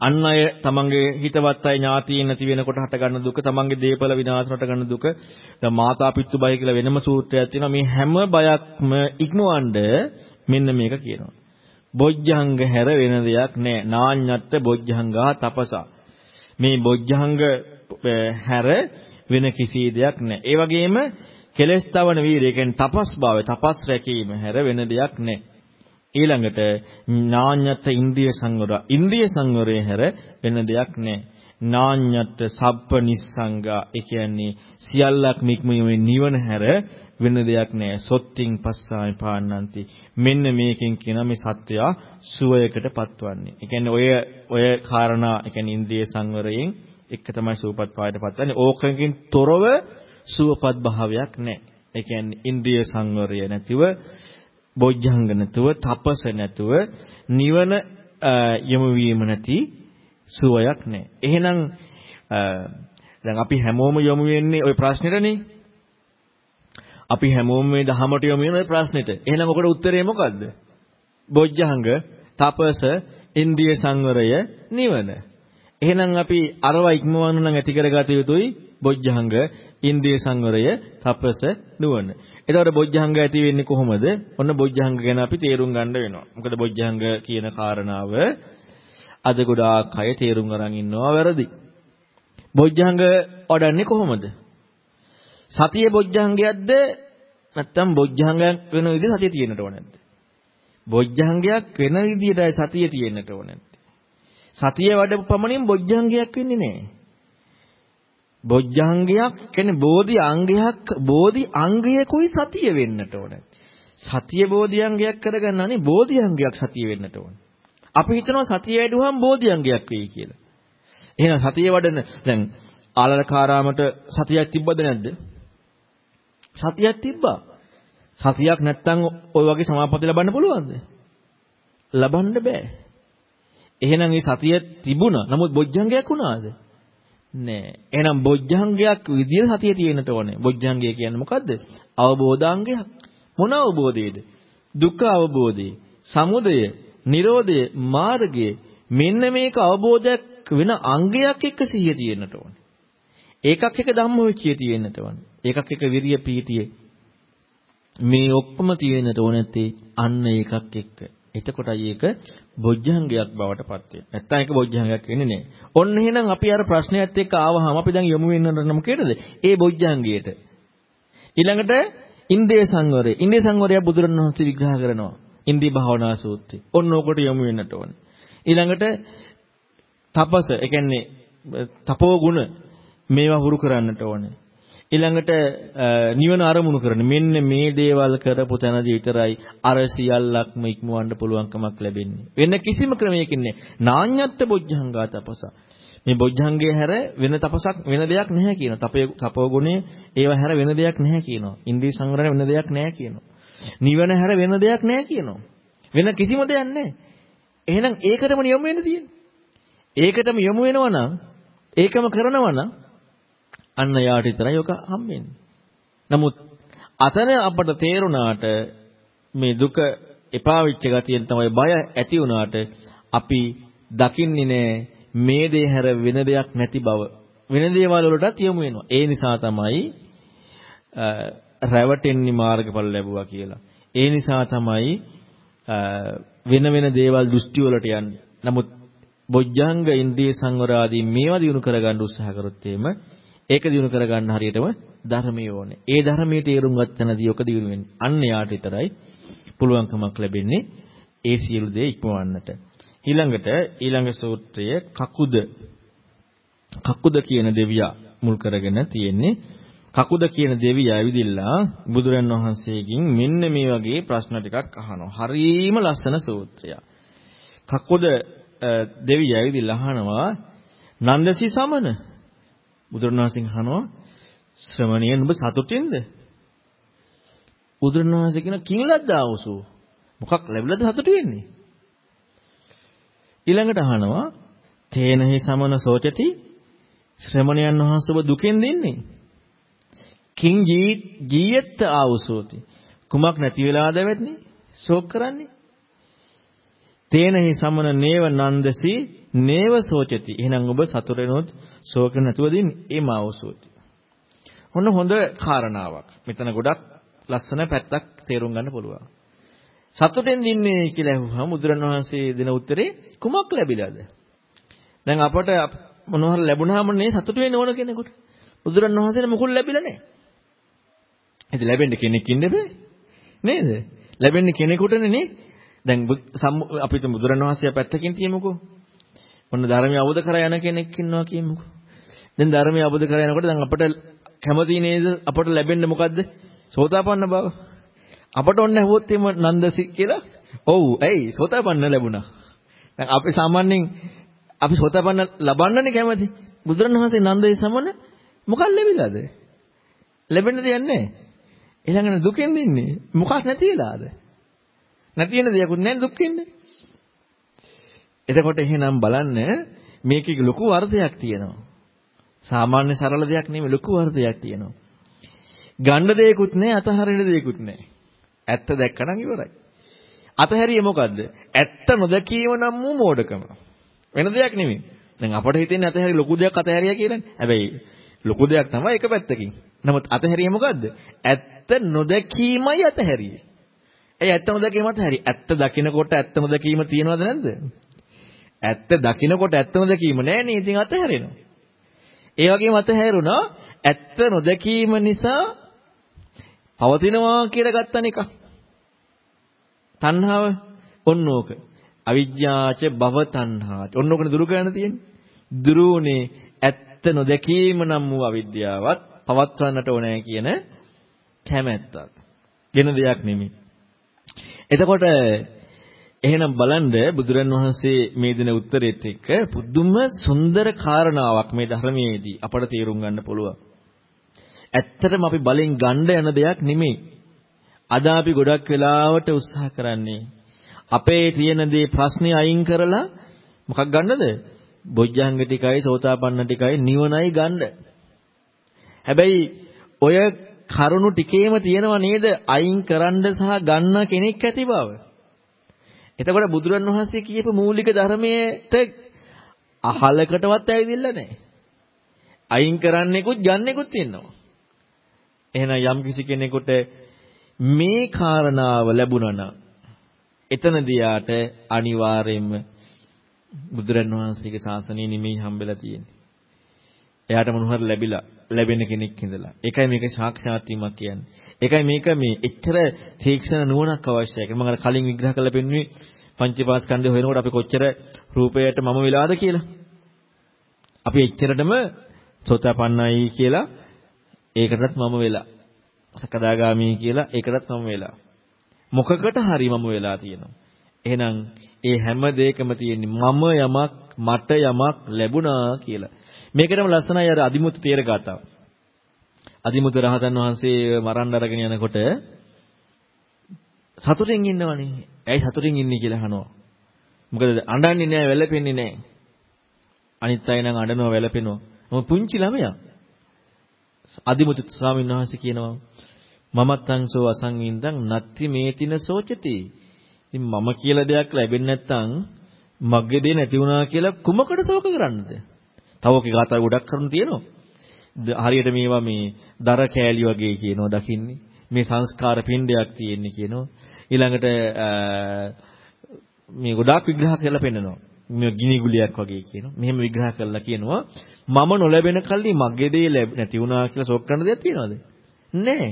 අන් අය තමන්ගේ හිතවත් අය ඥාතීන් නැති වෙනකොට හටගන්න දුක තමන්ගේ දීපල විනාශනට ගන්න දුක. දැන් මාතා පිටු බය කියලා වෙනම සූත්‍රයක් තියෙනවා. මේ හැම බයක්ම ඉක්මවන්න මෙන්න මේක කියනවා. බොජ්ජංග හැර වෙන දෙයක් නැහැ නාඤ්ඤත්ත බොජ්ජංගා තපසා. මේ බොජ්ජංග හැර වෙන කිසි දෙයක් නැහැ. ඒ වගේම කෙලස් තවන වීරිය කියන්නේ තපස් භාවය, තපස් රැකීම හැර වෙන දෙයක් නැහැ. ඊළඟට නාඤ්‍යත් ඉන්ද්‍රිය සංවර, ඉන්ද්‍රිය සංවරය හැර වෙන දෙයක් නැහැ. නාඤ්‍යත් සබ්බ නිස්සංගා. ඒ කියන්නේ සියල්ලක් මික්මීමේ නිවන හැර වෙන දෙයක් නෑ. සොත්තිං පස්සාමි පාන්නන්ති. මෙන්න මේකෙන් කියන මේ සත්වයා සුවයකට පත්වන්නේ ඒ කියන්නේ ඔය ඔය කාරණා ඒ කියන්නේ ඉන්ද්‍රිය සංවරයෙන් එක තමයි සුවපත් පායට පත්වන්නේ ඕකකින් තොරව සුවපත් භාවයක් නෑ. ඒ කියන්නේ ඉන්ද්‍රිය සංවරය නැතිව බොජ්ජංග නැතුව තපස නැතුව නිවන යොමු වීම නැති සුවයක් නෑ එහෙනම් දැන් අපි හැමෝම යොමු වෙන්නේ ওই ප්‍රශ්නෙටනේ අපි හැමෝම මේ දහමට යොමු වෙන ප්‍රශ්නෙට. එහෙනම් ඔකට උත්තරේ මොකද්ද? බොජ්ජංග, තපස, ඉන්ද්‍රිය සංවරය, නිවන. එහෙනම් අපි අරව ඉක්මවන්න නම් ඇති කරගත යුතුයි බොජ්ජංග, ඉන්ද්‍රිය සංවරය, තපස, නුවණ. එතකොට බොජ්ජංග ඇති වෙන්නේ කොහොමද? ඔන්න බොජ්ජංග ගැන අපි තේරුම් ගන්න වෙනවා. මොකද බොජ්ජංග කියන කාරණාව අද ගොඩාක් අය තේරුම් අරන් ඉන්නවා වැරදි. බොජ්ජංග වඩන්නේ කොහොමද? සතිය බොජ්ජංගයක්ද නැත්නම් බොජ්ජංගයක් වෙන විදිහ සතිය තියෙන්නට ඕන නැද්ද? බොජ්ජංගයක් වෙන විදිහටයි සතිය තියෙන්නට ඕන නැද්ද? සතිය වඩපු පමණින් බොජ්ජංගයක් වෙන්නේ නැහැ. බොජ්ජංගයක් කියන්නේ බෝධි අංගයක් බෝධි අංගයකුයි සතිය වෙන්නට ඕන. සතිය බෝධි අංගයක් කරගන්නනේ බෝධි අංගයක් සතිය වෙන්නට ඕන. අපි හිතනවා සතිය වැඩුවම බෝධි අංගයක් වෙයි කියලා. එහෙනම් සතිය වඩන දැන් ආලලකාරාමට සතියක් තිබ්බද නැද්ද? සතියක් තිබ්බා. සතියක් නැත්තම් ওই වගේ සමාපatti ලබන්න පුළුවන්ද? ලබන්න බෑ. එහෙනම් මේ සතිය තිබුණා. නමුත් බොජ්ජංගයක් වුණාද? නෑ. එහෙනම් බොජ්ජංගයක් විදියට සතිය තියෙන්නට ඕනේ. බොජ්ජංගය කියන්නේ මොකද්ද? අවබෝධාංගයක්. මොන අවබෝධයේද? දුක්ඛ අවබෝධය, සමුදය, නිරෝධය, මාර්ගය. මෙන්න මේක අවබෝධයක් වෙන අංගයක් එක්ක සිහිය තියෙන්නට ඕනේ. ඒකක් එක ධම්මවිචය තියෙන්නට ඕනේ. ඒකක් එක විරිය පීතිය. මේ ඔක්කොම තියෙන්නට ඕනේ අන්න ඒකක් එක්ක. එතකොටයි ඒක බොජ්ජංගයක් බවට පත් වෙන්නේ. නැත්තම් ඒක බොජ්ජංගයක් වෙන්නේ නැහැ. ඔන්න එහෙනම් අපි අර ප්‍රශ්නයත් එක්ක ආවහම අපි දැන් යමු වෙන්න මොකේද? ඒ බොජ්ජංගයට. ඊළඟට ඉන්ද්‍රිය සංවරය. ඉන්ද්‍රිය සංවරය බුදුරණවහන්සේ විග්‍රහ කරනවා. ඉන්ද්‍රිය භාවනා සූත්‍රය. ඔන්න ඕකට යමු වෙන්නට ඕනේ. ඊළඟට තපස, ඒ කියන්නේ තපෝ ගුණ මේවා හුරු කරන්නට ඕනේ. ඊළඟට නිවන අරමුණු කරන මෙන්න මේ දේවල් කරපු තැනදී විතරයි අර සියල්ලක්ම ඉක්මවන්න පුළුවන්කමක් ලැබෙන්නේ. වෙන කිසිම ක්‍රමයකින් නෑ. නාඤ්ඤත්ත බොජ්ජංගා තපස. මේ බොජ්ජංගය හැර වෙන තපසක් වෙන දෙයක් නැහැ කියනවා. තපේ තපෝ ගුණේ ඒව හැර වෙන දෙයක් නැහැ කියනවා. ඉන්ද්‍රිය සංවරණ වෙන දෙයක් නැහැ කියනවා. නිවන හැර වෙන දෙයක් නැහැ කියනවා. වෙන කිසිම දෙයක් නැහැ. එහෙනම් ඒකටම යොමු වෙන්න තියෙන්නේ. ඒකටම යොමු වෙනවා නම් ඒකම කරනවා නම් අන්න යාට විතරයි ඔක හම්බෙන්නේ. නමුත් අතන අපට තේරුණාට මේ දුක එපා වෙච්ච ගතියෙන් තමයි බය ඇති වුණාට අපි දකින්නේ නෑ මේ දේ හැර වෙන දෙයක් නැති බව. වෙන දේවල් වලටත් යමු වෙනවා. ඒ නිසා තමයි රැවටෙන්නේ මාර්ගඵල ලැබුවා කියලා. ඒ නිසා තමයි වෙන වෙන දේවල් දෘෂ්ටි වලට යන්නේ. නමුත් බොජ්ජංග ඉන්ද්‍රිය සංවර ආදී මේවා දිනු කරගන්න උත්සාහ කරොත් එහෙම ඒක දිනු කරගන්න හරියටම ධර්මය ඕනේ. ඒ ධර්මයේ තේරුම් ගත්තනදී ඔක දිනු වෙන්නේ. අන්න යාට විතරයි පුළුවන්කමක් ලැබෙන්නේ ඒ සියලු දේ ඉක්මවන්නට. ඊළඟට ඊළඟ සූත්‍රය කකුද කකුද කියන දෙවියා මුල් කරගෙන තියෙන්නේ කකුද කියන දෙවියා ඇවිදිලා බුදුරන් වහන්සේගෙන් මෙන්න මේ වගේ ප්‍රශ්න ටිකක් අහනවා. හරීම ලස්සන සූත්‍රයක්. කකුද දෙවියා ඇවිදිලා අහනවා නන්දසි සමන බුදුරණවහන්සේ අහනවා ශ්‍රමණියන් ඔබ සතුටින්ද? බුදුරණවහන්සේ කියන කිංලද්ද ආවසු මොකක් ලැබිලාද සතුටු වෙන්නේ? ඊළඟට අහනවා තේනහි සමන සෝචති ශ්‍රමණයන් වහන්සේ ඔබ දුකෙන් දෙන්නේ. කිං ජීයත් ආවසෝති කුමක් නැති වෙලාද වෙන්නේ? ශෝක කරන්නේ? තේනහි සමන නේව නන්දසි නේව සෝචති. එහෙනම් ඔබ සතුරෙනොත් ශෝක නැතුව දින්නේ ඒ මාවසෝති. ඔන්න හොඳ කාරණාවක්. මෙතන ගොඩක් ලස්සන පැත්තක් තේරුම් ගන්න පුළුවන්. සතුටෙන් දින්නේ කියලා අහුවම බුදුරණවහන්සේ දෙන උත්තරේ කුමක් ලැබිලාද? දැන් අපට මොනවහර ලැබුණාම නේ සතුට වෙන්න ඕන කෙනෙකුට. බුදුරණවහන්සේට මොකුත් ලැබිලා නැහැ. ඒක ලැබෙන්න කෙනෙක් ඉන්න බෑ. නේද? ලැබෙන්නේ කෙනෙකුටනේ නේ. දැන් අපිට බුදුරණවහන්සේ පැත්තකින් තියමුකෝ. ඔන්න ධර්මය අවබෝධ කර යන කෙනෙක් ඉන්නවා කියමුකෝ. දැන් ධර්මය අවබෝධ කර යනකොට දැන් අපට කැමති නේද අපට ලැබෙන්නේ මොකද්ද? සෝතාපන්න බව. අපට ඔන්න ඇහුවොත් එම නන්දසි කියලා. ඔව්. ඇයි? සෝතාපන්න ලැබුණා. දැන් අපි සාමාන්‍යයෙන් අපි සෝතාපන්න ලබන්නනේ කැමති. බුදුරණවහන්සේ නන්දේ සමන මොකක් ලැබිලාද? ලැබෙන්න දෙයක් නැහැ. ඊළඟට දුකෙන් ඉන්නේ. මොකක් නැති වෙලාද? නැති වෙන දෙයක්වත් නැහැ දුක් වෙන්නේ. එතකොට එහෙනම් බලන්න මේකේ ලොකු අර්ථයක් තියෙනවා. සාමාන්‍ය සරල දෙයක් නෙමෙයි ලොකු අර්ථයක් තියෙනවා. ගන්න දෙයක්වත් නැහැ අතහරින දෙයක්වත් නැහැ. ඇත්ත දැක්කනම් ඉවරයි. අතහැරියේ මොකද්ද? ඇත්ත නොදකීම නම් වූ මෝඩකම. වෙන දෙයක් නෙමෙයි. දැන් අපට හිතෙන්නේ අතහැරි ලොකු දෙයක් අතහැරියා කියලානේ. හැබැයි ලොකු දෙයක් තමයි එක පැත්තකින්. නමුත් අතහැරියේ මොකද්ද? ඇත්ත නොදකීමයි අතහැරියේ. ඒ ඇත්ත නොදකීම අතහැරි. ඇත්ත දකිනකොට ඇත්ත නොදකීම තියනවද නැද්ද? ඇත්ත දකිනකොට ඇත්ත නොදැකීම නෑනේ ඉතින් අතහැරෙනවා. ඒ වගේම අතහැරුණා ඇත්ත නොදැකීම නිසා පවතිනවා කියලා ගත්තන එක. තණ්හාව ඔන්න ඕක. අවිජ්ජාච භව තණ්හාච. ඔන්න ඕකනේ දුරු කරන්න තියෙන්නේ. දුරුනේ ඇත්ත නොදැකීම නම් වූ අවිද්‍යාවත් පවත්වන්නට ඕනේ කියන කැමැත්තත්. වෙන දෙයක් නෙමෙයි. එතකොට එහෙනම් බලන්න බුදුරන් වහන්සේ මේ දෙන උත්තරෙත් එක්ක පුදුම සුන්දර කාරණාවක් මේ ධර්මයේදී අපට තේරුම් ගන්න පුළුවන්. ඇත්තටම අපි බලෙන් ගන්න යන දෙයක් නෙමෙයි. අද අපි ගොඩක් වෙලාවට උත්සාහ කරන්නේ අපේ තියෙන දේ ප්‍රශ්නේ අයින් කරලා මොකක් ගන්නද? බොජ්ජංග ටිකයි සෝතාපන්න ටිකයි නිවනයි ගන්න. හැබැයි ඔය කරුණු ටිකේම තියෙනව නේද අයින් කරන්න සහ ගන්න කෙනෙක් ඇති බව. එතකොට බුදුරන් වහන්සේ කියපු මූලික ධර්මයට අහලකටවත් ඇවිදින්න නැහැ. අයින් කරන්නෙකුත් ගන්නෙකුත් ඉන්නවා. එහෙනම් යම් කිසි කෙනෙකුට මේ කාරණාව ලැබුණා නම් එතනදී යාට අනිවාර්යයෙන්ම බුදුරන් වහන්සේගේ ශාසනය නිමෙයි හම්බෙලා තියෙන්නේ. එයාට මොන හරි ලැබිලා ලැබෙන කෙනෙක් ඉඳලා. ඒකයි මේක සාක්ෂාත් වීමක් කියන්නේ. ඒකයි මේක මේ එච්චර තීක්ෂණ නුවණක් අවශ්‍යයි. මම අර කලින් විග්‍රහ කරලා පෙන්නුවේ පංචපාස්කන්ධය හොයනකොට අපි කොච්චර රූපයට මම වෙලාද කියලා. අපි එච්චරටම සෝතාපන්නයි කියලා ඒකටත් මම වෙලා. සකදාගාමි කියලා ඒකටත් මම වෙලා. මොකකට හරි මම වෙලා තියෙනවා. එහෙනම් ඒ හැම දෙයකම තියෙන්නේ මම යමක් මට යමක් ලැබුණා කියලා. මේකටම ලස්සනයි අර අදිමුත් තේර ගාතාව. අදිමුත් රහතන් වහන්සේ මරන්න අරගෙන යනකොට සතුටින් ඉන්නවනේ. ඇයි සතුටින් ඉන්නේ කියලා අහනවා. මොකද අඬන්නේ නැහැ, වැළපෙන්නේ නැහැ. අනිත් අය නම් අඬනවා, වැළපෙනවා. මොකද පුංචි ළමයා. අදිමුත් ස්වාමීන් වහන්සේ කියනවා මමත්තංසෝ අසංවින්දං නත්ති මේතින සෝචති. ඉතින් මම කියලා දෙයක් ලැබෙන්නේ නැත්නම් මගේ දේ නැති වුණා කියලා කුමකට ශෝක කරන්නද? තව ඔකේ ගාථා ගොඩක් කරුණු තියෙනවා. හරියට මේවා මේ දර කෑලි වගේ කියනවා දකින්නේ. මේ සංස්කාර පින්ඩයක් තියෙන්නේ කියනවා. ඊළඟට මේ ගොඩාක් විග්‍රහ කරලා පෙන්නනවා. මේ ගිනි ගුලියක් වගේ කියනවා. මෙහෙම විග්‍රහ කරලා කියනවා මම නොලැබෙන කල්ලි මගේ දේ නැති වුණා කියලා ශෝක කරන දෙයක් තියනවද? නැහැ.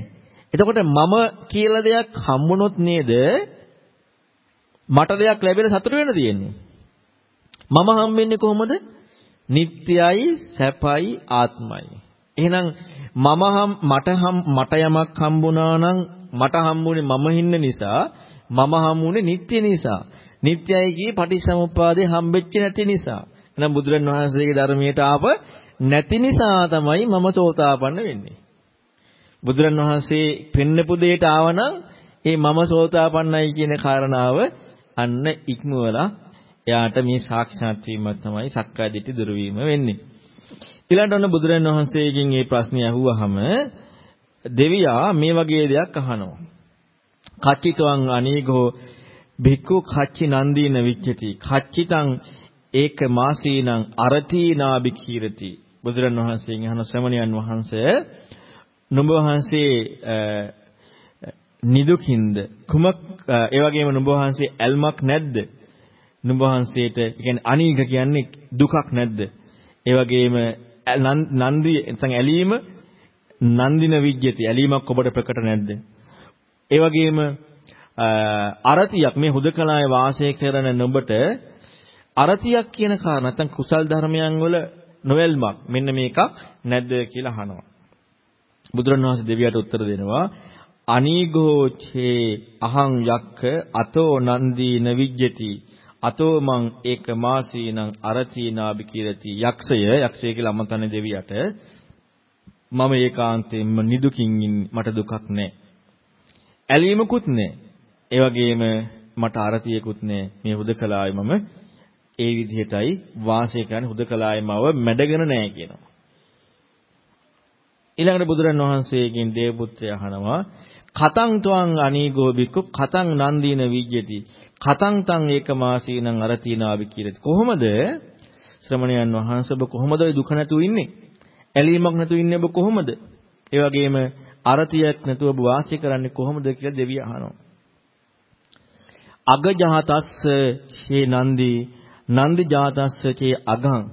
එතකොට මම කියලා දෙයක් හම්බුනොත් නේද මට දෙයක් ලැබෙන සතුට වෙන්න තියෙන්නේ. මම හම්බෙන්නේ කොහොමද? නිට්ටයයි සැපයි ආත්මයි. එහෙනම් මම මට මට යමක් හම්බුණා නම් මට හම්බුනේ මම ඉන්න නිසා මම හම්බුනේ නිට්ටය නිසා. නිට්ටයයි කියේ පටිච්චසමුප්පාදේ හම්බෙච්ච නැති නිසා. එහෙනම් බුදුරන් වහන්සේගේ ධර්මයට ආප නැති නිසා තමයි මම සෝතාපන්න වෙන්නේ. බුදුරන් වහන්සේ පෙන්නපු දෙයට ආවනම් ඒ මම සෝතාපන්නයි කියන කාරණාව අන්න ඉක්මවලා එයාට මේ සාක්ෂාත් වීම තමයි සක්කාය දිට්ඨි දුරු වීම වෙන්නේ. ඊළඟට ඔන්න බුදුරන් වහන්සේගෙන් මේ ප්‍රශ්නේ අහුවහම දෙවියා මේ වගේ දෙයක් අහනවා. කච්චිතවං අනීගෝ භික්ඛු කච්චි නන්දීන විච්චති. කච්චිතං ඒක මාසීනං අරතීනාබි කීරති. බුදුරන් වහන්සේගෙන් අහන ශ්‍රමණයන් වහන්සේ නුඹ වහන්සේ නිදුකින්ද කුමක් ඒ වගේම නුඹ වහන්සේ ඇල්මක් නැද්ද නුඹ වහන්සේට කියන්නේ අනීග කියන්නේ දුකක් නැද්ද? ඒ වගේම නන්දි නැත්නම් ඇලීම නන්දින විජ්ජති ඇලීමක් ඔබට ප්‍රකට නැද්ද? ඒ වගේම අරතියක් මේ හුදකලාවේ වාසය කරන නුඹට අරතියක් කියන කාරණා නැත්නම් කුසල් ධර්මයන් වල නොවැල්මක් මෙන්න මේකක් නැද්ද කියලා අහනවා. බුදුරණවහන්සේ දෙවියට උත්තර දෙනවා අනීගෝචේ අහං යක්ක අතෝ නන්දීන විජ්ජති අතෝ මං ඒක මාසීනං අරචීනාබි කිරති යක්ෂය. යක්ෂය කියලා අමතන්නේ දෙවියට. මම ඒකාන්තයෙන්ම නිදුකින් මට දුකක් නැහැ ඇලීමකුත් නැහැ ඒ වගේම මට අරතියකුත් නැහැ මේ හුදකලාවේ මම ඒ විදිහටයි වාසය කරන්නේ. හුදකලාවේමව මැඩගෙන නැහැ කියනවා. ඊළඟට බුදුරන් වහන්සේගෙන් දේවපුත්‍රය අහනවා කතං ත්වං අනීගෝ බික්කු කතං නන්දීන විජ්ජති. කතං තං ඒකමාසීනං අරතිනාවි කියලා. කොහොමද ශ්‍රමණයන් වහන්සේ ඔබ කොහොමද දුක නැතුව ඉන්නේ? ඇලීමක් නැතුව ඉන්නේ ඔබ කොහොමද? ඒ වගේම අරතියක් නැතුව ඔබ වාසය කරන්නේ කොහොමද කියලා දෙවිය අහනවා. අගජාතස්ස චේ නන්දි නන්දි ජාතස්ස චේ අගං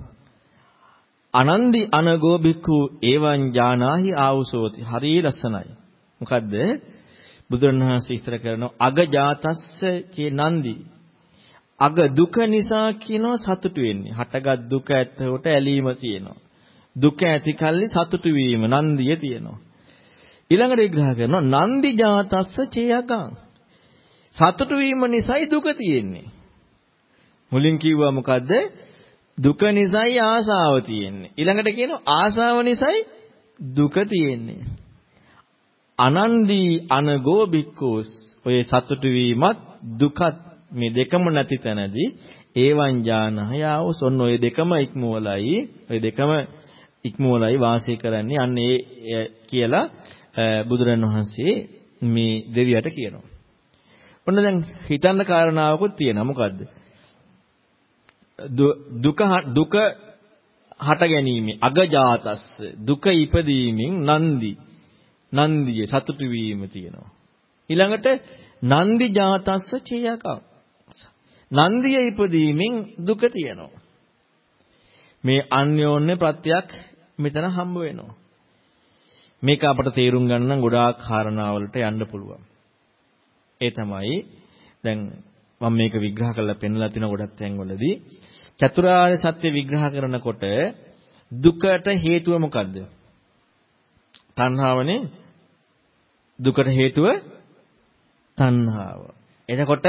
අනන්දි අනගෝ බික්ඛු එවං ජානාහි ආවුසෝති හරි ලස්සනයි මොකද්ද බුදුරණවහන්සේ විස්තර කරනවා අග ජාතස්ස කිය නන්දි. අග දුක නිසා කියනවා සතුටු වෙන්නේ. හටගත් දුක ඇත්තට ඇලීම තියෙනවා. දුක ඇති කල්ලි සතුටු වීම නන්දිය තියෙනවා. ඊළඟට විග්‍රහ කරනවා නන්දි ජාතස්ස චේයගං. සතුටු වීම නිසායි දුක තියෙන්නේ. මුලින් කිව්වා මොකද්ද? දුක නිසායි ආසාව තියෙන්නේ. ඊළඟට කියනවා ආසාව නිසායි දුක තියෙන්නේ. අනන්දී අනගෝ බික්කෝස් ඔය සතුටු වීමත් දුකත් මේ දෙකම නැති තැනදී ඒවං ඥානහයාවස් ඔන්න ඔය දෙකම ඉක්මවලයි ඔය දෙකම ඉක්මවලයි වාසය කරන්නේ අන්න ඒ කියලා බුදුරන් වහන්සේ මේ දෙවියට කියනවා. ඔන්න දැන් හිතන්න කාරණාවකුත් තියෙනවා. මොකද්ද? දුක දුක හට ගැනීම අගජාතස්ස දුක ඉපදීමෙන් නන්දි නන්දිය සතුටු වීම තියෙනවා. ඊළඟට නන්දි ජාතස්ස චේයකම් නන්දිය ඉපදීමෙන් දුක තියෙනවා. මේ අන්‍යෝන්‍ය ප්‍රත්‍යක් මෙතන හම්බ වෙනවා. මේක අපට තේරුම් ගන්න නම් ගොඩාක් කාරණාවලට යන්න පුළුවන්. ඒ තමයි දැන් මම මේක විග්‍රහ කරලා පෙන්වලා තින ගොඩක් තැන්වලදී චතුරාර්ය සත්‍ය විග්‍රහ කරනකොට දුකට හේතුව මොකද්ද? තණ්හාවනේ දුකට හේතුව තණ්හාව. එතකොට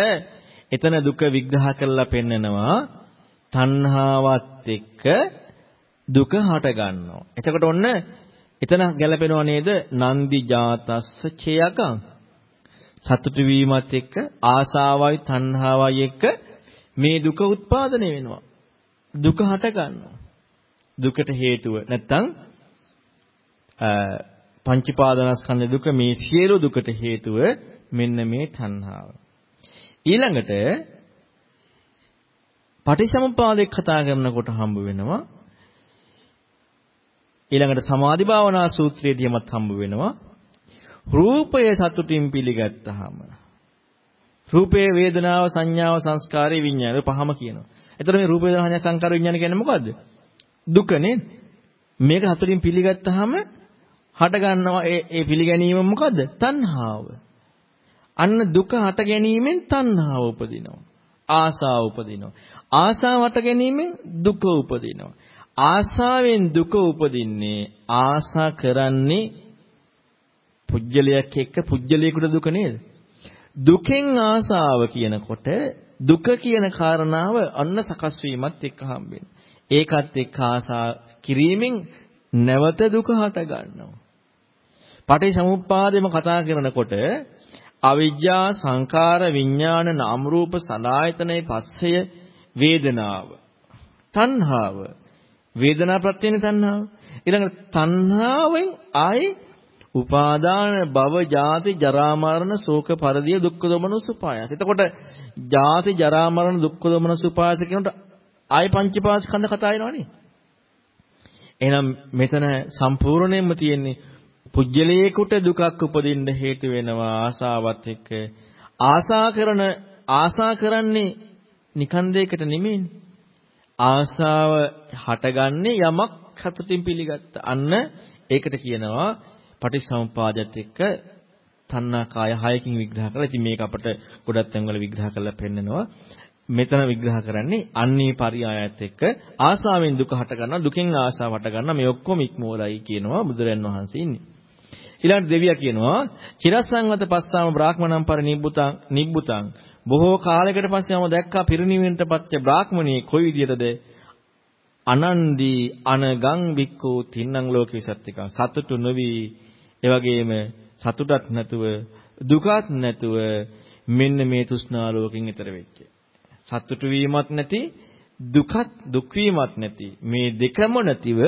එතන දුක විග්‍රහ කරලා පෙන්නනවා තණ්හාවත් එක්ක දුක හට ගන්නවා. එතකොට ඔන්න එතන ගැලපෙනව නේද? නන්දි ජාතස්ස චේයකං. සතුටු වීමත් එක්ක ආසාවයි තණ්හාවයි එක්ක මේ දුක උත්පාදනය වෙනවා. දුක හට ගන්නවා. දුකට හේතුව නැත්තම් පංචපාදනස්කන්ධ දුක මේ සියලු දුකට හේතුව මෙන්න මේ තණ්හාව. ඊළඟට පටිසමුපාදේ කතා කරනකොට හම්බ වෙනවා ඊළඟට සමාධි භාවනා සූත්‍රයේදීමත් හම්බ වෙනවා රූපය සතුටින් පිළිගත්තාම රූපේ වේදනාව සංඥාව සංස්කාරය විඤ්ඤාණය පහම කියනවා. එතකොට මේ රූප වේදනා සංඥා සංකාර විඤ්ඤාණය කියන්නේ මොකද්ද? දුක නේද? මේක හතරින් පිළිගත්තාම හට ගන්නවා ඒ ඒ පිළිගැනීම මොකද්ද? තණ්හාව. අන්න දුක හට ගැනීමෙන් තණ්හාව උපදිනවා. ආසාව උපදිනවා. ආසාව හට ගැනීමෙන් දුක උපදිනවා. ආසාවෙන් දුක උපදින්නේ ආසා කරන්නේ පුජ්‍යලයක් එක්ක පුජ්‍යලයකට දුක නේද? දුකෙන් ආසාව කියනකොට දුක කියන කාරණාව අන්න සකස් වීමත් එක්ක හම්බෙන්නේ. ඒකත් එක්ක ආසා කිරීමෙන් නැවත දුක හට ගන්නවා. පටිච්චසමුප්පාදෙම කතා කරනකොට අවිජ්ජා සංකාර විඥාන නාම රූප සලආයතනයේ පස්සය වේදනාව තණ්හාව වේදනා ප්‍රත්‍යනේ තණ්හාව ඊළඟට තණ්හාවෙන් ආයේ උපාදාන භව ජාති ජරා මරණ ශෝක පරිදිය දුක්ඛ දොමන සුපායස. එතකොට ජාති ජරා මරණ දුක්ඛ දොමන සුපායස කියනකොට ආයි පංචපාස්කන්ධ කතා එනවනේ. එහෙනම් මෙතන සම්පූර්ණයෙන්ම තියෙන්නේ පුජ්‍යලයකට දුකක් උපදින්න හේතු වෙනවා ආසාවත් එක්ක. ආසා කරන ආසා කරන්නේ නිකන් දෙයකට නෙමෙයිනේ. ආසාව හටගන්නේ යමක් සතුටින් පිළිගත්ත. අන්න ඒකට කියනවා පටිච්චසමුපාදයට එක්ක තණ්හා කාය හයකින් විග්‍රහ කරලා. ඉතින් මේක අපට ගොඩක් තැන්වල විග්‍රහ කරලා පෙන්නනවා. මෙතන විග්‍රහ කරන්නේ අන්නේ පරියායත් එක්ක ආසාවෙන් දුක හට ගන්නවා දුකෙන් ආසාව හට ගන්නවා මේ ඔක්කොම ඉක්මවලයි කියනවා බුදුරන් වහන්සේ ඉන්නේ ඊළඟට දෙවියා කියනවා චිරස්සංවත පස්සාම බ්‍රාහ්මණම් පර නිබ්බුතං. නිබ්බුතං බොහෝ කාලයකට පස්සේ මම දැක්කා පිරිණිවෙන්නටපත් බ්‍රාහ්මණී කොයි විදියටද? අනන්දී අනගං වික්කෝ තින්නම් ලෝකේ සත්‍තිකං. සතුටු නොවි. එවැගේම සතුටක් නැතුව දුකක් නැතුව මෙන්න මේ තෘෂ්ණා ලෝකෙන් ඈතර වෙච්ච. සතුටු වීමත් නැති දුකත් දුක් වීමත් නැති. මේ දෙකම නැතිව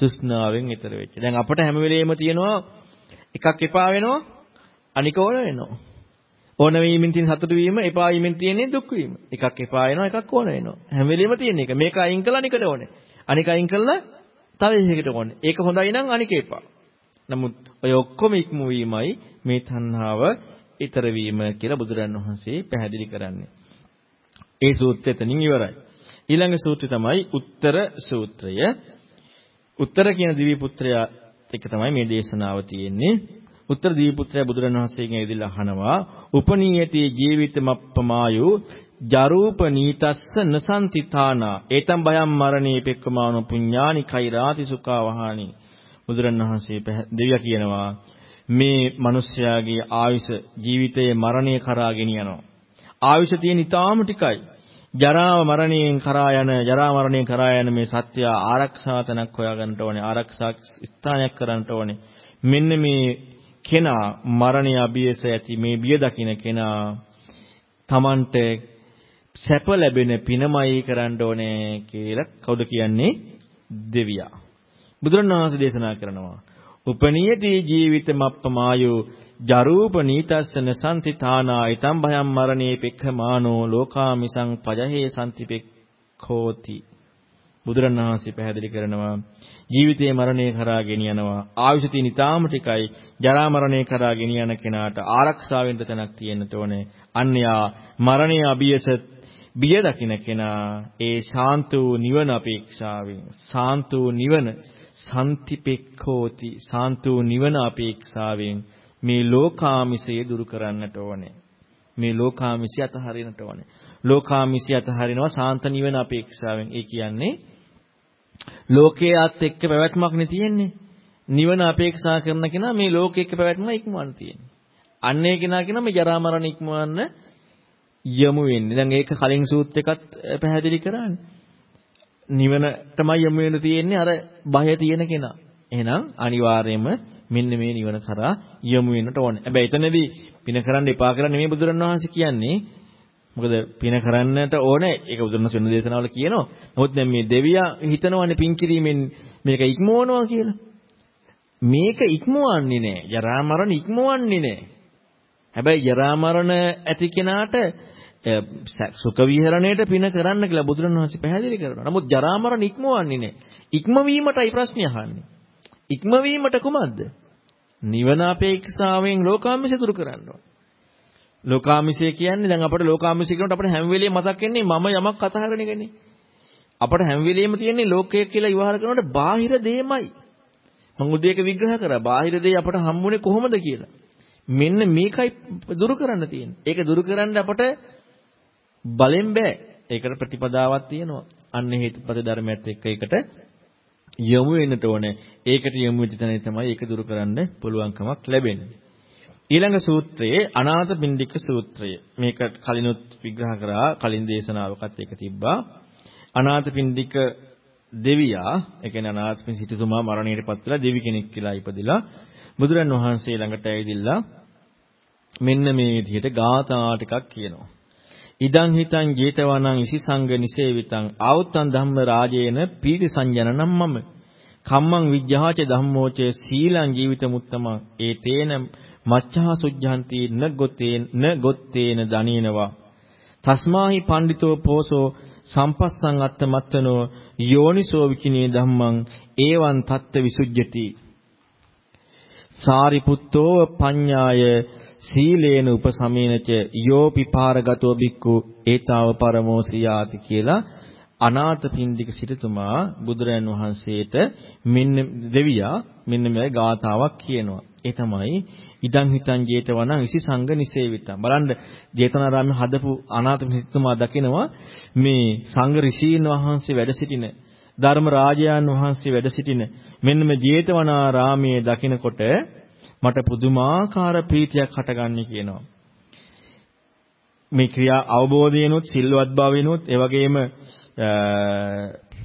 තෘෂ්ණාවෙන් ඈතර වෙච්ච දැන් අපට හැම වෙලෙම තියෙනවා එකක් එපා වෙනවා අනික ඕන වෙනවා. ඕන වීමෙන් තියෙන සතුට වීම එපා වීමෙන් තියෙන දුක් වීම. එකක් එපා වෙනවා එකක් ඕන වෙනවා. හැම වෙලෙම තියෙන එක. මේක අයින් කළා අනිකට ඕනේ. අනික අයින් කළා තව එකකට ඕනේ. ඒක හොඳයි නම් අනික එපා. නමුත් ඔය ඔක්කොම ඉක්ම වීමයි මේ තණ්හාව ඊතර වීම කියලා බුදුරන් වහන්සේ පැහැදිලි කරන්නේ. ඒ සූත්‍රය එතනින් ඉවරයි. ඊළඟ සූත්‍රය තමයි උත්තර සූත්‍රය. උත්තර කියන දිව්‍ය පුත්‍රයා එක තමයි මේ දේශනාව තියෙන්නේ. උත්තර දීපුත්‍රය බුදුරණවහන්සේගෙන් ඇවිදලා අහනවා උපනීයති ජීවිතමප්පමායු ජරූප නීතස්ස නසන්තිතානා ඒතම් බයම් මරණේ පෙක්කමානෝ පුඤ්ඤානි කෛරාති සුඛා වහානි බුදුරණවහන්සේ දෙවියා කියනවා මේ මිනිස්යාගේ ආයුෂ ජීවිතයේ මරණය කරා ගෙනියනවා. ආයුෂ තියෙන ඊටාම ටිකයි. ජරාව මරණයෙන් කරා යන ජරා මරණයෙන් කරා යන මේ සත්‍ය ආරක්ෂා තැනක් හොයාගන්නට ඕනේ ආරක්ෂා ස්ථානයක් කරන්නට ඕනේ මෙන්න මේ කෙනා මරණය අභියස ඇති මේ බිය දකින්න කෙනා Tamante සැප ලැබෙන පිනමයි කරන්න ඕනේ කියලා කවුද කියන්නේ? දෙවියා. බුදුරණවහන්සේ දේශනා කරනවා. උපනීයති ජීවිතමප්පමායෝ ජරූප නීතස්සන සම්තිතානා ඊතම් භයම් මරණේ පෙක්ඛමානෝ ලෝකාමිසං පජහේ සම්තිපෙක්ඛෝති බුදුරණවහන්සේ පැහැදිලි කරනවා ජීවිතේ මරණය කරා ගෙනියනවා ආයුෂ තියෙන ඊටාම ටිකයි ජරා මරණය කරා ගෙනියන කෙනාට ආරක්ෂා වෙන්න තැනක් තියෙන්න ඕනේ. අන්‍යයා මරණය අභියස බිය දකින්න කෙනා ඒ ශාන්ත වූ නිවන අපේක්ෂාවෙන් ශාන්ත වූ නිවන සම්තිපෙක්ඛෝති ශාන්ත වූ නිවන අපේක්ෂාවෙන් මේ ලෝකාමිසය දුරු කරන්නට ඕනේ මේ ලෝකාමිසය අතහරින්නට ඕනේ ලෝකාමිසය අතහරිනවා ශාන්ත නිවන අපේක්ෂාවෙන් ඒ කියන්නේ ලෝකයේත් එක්ක පැවැත්මක් නේ තියෙන්නේ. නිවන අපේක්ෂා කරන කෙනා මේ ලෝකයේ එක්ක පැවැත්ම ඉක්මවන්න තියෙන්නේ. අන්නේ කෙනා කියනවා මේ ජරා මරණ ඉක්මවන්න යමු වෙන්නේ. දැන් ඒක කලින් සූත් එකත් පැහැදිලි කරානේ. නිවන තමයි යමු වෙන්න තියෙන්නේ අර බය තියෙන කෙනා. එහෙනම් අනිවාර්යයෙන්ම මෙන්න මේ නිවන කරා යමු වෙන්නට ඕනේ. හැබැයි එතනදී පින කරන්න එපා කියලා නෙමෙයි බුදුරණවහන්සේ කියන්නේ. මොකද පින කරන්නට ඕනේ. ඒක බුදුරණස් වෙන දේශනාවල කියනවා. නමුත් දැන් මේ දෙවියා හිතනවානේ පින් කිරීමෙන් මේක ඉක්මවනවා කියලා. මේක ඉක්මවන්නේ නැහැ. ජරා මරණ ඉක්මවන්නේ නැහැ. හැබැයි ජරා මරණ ඇති කෙනාට සුඛ විහරණයට පින කරන්න කියලා බුදුරණවහන්සේ පැහැදිලි කරනවා. නමුත් ජරා මරණ ඉක්මවන්නේ නැහැ. ඉක්මවීමටයි ප්‍රශ්නේ අහන්නේ. ඉක්මවීමට කුමක්ද? නිවන අපේක්ෂාවෙන් ලෝකාමිස දුරු කරන්න ඕන. ලෝකාමිසය කියන්නේ දැන් අපිට ලෝකාමිසය කියනකොට අපිට හැම වෙලෙම මතක් වෙන්නේ මම යමක් අතහරන එකනේ. අපිට හැම වෙලෙම තියෙන්නේ ලෝකය කියලා විවහාර කරනකොට බාහිර දෙයමයි. මම උදේක විග්‍රහ කරා බාහිර දෙය අපට හම්බුනේ කොහොමද කියලා. මෙන්න මේකයි දුරු කරන්න තියෙන්නේ. ඒක දුරු කරන්න අපට බලෙන් බෑ. ඒකට ප්‍රතිපදාවක් තියෙනවා. අන්න හේතුපද ධර්මයත් එක්ක ඒකට යොමු වෙන්නට ඕනේ. ඒකට යොමු වෙච්ච තැන තමයි ඒක දුරු කරන්න පුළුවන්කමක් ලැබෙන්නේ. ඊළඟ සූත්‍රයේ අනාථ පින්ඩික සූත්‍රය. මේක කලිනුත් විග්‍රහ කරා කලින් දේශනාවකත් ඒක තිබ්බා. අනාථ පින්ඩික දෙවියා, ඒ කියන්නේ අනාථ පින් සිටුතුමා මරණයටපත් වෙලා දෙවි කෙනෙක් කියලා ඉපදිලා බුදුරන් වහන්සේ ළඟට ඇවිදilla මෙන්න මේ විදිහට ගාථා ටිකක් කියනවා. ඉදං හිතං ජේතවනං ඉසිසංග නිසේවිතං. ආවුත්තං ධම්ම රාජේන පීති සංජනනම් මම. කම්මං විජ්ජාච ධම්මෝච සීලං ජීවිත මුත්තමං. ඒතේන මච්ඡා සුද්ධාන්ති න ගොතේන න ගොත්තේන දනීනවා. තස්මාහි පණ්ඩිතෝ පෝසෝ සම්පස්සං අත්තමත්තනෝ යෝනිසෝ විකිනේ ධම්මං ඒවං තත්ත විසුජ්ජති. සාරිපුත්තෝ පඤ්ඤාය සීලේන උපසමේනච යෝපි පාරගතෝ බික්කු ඒතාව පරමෝ සියාති කියලා අනාථ පින්ඩික සිටුතුමා බුදුරයන් වහන්සේට මෙන්න දෙවියා මෙන්න මේ ගාතාවක් කියනවා. ඒ තමයි ඉදං හිතං ජේතවනං විසි සංඝ නිසේවිතං. බලන්න ජේතවනාරාමයේ හදපු අනාථ පින්ඩිකතුමා දකිනවා මේ සංඝ ඍෂීන් වහන්සේ වැඩ සිටින ධර්ම රාජයන් වහන්සේ වැඩ සිටින මෙන්න මේ ජේතවනාරාමයේ දකිනකොට මට පුදුමාකාර ප්‍රීතියක් හටගන්නේ කියනවා. මේ ක්‍රියා අවබෝධයනොත් සිල්වත් භාවයනොත් ඒ වගේම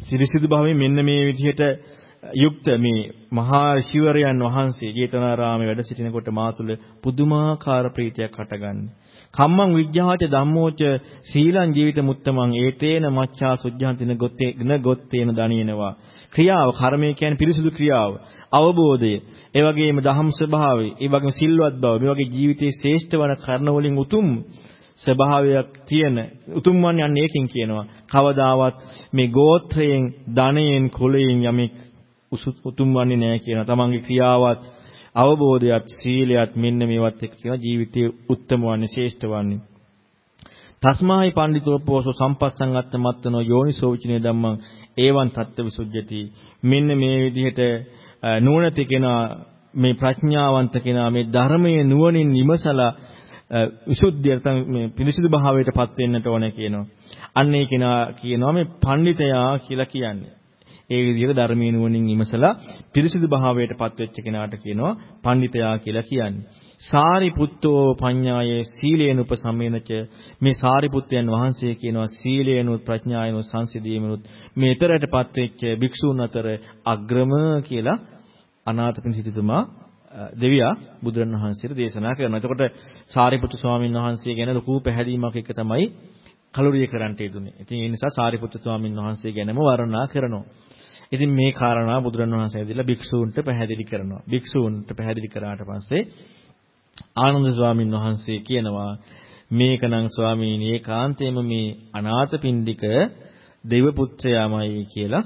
සිරිසිදු භාවයෙන් මෙන්න මේ විදිහට යුක්ත මේ මහා ශිවරයන් වහන්සේ ජේතවනාරාමයේ වැඩ සිටිනකොට මා තුළ පුදුමාකාර ප්‍රීතියක් හටගන්නේ. කම්මං විඥාච ධම්මෝච සීලං ජීවිත මුත්තමං ඒතේන මච්ඡා සුද්ධාන්තින ගොත්තේ න ගොත්තේන දණිනවා ක්‍රියාව කර්මය කියන්නේ පිරිසුදු ක්‍රියාව අවබෝධය. ඒ වගේම දහම් ස්වභාවය ඒ වගේම සිල්වත් බව මේ වගේ ජීවිතයේ ශ්‍රේෂ්ඨ වන කර්ණ වලින් උතුම් ස්වභාවයක් තියෙන උතුම් වන්නේ අන්න ඒකෙන් කියනවා. කවදාවත් මේ ගෝත්‍රයෙන් ධනයෙන් කුලයෙන් යමෙක් උතුම් වන්නේ නැහැ කියනවා. තමන්ගේ ක්‍රියාවත් අවබෝධයත් සීලයත් මෙන්න මේවත් එක්ක කියන ජීවිතයේ උත්තම වන්නේ ශ්‍රේෂ්ඨ වන්නේ තස්මායි පඬිතෝ පෝසෝ සම්පස්සං අත්ත මත්තනෝ යෝනිසෝ විචිනේ ධම්මං ඒවන් තත්ත්ව විසුද්ධති මෙන්න මේ විදිහට නුවණති කෙනා මේ ප්‍රඥාවන්ත කෙනා මේ ධර්මයේ නුවණින් විමසලා විසුද්ධිය නැත්නම් මේ පිරිසිදු භාවයටපත් වෙන්නට ඕනේ කියනවා. අන්න ඒ කෙනා කියනවා මේ පඬිතයා කියලා කියන්නේ. ඒ විදිහට ධර්මයේ නුවණින් විමසලා පිරිසිදු භාවයටපත් වෙච්ච කෙනාට කියනවා පඬිතයා කියලා කියන්නේ. සාරිපුත්තෝ පඤ්ඤායේ සීලේන උපසමේනච මේ සාරිපුත්තයන් වහන්සේ කියනවා සීලේනුත් ප්‍රඥායනුත් සංසිදීමනුත් මේ ඊතරටපත් වෙච්ච භික්ෂූන් අතර අග්‍රම කියලා අනාථපින සිටුතුමා දෙවියා බුදුරණවහන්සේට දේශනා කරනවා. එතකොට සාරිපුත්තු ස්වාමීන් වහන්සේ ගැන ලොකු පැහැදීමක් එක තමයි කලුරිය කරන්නට යෙදුනේ. ඉතින් ඒ නිසා සාරිපුත්‍ර ස්වාමීන් වහන්සේ ගැනම වර්ණනා කරනවා. ඉතින් මේ කාරණා බුදුරණවහන්සේ ඇවිදලා භික්ෂූන්ට පැහැදිලි කරනවා. භික්ෂූන්ට පැහැදිලි කරාට පස්සේ ආනන්ද ස්වාමීන් වහන්සේ කියනවා මේකනම් ස්වාමීනි ඒකාන්තයෙන්ම මේ අනාථපිණ්ඩික දෙව පුත්‍රයාමයි කියලා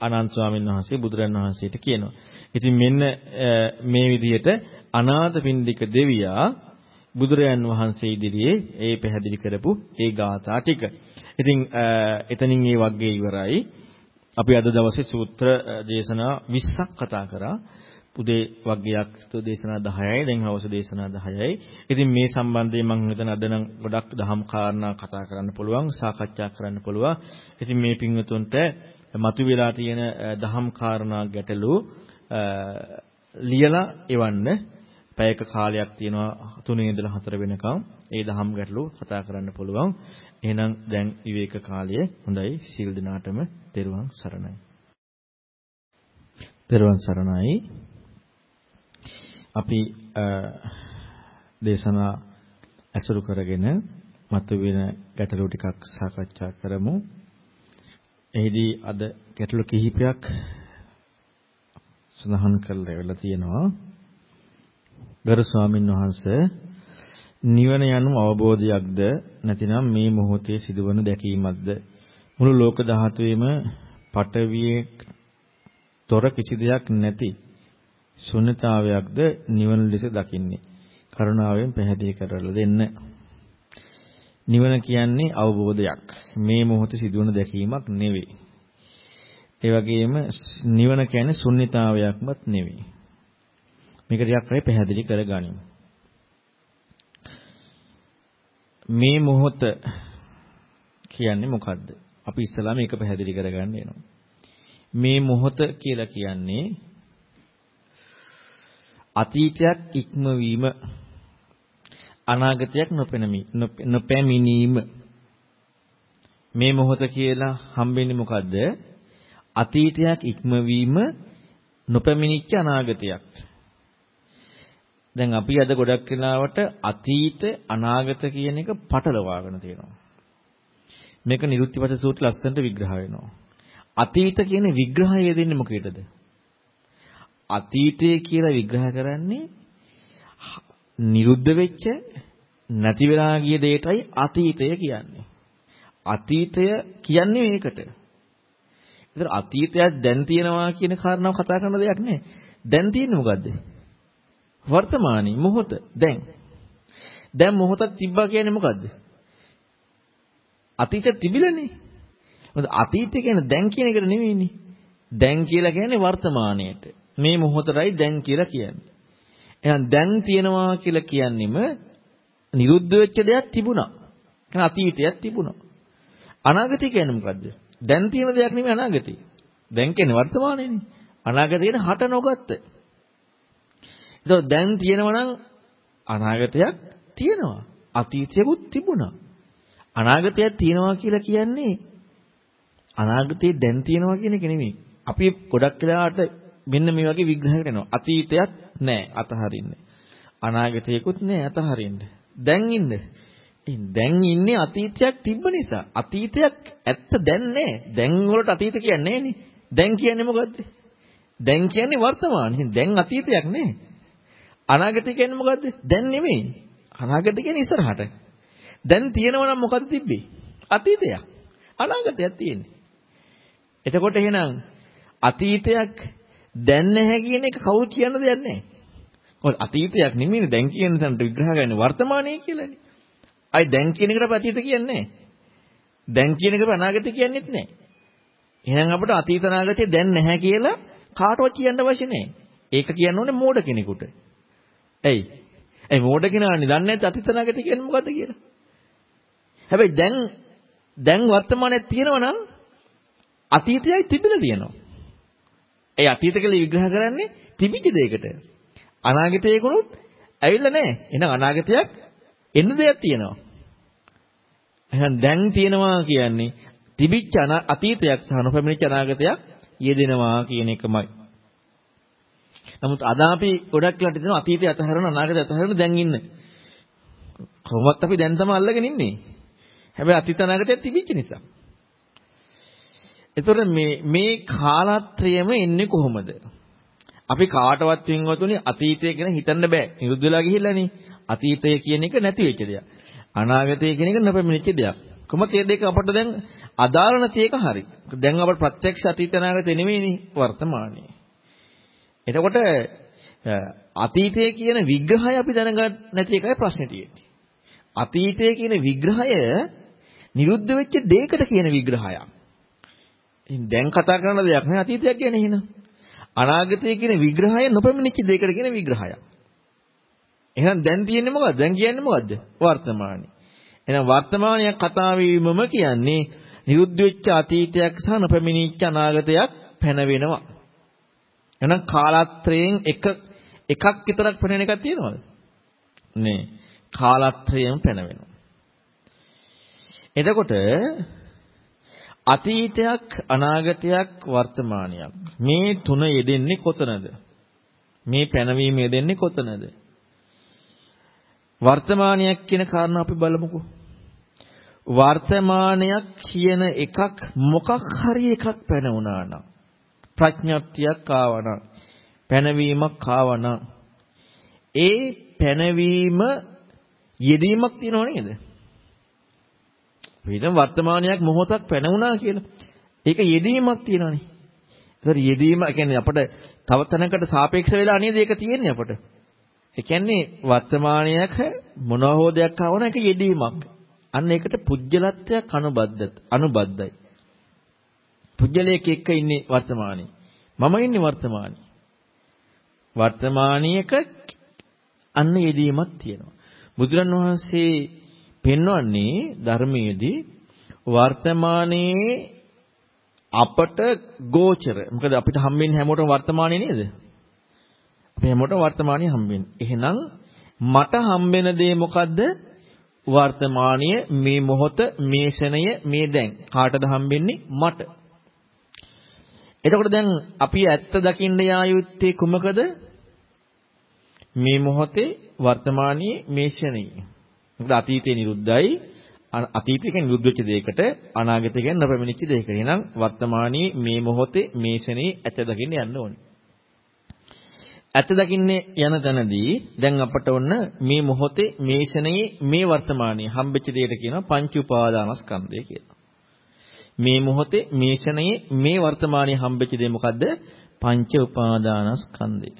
අනන්ත ස්වාමීන් වහන්සේ බුදුරන් වහන්සේට කියනවා. ඉතින් මෙන්න මේ විදිහට අනාථපිණ්ඩික දෙවියා බුදුරයන් වහන්සේ ඉදිරියේ ඒ පැහැදිලි කරපු ඒ ගාථා ටික. ඉතින් එතනින් මේ වග්ගේ ඉවරයි. අපි අද දවසේ සූත්‍ර දේශනා 20ක් කතා කරා. උදේ වග්ගයක් දේශනා 10යි දැන් හවස දේශනා 10යි. ඉතින් මේ සම්බන්ධයෙන් මම හිතන අද නම් ගොඩක් දහම් කාරණා කතා කරන්න පුළුවන්, සාකච්ඡා කරන්න පුළුවන්. ඉතින් මේ පින්වතුන්ට මතුවලා තියෙන දහම් කාරණා ගැටලු ලියලා එවන්න පැයක කාලයක් තියෙනවා 3 ඉඳලා 4 වෙනකම් ඒ දහම් ගැටලු කතා කරන්න පුළුවන්. එහෙනම් දැන් විවේක කාලය හොඳයි සීල් දිනාටම තෙරුවන් සරණයි. තෙරුවන් සරණයි. අපි දේශනා ඇසුරු කරගෙන මතුවෙන ගැටලු ටිකක් සාකච්ඡා කරමු. එහිදී අද ගැටලු කිහිපයක් සඳහන් කරලා ඉවරලා තියෙනවා. ගරු ස්වාමින් වහන්සේ නිවන යනු අවබෝධයක්ද? නැතිනම් මේ මොහොතේ සිදුවන දැකීමක්ද? මුළු ලෝක ධාතුවේම පටවියේ තොර කිසි දෙයක් නැති ශුන්‍යතාවයක්ද නිවන ලෙස දකින්නේ? කරුණාවෙන් පැහැදිලි කරලා දෙන්න. නිවන කියන්නේ අවබෝධයක්. මේ මොහොතේ සිදුවන දැකීමක් නෙවෙයි. ඒ වගේම නිවන කියන්නේ ශුන්‍යතාවයක්වත් නෙවෙයි. මේක ටිකක් අපි පැහැදිලි කරගනිමු. මේ මොහොත කියන්නේ මොකද්ද? අපි ඉස්සලා මේක පැහැදිලි කරගන්න වෙනවා. මේ මොහොත කියලා කියන්නේ අතීතයක් ඉක්මවීම අනාගතයක් නොපෙනමි නොපැමිණීම. මේ මොහොත කියලා හම්බෙන්නේ මොකද්ද? අතීතයක් ඉක්මවීම නොපැමිණිච්ච අනාගතයක්. දැන් අපි අද ගොඩක් වෙලාවට අතීත අනාගත කියන එක පටලවාගෙන තියෙනවා මේක නිරුත්තිපත සූත්‍ර ලස්සනට විග්‍රහ වෙනවා අතීත කියන විග්‍රහය දෙන්නේ මොකේදද අතීතය කියලා විග්‍රහ කරන්නේ නිරුද්ධ වෙච්ච නැති වෙලා ගිය දෙයටයි අතීතය කියන්නේ. අතීතය කියන්නේ මේකට. ඒතර අතීතයක් දැන් තියෙනවා කියන කාරණාව කතා කරන දෙයක් නෑ. දැන් තියෙන්නේ මොකද්ද? වර්තමානයේ මොහොත දැන්. දැන් මොහොතක් තිබ්බා කියන්නේ මොකද්ද? අතීතය තිබිලානේ. මොකද අතීතය කියන්නේ දැන් කියන එකට නෙවෙයිනේ. දැන් කියලා කියන්නේ වර්තමානයේට. මේ මොහොතයි දැන් කියලා කියන්නේ. එහෙනම් දැන් තියනවා කියලා කියන්නෙම නිරුද්ධ වෙච්ච දෙයක් තිබුණා. එහෙනම් අතීතයක් තිබුණා. අනාගතය කියන්නේ මොකද්ද? දැන් තියෙන දෙයක් නෙමෙයි අනාගතය. දැන් කියන්නේ වර්තමානයේනේ. අනාගතය කියන්නේ හට නොගත්ත. ඒතකොට දැන් තියෙනවා නම් අනාගතයක් තියෙනවා. අතීතයකුත් තිබුණා. අනාගතයක් තියෙනවා කියලා කියන්නේ අනාගතේ දැන් තියෙනවා කියන එක නෙමෙයි. අපි ගොඩක් වෙලාවට මෙන්න මේ වගේ විග්‍රහයකට එනවා. අතීතයක් නැහැ අතහරින්න. අනාගතයකුත් නැහැ අතහරින්න. දැන් ඉන්න. දැන් ඉන්නේ අතීතයක් තිබ්බ නිසා. අතීතයක් ඇත්ත දැන් නැහැ. දැන් වලට අතීත කියන්නේ නැහනේ. දැන් කියන්නේ මොකද්ද? දැන් කියන්නේ වර්තමාන. දැන් අතීතයක් නැහැ. අනාගතය කියන්නේ මොකද්ද? දැන් නෙමෙයි. අනාගතය කියන්නේ ඉස්සරහට. දැන් තියෙනවා නම් මොකද්ද තිබ්බේ? අතීතයක්. අනාගතයක් තියෙන්නේ. එතකොට එහෙනම් අතීතයක් දැන් නැහැ කියන එක කවුරු කියන්න දෙයක් නැහැ. මොකද අතීතයක් නෙමෙයිනේ දැන් කියන තැනට විග්‍රහ කරන්නේ වර්තමානයේ කියලානේ. අයි දැන් කියන එකට අතීත කියන්නේ නැහැ. දැන් කියන එකට අනාගතය කියන්නේත් නැහැ. එහෙනම් අපිට අතීත අනාගතය දැන් නැහැ කියලා කාටවත් කියන්න අවශ්‍ය නැහැ. ඒක කියන්න ඕනේ මෝඩ කෙනෙකුට. ඇයි? ඒ මෝඩ කෙනානේ දන්නේ නැත්නම් අතීත අනාගතය කියන්නේ මොකද්ද කියලා. හැබැයි දැන් දැන් වර්තමානයේ තියෙනවා නම් අතීතයයි තිබිලා තියෙනවා. ඒ අතීත කියලා විග්‍රහ කරන්නේ තිබිච්ච දෙයකට. අනාගතයේකුණුත් ඇවිල්ලා නැහැ. එහෙනම් අනාගතයක් එන්න දෙයක් තියෙනවා. එහෙනම් දැන් තියෙනවා කියන්නේ තිබිච්ච අතීතයක් සහ නොපැමිණිච්ච අනාගතයක් යෙදෙනවා කියන එකමයි. නමුත් අද අපි ගොඩක් වෙලාට දෙනවා අතීතය අතහැරන අනාගතය අතහැරන දැන් ඉන්න. කොහොමත් අපි දැන් තමයි අල්ලගෙන ඉන්නේ. හැබැයි අතීත අනාගතයක් තිබිච්ච නිසා. එතකොට මේ මේ කාලත්‍රයම එන්නේ කොහොමද? අපි කාටවත් වින්වතුනි අතීතය ගැන හිතන්න බෑ. නිරුද්ධ වෙලා ගිහිල්ලානේ. අතීතය කියන එක නැති වෙච්ච දෙයක්. අනාගතය කියන එක නොපැමිණිච්ච දෙයක්. කොහොමද මේ දෙක අපට දැන් අදාළ නැති එක හරි. දැන් අපට ප්‍රත්‍යක්ෂ අතීත අනාගතය නෙමෙයිනේ වර්තමානයේ. එතකොට අතීතය කියන විග්‍රහය අපි දැනගන්න නැති එකයි ප්‍රශ්නේ තියෙන්නේ. අතීතය කියන විග්‍රහය නිරුද්ධ වෙච්ච දෙයකට කියන විග්‍රහයක්. දැන් කතා කරන දෙයක් නෙවෙයි අතීතයක් ගැන එහෙනම්. අනාගතය කියන විග්‍රහය නොපැමිණිච්ච දෙයකට කියන විග්‍රහයක්. එහෙනම් දැන් තියෙන්නේ මොකද්ද? දැන් කියන්නේ මොකද්ද? වර්තමානයේ. එහෙනම් වර්තමානයේ කතා වීමම කියන්නේ නිරුද්ධ වෙච්ච අතීතයක් සහ නොපැමිණිච්ච අනාගතයක් පැනවෙනවා. එහෙනම් කාලත්‍රයෙන් එක එකක් විතරක් පැනෙන එකක් තියෙනවද? නේ. කාලත්‍රයෙන් පැනවෙනවා. එතකොට අතීතයක් අනාගතයක් වර්තමානයක් මේ තුන යෙදෙන්නේ කොතනද? මේ පැනවීම යෙදෙන්නේ කොතනද? වර්තමානයක් කියන කාරණා අපි බලමුකෝ. වර්තමානයක් කියන එකක් මොකක් හරි එකක් පැන වුණා නම් ප්‍රඥප්තියක් ආවනම් පැනවීමක් ආවනම් ඒ පැනවීම යෙදීමක් තියනව නේද? විතර වර්තමානයක් මොහොතක් පැන වුණා කියලා. ඒක යෙදීමක් තියෙනවනේ. ඒතර යෙදීම කියන්නේ අපිට තව තැනකට සාපේක්ෂ වෙලා නේද ඒක තියෙන්නේ අපිට. ඒ කියන්නේ වර්තමානයක මොනවා හෝ දෙයක් ආවම ඒක යෙදීමක්. අන්න ඒකට පුජ්‍යලත්වයක් අනුබද්ධ අනුබද්ධයි. පුජ්‍යලයක එක්ක ඉන්නේ වර්තමානයේ. මම ඉන්නේ වර්තමානයේ. වර්තමානයක අන්න යෙදීමක් තියෙනවා. බුදුරන් වහන්සේ පෙන්වන්නේ ධර්මයේදී වර්තමානයේ අපට ගෝචර. මොකද අපිට හම්බෙන්නේ හැමෝටම වර්තමානයේ නේද? අපි හැමෝටම වර්තමානයේ හම්බෙන්නේ. එහෙනම් මට හම්බෙන දේ මොකද්ද? වර්තමානීය මේ මොහොත මේ ෂණය මේ දැන් කාටද හම්බෙන්නේ මට එතකොට දැන් අපි ඇත්ත දකින්න යා යුත්තේ කුමකද? මේ මොහොතේ වර්තමානයේ මේ ෂණයේ මොකද අතීතේ නිරුද්ධයි. අතීතේ කියන්නේ නිරුද්ධ වෙච්ච දෙයකට අනාගතේ කියන්නේ නොපැමිණිච්ච දෙයකට. එහෙනම් වර්තමානයේ මේ මොහොතේ මේ ෂණයේ ඇත්ත දකින්න යන්න ඕනේ. ඇත්ත දකින්නේ යන තැනදී දැන් අපට ඔන්න මේ මොහොතේ මේ ෂණයේ මේ වර්තමානයේ හම්බෙච්ච දෙයට කියනවා පංච උපාදානස්කන්ධය කියලා. මේ මොහොතේ මේ ෂණයේ මේ වර්තමානයේ හම්බෙච්ච දේ මොකද්ද? පංච උපාදානස්කන්ධය.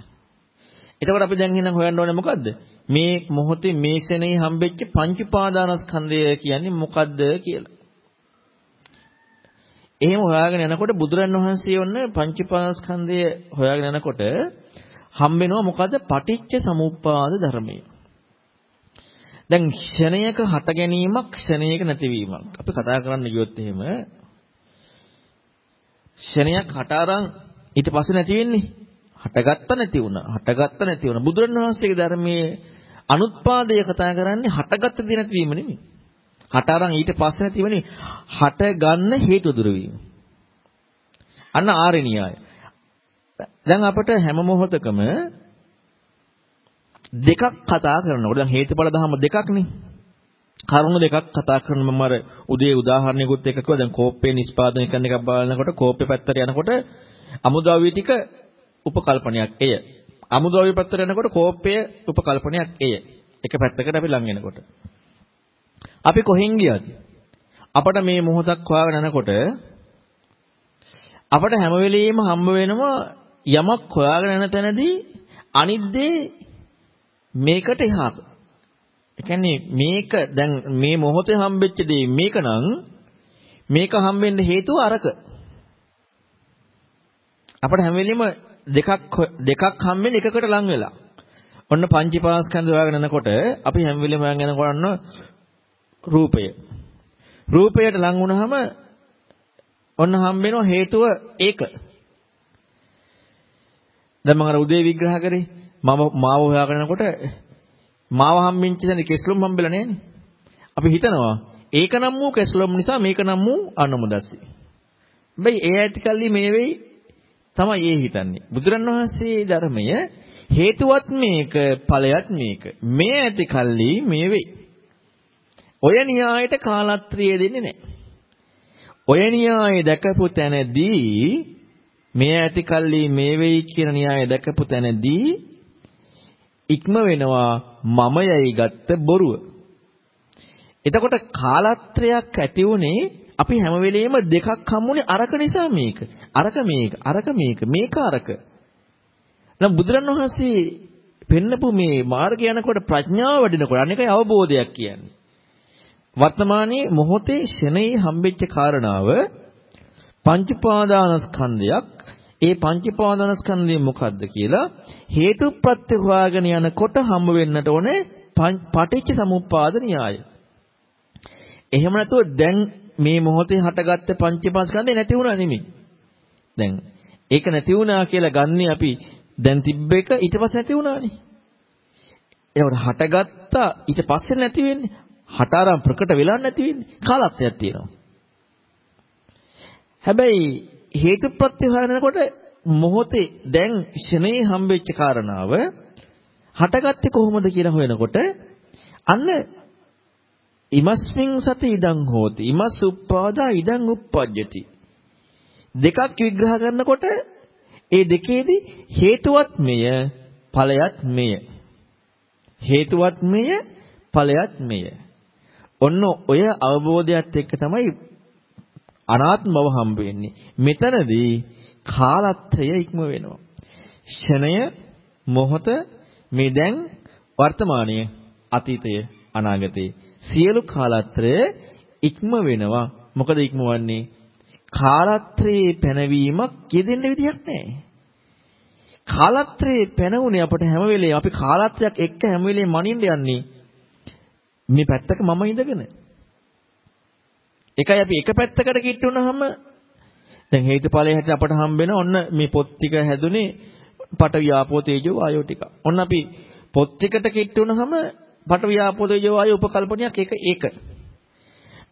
එතකොට අපි දැන් එහෙනම් හොයන්න ඕනේ මොකද්ද? මේ මොහොතේ මේ ෂණයේ හම්බෙච්ච පංච උපාදානස්කන්ධය කියන්නේ මොකද්ද කියලා. එහෙම හොයාගෙන යනකොට බුදුරන් වහන්සේ ඔන්න පංච උපාදානස්කන්ධය හොයාගෙන යනකොට හම්බෙනවා මොකද පටිච්ච සමුප්පාද ධර්මය. දැන් ක්ෂණයක හට ගැනීමක් ක්ෂණයක නැතිවීමක්. අපි කතා කරන්න ගියොත් එහෙම ක්ෂණයක් හට අරන් ඊට පස්සේ නැති වෙන්නේ. හටගත්ත නැති වුණා. හටගත්ත නැති වුණා. බුදුරණවහන්සේගේ ධර්මයේ අනුත්පාදය කතා කරන්නේ හටගත්ත දේ නැතිවීම නෙමෙයි. හට අරන් ඊට පස්සේ නැතිවෙන්නේ හට ගන්න හේතු දුරු වීම. අන්න ආර්ය න්‍යාය. දැන් අපිට හැම මොහොතකම දෙකක් කතා කරනකොට දැන් හේතුඵල ධර්ම දෙකක්නේ. කරුණු දෙකක් කතා කරන මම අර උදේ උදාහරණයකුත් එක්ක කිව්වා දැන් කෝප්පේ නිෂ්පාදනය කරන එකක් බලනකොට කෝප්පේ පැත්තට යනකොට අමුද්‍රව්‍ය ටික උපකල්පනයක් එය. අමුද්‍රව්‍ය පැත්තට යනකොට කෝප්පය උපකල්පනයක් එය. එක පැත්තකට අපි ලං වෙනකොට. අපි කොහෙන් ගියද? අපට මේ මොහොතක් හොයාගෙන යනකොට අපට හැම වෙලෙම හම්බ වෙනවා යමක් හොයාගෙන යන තැනදී අනිත් දේ මේකට එහාට. ඒ කියන්නේ මේක දැන් මේ මොහොතේ හම්බෙච්ච දේ මේක නම් මේක හම්බෙන්න හේතුව අරක. අපිට හැම වෙලෙම දෙකක් දෙකක් හම්බෙන්නේ එකකට ලං වෙලා. ඔන්න පංචීපාස්කන්ධ හොයාගෙන යනකොට අපි හැම වෙලෙම හොයන් යනකොට රූපය. රූපයට ලං වුණාම ඔන්න හම්බෙනවා හේතුව ඒක. දැන් මම අර උදේ විග්‍රහ කරේ මම මාව හොයාගෙන යනකොට මාව හම්බෙච්ච දැන් කෙස්ලොම් හම්බෙලා නැහනේ. අපි හිතනවා ඒක නම් වූ කෙස්ලොම් නිසා මේක නම් වූ අනුමුදස්සි. හැබැයි ඒ ඇති කල්ලි මේ වෙයි තමයි ඒ හිතන්නේ. බුදුරණවහන්සේ ධර්මය හේතුවත් මේක ඵලයත් මේක. මේ ඇති කල්ලි මේ වෙයි. ඔය න්‍යායට කාලත්‍රිය දෙන්නේ නැහැ. ඔය න්‍යාය දැකපු තැනදී මේ ඇති කල්ලි මේ වෙයි කියන න්‍යාය දැකපු තැනදී ඉක්ම වෙනවා මමයයි ගත්ත බොරුව. එතකොට කාලත්‍රයක් ඇති උනේ අපි හැම වෙලෙම දෙකක් හම්බුනේ අරක නිසා මේක. අරක මේක. අරක මේක. මේක අරක. නම් බුදුරණවහන්සේ පෙන්නපු මේ මාර්ගය යනකොට ප්‍රඥාව වඩිනකොට අනේකයි අවබෝධයක් කියන්නේ. වර්තමානයේ මොහොතේ ෂණේ හම්බෙච්ච කාරණාව පංච පාදානස්කන්ධයක් ඒ පංච පාදානස්කන්ධය මොකද්ද කියලා හේතු ප්‍රත්‍ය හොයාගෙන යනකොට හම්බ වෙන්නට ඕනේ පටිච්ච සමුප්පාද න්‍යාය. එහෙම නැතුව දැන් මේ මොහොතේ හටගත්ත පංචපාස්කන්ධය නැති වුණා නෙමෙයි. දැන් ඒක නැති වුණා කියලා ගන්නේ අපි දැන් තිබ්බ එක ඊට පස්සේ නැති වුණානේ. ඒකට හටගත්තා ඊට පස්සේ නැති වෙන්නේ. හටාරම් ප්‍රකට වෙලා නැති වෙන්නේ. කාලත්වයක් තියෙනවා. හැබැයි හේතුප්‍රත්‍ය හොයනකොට මොහොතේ දැන් ෂනේ හම්බෙච්ච කාරණාව හටගත්තේ කොහොමද කියලා හොයනකොට අන්න ඉමස්මින් සති ඉදං හෝති. ඉමස් උප්පාදා ඉදං උප්පජ්ජති. දෙකක් විග්‍රහ කරනකොට ඒ දෙකේදී හේතුවත් මෙය ඵලයත් මෙය. හේතුවත් මෙය ඵලයත් මෙය. ඔන්න ඔය අවබෝධයත් එක්ක තමයි අනාත්ම බව හම්බ වෙන්නේ මෙතනදී කාලත්‍රය ඉක්ම වෙනවා ෂණය මොහොත මේ දැන් වර්තමානයේ අතීතය අනාගතේ සියලු කාලත්‍රය ඉක්ම වෙනවා. මොකද ඉක්මවන්නේ? කාලත්‍රයේ පැනවීමක් යෙදෙන්න විදියක් නැහැ. කාලත්‍රයේ පැනුනේ අපට හැම වෙලේම අපි කාලත්‍රයක් එක්ක හැම වෙලේම මනින්න යන්නේ මේ පැත්තක මම ඉඳගෙන. ඒකයි අපි එක පැත්තකට කිට්ටු වුණාම දැන් හේතුඵලයේ හැටියට අපට හම්බෙන ඔන්න මේ පොත් ටික හැදුනේ පට ව්‍යාපෝ තේජෝ වායෝ ටික. ඔන්න අපි පොත් ටිකට කිට්ටු වුණාම පඨවි ආපෝ තේජෝ වායු උපකල්පනයක් ඒක ඒක.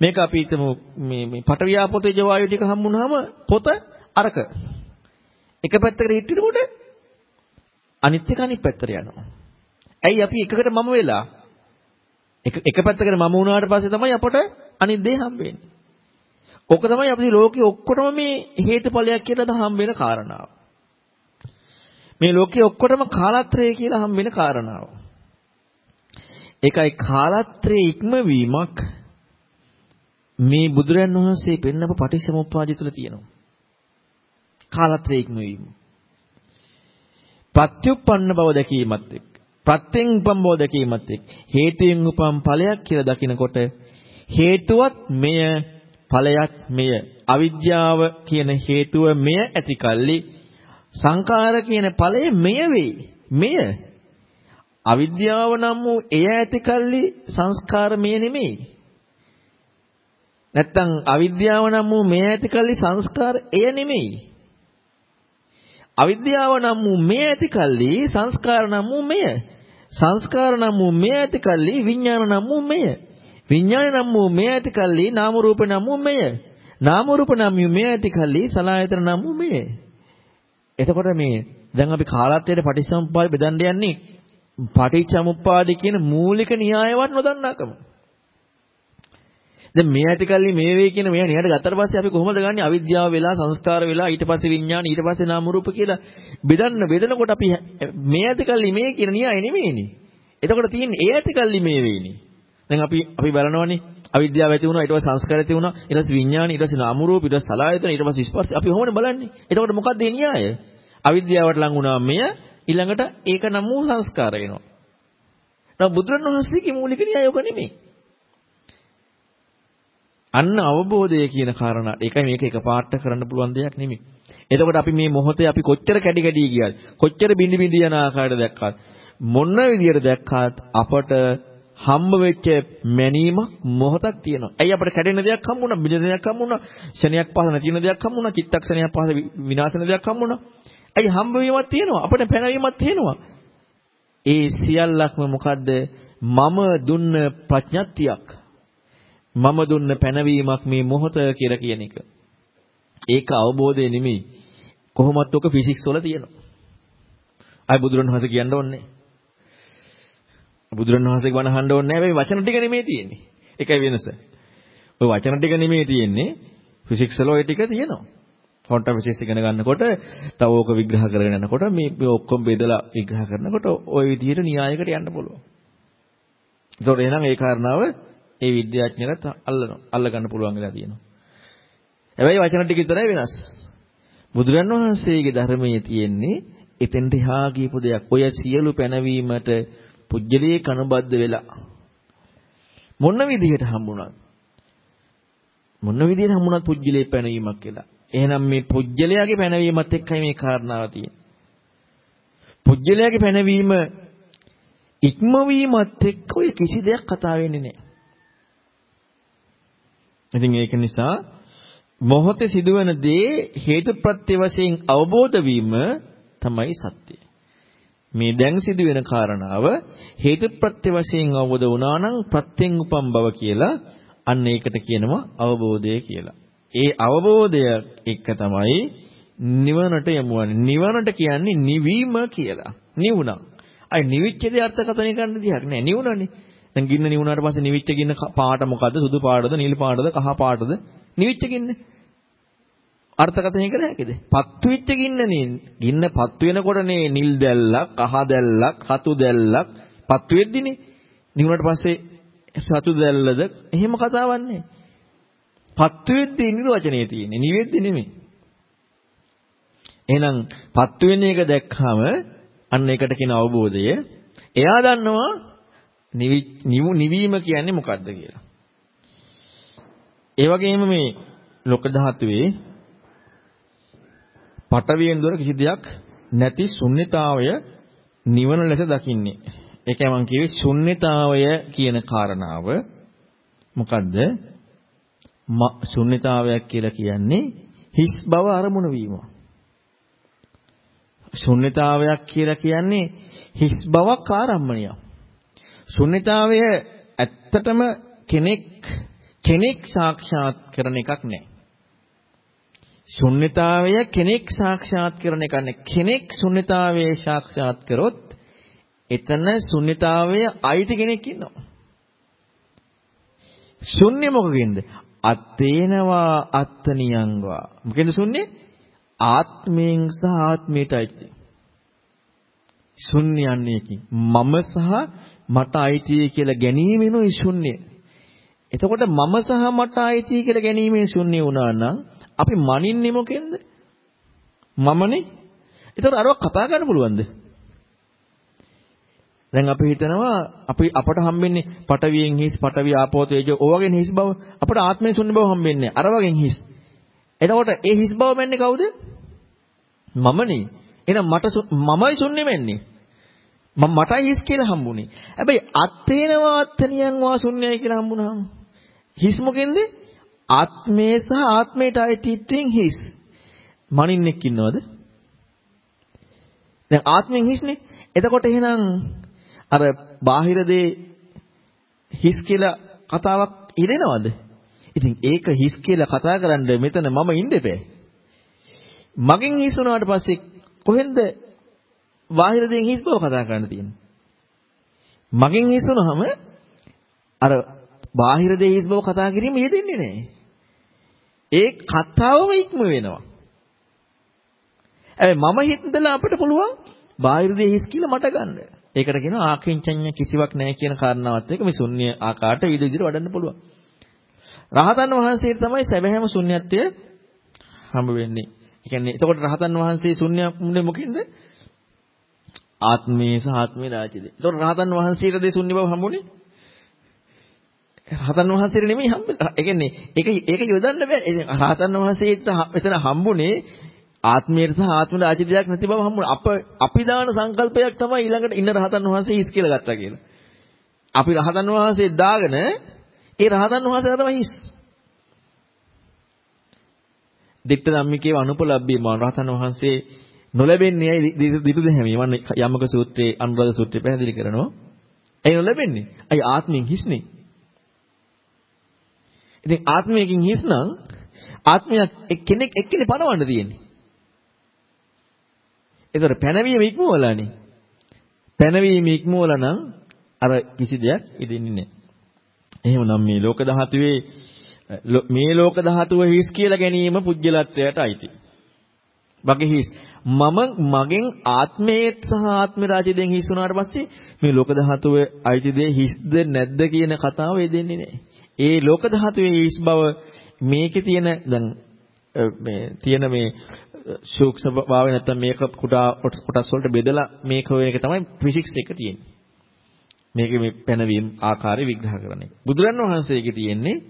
මේක අපි හිතමු මේ මේ පඨවි ආපෝ තේජෝ වායු ටික හම්බුනහම පොත අරක. එක පැත්තකට හිටිනකොට අනිත් එක අනිත් පැත්තට යනවා. ඇයි අපි එකකට මම වෙලා එක එක පැත්තකට මම වුණාට පස්සේ තමයි අපට අනිත් දේ හම්බෙන්නේ. ඕක තමයි අපේ ලෝකේ ඔක්කොටම මේ හේතුඵලයක් කියලා හම් වෙන කාරණාව. මේ ලෝකේ ඔක්කොටම කාලත්‍රය කියලා හම් වෙන කාරණාව. ඒකයි කාලත්‍රයේ ඉක්මවීමක් මේ බුදුරන් වහන්සේ පෙන්නපු පටිච්චසමුප්පාදය තුළ තියෙනවා. කාලත්‍රයේ ඉක්මවීම. පත්‍යුප්පන්න බව දැකීමත් එක්ක ප්‍රත්‍යෙන් උපම් බව දැකීමත් එක්ක හේතුයෙන් උපම් ඵලයක් කියලා දකිනකොට හේතුවත් මෙය ඵලයක් මෙය අවිද්‍යාව කියන හේතුව මෙය ඇතිකල්ලි සංකාර කියන ඵලය මෙය වෙයි මෙය අවිද්‍යාව නම් වූ එය ඇති කල්ලි සංස්කාර මේ නෙමෙයි. නැත්තම් අවිද්‍යාව නම් වූ මේ ඇති කල්ලි සංස්කාර එය නෙමෙයි. අවිද්‍යාව නම් වූ මේ ඇති කල්ලි සංස්කාර නම් වූ මෙය. සංස්කාර නම් වූ මේ ඇති කල්ලි විඥාන නම් වූ මෙය. විඥාන නම් වූ මේ ඇති කල්ලි නාම රූප නම් වූ මෙය. නාම රූප නම් වූ මේ ඇති කල්ලි සලආයතන නම් වූ මෙය. එතකොට මේ දැන් අපි කාලත්වයට පටිච්චසමුප්පාද බෙදන්න යන්නේ පටිච්චසමුප්පාද කියන මූලික න්‍යායවත් නොදන්නාකම. දැන් මේ ඇතිකල්ලි මේ වේ කියන මේ න්‍යායට ගත්තට පස්සේ අපි කොහොමද ගන්නේ අවිද්‍යාව වෙලා සංස්කාර වෙලා ඊට පස්සේ විඥාන ඊට පස්සේ නාම රූප කියලා බෙදන්න බෙදනකොට අපි මේ ඇතිකල්ලි මේ කියන න්‍යාය නෙමෙයිනේ. එතකොට තියෙන්නේ ඒ ඇතිකල්ලි මේ වේනේ. දැන් අපි අපි බලනවානේ අවිද්‍යාව ඇති වුණා ඊට පස්සේ සංස්කාර ඇති වුණා ඊට පස්සේ විඥාන ඊට පස්සේ නාම රූප ඊට පස්සේ සලආයතන ඊට පස්සේ ස්පර්ශ අපි කොහොමද බලන්නේ? එතකොට මොකක්ද මේ න්‍යාය? අවිද්‍යාවට ලං වුණා මෙය ඊළඟට ඒක නම් වූ සංස්කාර වෙනවා. නමුත් බුදුරණවහන්සේගේ මූලික න්‍යාය ඔක නෙමෙයි. අන්න අවබෝධය කියන කාරණා. ඒකයි මේක එකපාරට කරන්න පුළුවන් දෙයක් නෙමෙයි. එතකොට අපි මේ මොහොතේ අපි කොච්චර කැඩි කැඩි ගියද කොච්චර බිඳි බිඳි යන ආකාරයට දැක්කත් මොන විදියට දැක්කත් අපට හම්බ වෙච්ච මැනීමක් මොහොතක් තියෙනවා. ඇයි අපිට කැඩෙන දෙයක් හම්බුණා, බිඳෙන දෙයක් හම්බුණා, ක්ෂණයක් පාස නැති වෙන දෙයක් හම්බුණා, චිත්තක්ෂණයක් පාස විනාශ වෙන දෙයක් හම්බුණා. ඇයි හම්බ වීමක් තියෙනවා. අපිට පැනවීමක් තියෙනවා. ඒ සියල්ලක්ම මොකද්ද? මම දුන්න ප්‍රඥාත්තියක්. මම දුන්න පැනවීමක් මේ මොහොත කියලා කියන එක. ඒක අවබෝධය නෙමෙයි. කොහොමත් ඔක ෆිසික්ස් වල තියෙනවා. අය බුදුරණවහන්සේ කියන්න ඕනේ. බුදුරණවහන්සේ ගවන අහන්න ඕනේ නැහැ. මේ වචන ටික නෙමෙයි තියෙන්නේ. ඒකයි වෙනස. ඔය වචන ටික නෙමෙයි තියෙන්නේ. ෆිසික්ස් වල ඔය ටික තියෙනවා. ක්වොන්ටම් ෆිසික්ස් ඉගෙන ගන්නකොට තව ඕක විග්‍රහ කරගෙන යනකොට මේ ඔක්කොම බෙදලා විග්‍රහ කරනකොට ওই විදිහට න්‍යායකට යන්න පුළුවන්. ඒතකොට එහෙනම් ඒ කාරණාව ඒ විද්‍යාඥයලත් අල්ලනවා. අල්ල ගන්න පුළුවන් වෙලා තියෙනවා. හැබැයි වචන ටික විතරයි වෙනස්. බුදුරන් වහන්සේගේ ධර්මයේ තියෙන්නේ එතෙන්ට එහා ගියපු දෙයක්. ඔය සියලු පැනවීමට පුජ්‍යලයේ කනබද්ද වෙලා මොන විදිහට හම්බුණත් මොන විදිහට හම්බුණත් පුජ්‍යලයේ පැනවීමක් කියලා. එහෙනම් මේ පුජ්‍යලයාගේ පැනවීමත් එක්කයි මේ කාරණාව තියෙන්නේ. පුජ්‍යලයාගේ පැනවීම ඉක්මවීමත් එක්ක ඔය කිසි දෙයක් කතා වෙන්නේ නැහැ. ඉතින් ඒක නිසා මොහොතේ සිදුවන දේ හේතුප්‍රත්‍ය වශයෙන් අවබෝධ වීම තමයි සත්‍යය. මේ දැන් සිදුවෙන කාරණාව හේතුප්‍රත්‍ය වශයෙන් අවබෝධ වුණා නම් ප්‍රත්‍යයෙන් උපම් බව කියලා අන්න ඒකට කියනවා අවබෝධය කියලා. ඒ අවබෝධය එක්ක තමයි නිවනට යමුවන්නේ. නිවනට කියන්නේ නිවීම කියලා. නිවුණා. අය නිවිච්ච දේ අර්ථකථනය කරන්න දෙයක් නෑ. නිවුණානේ. දැන් ගින්න නිවුණාට පස්සේ නිවිච්ච ගින්න පාට මොකද්ද? සුදු පාටද, නිල් පාටද, කහ පාටද? නිවිච්ච ගින්න. අර්ථකථනය කර හැකිද? පත්තු වෙච්ච ගින්නනේ. ගින්න පත්තු වෙනකොටනේ නිල් දැල්ලක්, කහ දැල්ලක්, සතු දැල්ලක් පත්තු වෙද්දිනේ. නිවුණාට පස්සේ සතු දැල්ලද එහෙම කතාවක් නෑ. පත්තු වෙද්දී නිර්වචනයේ තියෙන්නේ. නිවෙද්දී නෙමෙයි. එහෙනම් පත්තු වෙන එක දැක්කම අන්න ඒකට කියන අවබෝධය එයා දන්නවා නිවීම කියන්නේ මොකද්ද කියලා. ඒ වගේම මේ ලෝක ධාතුවේ පටවියෙන් දොර කිසි දෙයක් නැති ශුන්්‍යතාවය නිවන ලෙස දකින්නේ. ඒකයි මම කිව්වේ ශුන්්‍යතාවය කියන කාරණාව මොකද්ද? ශුන්්‍යතාවයක් කියලා කියන්නේ හිස් බව අරමුණු වීම. ශුන්්‍යතාවයක් කියලා කියන්නේ හිස් බවක් ආරම්භණිය. ශුන්්‍යතාවය ඇත්තටම කෙනෙක් කෙනෙක් සාක්ෂාත් කරන එකක් නෑ. ශුන්්‍යතාවය කෙනෙක් සාක්ෂාත් කරන එකක් නෑ. කෙනෙක් ශුන්්‍යතාවයේ සාක්ෂාත් කරොත් එතන ශුන්්‍යතාවයේ අයිති කෙනෙක් ඉන්නවා. ශුන්‍ය මොකකින්ද? අත්තේනවා අත්තනියංවා. මොකෙන්ද ශුන්‍ය? ආත්මයෙන් සහ ආත්මයටයි. ශුන්‍යන්නේකින් මම සහ මට අයිතියි කියලා ගැනීමෙනුයි ශුන්‍ය. එතකොට මම සහ මට අයිතියි කියලා ගැනීමේ ශුන්‍ය වුණා නම් අපි මනින්නේ මොකෙන්ද? මමනේ. එතකොට අරව කතා කරන්න පුළුවන්ද? දැන් අපි හිතනවා අපි අපට හම්බෙන්නේ පටවියෙන් හිස් පටවිය ආපෝ තේජෝ ඕ වගේ හිස් බව. අපට ආත්මයේ ශුන්‍ය බව හම්බෙන්නේ අර වගේ හිස්. එතකොට ඒ හිස් බව වෙන්නේ කවුද? මමනේ. එහෙනම් මට මමයි ශුන්‍ය වෙන්නේ මම මටයි හිස් කියලා හම්බුනේ. හැබැයි අත්තේනවා අත්තනියන් වා ශුන්‍යයි කියලා හම්බුනහම හිස් මොකෙන්ද ආත්මේ සහ ආත්මයට අයිතිත්වයෙන් හිස් මනින්නෙක් ඉන්නවද දැන් ආත්මෙන් හිස්නේ එතකොට එහෙනම් අර බාහිර දේ හිස් කියලා කතාවක් ඉරෙනවද? ඉතින් ඒක හිස් කියලා කතා කරන්න මෙතන මම ඉන්න එපේ. මගෙන් හිස් වුණාට පස්සේ කොහෙන්ද බාහිර දේෙන් හිස් බව කතා කරන්න තියෙන්නේ? මගෙන් හිස් වුණාම අර බාහිර දේ හිස් බව කතා කිරීම යෙදෙන්නේ නැහැ. ඒ කතාවම ඉක්ම වෙනවා. හැබැයි මම හිතදලා අපිට පුළුවන් බාහිර දේ හිස් කියලා මට ගන්න. ඒකට කියනවා ආකින්චඤ්ඤ කිසිවක් නැහැ කියන කාරණාවත් එක්ක මේ ශුන්‍ය ආකාරයට විවිධ විදිහට වඩන්න පුළුවන්. රහතන් වහන්සේට තමයි සැබෑම ශුන්‍යත්වය හම්බ වෙන්නේ. ඒ කියන්නේ එතකොට රහතන් වහන්සේ ශුන්‍ය මුනේ මොකෙන්ද? ආත්මේ සහ ආත්මේ රාජ්‍යද. එතකොට රහතන් වහන්සේට දේ ශුන්‍ය බව හම්බුනේ. රහතන් වහන්සේට නෙමෙයි හම්බෙන්නේ. ඒ කියන්නේ ඒක ඒක යොදන්න බෑ. රහතන් වහන්සේට එතන හම්බුනේ ආත්මයට සහ ආත්මයට ආචිතයක් නැති බව හම්බුණා. අප අපි දාන සංකල්පයක් තමයි ඊළඟට ඉන්න රහතන් වහන්සේ හිස් කියලා ගත්තා කියලා. අපි රහතන් වහන්සේ දාගෙන ඒ රහතන් වහන්සේලා තමයි හිස්. දිට්ඨ ධම්මිකේ අනුපලබ්බේ මා රහතන් වහන්සේ නොලැබෙන්නේ ඇයි දිටු දෙහැමි. මම යමක සූත්‍රයේ අනුරාධ සූත්‍රයේ පැහැදිලි කරනවා. ඇයි නොලැබෙන්නේ? අයි ආත්මයෙන් හිස්නේ. ඉතින් ආත්මයකින් හිස් නම් ආත්මයක් කෙනෙක් එක්කෙනේ පණවන්න තියෙන්නේ. ඒතර පැනවීම එහෙමනම් මේ ලෝක ධාතුවේ මේ ලෝක ධාතුව හිස් කියලා ගැනීම පුජ්‍යලත්වයට අයිති. වගේ හිස් මම මගෙන් ආත්මයේ සහ ආත්ම රාජ්‍යයෙන් හිස් වුණාට පස්සේ මේ ලෝක ධාතුව අයිති දෙය හිස්ද නැද්ද කියන කතාව එදෙන්නේ නැහැ. ඒ ලෝක ධාතුවේ හිස් බව මේකේ තියෙන දැන් මේ තියෙන මේ සූක්ෂම භාවය නැත්තම් මේක කුඩා කොටස් වලට බෙදලා මේක වෙන එක තමයි ෆිසික්ස් එක තියෙන්නේ. මේකේ මේ පැනවීම ආකාරය විග්‍රහ කරන එක. බුදුරන් වහන්සේගේ තියෙන්නේ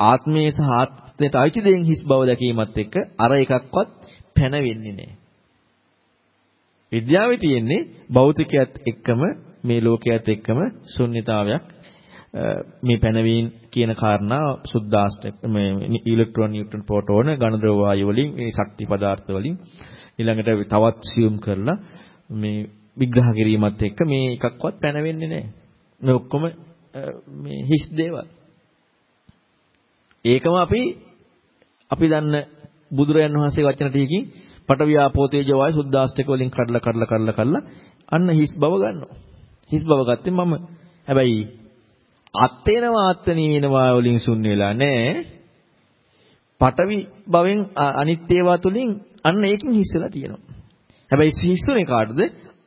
ආත්මයේ සහ ආත්මයට අයිති දෙයින් හිස් බව දැකීමත් එක්ක අර එකක්වත් පැනවෙන්නේ නැහැ. විද්‍යාවේ තියෙන්නේ භෞතිකයත් එක්කම මේ ලෝකයේත් එක්කම ශුන්්‍යතාවයක් මේ පැනවීම කියන කාරණා සුද්දාස්ඨ මේ ඉලෙක්ට්‍රෝන නියුට්‍රෝන ප්‍රෝටෝන ඝනද්‍රව වායු වලින් මේ ශක්ති පදාර්ථ වලින් ඊළඟට තවත් සියුම් කරලා මේ විග්‍රහ කිරීමත් එක්ක මේ එකක්වත් පැනවෙන්නේ නැහැ. මේ ඔක්කොම මේ හිස් දේවල්. ඒකම අපි අපි දන්න බුදුරයන් වහන්සේ වචන ටිකකින් පඨවි ආපෝ තේජෝ වායු සුද්දාස්ඨක වලින් කඩලා කඩලා කඩලා කඩලා අන්න හිස් බව ගන්නවා. හිස් බව ගත්තේ මම. හැබැයි අත්තේනවා අත්තනීනවා වලින් ශුන්‍ය වෙලා නැහැ. පඨවි භවෙන් අනිත් ඒවා තුලින් අන්න ඒකෙන් හිස් වෙලා තියෙනවා. හැබැයි හිස්සුනේ කාටද?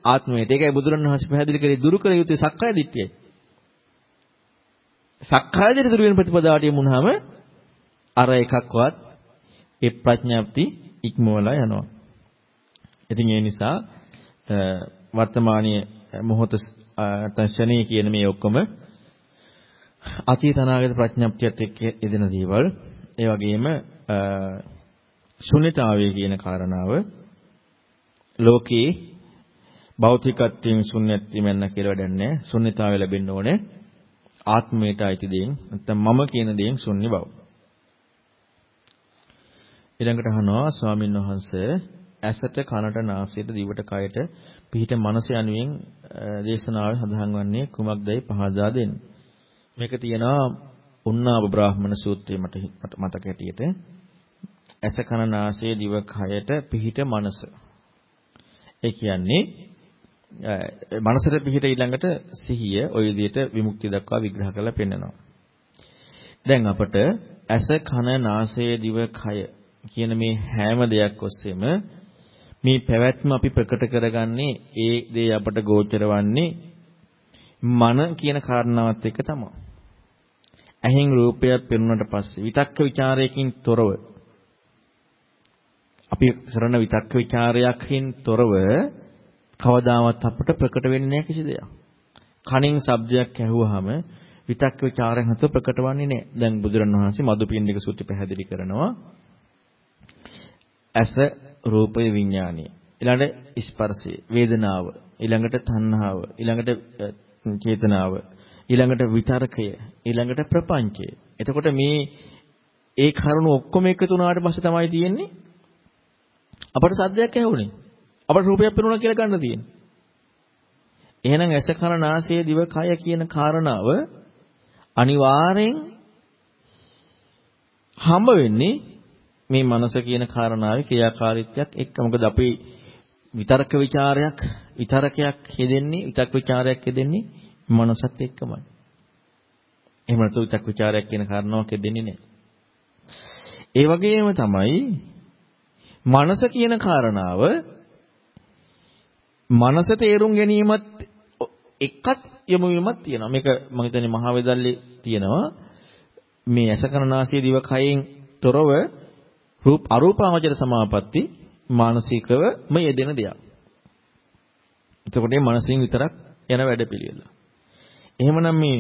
ආත්මයට. ඒකයි බුදුරණවහන්සේ පැහැදිලි කරේ දුරු කර යුත්තේ සක්කාය දිට්ඨියයි. සක්කාය දිට්ඨිය දුරු වෙන ප්‍රතිපදාවට යමුනහම අර එකක්වත් ඒ ප්‍රඥාප්ති ඉක්මවලා යනවා. ඉතින් ඒ නිසා වර්තමානීය මොහොත තර්ශනී කියන මේ ඔක්කොම අතීත අනාගත ප්‍රඥාප්තියත් එක්ක යෙදෙන දේවල් ඒ වගේම ශුන්‍යතාවය කියන කාරණාව ලෝකේ භෞතිකත්වයෙන් ශුන්‍යත්වයෙන් යන්න කියලා වැඩක් නැහැ. ශුන්‍යතාවය ලැබෙන්න ඕනේ ආත්මයට අයිති දෙයින් නැත්නම් මම කියන දෙයින් ශුන්‍ය බව. ඊළඟට අහනවා ස්වාමින් වහන්සේ ඇසට කනට නාසයට දිවට කයට පිහිට මනස යනුවෙන් දේශනාවේ සඳහන් වන්නේ කුමක්දයි පහදා දෙන්න. මේක තියෙනවා උන්නාව බ්‍රාහ්මණ සූත්‍රයේ මට මතක හැටියට ඇස කන නාසය දිව කයට පිහිට මනස. ඒ කියන්නේ මනසට පිහිට ඊළඟට සිහිය ওই විදිහට විමුක්තිය දක්වා විග්‍රහ කරලා පෙන්නනවා. දැන් අපට ඇස කන නාසය දිව කය කියන මේ හැම දෙයක් ඔස්සේම මේ පැවැත්ම අපි ප්‍රකට කරගන්නේ ඒ දේ අපට ගෝචර වන්නේ මන කියන කාරණාවත් එක්ක තමයි. ඇහෙන් රූපය පෙනුනට පස්සේ විතක්ක ਵਿਚාරයකින් තොරව අපි කරන විතක්ක ਵਿਚාරයකින් තොරව කවදාවත් අපට ප්‍රකට වෙන්නේ නැහැ කිසි දෙයක්. කණින් ශබ්දයක් ඇහුවාම විතක්ක ਵਿਚාරයන් හතර ප්‍රකට වන්නේ නැහැ. දැන් බුදුරණවහන්සේ මදුපින්ඩික සූත්‍රය පැහැදිලි කරනවා. ඇස රූපය විඥානය. ඊළඟට ස්පර්ශය, වේදනාව, ඊළඟට තණ්හාව, ඊළඟට චේතනාව, ඊළඟට විතර්කය, ඊළඟට ප්‍රපංචය. එතකොට මේ ඒ කරුණු ඔක්කොම එකතු වුණාට පස්සේ තමයි තියෙන්නේ අපට සද්දයක් ඇහුනේ. අපට රූපයක් පෙනුණා කියලා ගන්න තියෙන්නේ. එහෙනම් ඇස කන නාසය දිව කය කියන කාරණාව අනිවාර්යෙන් හම්බ වෙන්නේ මේ මනස කියන කාරණාවේ ක්‍රියාකාරීත්වයක් එක්ක. මොකද අපි විතර්ක ਵਿਚාරයක්, විතරකයක් හෙදෙන්නේ, විතක් ਵਿਚාරයක් හෙදෙන්නේ මනසත් එක්කමයි. එහෙම නැතු විතක් ਵਿਚාරයක් කියන කාරණාවක් හෙදෙන්නේ නැහැ. ඒ වගේම තමයි මනස කියන කාරණාව මනස තේරුම් ගැනීමත් එක්කත් යොමු වීමක් තියෙනවා. මේක මම හිතන්නේ මහවේදල්ලේ තියෙනවා. මේ අසකරණාසිය දිව කයෙන් තොරව රූප අරූපාවචර සමාපatti මානසිකවම යෙදෙන දෙයක්. එතකොට මේ මනසින් විතරක් යන වැඩපිළිවෙල. එහෙමනම් මේ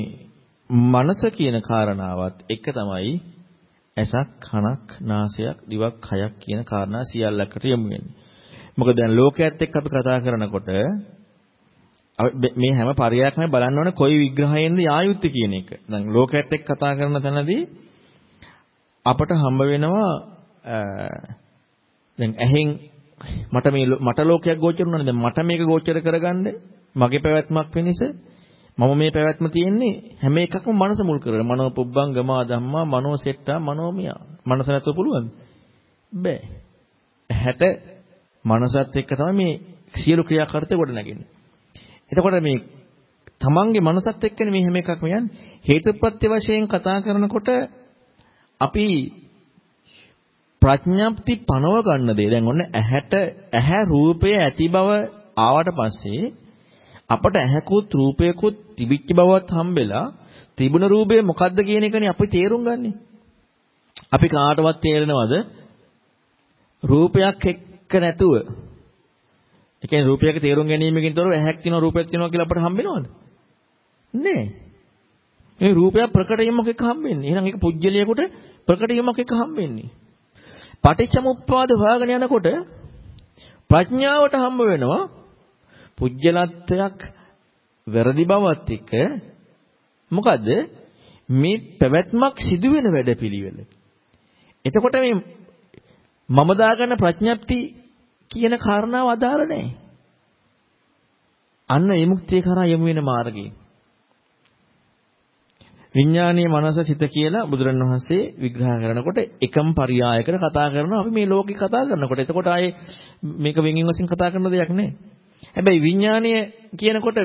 මනස කියන කාරණාවත් එක තමයි ඇසක් කනක් නාසයක් දිවක් කයක් කියන කාරණා සියල්ලකට යමු වෙන්නේ. මොකද දැන් ලෝකයේත් එක්ක අපි කතා කරනකොට මේ හැම පරයයක්ම බලන්න ඕනේ කොයි විග්‍රහයෙන්ද යායුත්තේ කියන එක. දැන් ලෝකයේත් එක්ක කතා කරන තැනදී අපට හම්බ වෙනවා දැන් ඇහෙන් මට මේ මට ලෝකයක් ගෝචර වුණානේ දැන් මට මේක ගෝචර කරගන්න මගේ පැවැත්මක් වෙනස මම මේ පැවැත්ම තියෙන්නේ හැම එකක්ම මනස මුල් කරගෙන මනෝ පුබ්බංගමා ධම්මා මනෝ සෙට්ටා මනෝමිය මනස නැතුව පුළුවන්ද? බෑ. ඇහැට මනසත් එක්ක තමයි මේ සියලු ක්‍රියාකාරීත්වය ගොඩ නැගෙන්නේ එතකොට මේ තමන්ගේ මනසත් එක්කනේ මේ හැම එකක්ම යන්නේ. හේතුප්‍රත්‍ය වශයෙන් කතා කරනකොට අපි ප්‍රඥාප්ති පනව ගන්න දේ. දැන් ඔන්න ඇහැට ඇහැ රූපය ඇති බව ආවට පස්සේ අපට ඇහැකුත් රූපයකුත් තිබිච්ච බවත් හම්බෙලා තිබුණ රූපය මොකද්ද කියන එකනේ අපි තේරුම් ගන්නෙ. අපි කාටවත් තේරෙනවද රූපයක් එක්ක නැතුව ඒ කියන්නේ රූපයක තේරුම් ගැනීමකින් තොරව ඇහැක් තියෙනවා රූපයක් තියෙනවා කියලා අපට හම්බෙනවද? නෑ. මේ රූපයක් ප්‍රකට වීමක් එක්ක හම්බෙන්නේ. එහෙනම් ඒක පුජ්‍යලියකට ප්‍රකට වීමක් එක්ක හම්බෙන්නේ. පටිච්චසමුප්පාද හොයාගෙන යනකොට ප්‍රඥාවට හම්බ වෙනවා පුජ්‍යලත්වයක් වැරදි බවත් එක්ක මොකද මේ පැවැත්මක් සිදුවෙන වැඩපිළිවෙල. එතකොට මේ මම දාගන්න ප්‍රඥප්ති කියන කාරණාව අදාළ නැහැ. අන්න විමුක්තිය කරා යමු වෙන මාර්ගය. විඥානීය මනස සිත කියලා බුදුරණවහන්සේ විග්‍රහ කරනකොට එකම පරයයකට කතා කරනවා අපි මේ ලෝකේ කතා කරනකොට. එතකොට ආයේ මේක වෙනින් වශයෙන් කතා කරන දෙයක් නෑ. හැබැයි විඥානීය කියනකොට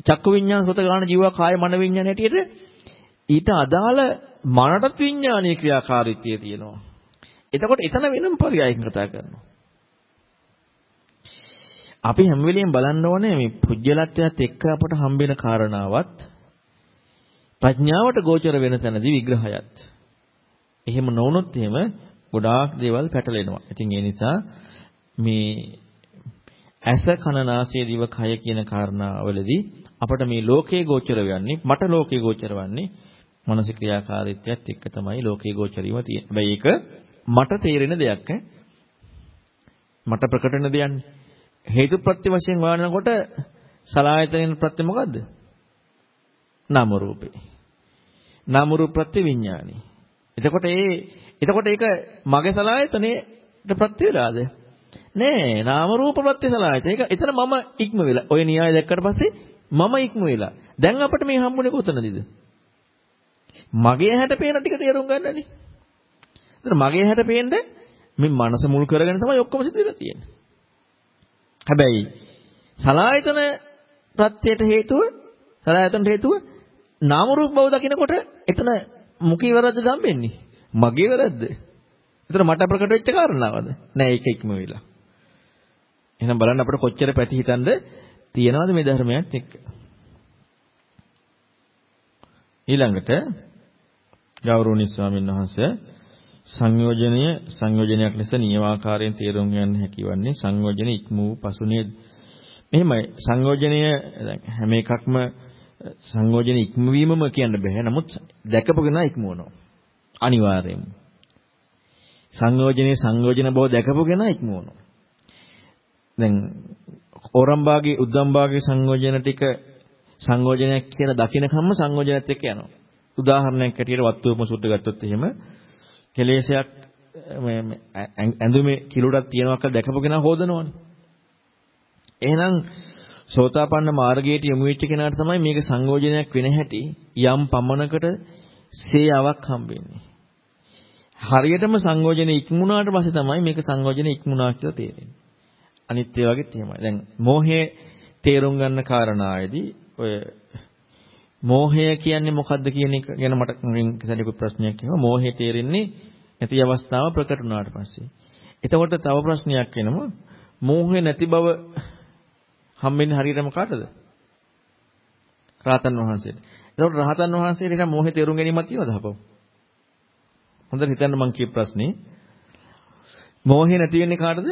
චක්කු විඥාන සොත ගාන ජීව කාය මන විඥාන හැටියට ඊට අදාළ මනටත් විඥානීය ක්‍රියාකාරීත්වය තියෙනවා. එතකොට එතන වෙනම පරයයකින් කතා කරනවා. අපි හැම වෙලෙම බලන්න ඕනේ මේ පුජ්‍යලත්වයට එක්ක අපට හම්බෙන කාරණාවත් ප්‍රඥාවට ගෝචර වෙන තැනදී විග්‍රහයත්. එහෙම නොවුනොත් එහෙම ගොඩාක් දේවල් පැටලෙනවා. ඉතින් ඒ නිසා මේ ඇස කන නාසය දිව කය කියන කාරණාවලදී අපට මේ ලෝකේ ගෝචර වෙන්නේ මට ලෝකේ ගෝචර වන්නේ මනස ක්‍රියාකාරීත්වයත් එක්ක තමයි ලෝකේ ගෝචරීම තියෙන්නේ. හැබැයි ඒක මට තේරෙන දෙයක් ඈ. මට ප්‍රකට වෙන දෙයක්. හේතු ප්‍රත්‍ය වශයෙන් වානනකොට සලායතනෙන් ප්‍රත්‍ය මොකද්ද? නාම රූපේ. නාම රූප ප්‍රත්‍ය විඥානි. එතකොට ඒ එතකොට ඒක මගේ සලායතනෙට ප්‍රත්‍ය වෙලාද? නෑ නාම රූප ප්‍රත්‍ය සලායතන. ඒක එතන මම ඉක්ම වෙලා. ඔය න්‍යාය දැක්කට පස්සේ මම ඉක්ම වෙලා. දැන් අපිට මේ හම්බුනේ කොතනදීද? මගේ ඇහැට පේන ටික තේරුම් ගන්නනේ. එතන මගේ ඇහැට පේන්නේ මේ මනස මුල් කරගෙන තමයි ඔක්කොම සිදු වෙලා තියෙන්නේ. හැබැයි සලායතන ප්‍රත්‍යයට හේතුව සලායතනට හේතුව නාම රූප බව දකිනකොට එතන මුකී වැරද්ද හම්බෙන්නේ. මගේ වැරද්ද. එතන මට ප්‍රකට වෙච්ච කාරණාවද? නෑ ඒක ඉක්ම වෙලා. එහෙනම් බලන්න අපිට කොච්චර පැති හිතන්ද තියෙනවද මේ ධර්මයත් එක්ක. ඊළඟට ගෞරවනීය ස්වාමීන් වහන්සේ සංයෝජනය සංයෝජනයක් ලෙස නියමාකාරයෙන් තේරුම් ගන්න හැකිවන්නේ සංයෝජන ඉක්ම වූ පසු නේද? මෙහෙමයි සංයෝජනය හැම එකක්ම සංයෝජන ඉක්මවීමම කියන්න බෑ. නමුත් දැකපු කෙනා ඉක්මවනවා. අනිවාර්යයෙන්ම. සංයෝජනේ සංයෝජන බව දැකපු කෙනා ඉක්මවනවා. දැන් ඕරම්බාගේ උද්දම්බාගේ සංයෝජන ටික සංයෝජනයක් කියලා දකින්නකම්ම සංයෝජනත් එක්ක යනවා. උදාහරණයක් ඇටියට වත්තුවම සුද්ධ ගත්තොත් එහෙම කෙලෙසයක් මේ ඇඳුමේ කිලුටක් තියනවා කියලා දැකපු කෙනා හොදනවනේ. එහෙනම් සෝතාපන්න මාර්ගයට යොමු වෙච්ච කෙනාට තමයි මේක සංයෝජනයක් වෙන හැටි යම් පමණකට සේයාවක් හම්බෙන්නේ. හරියටම සංයෝජන ඉක්මුණාට පස්සේ තමයි මේක සංයෝජන ඉක්මුණා කියලා තේරෙන්නේ. අනිත් ඒ වගේත් එහෙමයි. දැන් මෝහයේ තේරුම් ගන්න කාරණාවේදී ඔය මෝහය කියන්නේ මොකද්ද කියන එක ගැන මට මුලින් සැලකුත් ප්‍රශ්නයක් එනවා. මෝහය තේරෙන්නේ නැති අවස්ථාව ප්‍රකට වුණාට පස්සේ. එතකොට තව ප්‍රශ්නයක් එනවා. මෝහය නැති බව හම්බෙන්නේ හරියටම කාටද? රහතන් වහන්සේට. එතකොට රහතන් වහන්සේට නිකන් මෝහේ තේරුම් ගැනීමක් තියෙනවද අපව? හොඳට හිතන්න මං කියපු ප්‍රශ්නේ. මෝහේ නැති වෙන්නේ කාටද?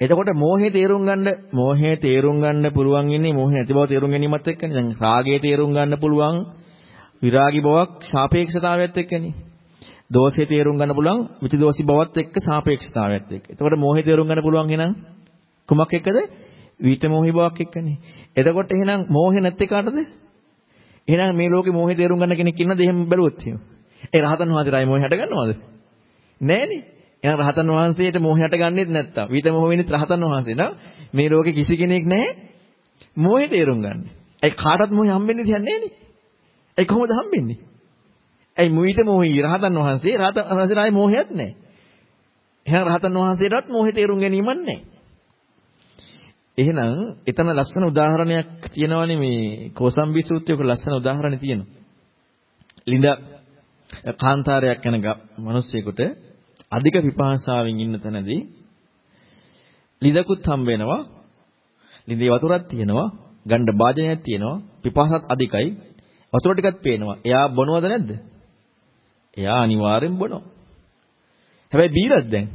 එතකොට මෝහේ තේරුම් ගන්න මෝහේ තේරුම් ගන්න පුළුවන් ඉන්නේ මෝහේ නැති බව තේරුම් ගැනීමත් එක්කනේ. දැන් රාගයේ තේරුම් ගන්න පුළුවන් විරාගී බවක් සාපේක්ෂතාවයත් එක්කනේ. දෝෂේ තේරුම් ගන්න පුළුවන් විචිදෝෂී බවත් එක්ක සාපේක්ෂතාවයත් එක්ක. එතකොට මෝහේ තේරුම් ගන්න පුළුවන් එහෙනම් කුමක් එක්කද? විිත මොහි බවක් එක්කනේ. එතකොට එහෙනම් මෝහේ නැත්තේ කාටද? එහෙනම් මේ ලෝකේ මෝහේ තේරුම් ගන්න කෙනෙක් ඉන්නද එහෙම බැලුවොත් එහෙම. ඒ රහතන් වහන්සේලායි මෝහය හට ගන්නවද? නෑනේ. එහෙනම් රහතන් වහන්සේට මෝහය හට ගන්නෙත් නැත්තම්. විිත මොහ වෙන්නේ රහතන් වහන්සේ නෝ මේ ලෝකේ කිසි කෙනෙක් නැහැ මෝහේ තේරුම් ගන්න. ඒ කාටවත් මෝහය හම්බෙන්නේ තියන්නේ නෑනේ. ඒ කොහොමද හම්බෙන්නේ? ඒ මුවිත මොහි රහතන් වහන්සේ රහතන් වහන්සේලායි මෝහයක් නැහැ. එහෙනම් රහතන් වහන්සේටත් මෝහේ තේරුම් ගැනීමක් නැහැ. එහෙනම් එතන ලස්සන උදාහරණයක් තියෙනවානේ මේ කෝසම්බි සූත්‍රයක ලස්සන උදාහරණේ තියෙනවා. ලිඳ කාන්තාරයක් යන මිනිස්සෙකුට අධික පිපාසාවෙන් ඉන්න තැනදී ලිඳකුත් හම්බ වෙනවා. ලිඳේ වතුරක් තියෙනවා. ගණ්ඩ භාජනයක් තියෙනවා. පිපාසත් අධිකයි. වතුර ටිකක් පේනවා. එයා බොනවද නැද්ද? එයා අනිවාර්යෙන් බොනවා. හැබැයි බීලත් දැන්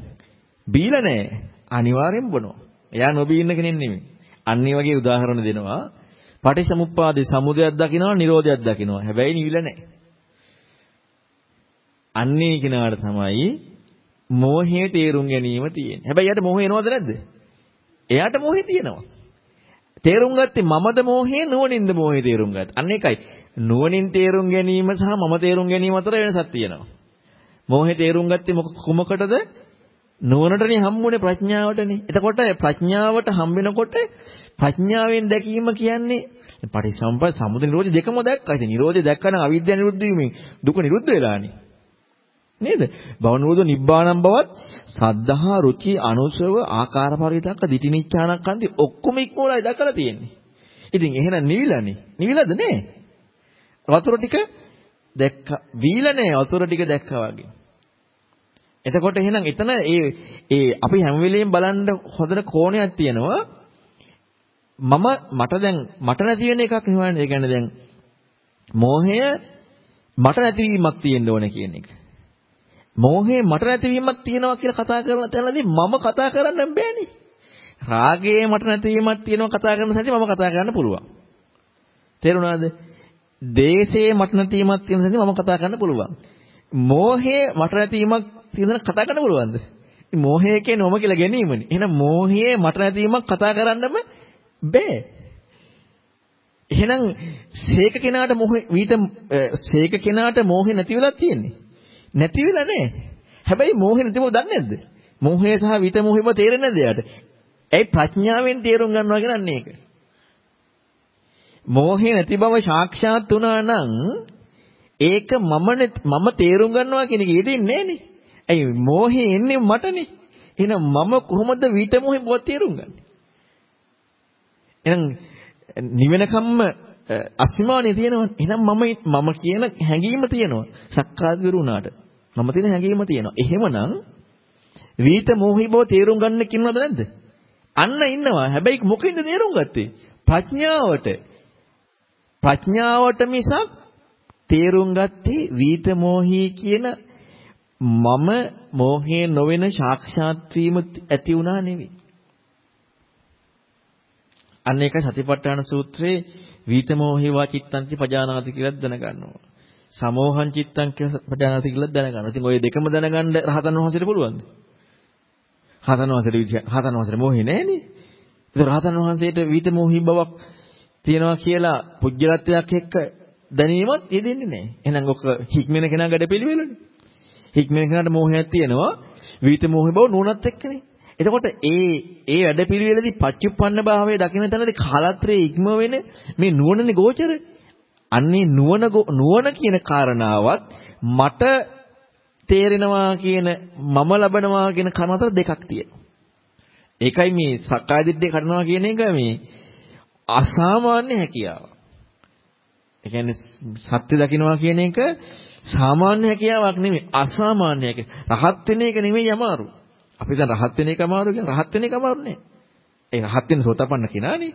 බීලා නැහැ. අනිවාර්යෙන් බොනවා. එයා නොබී ඉන්න කෙනෙක් නෙමෙයි. අන්න ඒ වගේ උදාහරණ දෙනවා. පටිසමුප්පාදේ සමුදයක් දකිනවා, නිරෝධයක් දකිනවා. හැබැයි නිවිල නැහැ. අන්නේ කෙනාට තමයි මෝහයේ තේරුම් ගැනීම තියෙන්නේ. හැබැයි යාට මෝහය එනවද නැද්ද? එයාට මෝහය තියෙනවා. තේරුම් ගත්තේ මමද මෝහේ නුවණින්ද මෝහේ තේරුම් ගත්ත. අන්න ඒකයි. නුවණින් තේරුම් ගැනීම සහ මම තේරුම් ගැනීම අතර වෙනසක් තියෙනවා. මෝහේ තේරුම් ගත්තේ කුමකටද? නුවණටනේ හම්බුනේ ප්‍රඥාවටනේ. එතකොට ප්‍රඥාවට හම්බෙනකොට ප්‍රඥාවෙන් දැකීම කියන්නේ පටිසම්පද සමුදය නිරෝධය දෙකම දැක්කා. ඉතින් නිරෝධය දැක්කම අවිද්‍යාව නිරුද්ධ වීමෙන් දුක නිරුද්ධ වෙලානේ. නේද? භව නිරෝධ නිබ්බානම් බවත් සද්ධා රුචි අනුසව ආකාර පරිවිතක්ක දිටිනිච්ඡානක්කන්ති ඔක්කොම ඉක්මවලයි දැකලා තියෙන්නේ. ඉතින් එහෙනම් නිවිලානේ. නිවිලාද නේ? වතුර ටික දැක්කා. වීලා නෑ වතුර ටික දැක්කා වගේ. එතකොට එහෙනම් එතන ඒ ඒ අපි හැම වෙලෙම බලන්න හොඳන කෝණයක් තියෙනවා. මම මට දැන් මට නැති වෙන එකක් නෙවෙයි. ඒ කියන්නේ දැන් මෝහය මට නැතිවීමක් තියෙන්න ඕන කියන එක. මෝහේ මට නැතිවීමක් තියෙනවා කියලා කතා කරන තැනදී මම කතා කරන්න බෑනේ. රාගයේ මට නැතිවීමක් තියෙනවා කතා කරන තැනදී මම කතා කරන්න පුළුවන්. තේරුණාද? දේශයේ මට නැතිවීමක් තියෙන තැනදී මම කතා කරන්න පුළුවන්. මෝහයේ මට නැතිවීමක් තියෙන කතා කරන්න පුළුවන්ද? මෝහය කියන්නේ ඔම කියලා ගැනීමනේ. එහෙනම් මෝහයේ මට නැතිවීමක් කතා කරන්නම බෑ. එහෙනම් සීක කෙනාට මොහේ විත සීක කෙනාට මොහේ නැති වෙලා තියෙන්නේ. නැති වෙලා නැහැ. හැබැයි මෝහේ නැතිව දන්නේ නැද්ද? මෝහය සහ විත මෝහෙම තේරෙන්නේ නැද්ද එයාට? ඇයි ප්‍රඥාවෙන් තේරුම් ගන්නවා කියන්නේ ඒක. මෝහේ නැති බව සාක්ෂාත් වුණා නම් ඒක මම මම තේරුම් ගන්නවා කියන එක යෙදෙන්නේ නැහනේ. ඇයි මෝහේ එන්නේ මටනේ. එහෙනම් මම කොහොමද විත මෝහේ බව තේරුම් ගන්නේ? එහෙනම් නිවෙනකම්ම අස්මිමානිය තියෙනවා. එහෙනම් මම මම කියන හැඟීම තියෙනවා. සක්කාදිරු වුණාට. මම තියෙන හැඟීම තියෙනවා. එහෙමනම් වීත මොහි බව තේරුම් ගන්න කින්නවද නැද්ද? අන්න ඉන්නවා. හැබැයි මොකෙන්ද තේරුම් ගත්තේ? ප්‍රඥාවට. ප්‍රඥාවට මිසක් තේරුම් ගත්තේ වීත මොහි කියන මම මෝහේ නොවන සාක්ෂාත් වීම ඇති වුණා නෙවෙයි. අන්න ඒක සතිපට්ඨාන සූත්‍රයේ වීතමෝහිවා චිත්තන්ති පජානාති කියලා දැනගන්නවා. සමෝහං චිත්තං පජානාති කියලා දැනගන්නවා. ඉතින් ওই දෙකම දැනගන්න රහතන් වහන්සේට පුළුවන්ද? රහතන් වහන්සේට රහතන් වහන්සේට මොහේ නැහනේ. ඒක රහතන් වහන්සේට වීතමෝහි බවක් තියනවා කියලා පුජ්‍යලත්වයක් එක්ක දැනීමත් යෙදෙන්නේ නැහැ. එහෙනම් ඔක හික්මෙන කෙනා ගැඩපිළිවෙලනේ. හික්මෙන කෙනාට මෝහයක් තියෙනවා. වීතමෝහි බව නුනත් එක්කනේ. එතකොට ඒ ඒ වැඩපිළිවෙලදී පච්චුප්පන්න භාවයේ දකින්න තැනදී කාලත්‍රයේ ඉක්ම වෙන මේ නුවණනේ ගෝචර. අන්නේ නුවණ නුවණ කියන කාරණාවත් මට තේරෙනවා කියන මම ලබනවා කියන කම අතර දෙකක් තියෙනවා. ඒකයි මේ සක්කාය දිට්ඨිය කඩනවා කියන එක මේ අසාමාන්‍ය හැකියාව. ඒ කියන්නේ සත්‍ය දකින්නවා කියන එක සාමාන්‍ය හැකියාවක් නෙමෙයි අසාමාන්‍ය හැකියාවක්. රහත් වෙන එක නෙමෙයි අමාරු. අපි දැන් රහත් වෙන එක අමාරු කියන්නේ රහත් වෙන එක අමාරු නෑ. ඒ රහත් වෙන සෝතාපන්න කෙනානේ.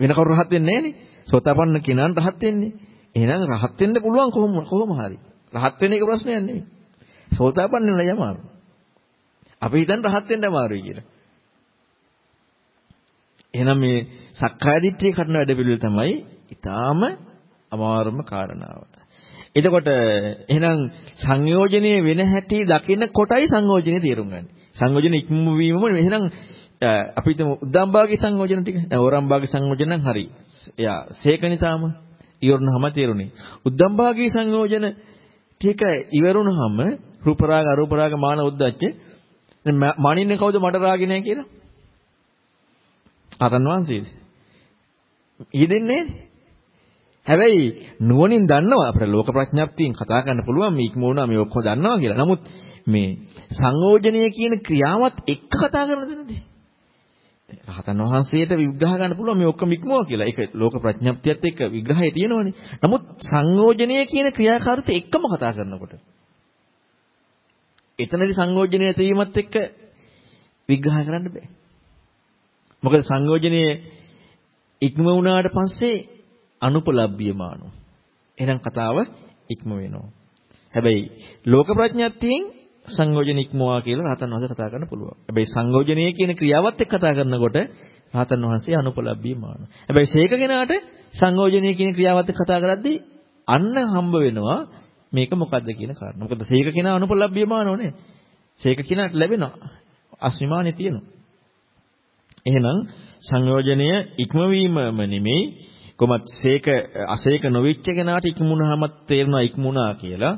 වෙන කවුරු රහත් වෙන්නේ නෑනේ. සෝතාපන්න කෙනාන් රහත් වෙන්නේ. එහෙනම් රහත් වෙන්න පුළුවන් කොහොම කොහොම හරි. රහත් වෙන එක ප්‍රශ්නයක් නෙමෙයි. සෝතාපන්න වෙනයි අමාරු. අපි හිතන් රහත් වෙන්න අමාරුයි කියලා. එහෙනම් මේ සක්කාය දිට්ඨිය කරන වැඩ පිළිවෙල තමයි ඊටාම අමාරුම කාරණාව. එතකොට එහෙනම් සංයෝජනීය වෙන හැටි දකින්න කොටයි සංයෝජනේ තේරුම් ගන්න. සංයෝජන ඉක්ම වීමම එහෙනම් අපි හිතමු උද්දම්භාගී සංයෝජන ටික. දැන් ඕරම්භාගී සංයෝජන නම් හරි. එයා සේකනිතාම ඉවරුනහම තේරුණේ. උද්දම්භාගී සංයෝජන ටික ඉවරුනහම රූප රාග අරූප රාග මාන උද්දච්ච මනින්නේ කවුද මට රාගේ නැහැ කියලා? අරන් වහන්සේද? ඊදෙන්නේ හැබැයි නුවණින් දන්නවා අපිට ලෝක ප්‍රඥාප්තියෙන් කතා කරන්න පුළුවන් මේ ඉක්මෝනා මේ ඔක්කොම දන්නවා කියලා. නමුත් මේ සංයෝජනීය කියන ක්‍රියාවත් එක්ක කතා කරන දෙනදී රහතන් වහන්සේට විග්‍රහ ගන්න පුළුවන් මේ ඔක්කොම ඉක්මවා කියලා. ඒක ලෝක ප්‍රඥප්තියත් එක්ක විග්‍රහය තියෙනවනේ. නමුත් සංයෝජනය කියන ක්‍රියාකාරීත්වය එක්කම කතා කරනකොට එතනදී සංයෝජනය තීවීමත් එක්ක විග්‍රහ කරන්න බෑ. මොකද සංයෝජනයේ ඉක්ම වුණාට පස්සේ අනුපලබ්බියමානෝ. එහෙනම් කතාව ඉක්ම වෙනවා. හැබැයි ලෝක ප්‍රඥාත්තියෙන් සංයෝජන ඉක්මවා කියලා රහතන් වහන්සේ කතා කරන්න පුළුවන්. හැබැයි සංයෝජනයේ කියන ක්‍රියාවත් එක්ක කතා කරනකොට රහතන් වහන්සේ අනුපලබ්බියමානෝ. හැබැයි ශේක කෙනාට සංයෝජනයේ කියන ක්‍රියාවත් එක්ක කතා කරද්දී අන්න හම්බ වෙනවා මේක මොකද්ද කියන කාරණා. මොකද ශේක කෙනා අනුපලබ්බියමානෝනේ. ශේක කෙනාට ලැබෙනවා. අස්මිමානේ තියෙනවා. එහෙනම් සංයෝජනය ඉක්මවීමම නෙමෙයි කොහොමත් සේක අසේක නොවිච්ච කෙනාට ඉක්මුණාම තේරෙනවා ඉක්මුණා කියලා.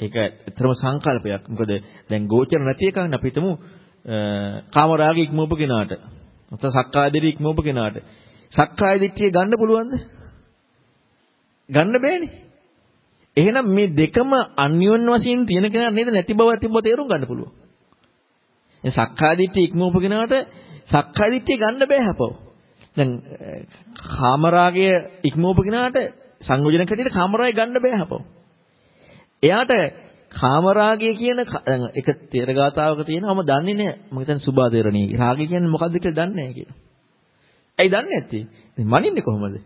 ඒක ඇත්තම සංකල්පයක්. මොකද දැන් ගෝචර නැති එකක් අපි හිතමු කාමරාග ඉක්මවපු කෙනාට. නැත්නම් සක්කාය දිට්ඨිය ඉක්මවපු කෙනාට. සක්කාය දිට්ඨිය ගන්න පුළුවන්ද? ගන්න බෑනේ. එහෙනම් මේ දෙකම අන්‍යෝන්‍ය වශයෙන් තියෙන කෙනා නේද නැති බව ඇති බව තේරුම් ගන්න පුළුවන්. ඒ සක්කාය දිට්ඨිය ඉක්මවපු කෙනාට සක්කාය දිට්ඨිය ගන්න බෑ හපව. දැන් කාමරාගය ඉක්මවපු කෙනාට සංයෝජන කටියට කාමරාගය ගන්න බෑ හපව. එයාට කාමරාගය කියන එක තේරගතාවක තියෙනවා මම දන්නේ නැහැ. මම හිතන්නේ සුභාදේරණී. රාගය කියන්නේ මොකක්ද කියලා දන්නේ නැහැ කියලා. ඇයි දන්නේ නැත්තේ? මනින්නේ කොහොමද?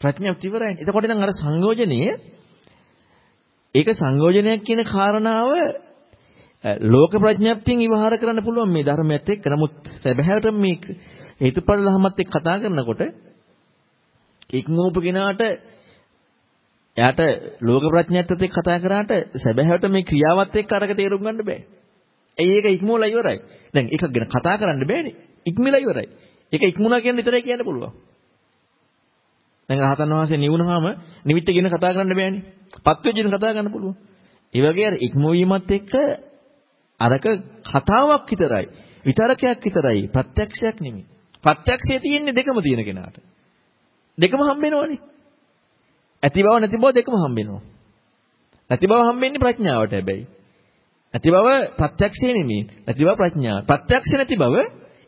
ප්‍රඥාප්ති ඉවරයි. එතකොට නම් අර සංයෝජනයේ ඒක සංයෝජනයක් කියන කාරණාව ලෝක ප්‍රඥප්තියෙන් ඉවහාර කරන්න පුළුවන් මේ ධර්මයත් එක්ක. නමුත් සැබෑවට මේ හේතුඵල ධර්මත් එක්ක කතා කරනකොට ඉක්මෝප කෙනාට එයාට ලෝක ප්‍රඥප්තියත් එක්ක කතා කරාට සැබෑවට මේ ක්‍රියාවත් එක්ක අරක තේරුම් ගන්න බෑ. ඇයි ඒක ඉක්මෝලා ඉවරයි. දැන් එකක් ගැන කතා කරන්න බෑනේ. ඉක්මලා ඉවරයි. ඒක ඉක්මුණා කියන විතරයි කියන්න පුළුවන්. දැන් රහතන් වහන්සේ නිවුනහම නිමිත්ත ගැන කතා කරන්න බෑනේ. පත් වෙච්ච කතා කරන්න පුළුවන්. ඒ වගේ අර ඉක්මවීමත් එක්ක අරක කතාවක් විතරයි. විතරකයක් විතරයි. ප්‍රත්‍යක්ෂයක් නෙමෙයි. ප්‍රත්‍යක්ෂය තියෙන්නේ දෙකම තියෙන කෙනාට. දෙකම හම්බෙනවනේ. ඇති බව නැති බව දෙකම හම්බෙනවා. නැති බව හම්බෙන්නේ ප්‍රඥාවට හැබැයි. නැති බව ප්‍රත්‍යක්ෂය නෙමෙයි. නැති බව ප්‍රඥාව. ප්‍රත්‍යක්ෂ නැති බව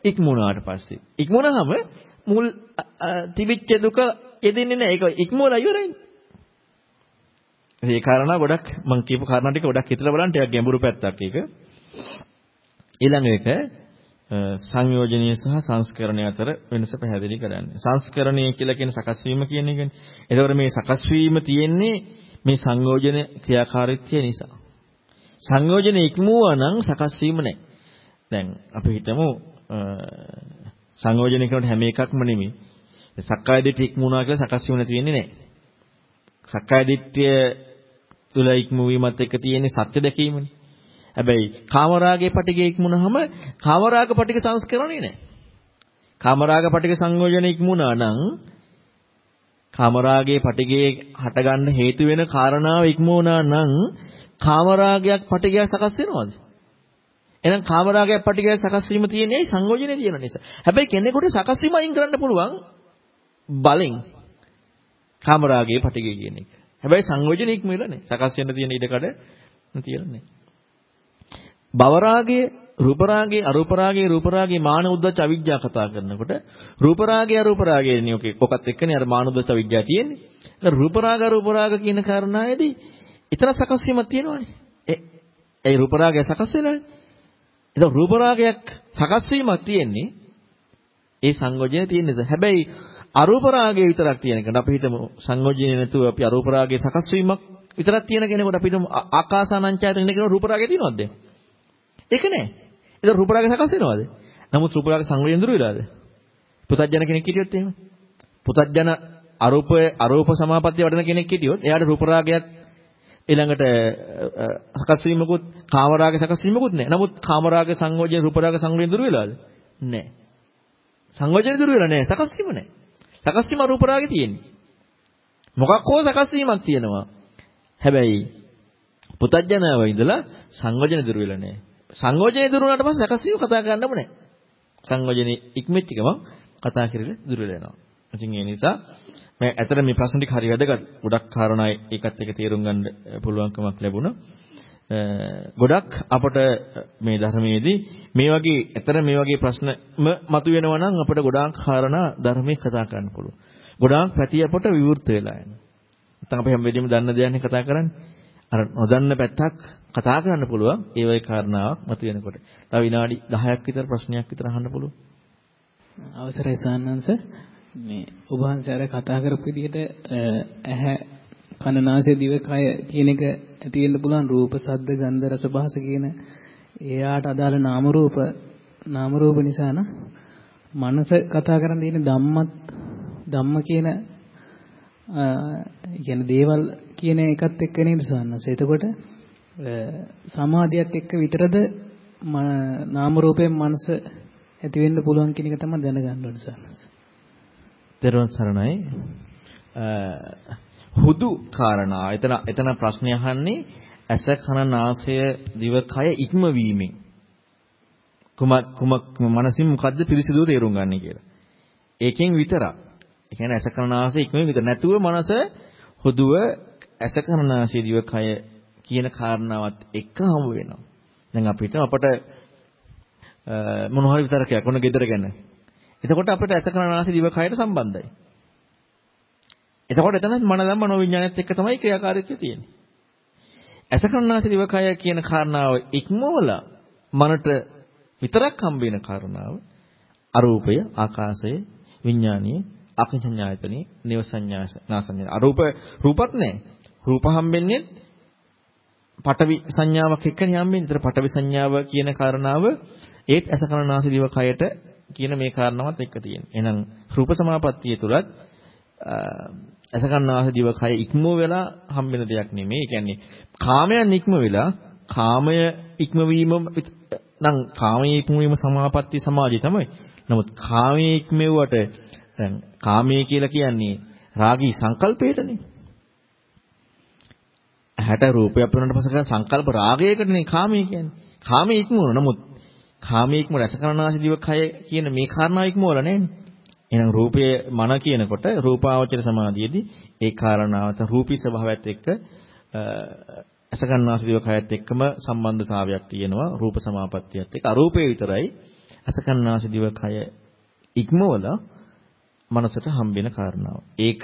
ඉක්මුණාට පස්සේ. ඉක්මුණාම මුල් තිබිච්ච දුක යෙදෙන්නේ නැහැ. ඒක ඉක්මවලා ඉවරයිනේ. මේ කාරණා ගොඩක් මම කියපු කාරණා ටික ගොඩක් හිතලා බලන්න ටිකක් ගැඹුරු පැත්තක් ඒක. ඊළඟ එක සංයෝජනීය සහ සංස්කරණය අතර වෙනස පැහැදිලි කරන්න. සංස්කරණය කියලා කියන සකස් වීම කියන එකනේ. ඒතකොට මේ සකස් වීම තියෙන්නේ මේ සංයෝජන ක්‍රියාකාරීත්වය නිසා. සංයෝජන ඉක්මුවා නම් සකස් වීම නැහැ. දැන් අපි හිතමු සංයෝජන කරනකොට හැම එකක්ම නෙමෙයි. සක්කාය දිට්ඨිය ඉක්මුණා කියලා සකස් වීම නැති වෙන්නේ නැහැ. සක්කාය දිට්ඨිය තුල ඉක්මවීමත් එක්ක තියෙන සත්‍ය දැකීමනේ. හැබැයි කාමරාගයේ පටිගය ඉක්මුනහම කාමරාග පටිග සංස්කරණේ නැහැ. කාමරාග පටිග සංයෝජන ඉක්මුණා නම් කාමරාගයේ පටිගයේ හටගන්න හේතු වෙන කාරණාව ඉක්මුණා නම් කාමරාගයක් පටිගයක් සකස් වෙනවද? එහෙනම් කාමරාගයක් පටිගයක් සකස් වීම තියෙන්නේ සංයෝජනේ තියෙන නිසා. හැබැයි කෙනෙකුට සකස් වීම අයින් කරන්න පුළුවන් බලෙන් කාමරාගයේ පටිගය කියන එක. හැබැයි සංයෝජන ඉක්මෙලා නැහැ. සකස් වෙන්න තියෙන ඉඩකඩ තියෙන්නේ නැහැ. භව රාගය, රූප රාගය, අරූප රාගය, රූප රාගය, මාන උද්දච්ච අවිජ්ජා කතා කරනකොට රූප රාගය, අරූප රාගය නේ ඔකේ ඔකත් එක්කනේ අර මාන උද්දච්ච අවිජ්ජා තියෙන්නේ. ඒක රූප රාග, අරූප රාග කියන කාරණාවේදී ඊතර සකස් වීමක් තියෙනවනේ. ඒ ඒ රූප රාගය සකස් වෙලානේ. ඒක රූප රාගයක් සකස් වීමක් තියෙන්නේ ඒ සංයෝජනේ තියෙන නිසා. හැබැයි අරූප රාගය විතරක් තියෙන කෙනා අපි හිතමු සංයෝජනේ නැතුව අපි අරූප රාගයේ සකස් වීමක් විතරක් තියෙන කෙනෙකුට අපි හිතමු ආකාසානංචයතන ඉන්න කෙනා රූප රාගය තියෙනවද දැන්? ඒක නෑ. ඒක රූප රාග සකස් වෙනවද? නමුත් රූප රාග සංවේදන දුර වෙලාද? පුතත්ජන කෙනෙක් හිටියොත් එහෙම. පුතත්ජන අරූප අරූප සමාපත්තිය වඩන කෙනෙක් හිටියොත් එයාට රූප රාගයක් ඊළඟට සකස් වීමකුත් කාම රාග සකස් වීමකුත් නෑ. නමුත් කාම රාග සංයෝජන රූප රාග සංවේදන දුර වෙලාද? නෑ. සංයෝජන දුර වෙලා නෑ. සකස් වීම නෑ. සකස් වීම රූප රාගේ තියෙන්නේ. මොකක් හෝ සකස් වීමක් තියෙනවා. හැබැයි පුතත්ජනව ඉඳලා සංයෝජන දුර වෙලා නෑ. සංයෝජනේ දුර වුණාට පස්සේ සකස් වීම කතා කරන්නම නැහැ. සංයෝජනේ ඉක්මෙච්ච ගමන් කතා කරලා දුර වෙනවා. ඉතින් ඒ නිසා මම ඇතර මේ ප්‍රශ්න ටික හරි වැදගත්. ගොඩක් කාරණා ඒකත් එක තේරුම් ගන්න පුළුවන්කමක් ලැබුණා. ගොඩක් අපට මේ ධර්මයේදී මේ වගේ ඇතර මේ වගේ ප්‍රශ්නම මතුවෙනවා නම් අපට ගොඩාක් කාරණා ධර්මයේ කතා කරන්න පුළුවන්. ගොඩාක් පැති අපට විවෘත වෙලා යනවා. නැත්නම් අපි හැම වෙලෙම දන්න දෙයක් කතා කරන්නේ. අර නොදන්න පැත්තක් කතා කරන්න පුළුවන් ඒ වගේ කාරණාවක් මතුවෙනකොට. තව විනාඩි 10ක් විතර ප්‍රශ්නයක් විතර අහන්න පුළුවන්. අවසරයි සාන්නංශ මේ ඔබ වහන්සේ අර කතා කරපු විදිහට ඇහැ කන නාසය දිව කය කියන එක ඇති වෙන්න පුළුවන් රූප සද්ද ගන්ධ රස පහස කියන එයාට අදාළ නාම රූප නාම රූප නිසා න මනස කතා කරන් තියෙන ධම්මත් ධම්ම කියන කියන්නේ දේවල් කියන එකත් එක්ක නේද සවන්නස. එතකොට සමාධියක් එක්ක විතරද නාම රූපයෙන් මනස ඇති වෙන්න පුළුවන් කියන එක තමයි දැනගන්න ඕනේ සවන්නස. දරුවන් සරණයි. හුදු කාරණා. එතන එතන ප්‍රශ්නේ අහන්නේ ඇස කන නාසය දිව කය ඉක්මවීමෙන්. කුමක් කුමක් මනසින් මොකද්ද පිරිසිදුව තේරුම් ගන්න කියලා. ඒකෙන් විතරක්. ඒ කියන්නේ ඇස කන නාසය ඉක්මවීම විතර නැතුව මනස හුදුව ඇස කන නාසය දිව කය කියන කාරණාවත් එක්ක හමු වෙනවා. දැන් අපිට අපට මොන හරි විතරකයක් ඔන්න gedara ගැන. එතකොට අපිට ඇස කන නාසය දිව කයට සම්බන්ධයි. එතකොට එතන මන ධම්ම නොවිඥානයත් එක්ක තමයි ක්‍රියාකාරීත්වය තියෙන්නේ. අසකරණාසි දිවකය කියන කාරණාව ඉක්මවලා මනට විතරක් හම්බ වෙන කාරණාව අරූපය, ආකාශය, විඥානීය, අකඤ්ඤායතනෙ, නේව සංඥා, නාසඤ්ඤා. අරූප රූපත් නැහැ. රූප හම්බෙන්නේ පටවි සංඥාවක් එක්කනේ හම්බෙන්නේ. ඒතර පටවි සංඥාව කියන කාරණාව ඒත් අසකරණාසි දිවකයට කියන මේ කාරණාවත් එක්ක තියෙනවා. එහෙනම් රූප සමාපත්තිය තුලත් අසකන්නාස දිව කය ඉක්මව වෙලා හම්බෙන දෙයක් නෙමෙයි. ඒ කියන්නේ කාමයන් ඉක්ම වෙලා කාමය ඉක්මවීම නම් කාමයේ ඉක්මවීම සමාපatti සමාධිය තමයි. නමුත් කාමයේ ඉක්මෙව්වට දැන් කාමයේ කියලා කියන්නේ රාගී සංකල්පයටනේ. ඇහැට රූපයක් පෙනුනට පස්සේ සංකල්ප රාගයකටනේ කාමයේ කියන්නේ. කාමයේ ඉක්මවන නමුත් කාමයේ ඉක්ම රසකරණාසි දිව කය කියන මේ කාරණාව ඉක්මවල නැන්නේ. එහෙනම් රූපයේ මන කියනකොට රූපාවචර සමාධියේදී ඒ කාරණාවත රූපී ස්වභාවයත් එක්ක අසකන්නාසදිව කයත් එක්කම සම්බන්ධතාවයක් තියෙනවා රූප සමාපත්තියත් එක්ක අරූපේ විතරයි අසකන්නාසදිව කය ඉක්මවල මනසට හම්බෙන කාරණාව. ඒක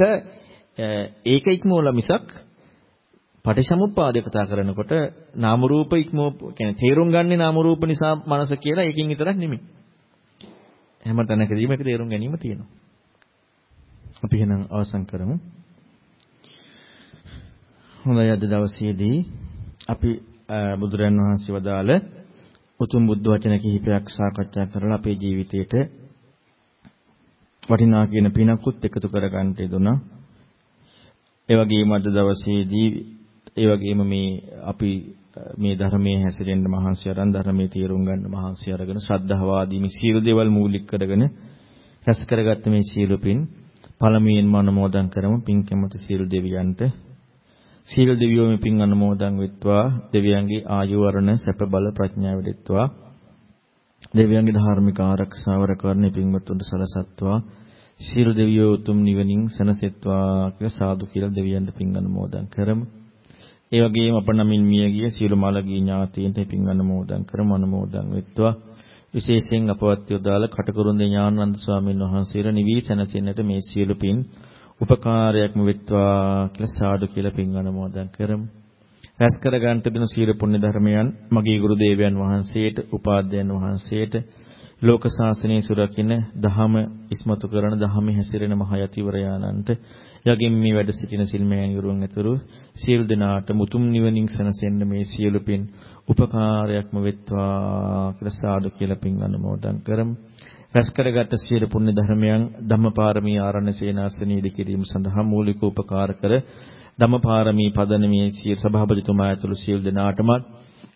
ඒක ඉක්මවල මිසක් පටිසමුප්පාදේ කතා කරනකොට නාම රූප ඉක්මව කියන්නේ තේරුම් ගන්නේ නාම රූප නිසා මනස කියලා ඒකින් විතරක් නෙමෙයි. හැම තැනකදීම ඒක තේරුම් ගැනීම තියෙනවා. අපි එහෙනම් අවසන් කරමු. හොඳයි අද දවසේදී අපි බුදුරන් වහන්සේ වදාළ උතුම් බුද්ධ වචන කිහිපයක් සාකච්ඡා කරලා අපේ ජීවිතයට වටිනා කියන පිනකුත් එකතු කරගන්න යෙදුණා. ඒ වගේම අද දවසේදී ඒ වගේම මේ අපි මේ ධර්මයේ හැසිරෙන්න මහන්සි අරන් ධර්මයේ තේරුම් ගන්න මහන්සි අරගෙන ශ්‍රද්ධාව ආදී මේ සියලු දේවල් මූලික කරගෙන රැස් කරගත්ත මේ සියලු පින් පළමුවෙන්ම අනුමෝදන් කරමු. පින් කැමති සියලු දෙවියන්ට. සියලු දෙවියෝ මේ පින් අනුමෝදන් වෙත්වා. දෙවියන්ගේ ආයු වරණ සැප බල ප්‍රඥාව වෙත්වා දෙවියන්ගේ ධාර්මික ආරක්ෂාව රැකවරණේ පින්වත්තුන්ට සලසත්වා. සියලු දෙවියෝ උතුම් නිවනින් සැනසෙත්වා කියලා සාදු කියලා දෙවියන්ට පින් අනුමෝදන් කරමු. ඒ වගේම අප නමින් මිය ගිය සියලු මාළගී ඥාතීන්ට පින් අනුමෝදන් කරමු අනුමෝදන් වෙත්වා. විශේෂයෙන් අපවත් යොදාලා කටකරුන්ද ඥානানন্দ ස්වාමීන් වහන්සේලා නිවී සැනසෙන්නට මේ සියලු පින් උපකාරයක්ම වෙත්වා කියලා සාදු කියලා පින් අනුමෝදන් කරමු. රැස් කර ගන්නට දෙන සීල පුණ්‍ය ධර්මයන් මගේ ගුරු දේවයන් වහන්සේට, උපාධ්‍යයන් වහන්සේට, ලෝක ශාසනය සුරකින්න, දහම ඉස්මතු කරන, දහමේ හැසිරෙන මහ යතිවරයාණන්ට යකින් මේ වැඩ සිටින සිල්මයන් යුරුන් ඇතුළු සියලු දෙනාට මුතුම් නිවනින් සැනසෙන්න මේ සියලු පින් උපකාරයක්ම වෙත්වා කියලා සාදු කියලා පින් අනුමෝදන් කරමු. රැස් කරගත් සියලු පුණ්‍ය ධර්මයන් ධම්මපාරමී ආරණ්‍ය සේනාසනීය කිරීම සඳහා මූලික උපකාර කර ධම්මපාරමී පදනමේ සියලු සභාපතිතුමා ඇතුළු සියලු දෙනාටමත්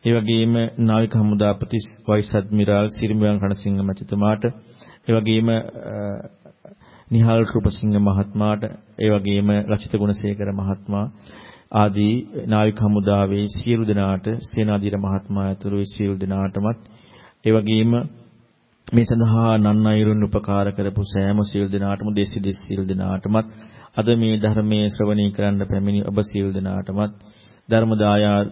ඒ වගේම නාවික හමුදාපති වයිස් අද්මිරාල් සිරිමයන් රණසිංහ මැතිතුමාට ඒ වගේම නිහාල් රූපසිංහ මහත්මයාට ඒ වගේම ලචිත ගුණසේකර මහත්මයා ආදී නාවික හමුදාවේ සියලු දෙනාට සේනාධීර මහත්මයා ඇතුළු සියලු දෙනාටමත් ඒ වගේම මේ සඳහා නන් අයුරුන් උපකාර කරපු සෑම සියලු දෙනාටම දෙසි දෙස් සියලු දෙනාටමත් අද මේ ධර්මයේ ශ්‍රවණී කරන්න පැමිණි ඔබ සියලු දෙනාටමත් ධර්ම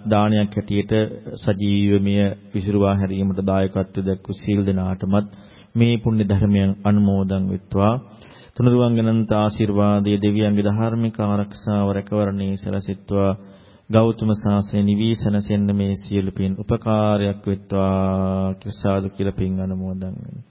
දානයක් හැටියට සජීවීවමිය විසිරුවා හැරීමට දායකත්ව දක්වු සීල් දෙනාටමත් මේ පුණ්‍ය ධර්මයන් අනුමෝදන් වෙත්වා. තුනුරුවන් ගණන්ත ආශිර්වාදයේ දෙවියන්ගේ ධාර්මික ආරක්ෂාව රැකවරණේ සැලසෙත්වා. ගෞතම සාසනය නිවිසනසෙන්න මේ සියලු පින් උපකාරයක් වෙත්වා කිසාදු කියලා පින් අනුමෝදන් වෙනවා